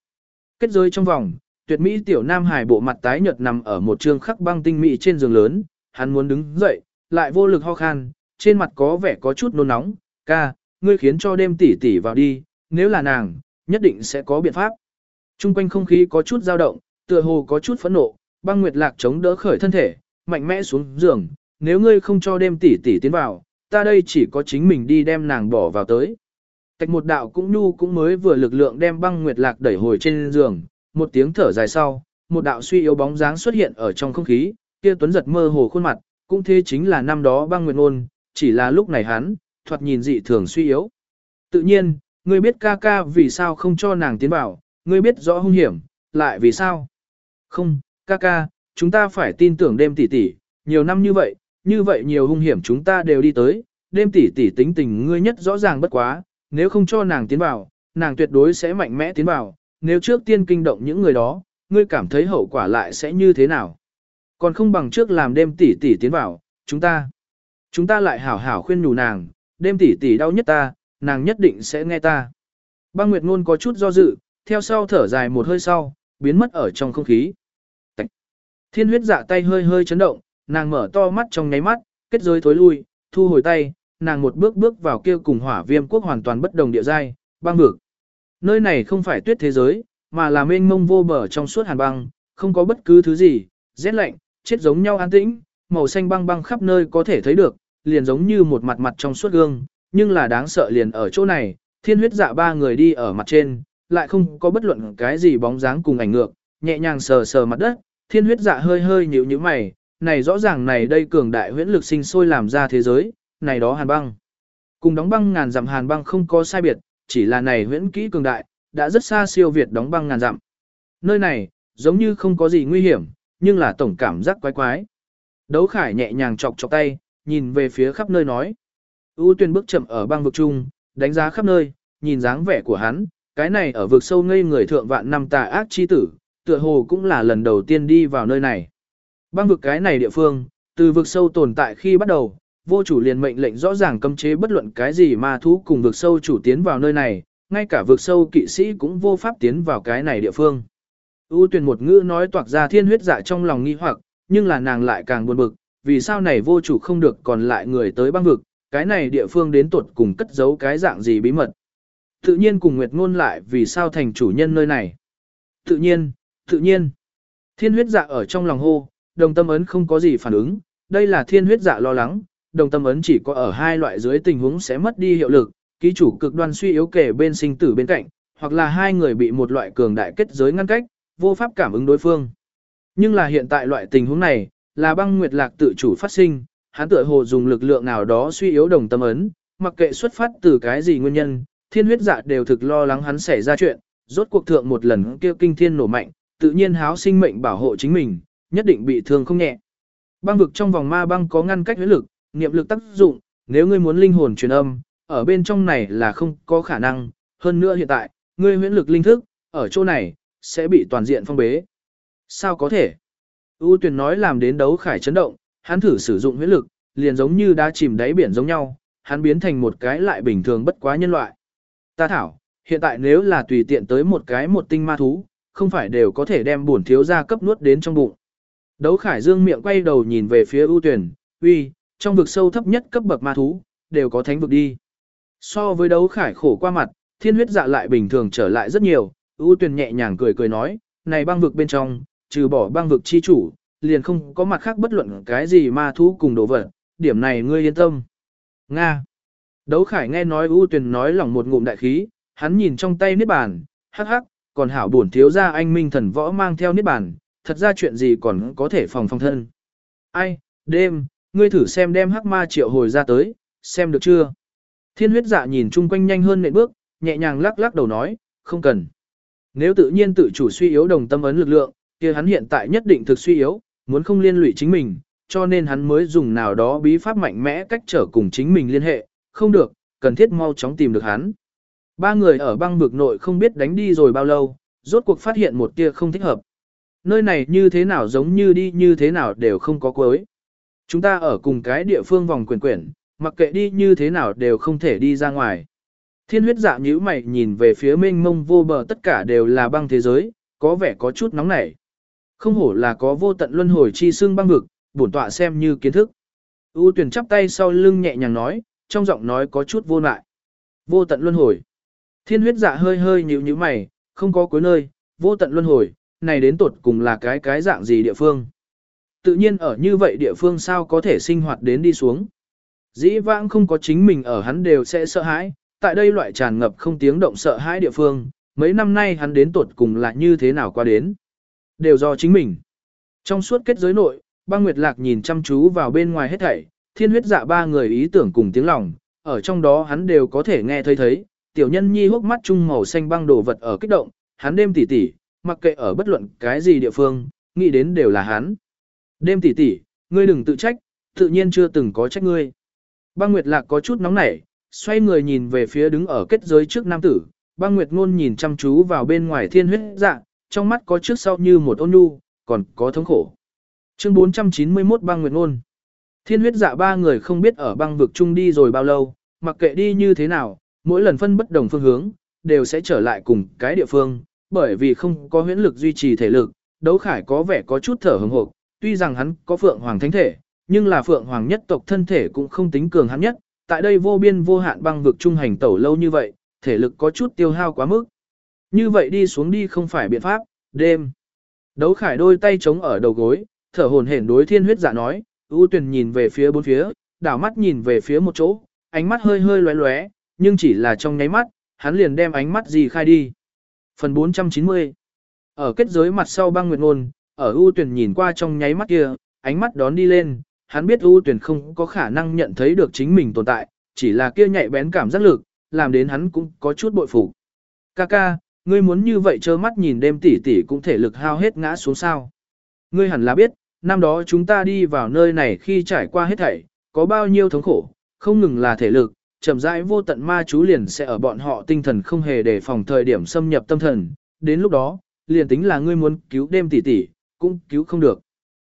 Kết giới trong vòng, tuyệt mỹ tiểu nam hải bộ mặt tái nhợt nằm ở một trường khắc băng tinh mỹ trên giường lớn, hắn muốn đứng dậy, lại vô lực ho khan, trên mặt có vẻ có chút nôn nóng, ca, ngươi khiến cho đêm tỷ tỷ vào đi, nếu là nàng, nhất định sẽ có biện pháp. Trung quanh không khí có chút dao động, tựa hồ có chút phẫn nộ, băng nguyệt lạc chống đỡ khởi thân thể, mạnh mẽ xuống giường, nếu ngươi không cho đêm tỷ tỷ tiến vào, ta đây chỉ có chính mình đi đem nàng bỏ vào tới. Tạch một đạo cũng nhu cũng mới vừa lực lượng đem băng nguyệt lạc đẩy hồi trên giường, một tiếng thở dài sau, một đạo suy yếu bóng dáng xuất hiện ở trong không khí, kia tuấn giật mơ hồ khuôn mặt, cũng thế chính là năm đó băng nguyệt ngôn, chỉ là lúc này hắn, thoạt nhìn dị thường suy yếu. Tự nhiên, ngươi biết ca ca vì sao không cho nàng tiến vào, ngươi biết rõ hung hiểm, lại vì sao? Không, ca ca, chúng ta phải tin tưởng đêm tỷ tỷ, nhiều năm như vậy, như vậy nhiều hung hiểm chúng ta đều đi tới, đêm tỷ tỷ tính tình ngươi nhất rõ ràng bất quá, nếu không cho nàng tiến vào, nàng tuyệt đối sẽ mạnh mẽ tiến vào, nếu trước tiên kinh động những người đó, ngươi cảm thấy hậu quả lại sẽ như thế nào? Còn không bằng trước làm đêm tỷ tỷ tiến vào, chúng ta. Chúng ta lại hảo hảo khuyên nhủ nàng, đêm tỷ tỷ đau nhất ta, nàng nhất định sẽ nghe ta. Băng Nguyệt Ngôn có chút do dự, theo sau thở dài một hơi sau, biến mất ở trong không khí. Tạch. Thiên huyết dạ tay hơi hơi chấn động, nàng mở to mắt trong nháy mắt, kết giới thối lui, thu hồi tay, nàng một bước bước vào kia cùng hỏa viêm quốc hoàn toàn bất đồng địa giai, băng vực. Nơi này không phải tuyết thế giới, mà là mênh mông vô bờ trong suốt hàn băng, không có bất cứ thứ gì, rét lạnh, chết giống nhau an tĩnh, màu xanh băng băng khắp nơi có thể thấy được, liền giống như một mặt mặt trong suốt gương, nhưng là đáng sợ liền ở chỗ này, thiên huyết dạ ba người đi ở mặt trên, lại không có bất luận cái gì bóng dáng cùng ảnh ngược, nhẹ nhàng sờ sờ mặt đất, thiên huyết dạ hơi hơi nhíu nhíu mày, này rõ ràng này đây cường đại huyễn lực sinh sôi làm ra thế giới, này đó hàn băng. Cùng đóng băng ngàn dặm hàn băng không có sai biệt, chỉ là này huyễn kỹ cường đại, đã rất xa siêu việt đóng băng ngàn dặm. Nơi này, giống như không có gì nguy hiểm, nhưng là tổng cảm giác quái quái. Đấu khải nhẹ nhàng chọc chọc tay, nhìn về phía khắp nơi nói. U tuyên bước chậm ở băng vực trung, đánh giá khắp nơi, nhìn dáng vẻ của hắn, cái này ở vực sâu ngây người thượng vạn năm tà ác chi tử, tựa hồ cũng là lần đầu tiên đi vào nơi này. Băng vực cái này địa phương, từ vực sâu tồn tại khi bắt đầu, vô chủ liền mệnh lệnh rõ ràng cấm chế bất luận cái gì mà thú cùng vực sâu chủ tiến vào nơi này, ngay cả vực sâu kỵ sĩ cũng vô pháp tiến vào cái này địa phương. U tuyển một ngữ nói toạc ra thiên huyết dạ trong lòng nghi hoặc, nhưng là nàng lại càng buồn bực, vì sao này vô chủ không được còn lại người tới băng vực, cái này địa phương đến tuột cùng cất giấu cái dạng gì bí mật. Tự nhiên cùng Nguyệt Ngôn lại vì sao thành chủ nhân nơi này. Tự nhiên, tự nhiên. Thiên huyết dạ ở trong lòng hô, đồng tâm ấn không có gì phản ứng, đây là thiên huyết dạ lo lắng, đồng tâm ấn chỉ có ở hai loại dưới tình huống sẽ mất đi hiệu lực, ký chủ cực đoan suy yếu kể bên sinh tử bên cạnh, hoặc là hai người bị một loại cường đại kết giới ngăn cách, vô pháp cảm ứng đối phương. Nhưng là hiện tại loại tình huống này, là băng nguyệt lạc tự chủ phát sinh, hắn tựa hồ dùng lực lượng nào đó suy yếu đồng tâm ấn, mặc kệ xuất phát từ cái gì nguyên nhân, thiên huyết dạ đều thực lo lắng hắn xảy ra chuyện, rốt cuộc thượng một lần kêu kinh thiên nổ mạnh, tự nhiên háo sinh mệnh bảo hộ chính mình, nhất định bị thương không nhẹ. Băng vực trong vòng ma băng có ngăn cách huyết lực, niệm lực tác dụng, nếu ngươi muốn linh hồn truyền âm, ở bên trong này là không có khả năng, hơn nữa hiện tại, ngươi huyễn lực linh thức, ở chỗ này, sẽ bị toàn diện phong bế. Sao có thể? U tuyển nói làm đến đấu khải chấn động, hắn thử sử dụng huyết lực, liền giống như đã chìm đáy biển giống nhau, hắn biến thành một cái lại bình thường bất quá nhân loại. Ta thảo, hiện tại nếu là tùy tiện tới một cái một tinh ma thú, không phải đều có thể đem bổn thiếu gia cấp nuốt đến trong bụng. Đấu Khải Dương miệng quay đầu nhìn về phía ưu tuyển, uy, trong vực sâu thấp nhất cấp bậc ma thú, đều có thánh vực đi. So với đấu Khải khổ qua mặt, thiên huyết dạ lại bình thường trở lại rất nhiều, ưu tuyển nhẹ nhàng cười cười nói, này băng vực bên trong, trừ bỏ băng vực chi chủ, liền không có mặt khác bất luận cái gì ma thú cùng đồ vật, điểm này ngươi yên tâm. Nga. Đấu Khải nghe nói u tuyền nói lỏng một ngụm đại khí, hắn nhìn trong tay niết bàn, hắc hắc, còn hảo bổn thiếu gia anh minh thần võ mang theo niết bàn, thật ra chuyện gì còn có thể phòng phòng thân. Ai, đêm, ngươi thử xem đem hắc ma triệu hồi ra tới, xem được chưa? Thiên huyết dạ nhìn chung quanh nhanh hơn nệm bước, nhẹ nhàng lắc lắc đầu nói, không cần. Nếu tự nhiên tự chủ suy yếu đồng tâm ấn lực lượng, kia hắn hiện tại nhất định thực suy yếu, muốn không liên lụy chính mình, cho nên hắn mới dùng nào đó bí pháp mạnh mẽ cách trở cùng chính mình liên hệ, không được, cần thiết mau chóng tìm được hắn. Ba người ở băng vực nội không biết đánh đi rồi bao lâu, rốt cuộc phát hiện một tia không thích hợp. Nơi này như thế nào giống như đi như thế nào đều không có cuối. Chúng ta ở cùng cái địa phương vòng quyền quyển, mặc kệ đi như thế nào đều không thể đi ra ngoài. Thiên huyết dạ nhíu mày nhìn về phía mênh mông vô bờ tất cả đều là băng thế giới, có vẻ có chút nóng nảy. Không hổ là có vô tận luân hồi chi xương băng vực, bổn tọa xem như kiến thức. U tuyển chắp tay sau lưng nhẹ nhàng nói, trong giọng nói có chút vô lại. Vô tận luân hồi. Thiên huyết dạ hơi hơi nhíu nhíu mày, không có cuối nơi, vô tận luân hồi, này đến tột cùng là cái cái dạng gì địa phương. Tự nhiên ở như vậy địa phương sao có thể sinh hoạt đến đi xuống. Dĩ vãng không có chính mình ở hắn đều sẽ sợ hãi, tại đây loại tràn ngập không tiếng động sợ hãi địa phương, mấy năm nay hắn đến tột cùng là như thế nào qua đến. Đều do chính mình. Trong suốt kết giới nội, băng nguyệt lạc nhìn chăm chú vào bên ngoài hết thảy, thiên huyết dạ ba người ý tưởng cùng tiếng lòng, ở trong đó hắn đều có thể nghe thấy thấy, tiểu nhân nhi hốc mắt trung màu xanh băng đồ vật ở kích động, hắn đêm tỉ tỉ, mặc kệ ở bất luận cái gì địa phương, nghĩ đến đều là hắn. Đêm tỉ tỉ, ngươi đừng tự trách, tự nhiên chưa từng có trách ngươi. Băng Nguyệt Lạc có chút nóng nảy, xoay người nhìn về phía đứng ở kết giới trước nam tử, băng Nguyệt Ngôn nhìn chăm chú vào bên ngoài thiên huyết dạ, trong mắt có trước sau như một ôn nhu, còn có thống khổ. Chương 491 băng Nguyệt Ngôn Thiên huyết dạ ba người không biết ở băng vực chung đi rồi bao lâu, mặc kệ đi như thế nào, mỗi lần phân bất đồng phương hướng, đều sẽ trở lại cùng cái địa phương, bởi vì không có huyễn lực duy trì thể lực, đấu khải có vẻ có chút thở hừng hộp, tuy rằng hắn có phượng hoàng thánh thể, nhưng là phượng hoàng nhất tộc thân thể cũng không tính cường hắn nhất, tại đây vô biên vô hạn băng vực trung hành tẩu lâu như vậy, thể lực có chút tiêu hao quá mức. Như vậy đi xuống đi không phải biện pháp, đêm. Đấu khải đôi tay chống ở đầu gối, thở hồn hển đối thiên huyết giả nói, ưu tuyển nhìn về phía bốn phía, đảo mắt nhìn về phía một chỗ, ánh mắt hơi hơi lóe lóe, nhưng chỉ là trong nháy mắt, hắn liền đem ánh mắt gì khai đi. Phần 490 Ở kết giới mặt sau băng nguyệt ngôn, ở ưu tuyển nhìn qua trong nháy mắt kia, ánh mắt đón đi lên, hắn biết ưu tuyển không có khả năng nhận thấy được chính mình tồn tại, chỉ là kia nhạy bén cảm giác lực, làm đến hắn cũng có chút bội phục. Kaka, ngươi muốn như vậy trơ mắt nhìn đêm tỷ tỷ cũng thể lực hao hết ngã xuống sao. Ngươi hẳn là biết, năm đó chúng ta đi vào nơi này khi trải qua hết thảy, có bao nhiêu thống khổ, không ngừng là thể lực, chậm rãi vô tận ma chú liền sẽ ở bọn họ tinh thần không hề đề phòng thời điểm xâm nhập tâm thần, đến lúc đó, liền tính là ngươi muốn cứu đêm tỷ tỷ, cũng cứu không được.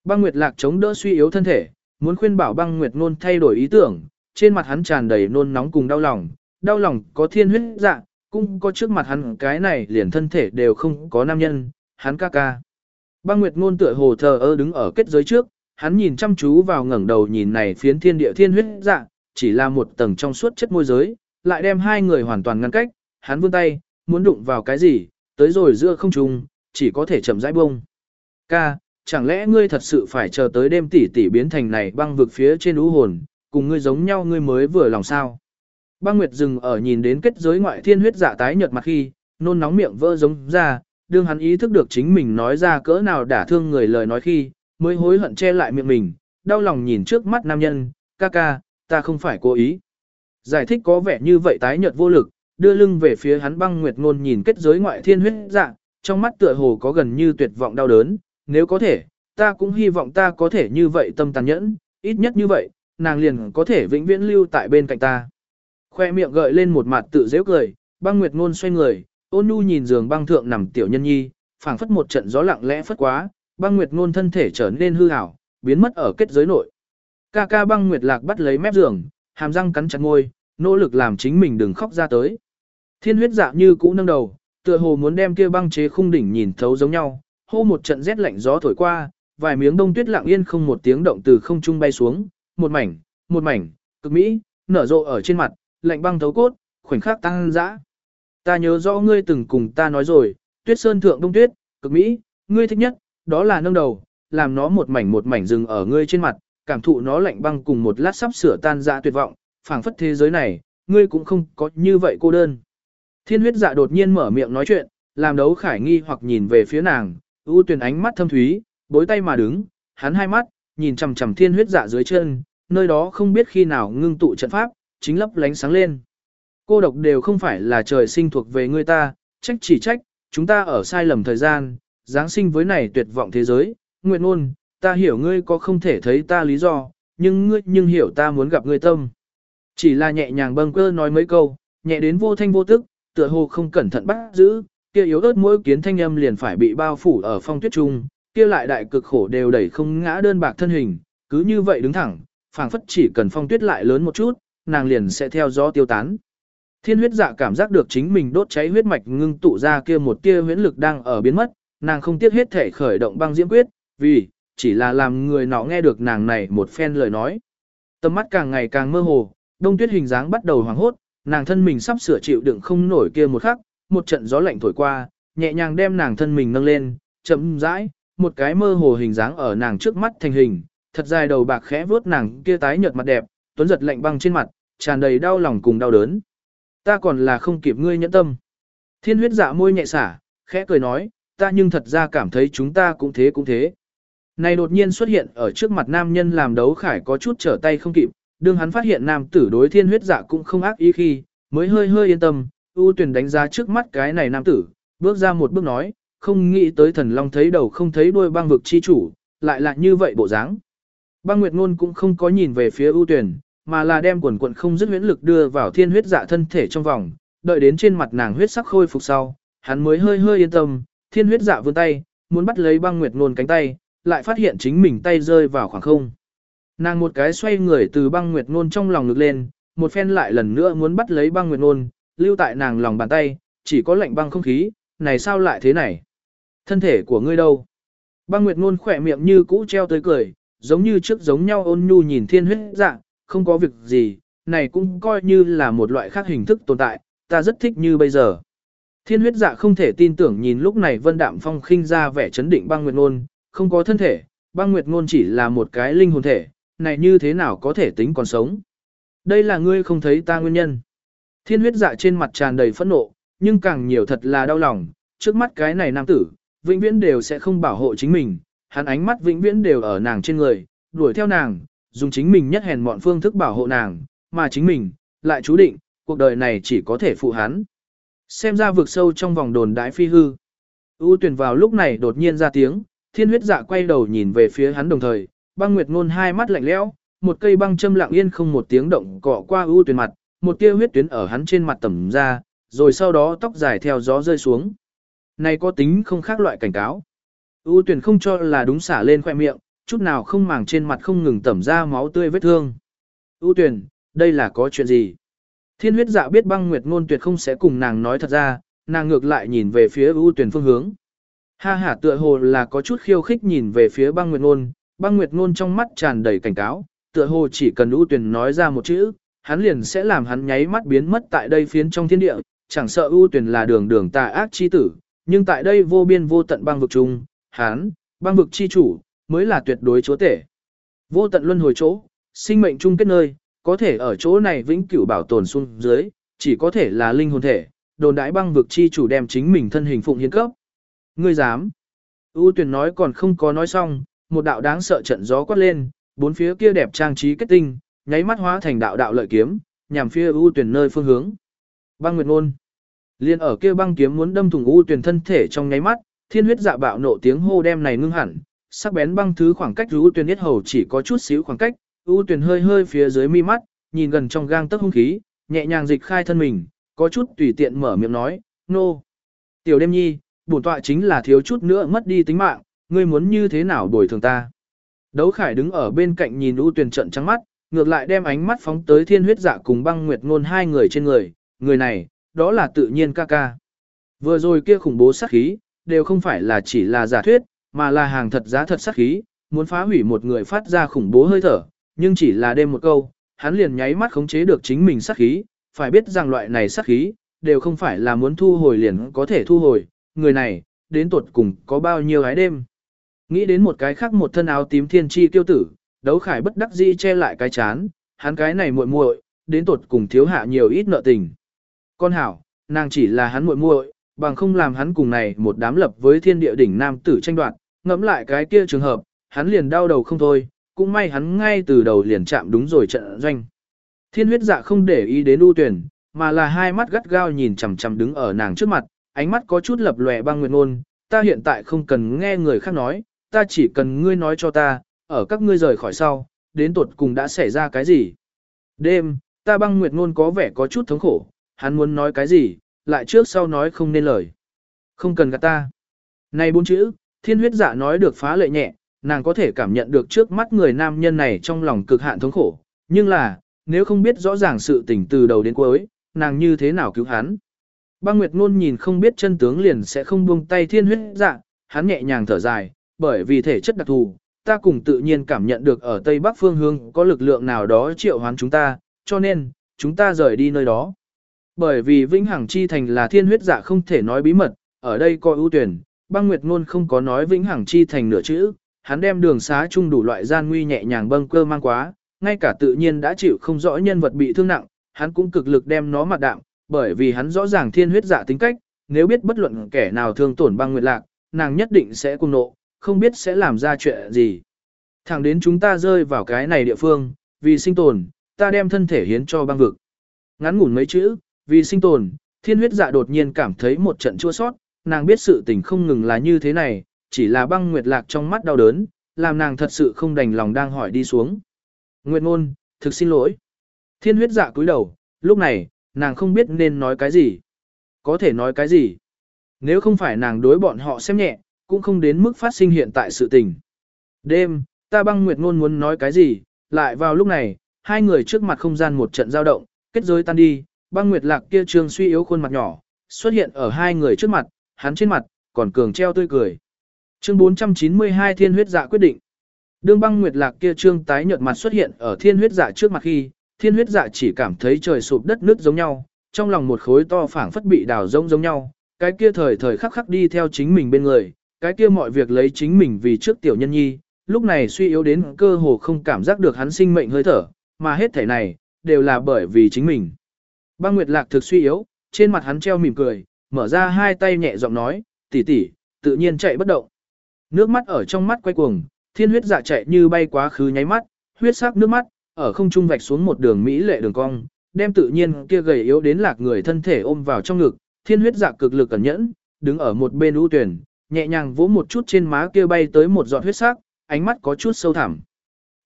Băng Nguyệt Lạc chống đỡ suy yếu thân thể, muốn khuyên bảo Băng Nguyệt Nôn thay đổi ý tưởng, trên mặt hắn tràn đầy nôn nóng cùng đau lòng, đau lòng có thiên huyết dạ, cũng có trước mặt hắn cái này liền thân thể đều không có nam nhân, hắn ca ca. Băng Nguyệt ngôn tựa hồ thờ ơ đứng ở kết giới trước, hắn nhìn chăm chú vào ngẩng đầu nhìn này phiến thiên địa thiên huyết dạ, chỉ là một tầng trong suốt chất môi giới, lại đem hai người hoàn toàn ngăn cách, hắn vươn tay, muốn đụng vào cái gì, tới rồi giữa không trung, chỉ có thể chậm rãi bông. Ca, chẳng lẽ ngươi thật sự phải chờ tới đêm tỷ tỷ biến thành này băng vực phía trên ú hồn, cùng ngươi giống nhau ngươi mới vừa lòng sao? Băng Nguyệt dừng ở nhìn đến kết giới ngoại thiên huyết dạ tái nhợt mặt khi, nôn nóng miệng vỡ giống ra, đương hắn ý thức được chính mình nói ra cỡ nào đả thương người lời nói khi, mới hối hận che lại miệng mình, đau lòng nhìn trước mắt nam nhân, ca ca, ta không phải cố ý. Giải thích có vẻ như vậy tái nhợt vô lực, đưa lưng về phía hắn băng nguyệt ngôn nhìn kết giới ngoại thiên huyết dạ, trong mắt tựa hồ có gần như tuyệt vọng đau đớn, nếu có thể, ta cũng hy vọng ta có thể như vậy tâm tàn nhẫn, ít nhất như vậy, nàng liền có thể vĩnh viễn lưu tại bên cạnh ta. Khoe miệng gợi lên một mặt tự dễ cười, băng nguyệt ngôn xoay người, ôn nhu nhìn giường băng thượng nằm tiểu nhân nhi, phảng phất một trận gió lặng lẽ phất quá, băng nguyệt ngôn thân thể trở nên hư ảo, biến mất ở kết giới nội. Ca ca băng nguyệt lạc bắt lấy mép giường, hàm răng cắn chặt môi, nỗ lực làm chính mình đừng khóc ra tới. Thiên huyết dạ như cũ nâng đầu, tựa hồ muốn đem kia băng chế khung đỉnh nhìn thấu giống nhau, hô một trận rét lạnh gió thổi qua, vài miếng đông tuyết lặng yên không một tiếng động từ không trung bay xuống, một mảnh, một mảnh, cực mỹ, nở rộ ở trên mặt, lạnh băng thấu cốt, khoảnh khắc tăng dã. Ta nhớ rõ ngươi từng cùng ta nói rồi, tuyết sơn thượng đông tuyết, cực mỹ, ngươi thích nhất, đó là nâng đầu, làm nó một mảnh một mảnh dừng ở ngươi trên mặt, cảm thụ nó lạnh băng cùng một lát sắp sửa tan dã tuyệt vọng, phảng phất thế giới này, ngươi cũng không có như vậy cô đơn. Thiên huyết dạ đột nhiên mở miệng nói chuyện, làm đấu khải nghi hoặc nhìn về phía nàng, ưu tuyển ánh mắt thâm thúy, bối tay mà đứng, hắn hai mắt, nhìn chằm chằm thiên huyết dạ dưới chân, nơi đó không biết khi nào ngưng tụ trận pháp, chính lấp lánh sáng lên. Cô độc đều không phải là trời sinh thuộc về người ta, trách chỉ trách, chúng ta ở sai lầm thời gian, Giáng sinh với này tuyệt vọng thế giới, nguyện ôn, ta hiểu ngươi có không thể thấy ta lý do, nhưng ngươi nhưng hiểu ta muốn gặp ngươi tâm. Chỉ là nhẹ nhàng bâng cơ nói mấy câu, nhẹ đến vô thanh vô tức, tựa hồ không cẩn thận bắt giữ, kia yếu ớt mỗi kiến thanh âm liền phải bị bao phủ ở phong tuyết trung, kia lại đại cực khổ đều đẩy không ngã đơn bạc thân hình, cứ như vậy đứng thẳng, phảng phất chỉ cần phong tuyết lại lớn một chút, nàng liền sẽ theo gió tiêu tán. Thiên huyết dạ cảm giác được chính mình đốt cháy huyết mạch ngưng tụ ra kia một tia huyễn lực đang ở biến mất, nàng không tiếc hết thể khởi động băng diễm quyết, vì, chỉ là làm người nọ nghe được nàng này một phen lời nói. Tầm mắt càng ngày càng mơ hồ, đông tuyết hình dáng bắt đầu hoảng hốt, nàng thân mình sắp sửa chịu đựng không nổi kia một khắc, một trận gió lạnh thổi qua, nhẹ nhàng đem nàng thân mình nâng lên, chậm rãi, một cái mơ hồ hình dáng ở nàng trước mắt thành hình, thật dài đầu bạc khẽ vuốt nàng kia tái nhợt mặt đẹp, tuấn giật lạnh băng trên mặt, tràn đầy đau lòng cùng đau đớn. Ta còn là không kịp ngươi nhẫn tâm. Thiên huyết dạ môi nhẹ xả, khẽ cười nói, ta nhưng thật ra cảm thấy chúng ta cũng thế cũng thế. Này đột nhiên xuất hiện ở trước mặt nam nhân làm đấu khải có chút trở tay không kịp, đương hắn phát hiện nam tử đối thiên huyết dạ cũng không ác ý khi, mới hơi hơi yên tâm, ưu tuyển đánh giá trước mắt cái này nam tử, bước ra một bước nói, không nghĩ tới thần long thấy đầu không thấy đuôi băng vực chi chủ, lại là như vậy bộ dáng. Băng Nguyệt Ngôn cũng không có nhìn về phía ưu tuyển, mà là đem quần quần không dứt huyễn lực đưa vào thiên huyết dạ thân thể trong vòng, đợi đến trên mặt nàng huyết sắc khôi phục sau, hắn mới hơi hơi yên tâm, thiên huyết dạ vươn tay, muốn bắt lấy băng Nguyệt Ngôn cánh tay, lại phát hiện chính mình tay rơi vào khoảng không. Nàng một cái xoay người từ băng nguyệt ngôn trong lòng ngực lên, một phen lại lần nữa muốn bắt lấy băng nguyệt ngôn, lưu tại nàng lòng bàn tay, chỉ có lạnh băng không khí, này sao lại thế này? Thân thể của ngươi đâu? Băng nguyệt ngôn khỏe miệng như cũ treo tới cười, giống như trước giống nhau ôn nhu nhìn thiên huyết dạ, không có việc gì, này cũng coi như là một loại khác hình thức tồn tại, ta rất thích như bây giờ. Thiên huyết dạ không thể tin tưởng nhìn lúc này vân đạm phong khinh ra vẻ chấn định băng nguyệt ngôn, không có thân thể, băng nguyệt ngôn chỉ là một cái linh hồn thể, này như thế nào có thể tính còn sống. Đây là ngươi không thấy ta nguyên nhân. Thiên huyết dạ trên mặt tràn đầy phẫn nộ, nhưng càng nhiều thật là đau lòng, trước mắt cái này nam tử, vĩnh viễn đều sẽ không bảo hộ chính mình, hắn ánh mắt vĩnh viễn đều ở nàng trên người, đuổi theo nàng, dùng chính mình nhất hèn mọn phương thức bảo hộ nàng, mà chính mình, lại chú định, cuộc đời này chỉ có thể phụ hắn. Xem ra vực sâu trong vòng đồn đái phi hư. U tuyển vào lúc này đột nhiên ra tiếng, thiên huyết dạ quay đầu nhìn về phía hắn đồng thời, băng nguyệt ngôn hai mắt lạnh lẽo, một cây băng châm lặng yên không một tiếng động cọ qua ưu tuyển mặt, một tia huyết tuyến ở hắn trên mặt tẩm ra, rồi sau đó tóc dài theo gió rơi xuống. Này có tính không khác loại cảnh cáo. ưu tuyển không cho là đúng xả lên khoe miệng, chút nào không màng trên mặt không ngừng tẩm ra máu tươi vết thương. ưu tuyển, đây là có chuyện gì? Thiên huyết dạ biết băng nguyệt ngôn tuyệt không sẽ cùng nàng nói thật ra, nàng ngược lại nhìn về phía ưu tuyển phương hướng. Ha ha tựa hồ là có chút khiêu khích nhìn về phía băng nguyệt ngôn, băng nguyệt ngôn trong mắt tràn đầy cảnh cáo, tựa hồ chỉ cần ưu tuyển nói ra một chữ, hắn liền sẽ làm hắn nháy mắt biến mất tại đây phiến trong thiên địa, chẳng sợ ưu tuyển là đường đường tà ác chi tử, nhưng tại đây vô biên vô tận băng vực chung, hắn, băng vực chi chủ, mới là tuyệt đối chúa tể. Vô tận luân hồi chỗ, sinh mệnh chung kết nơi, có thể ở chỗ này vĩnh cửu bảo tồn xuống dưới, chỉ có thể là linh hồn thể, đồn đãi băng vực chi chủ đem chính mình thân hình phụng hiến cấp. Ngươi dám? U tuyển nói còn không có nói xong, một đạo đáng sợ trận gió quát lên, bốn phía kia đẹp trang trí kết tinh, nháy mắt hóa thành đạo đạo lợi kiếm, nhằm phía U tuyển nơi phương hướng. Băng Nguyệt Ngôn. Liên ở kia băng kiếm muốn đâm thủng U tuyển thân thể trong nháy mắt, thiên huyết dạ bạo nộ tiếng hô đem này ngưng hẳn, sắc bén băng thứ khoảng cách U tuyển nhất hầu chỉ có chút xíu khoảng cách, U tuyển hơi hơi phía dưới mi mắt, nhìn gần trong gang tấc hung khí, nhẹ nhàng dịch khai thân mình, có chút tùy tiện mở miệng nói, nô. No. Tiểu đêm nhi, bổn tọa chính là thiếu chút nữa mất đi tính mạng, ngươi muốn như thế nào bồi thường ta. Đấu khải đứng ở bên cạnh nhìn U tuyển trận trắng mắt, ngược lại đem ánh mắt phóng tới thiên huyết dạ cùng băng nguyệt ngôn hai người trên người, người này, đó là tự nhiên ca ca. Vừa rồi kia khủng bố sát khí, đều không phải là chỉ là giả thuyết, mà là hàng thật giá thật sát khí, muốn phá hủy một người phát ra khủng bố hơi thở, nhưng chỉ là đêm một câu, hắn liền nháy mắt khống chế được chính mình sát khí, phải biết rằng loại này sát khí, đều không phải là muốn thu hồi liền có thể thu hồi, người này, đến tuột cùng có bao nhiêu gái đêm. Nghĩ đến một cái khác một thân áo tím thiên chi tiêu tử, đấu khải bất đắc dĩ che lại cái chán, hắn cái này muội muội, đến tuột cùng thiếu hạ nhiều ít nợ tình. Con hảo, nàng chỉ là hắn muội muội, bằng không làm hắn cùng này một đám lập với thiên địa đỉnh nam tử tranh đoạt, ngẫm lại cái kia trường hợp, hắn liền đau đầu không thôi, cũng may hắn ngay từ đầu liền chạm đúng rồi trận doanh. Thiên huyết dạ không để ý đến ưu tuyển, mà là hai mắt gắt gao nhìn chằm chằm đứng ở nàng trước mặt, ánh mắt có chút lập lòe băng nguyệt ngôn, ta hiện tại không cần nghe người khác nói, ta chỉ cần ngươi nói cho ta, ở các ngươi rời khỏi sau, đến tuột cùng đã xảy ra cái gì. Đêm, ta băng nguyệt ngôn có vẻ có chút thống khổ, hắn muốn nói cái gì, lại trước sau nói không nên lời. Không cần gạt ta. Này bốn chữ, thiên huyết dạ nói được phá lệ nhẹ, nàng có thể cảm nhận được trước mắt người nam nhân này trong lòng cực hạn thống khổ, nhưng là, nếu không biết rõ ràng sự tình từ đầu đến cuối, nàng như thế nào cứu hắn. Băng Nguyệt Nôn nhìn không biết chân tướng liền sẽ không buông tay thiên huyết dạ, hắn nhẹ nhàng thở dài, bởi vì thể chất đặc thù, ta cùng tự nhiên cảm nhận được ở Tây Bắc phương hướng có lực lượng nào đó triệu hoán chúng ta, cho nên, chúng ta rời đi nơi đó. Bởi vì Vĩnh Hằng Chi Thành là thiên huyết dạ không thể nói bí mật, ở đây coi ưu tuyển, băng Nguyệt Ngôn không có nói Vĩnh Hằng Chi Thành nửa chữ, hắn đem đường xá chung đủ loại gian nguy nhẹ nhàng bâng cơ mang quá, ngay cả tự nhiên đã chịu không rõ nhân vật bị thương nặng, hắn cũng cực lực đem nó mặt đạm, bởi vì hắn rõ ràng thiên huyết dạ tính cách, nếu biết bất luận kẻ nào thương tổn băng nguyệt lạc, nàng nhất định sẽ cung nộ, không biết sẽ làm ra chuyện gì. Thẳng đến chúng ta rơi vào cái này địa phương, vì sinh tồn, ta đem thân thể hiến cho băng vực. Ngắn ngủn mấy chữ, vì sinh tồn, thiên huyết dạ đột nhiên cảm thấy một trận chua sót, nàng biết sự tình không ngừng là như thế này, chỉ là băng nguyệt lạc trong mắt đau đớn, làm nàng thật sự không đành lòng đang hỏi đi xuống. Nguyệt ngôn, thực xin lỗi. Thiên huyết dạ cúi đầu, lúc này, nàng không biết nên nói cái gì. Có thể nói cái gì. Nếu không phải nàng đối bọn họ xem nhẹ, cũng không đến mức phát sinh hiện tại sự tình. Đêm, ta băng nguyệt ngôn muốn nói cái gì, lại vào lúc này, hai người trước mặt không gian một trận giao động, kết giới tan đi, băng nguyệt lạc kia trương suy yếu khuôn mặt nhỏ, xuất hiện ở hai người trước mặt, hắn trên mặt, còn cường treo tươi cười. Chương 492 Thiên huyết dạ quyết định. Đương băng nguyệt lạc kia trương tái nhợt mặt xuất hiện ở thiên huyết dạ trước mặt khi, thiên huyết dạ chỉ cảm thấy trời sụp đất nước giống nhau, trong lòng một khối to phảng phất bị đào rông giống nhau, cái kia thời thời khắc khắc đi theo chính mình bên người, cái kia mọi việc lấy chính mình vì trước tiểu nhân nhi, lúc này suy yếu đến cơ hồ không cảm giác được hắn sinh mệnh hơi thở, mà hết thể này, đều là bởi vì chính mình. Băng Nguyệt Lạc thực suy yếu, trên mặt hắn treo mỉm cười, mở ra hai tay nhẹ giọng nói, tỷ tỷ, tự nhiên chạy bất động. Nước mắt ở trong mắt quay cuồng, thiên huyết dạ chạy như bay quá khứ nháy mắt, huyết sắc nước mắt, ở không trung vạch xuống một đường mỹ lệ đường cong, đem tự nhiên kia gầy yếu đến lạc người thân thể ôm vào trong ngực, thiên huyết dạ cực lực cẩn nhẫn, đứng ở một bên ưu tuyển, nhẹ nhàng vỗ một chút trên má kia bay tới một giọt huyết sắc, ánh mắt có chút sâu thẳm.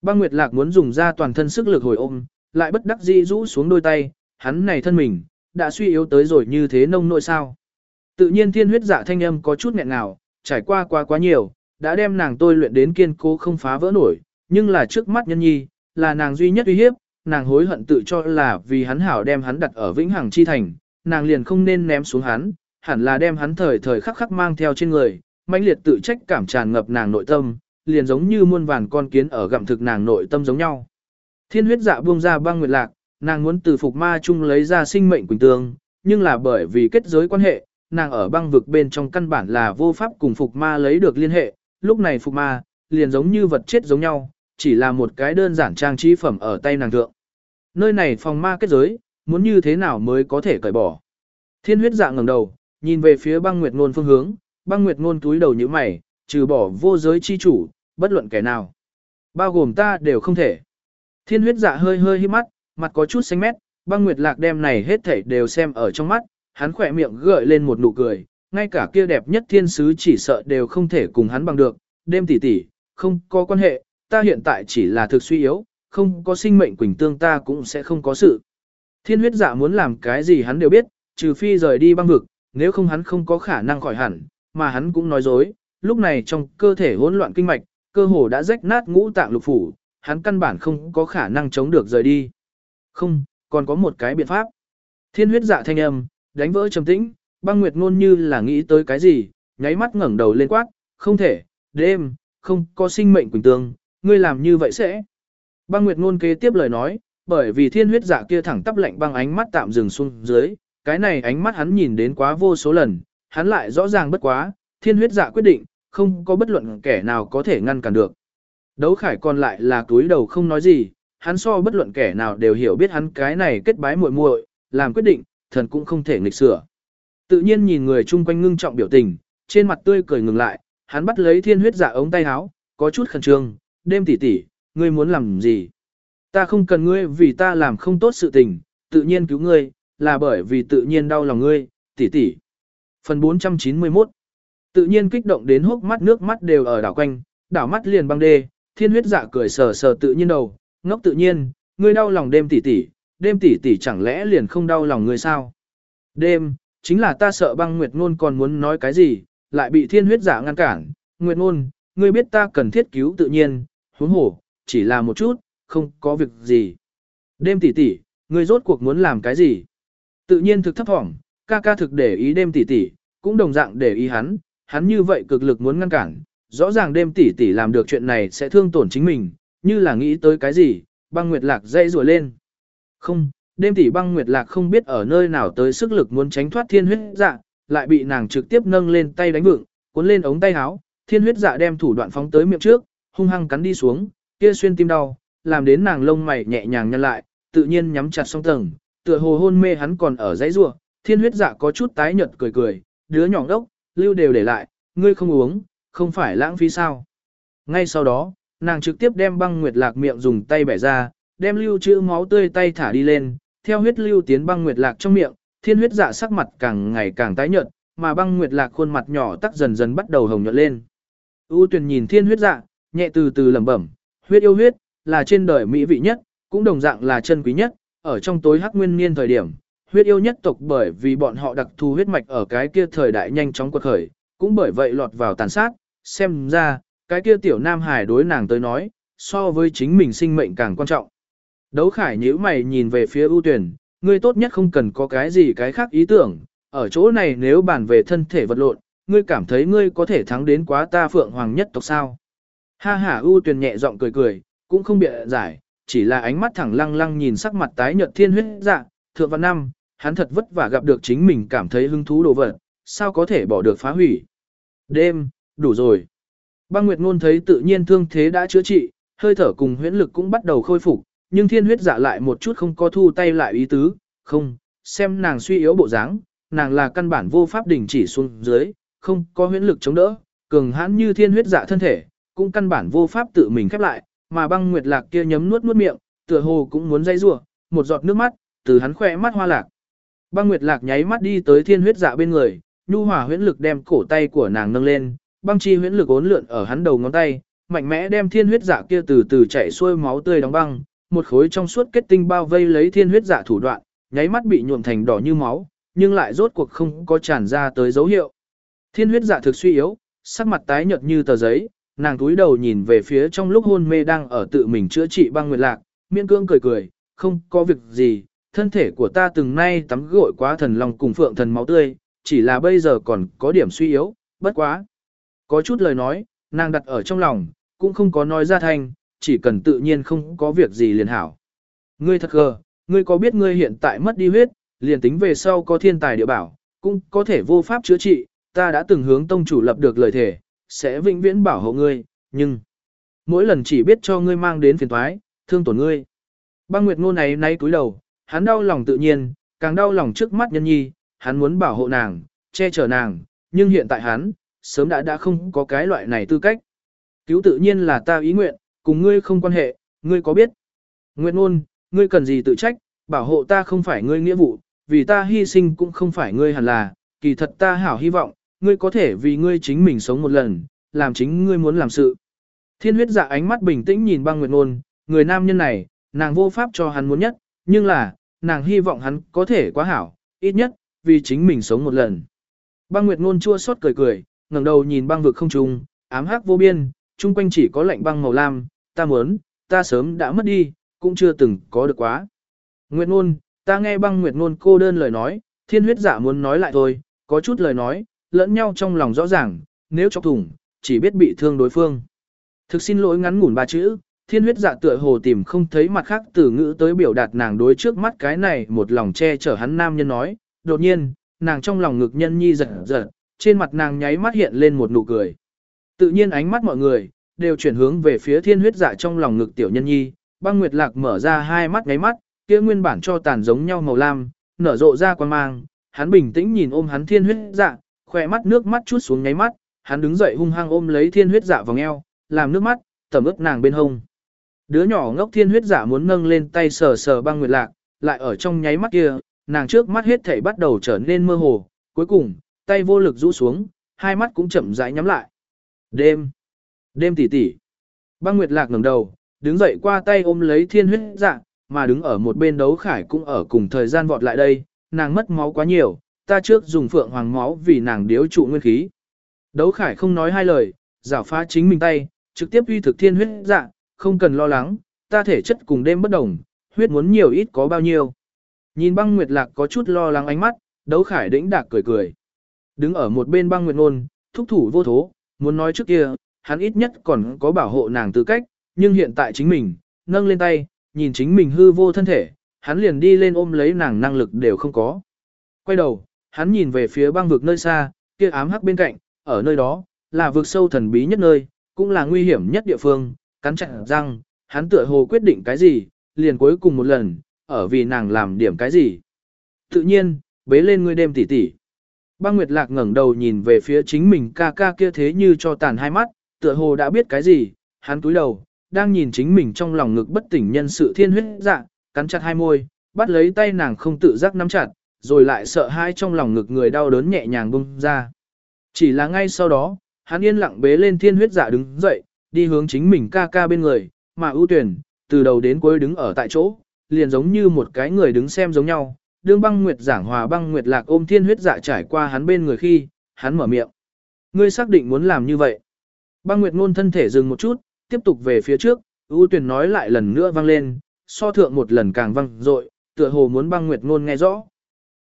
Băng Nguyệt Lạc muốn dùng ra toàn thân sức lực hồi ôm, lại bất đắc dĩ rũ xuống đôi tay, hắn này thân mình, đã suy yếu tới rồi như thế nông nội sao. Tự nhiên thiên huyết dạ thanh âm có chút nghẹn ngào, trải qua quá quá nhiều, đã đem nàng tôi luyện đến kiên cố không phá vỡ nổi, nhưng là trước mắt nhân nhi, là nàng duy nhất uy hiếp, nàng hối hận tự cho là vì hắn hảo đem hắn đặt ở vĩnh hằng chi thành, nàng liền không nên ném xuống hắn, hẳn là đem hắn thời thời khắc khắc mang theo trên người, mãnh liệt tự trách cảm tràn ngập nàng nội tâm, liền giống như muôn vàn con kiến ở gặm thực nàng nội tâm giống nhau. Thiên huyết dạ buông ra băng nguyệt lạc, nàng muốn từ phục ma chung lấy ra sinh mệnh quỳnh tương, nhưng là bởi vì kết giới quan hệ, nàng ở băng vực bên trong căn bản là vô pháp cùng phục ma lấy được liên hệ, lúc này phục ma, liền giống như vật chết giống nhau, chỉ là một cái đơn giản trang trí phẩm ở tay nàng thượng. Nơi này phòng ma kết giới, muốn như thế nào mới có thể cởi bỏ. Thiên huyết dạ ngẩng đầu, nhìn về phía băng nguyệt ngôn phương hướng, băng nguyệt ngôn túi đầu như mày, trừ bỏ vô giới chi chủ, bất luận kẻ nào. Bao gồm ta đều không thể. Thiên huyết dạ hơi hơi hít mắt, mặt có chút xanh mét, băng nguyệt lạc đem này hết thảy đều xem ở trong mắt, hắn khỏe miệng gợi lên một nụ cười, ngay cả kia đẹp nhất thiên sứ chỉ sợ đều không thể cùng hắn bằng được, đêm tỷ tỷ, không có quan hệ, ta hiện tại chỉ là thực suy yếu, không có sinh mệnh quỳnh tương ta cũng sẽ không có sự. Thiên huyết dạ muốn làm cái gì hắn đều biết, trừ phi rời đi băng vực, nếu không hắn không có khả năng khỏi hẳn, mà hắn cũng nói dối, lúc này trong cơ thể hỗn loạn kinh mạch, cơ hồ đã rách nát ngũ tạng lục phủ, hắn căn bản không có khả năng chống được rời đi. Không, còn có một cái biện pháp. Thiên huyết dạ thanh âm, đánh vỡ trầm tĩnh, băng nguyệt ngôn như là nghĩ tới cái gì, nháy mắt ngẩng đầu lên quát, không thể, đêm, không có sinh mệnh quỳnh tương, ngươi làm như vậy sẽ. Băng nguyệt ngôn kế tiếp lời nói, bởi vì thiên huyết giả kia thẳng tắp lạnh băng ánh mắt tạm dừng xuống dưới, cái này ánh mắt hắn nhìn đến quá vô số lần, hắn lại rõ ràng bất quá, thiên huyết giả quyết định, không có bất luận kẻ nào có thể ngăn cản được. Đấu khải còn lại là túi đầu không nói gì, hắn so bất luận kẻ nào đều hiểu biết hắn cái này kết bái muội muội, làm quyết định, thần cũng không thể nghịch sửa. Tự nhiên nhìn người chung quanh ngưng trọng biểu tình, trên mặt tươi cười ngừng lại, hắn bắt lấy thiên huyết dạ ống tay áo, có chút khẩn trương, đêm tỷ tỷ, ngươi muốn làm gì? Ta không cần ngươi vì ta làm không tốt sự tình, tự nhiên cứu ngươi, là bởi vì tự nhiên đau lòng ngươi, tỷ tỷ. Phần 491 Tự nhiên kích động đến hốc mắt nước mắt đều ở đảo quanh, đảo mắt liền băng đê, thiên huyết dạ cười sờ sờ tự nhiên đầu, ngốc tự nhiên, ngươi đau lòng đêm tỷ tỷ, đêm tỷ tỷ chẳng lẽ liền không đau lòng người sao? Đêm, chính là ta sợ băng nguyệt ngôn còn muốn nói cái gì, lại bị thiên huyết giả ngăn cản, nguyệt ngôn, ngươi biết ta cần thiết cứu tự nhiên, huống hổ, chỉ là một chút, không có việc gì. Đêm tỷ tỷ, ngươi rốt cuộc muốn làm cái gì? Tự nhiên thực thấp thỏm, ca ca thực để ý đêm tỷ tỷ, cũng đồng dạng để ý hắn, hắn như vậy cực lực muốn ngăn cản, rõ ràng đêm tỷ tỷ làm được chuyện này sẽ thương tổn chính mình, như là nghĩ tới cái gì, băng nguyệt lạc dây rùa lên. Không, đêm tỷ băng nguyệt lạc không biết ở nơi nào tới sức lực muốn tránh thoát thiên huyết dạ, lại bị nàng trực tiếp nâng lên tay đánh vựng, cuốn lên ống tay áo, thiên huyết dạ đem thủ đoạn phóng tới miệng trước, hung hăng cắn đi xuống, kia xuyên tim đau, làm đến nàng lông mày nhẹ nhàng nhăn lại, tự nhiên nhắm chặt song tầng, tựa hồ hôn mê hắn còn ở dãy rùa, thiên huyết dạ có chút tái nhợt cười cười, đứa nhỏ đốc, lưu đều để lại, ngươi không uống, không phải lãng phí sao. Ngay sau đó, nàng trực tiếp đem băng nguyệt lạc miệng dùng tay bẻ ra, đem lưu trữ máu tươi tay thả đi lên, theo huyết lưu tiến băng nguyệt lạc trong miệng, thiên huyết dạ sắc mặt càng ngày càng tái nhợt, mà băng nguyệt lạc khuôn mặt nhỏ tắc dần dần bắt đầu hồng nhuận lên. U Tuyền nhìn thiên huyết dạ, nhẹ từ từ lẩm bẩm, huyết yêu huyết, là trên đời mỹ vị nhất, cũng đồng dạng là chân quý nhất, ở trong tối hắc nguyên niên thời điểm, huyết yêu nhất tộc bởi vì bọn họ đặc thù huyết mạch ở cái kia thời đại nhanh chóng quật khởi, cũng bởi vậy lọt vào tàn sát, xem ra, cái kia tiểu nam hải đối nàng tới nói, so với chính mình sinh mệnh càng quan trọng. Đấu khải nhíu mày nhìn về phía ưu tuyển, ngươi tốt nhất không cần có cái gì cái khác ý tưởng, ở chỗ này nếu bàn về thân thể vật lộn, ngươi cảm thấy ngươi có thể thắng đến quá ta phượng hoàng nhất tộc sao. Ha ha ưu tuyển nhẹ giọng cười cười, cũng không bịa giải, chỉ là ánh mắt thẳng lăng lăng nhìn sắc mặt tái nhợt thiên huyết dạ, thượng văn năm, hắn thật vất vả gặp được chính mình cảm thấy hứng thú đồ vật, sao có thể bỏ được phá hủy. Đêm, đủ rồi. Băng Nguyệt Ngôn thấy tự nhiên thương thế đã chữa trị, hơi thở cùng huyễn lực cũng bắt đầu khôi phục, nhưng thiên huyết dạ lại một chút không có thu tay lại ý tứ, không, xem nàng suy yếu bộ dáng, nàng là căn bản vô pháp đình chỉ xuống dưới, không có huyễn lực chống đỡ, cường hãn như thiên huyết dạ thân thể, cũng căn bản vô pháp tự mình khép lại, mà băng nguyệt lạc kia nhấm nuốt nuốt miệng, tựa hồ cũng muốn dây rủa, một giọt nước mắt từ hắn khỏe mắt hoa lạc. Băng nguyệt lạc nháy mắt đi tới thiên huyết dạ bên người, nhu hỏa huyễn lực đem cổ tay của nàng nâng lên, băng chi huyễn lực ốn lượn ở hắn đầu ngón tay, mạnh mẽ đem thiên huyết dạ kia từ từ chảy xuôi máu tươi đóng băng, một khối trong suốt kết tinh bao vây lấy thiên huyết dạ thủ đoạn, nháy mắt bị nhuộm thành đỏ như máu, nhưng lại rốt cuộc không có tràn ra tới dấu hiệu. Thiên huyết dạ thực suy yếu, sắc mặt tái nhợt như tờ giấy, nàng túi đầu nhìn về phía trong lúc hôn mê đang ở tự mình chữa trị băng nguyệt lạc, miễn cưỡng cười cười, không có việc gì, thân thể của ta từng nay tắm gội quá thần long cùng phượng thần máu tươi, chỉ là bây giờ còn có điểm suy yếu, bất quá. Có chút lời nói, nàng đặt ở trong lòng, cũng không có nói ra thành, chỉ cần tự nhiên không có việc gì liền hảo. Ngươi thật gờ, ngươi có biết ngươi hiện tại mất đi huyết, liền tính về sau có thiên tài địa bảo, cũng có thể vô pháp chữa trị, ta đã từng hướng tông chủ lập được lời thể, sẽ vĩnh viễn bảo hộ ngươi, nhưng mỗi lần chỉ biết cho ngươi mang đến phiền toái, thương tổn ngươi. Băng Nguyệt Ngôn này nay cúi đầu, hắn đau lòng tự nhiên, càng đau lòng trước mắt nhân nhi, hắn muốn bảo hộ nàng, che chở nàng, nhưng hiện tại hắn, sớm đã đã không có cái loại này tư cách. Cứu tự nhiên là ta ý nguyện, cùng ngươi không quan hệ, ngươi có biết? Nguyệt Ngôn, ngươi cần gì tự trách, bảo hộ ta không phải ngươi nghĩa vụ, vì ta hy sinh cũng không phải ngươi hẳn là, kỳ thật ta hảo hy vọng, ngươi có thể vì ngươi chính mình sống một lần, làm chính ngươi muốn làm sự. Thiên huyết dạ ánh mắt bình tĩnh nhìn băng nguyệt ngôn, người nam nhân này, nàng vô pháp cho hắn muốn nhất, nhưng là, nàng hy vọng hắn có thể quá hảo, ít nhất, vì chính mình sống một lần. Băng nguyệt ngôn chua xót cười cười, ngẩng đầu nhìn băng vực không trung, ám hắc vô biên, chung quanh chỉ có lạnh băng màu lam, ta muốn, ta sớm đã mất đi, cũng chưa từng có được quá. Nguyệt Nôn, ta nghe băng nguyệt Nôn cô đơn lời nói, thiên huyết giả muốn nói lại thôi, có chút lời nói, lẫn nhau trong lòng rõ ràng, nếu chọc thủng, chỉ biết bị thương đối phương. Thực xin lỗi ngắn ngủn ba chữ, thiên huyết dạ tựa hồ tìm không thấy mặt khác từ ngữ tới biểu đạt nàng đối trước mắt cái này một lòng che chở hắn nam nhân nói, đột nhiên, nàng trong lòng ngực nhân nhi giật giật, trên mặt nàng nháy mắt hiện lên một nụ cười. Tự nhiên ánh mắt mọi người, đều chuyển hướng về phía thiên huyết dạ trong lòng ngực tiểu nhân nhi, băng nguyệt lạc mở ra hai mắt nháy mắt, kia nguyên bản cho tàn giống nhau màu lam, nở rộ ra quan mang, hắn bình tĩnh nhìn ôm hắn thiên huyết dạ, khỏe mắt nước mắt chút xuống nháy mắt, hắn đứng dậy hung hăng ôm lấy thiên huyết dạ vòng eo, làm nước mắt, tẩm ướt nàng bên hông. Đứa nhỏ ngốc thiên huyết dạ muốn nâng lên tay sờ sờ băng nguyệt lạc, lại ở trong nháy mắt kia, nàng trước mắt hết thảy bắt đầu trở nên mơ hồ, cuối cùng, tay vô lực rũ xuống, hai mắt cũng chậm rãi nhắm lại. Đêm, đêm tỉ tỉ. Băng nguyệt lạc ngẩng đầu, đứng dậy qua tay ôm lấy thiên huyết dạ, mà đứng ở một bên đấu khải cũng ở cùng thời gian vọt lại đây, nàng mất máu quá nhiều, ta trước dùng phượng hoàng máu vì nàng điếu trụ nguyên khí. Đấu khải không nói hai lời, giảo phá chính mình tay, trực tiếp uy thực thiên huyết dạ, không cần lo lắng, ta thể chất cùng đêm bất đồng, huyết muốn nhiều ít có bao nhiêu. Nhìn băng nguyệt lạc có chút lo lắng ánh mắt, đấu khải đĩnh đạc cười cười. Đứng ở một bên băng nguyệt nôn, thúc thủ vô thố, muốn nói trước kia, hắn ít nhất còn có bảo hộ nàng tư cách, nhưng hiện tại chính mình, nâng lên tay, nhìn chính mình hư vô thân thể, hắn liền đi lên ôm lấy nàng năng lực đều không có. Quay đầu, hắn nhìn về phía băng vực nơi xa, kia ám hắc bên cạnh, ở nơi đó, là vực sâu thần bí nhất nơi, cũng là nguy hiểm nhất địa phương, cắn chặt răng, hắn tựa hồ quyết định cái gì, liền cuối cùng một lần, ở vì nàng làm điểm cái gì. Tự nhiên, bế lên ngươi đêm tỉ tỉ. Băng Nguyệt Lạc ngẩng đầu nhìn về phía chính mình ca ca kia thế như cho tàn hai mắt, tựa hồ đã biết cái gì, hắn túi đầu, đang nhìn chính mình trong lòng ngực bất tỉnh nhân sự thiên huyết dạ, cắn chặt hai môi, bắt lấy tay nàng không tự giác nắm chặt, rồi lại sợ hai trong lòng ngực người đau đớn nhẹ nhàng bung ra. Chỉ là ngay sau đó, hắn yên lặng bế lên thiên huyết dạ đứng dậy, đi hướng chính mình ca ca bên người, mà ưu tuyển, từ đầu đến cuối đứng ở tại chỗ, liền giống như một cái người đứng xem giống nhau. Đương băng nguyệt giảng hòa băng nguyệt lạc ôm thiên huyết dạ trải qua hắn bên người khi, hắn mở miệng. Ngươi xác định muốn làm như vậy. Băng nguyệt ngôn thân thể dừng một chút, tiếp tục về phía trước, ưu tuyển nói lại lần nữa vang lên, so thượng một lần càng vang dội, tựa hồ muốn băng nguyệt ngôn nghe rõ.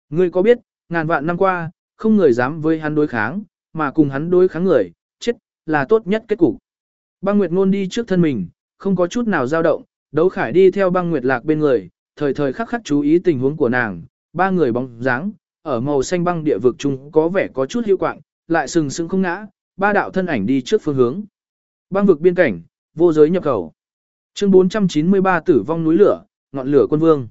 Ngươi có biết, ngàn vạn năm qua, không người dám với hắn đối kháng, mà cùng hắn đối kháng người, chết, là tốt nhất kết cục. Băng Nguyệt Ngôn đi trước thân mình, không có chút nào dao động, đấu khải đi theo băng Nguyệt Lạc bên người, thời thời khắc khắc chú ý tình huống của nàng, ba người bóng dáng, ở màu xanh băng địa vực chung có vẻ có chút hiệu quạng, lại sừng sững không ngã, ba đạo thân ảnh đi trước phương hướng. Băng vực biên cảnh, vô giới nhập khẩu. Chương 493 tử vong núi lửa, ngọn lửa quân vương.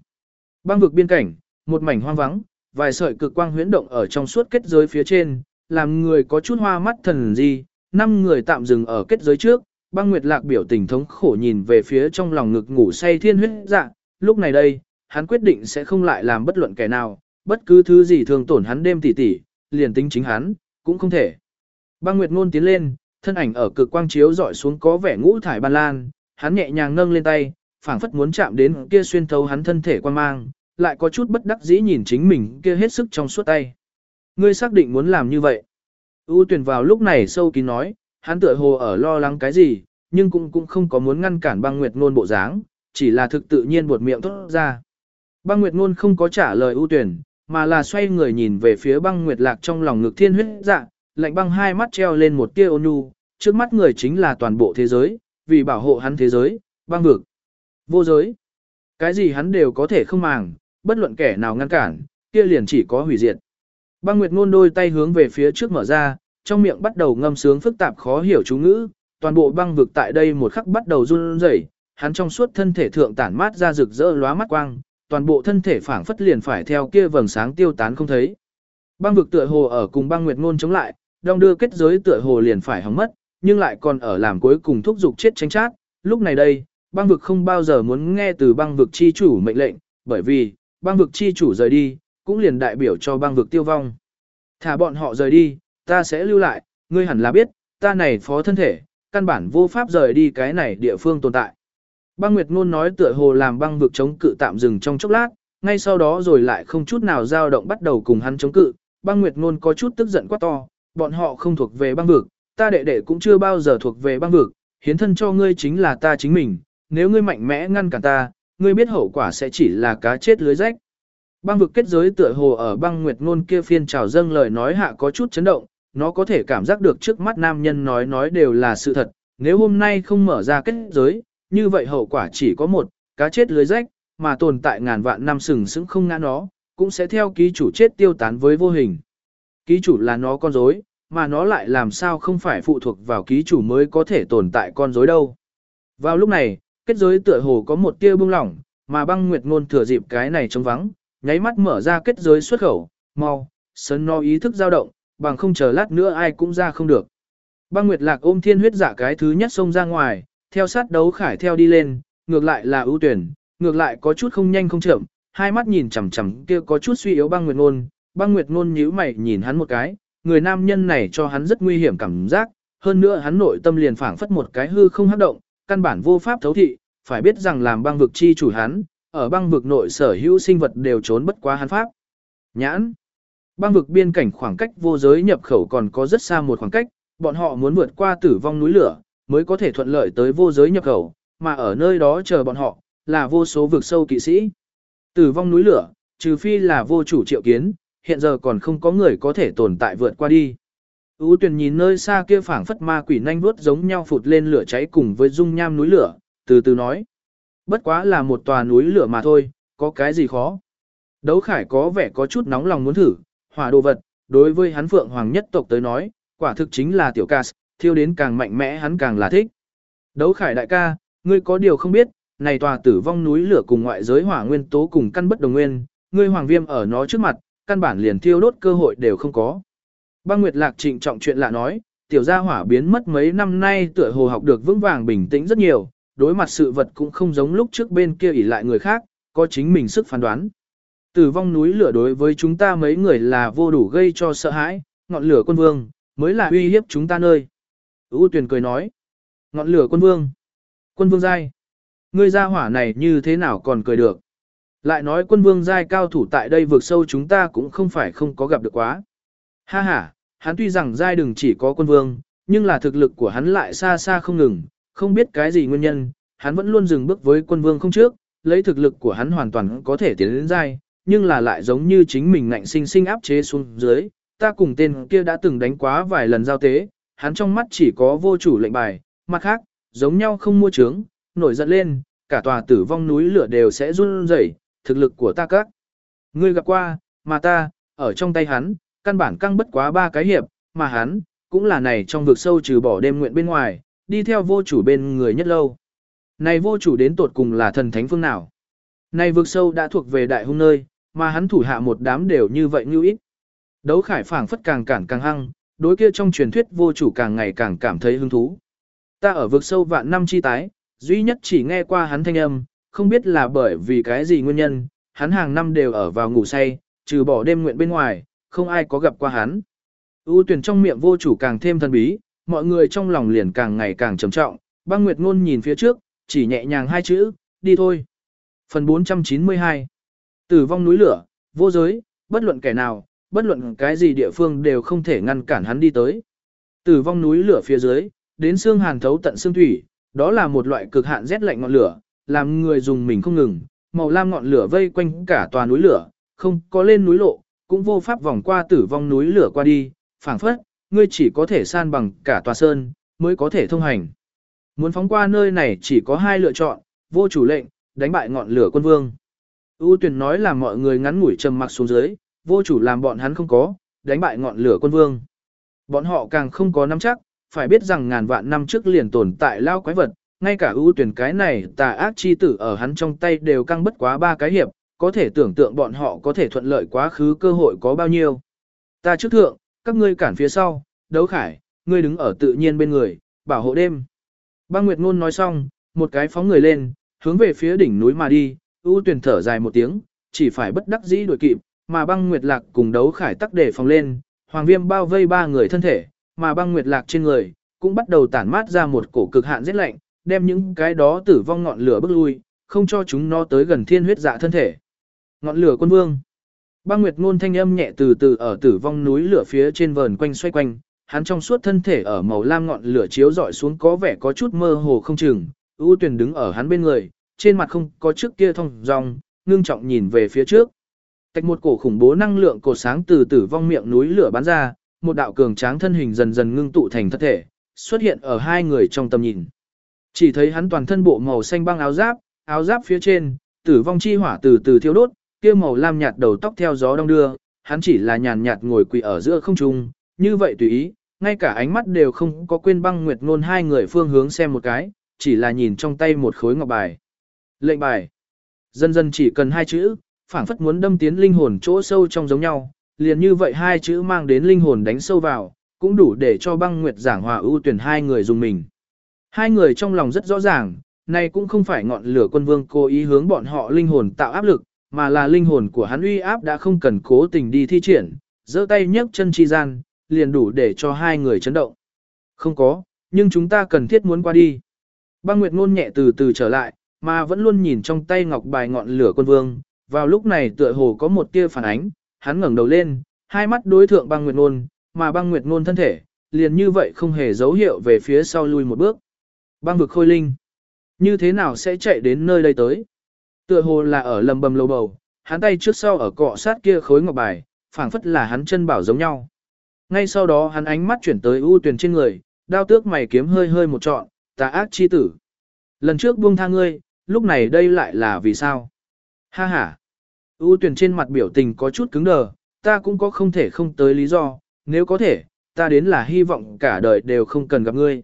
Băng vực biên cảnh, một mảnh hoang vắng, vài sợi cực quang huyễn động ở trong suốt kết giới phía trên, làm người có chút hoa mắt thần gì, năm người tạm dừng ở kết giới trước, băng nguyệt lạc biểu tình thống khổ nhìn về phía trong lòng ngực ngủ say thiên huyết dạ, lúc này đây, hắn quyết định sẽ không lại làm bất luận kẻ nào, bất cứ thứ gì thường tổn hắn đêm tỉ tỉ, liền tính chính hắn, cũng không thể. Băng nguyệt ngôn tiến lên, thân ảnh ở cực quang chiếu dọi xuống có vẻ ngũ thải ban lan, hắn nhẹ nhàng nâng lên tay, phảng phất muốn chạm đến kia xuyên thấu hắn thân thể quan mang, lại có chút bất đắc dĩ nhìn chính mình kia hết sức trong suốt tay. Ngươi xác định muốn làm như vậy. U tuyển vào lúc này sâu kín nói, hắn tựa hồ ở lo lắng cái gì, nhưng cũng cũng không có muốn ngăn cản băng nguyệt ngôn bộ dáng, chỉ là thực tự nhiên buột miệng thốt ra. Băng nguyệt ngôn không có trả lời ưu tuyển, mà là xoay người nhìn về phía băng nguyệt lạc trong lòng ngực thiên huyết dạ, lạnh băng hai mắt treo lên một tia ôn nhu, trước mắt người chính là toàn bộ thế giới, vì bảo hộ hắn thế giới, băng vực, vô giới. Cái gì hắn đều có thể không màng, bất luận kẻ nào ngăn cản, kia liền chỉ có hủy diệt. Băng Nguyệt ngôn đôi tay hướng về phía trước mở ra, trong miệng bắt đầu ngâm sướng phức tạp khó hiểu chú ngữ, toàn bộ băng vực tại đây một khắc bắt đầu run rẩy, hắn trong suốt thân thể thượng tản mát ra rực rỡ lóa mắt quang, toàn bộ thân thể phảng phất liền phải theo kia vầng sáng tiêu tán không thấy. Băng vực tựa hồ ở cùng băng nguyệt ngôn chống lại, đong đưa kết giới tựa hồ liền phải hỏng mất, nhưng lại còn ở làm cuối cùng thúc dục chết tranh chát. Lúc này đây, băng vực không bao giờ muốn nghe từ băng vực chi chủ mệnh lệnh, bởi vì, băng vực chi chủ rời đi, cũng liền đại biểu cho băng vực tiêu vong. Thả bọn họ rời đi, ta sẽ lưu lại, ngươi hẳn là biết, ta này phó thân thể, căn bản vô pháp rời đi cái này địa phương tồn tại. Băng Nguyệt Ngôn nói tựa hồ làm băng vực chống cự tạm dừng trong chốc lát, ngay sau đó rồi lại không chút nào dao động bắt đầu cùng hắn chống cự. Băng Nguyệt Ngôn có chút tức giận quá to, bọn họ không thuộc về băng vực, ta đệ đệ cũng chưa bao giờ thuộc về băng vực, hiến thân cho ngươi chính là ta chính mình, nếu ngươi mạnh mẽ ngăn cản ta, ngươi biết hậu quả sẽ chỉ là cá chết lưới rách. Băng vực kết giới tựa hồ ở băng Nguyệt Ngôn kia phiên trào dâng lời nói hạ có chút chấn động, nó có thể cảm giác được trước mắt nam nhân nói nói đều là sự thật, nếu hôm nay không mở ra kết giới, như vậy hậu quả chỉ có một, cá chết lưới rách, mà tồn tại ngàn vạn năm sừng sững không ngã nó, cũng sẽ theo ký chủ chết tiêu tán với vô hình. Ký chủ là nó con rối, mà nó lại làm sao không phải phụ thuộc vào ký chủ mới có thể tồn tại con rối đâu. Vào lúc này, kết giới tựa hồ có một tia bưng lỏng, mà băng nguyệt ngôn thừa dịp cái này trống vắng, nháy mắt mở ra kết giới xuất khẩu, mau, sân no ý thức dao động, bằng không chờ lát nữa ai cũng ra không được. Băng Nguyệt Lạc ôm thiên huyết giả cái thứ nhất xông ra ngoài, theo sát đấu khải theo đi lên, ngược lại là ưu tuyển, ngược lại có chút không nhanh không chậm, hai mắt nhìn chằm chằm kia có chút suy yếu băng Nguyệt Nôn, băng Nguyệt Nôn nhíu mày nhìn hắn một cái, người nam nhân này cho hắn rất nguy hiểm cảm giác, hơn nữa hắn nội tâm liền phảng phất một cái hư không hấp động, căn bản vô pháp thấu thị, phải biết rằng làm băng vực chi chủ hắn, ở băng vực nội sở hữu sinh vật đều trốn bất quá hắn pháp. Nhãn Băng vực biên cảnh khoảng cách vô giới nhập khẩu còn có rất xa một khoảng cách, bọn họ muốn vượt qua tử vong núi lửa, mới có thể thuận lợi tới vô giới nhập khẩu, mà ở nơi đó chờ bọn họ, là vô số vực sâu kỵ sĩ. Tử vong núi lửa, trừ phi là vô chủ triệu kiến, hiện giờ còn không có người có thể tồn tại vượt qua đi. Ú tuyển nhìn nơi xa kia phảng phất ma quỷ nhanh vuốt giống nhau phụt lên lửa cháy cùng với dung nham núi lửa, từ từ nói. Bất quá là một tòa núi lửa mà thôi, có cái gì khó. Đấu khải có vẻ có chút nóng lòng muốn thử, hỏa đồ vật, đối với hắn phượng hoàng nhất tộc tới nói, quả thực chính là tiểu ca, thiêu đến càng mạnh mẽ hắn càng là thích. Đấu khải đại ca, ngươi có điều không biết, này tòa tử vong núi lửa cùng ngoại giới hỏa nguyên tố cùng căn bất đồng nguyên, ngươi hoàng viêm ở nó trước mặt, căn bản liền thiêu đốt cơ hội đều không có. Băng Nguyệt Lạc trịnh trọng chuyện lạ nói, tiểu gia hỏa biến mất mấy năm nay tựa hồ học được vững vàng bình tĩnh rất nhiều, đối mặt sự vật cũng không giống lúc trước bên kia ỉ lại người khác, có chính mình sức phán đoán. Tử vong núi lửa đối với chúng ta mấy người là vô đủ gây cho sợ hãi, ngọn lửa quân vương, mới là uy hiếp chúng ta nơi. U tuyển cười nói. Ngọn lửa quân vương. Quân vương giai. Ngươi ra hỏa này như thế nào còn cười được. Lại nói quân vương giai cao thủ tại đây vượt sâu chúng ta cũng không phải không có gặp được quá. Ha ha, hắn tuy rằng giai đừng chỉ có quân vương, nhưng là thực lực của hắn lại xa xa không ngừng, không biết cái gì nguyên nhân, hắn vẫn luôn dừng bước với quân vương không trước, lấy thực lực của hắn hoàn toàn có thể tiến đến giai, nhưng là lại giống như chính mình ngạnh sinh sinh áp chế xuống dưới, ta cùng tên kia đã từng đánh quá vài lần giao tế, hắn trong mắt chỉ có vô chủ lệnh bài, mặt khác, giống nhau không mua trướng, nổi giận lên, cả tòa tử vong núi lửa đều sẽ run rẩy, thực lực của ta các. Ngươi gặp qua, mà ta, ở trong tay hắn, căn bản căng bất quá ba cái hiệp, mà hắn, cũng là này trong vực sâu trừ bỏ đêm nguyện bên ngoài, đi theo vô chủ bên người nhất lâu. Này vô chủ đến tột cùng là thần thánh phương nào? Này vực sâu đã thuộc về đại hung nơi, mà hắn thủ hạ một đám đều như vậy như ít. Đấu khải phảng phất càng cản càng hăng, đối kia trong truyền thuyết vô chủ càng ngày càng cảm thấy hứng thú. Ta ở vực sâu vạn năm chi tái, duy nhất chỉ nghe qua hắn thanh âm, không biết là bởi vì cái gì nguyên nhân, hắn hàng năm đều ở vào ngủ say, trừ bỏ đêm nguyện bên ngoài, không ai có gặp qua hắn. U tuyển trong miệng vô chủ càng thêm thần bí, mọi người trong lòng liền càng ngày càng trầm trọng, băng nguyệt ngôn nhìn phía trước, chỉ nhẹ nhàng hai chữ, đi thôi. Phần 492 Tử vong núi lửa, vô giới, bất luận kẻ nào, bất luận cái gì địa phương đều không thể ngăn cản hắn đi tới. Tử vong núi lửa phía dưới, đến xương hàn thấu tận xương thủy, đó là một loại cực hạn rét lạnh ngọn lửa, làm người dùng mình không ngừng, màu lam ngọn lửa vây quanh cả tòa núi lửa, không có lên núi lộ, cũng vô pháp vòng qua tử vong núi lửa qua đi, phảng phất, ngươi chỉ có thể san bằng cả tòa sơn, mới có thể thông hành. Muốn phóng qua nơi này chỉ có hai lựa chọn, vô chủ lệnh, đánh bại ngọn lửa quân vương. U tuyển nói là mọi người ngắn ngủi trầm mặc xuống dưới, vô chủ làm bọn hắn không có, đánh bại ngọn lửa quân vương. Bọn họ càng không có nắm chắc, phải biết rằng ngàn vạn năm trước liền tồn tại lao quái vật, ngay cả ưu tuyển cái này tà ác chi tử ở hắn trong tay đều căng bất quá ba cái hiệp, có thể tưởng tượng bọn họ có thể thuận lợi quá khứ cơ hội có bao nhiêu. Ta trước thượng, các ngươi cản phía sau, đấu khải, ngươi đứng ở tự nhiên bên người, bảo hộ đêm. Băng Nguyệt Ngôn nói xong, một cái phóng người lên, hướng về phía đỉnh núi mà đi, ưu tuyển thở dài một tiếng, chỉ phải bất đắc dĩ đuổi kịp, mà băng Nguyệt Lạc cùng đấu khải tắc để phòng lên, hoàng viêm bao vây ba người thân thể, mà băng Nguyệt Lạc trên người, cũng bắt đầu tản mát ra một cổ cực hạn rét lạnh, đem những cái đó tử vong ngọn lửa bức lui, không cho chúng nó tới gần thiên huyết dạ thân thể. Ngọn lửa quân vương. Băng Nguyệt ngôn thanh âm nhẹ từ từ ở tử vong núi lửa phía trên vờn quanh xoay quanh, hắn trong suốt thân thể ở màu lam ngọn lửa chiếu rọi xuống có vẻ có chút mơ hồ không chừng, ưu tuyển đứng ở hắn bên người, trên mặt không có trước kia thông dong, ngưng trọng nhìn về phía trước. Tạch một cổ khủng bố năng lượng cột sáng từ tử vong miệng núi lửa bắn ra, một đạo cường tráng thân hình dần dần ngưng tụ thành thân thể, xuất hiện ở hai người trong tầm nhìn. Chỉ thấy hắn toàn thân bộ màu xanh băng áo giáp, áo giáp phía trên, tử vong chi hỏa từ từ thiêu đốt, kia màu lam nhạt đầu tóc theo gió đông đưa, hắn chỉ là nhàn nhạt ngồi quỳ ở giữa không trung, như vậy tùy ý, ngay cả ánh mắt đều không có quên băng nguyệt ngôn hai người phương hướng xem một cái, chỉ là nhìn trong tay một khối ngọc bài. Lệnh bài. Dần dần chỉ cần hai chữ, phảng phất muốn đâm tiến linh hồn chỗ sâu trong giống nhau, liền như vậy hai chữ mang đến linh hồn đánh sâu vào, cũng đủ để cho băng nguyệt giảng hòa ưu tuyển hai người dùng mình. Hai người trong lòng rất rõ ràng, này cũng không phải ngọn lửa quân vương cố ý hướng bọn họ linh hồn tạo áp lực, mà là linh hồn của hắn uy áp đã không cần cố tình đi thi triển, giơ tay nhấc chân chi gian, liền đủ để cho hai người chấn động. Không có, nhưng chúng ta cần thiết muốn qua đi. Băng Nguyệt ngôn nhẹ từ từ trở lại, mà vẫn luôn nhìn trong tay ngọc bài ngọn lửa quân vương, vào lúc này tựa hồ có một tia phản ánh, hắn ngẩng đầu lên, hai mắt đối thượng băng Nguyệt ngôn, mà băng Nguyệt ngôn thân thể, liền như vậy không hề dấu hiệu về phía sau lui một bước. Băng vực khôi linh, như thế nào sẽ chạy đến nơi đây tới? Tựa hồ là ở lầm bầm lâu bầu, hắn tay trước sau ở cọ sát kia khối ngọc bài, phảng phất là hắn chân bảo giống nhau. Ngay sau đó hắn ánh mắt chuyển tới ưu tuyển trên người, đao tước mày kiếm hơi hơi một trọn, tà ác chi tử. Lần trước buông tha ngươi, lúc này đây lại là vì sao? Ha ha ưu tuyển trên mặt biểu tình có chút cứng đờ, ta cũng có không thể không tới lý do, nếu có thể, ta đến là hy vọng cả đời đều không cần gặp ngươi.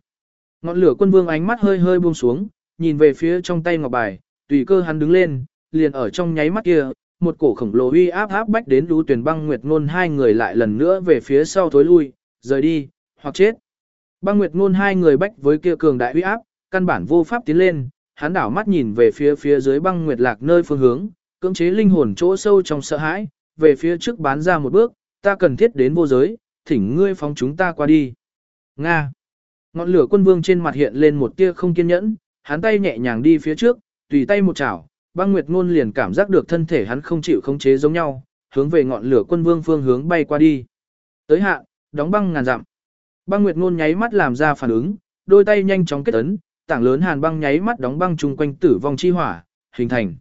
Ngọn lửa quân vương ánh mắt hơi hơi buông xuống, nhìn về phía trong tay ngọc bài, tùy cơ hắn đứng lên, liền ở trong nháy mắt kia, một cổ khổng lồ uy áp áp bách đến lũ tuyển băng nguyệt ngôn hai người lại lần nữa về phía sau thối lui, rời đi, hoặc chết. Băng nguyệt ngôn hai người bách với kia cường đại uy áp, căn bản vô pháp tiến lên, hắn đảo mắt nhìn về phía phía dưới băng nguyệt lạc nơi phương hướng, cưỡng chế linh hồn chỗ sâu trong sợ hãi, về phía trước bán ra một bước, ta cần thiết đến vô giới, thỉnh ngươi phóng chúng ta qua đi. Nga. Ngọn lửa quân vương trên mặt hiện lên một tia không kiên nhẫn, hắn tay nhẹ nhàng đi phía trước, tùy tay một chảo, băng nguyệt ngôn liền cảm giác được thân thể hắn không chịu khống chế giống nhau, hướng về ngọn lửa quân vương phương hướng bay qua đi. Tới hạ, đóng băng ngàn dặm. Băng nguyệt ngôn nháy mắt làm ra phản ứng, đôi tay nhanh chóng kết ấn, tảng lớn hàn băng nháy mắt đóng băng chung quanh tử vong chi hỏa, hình thành.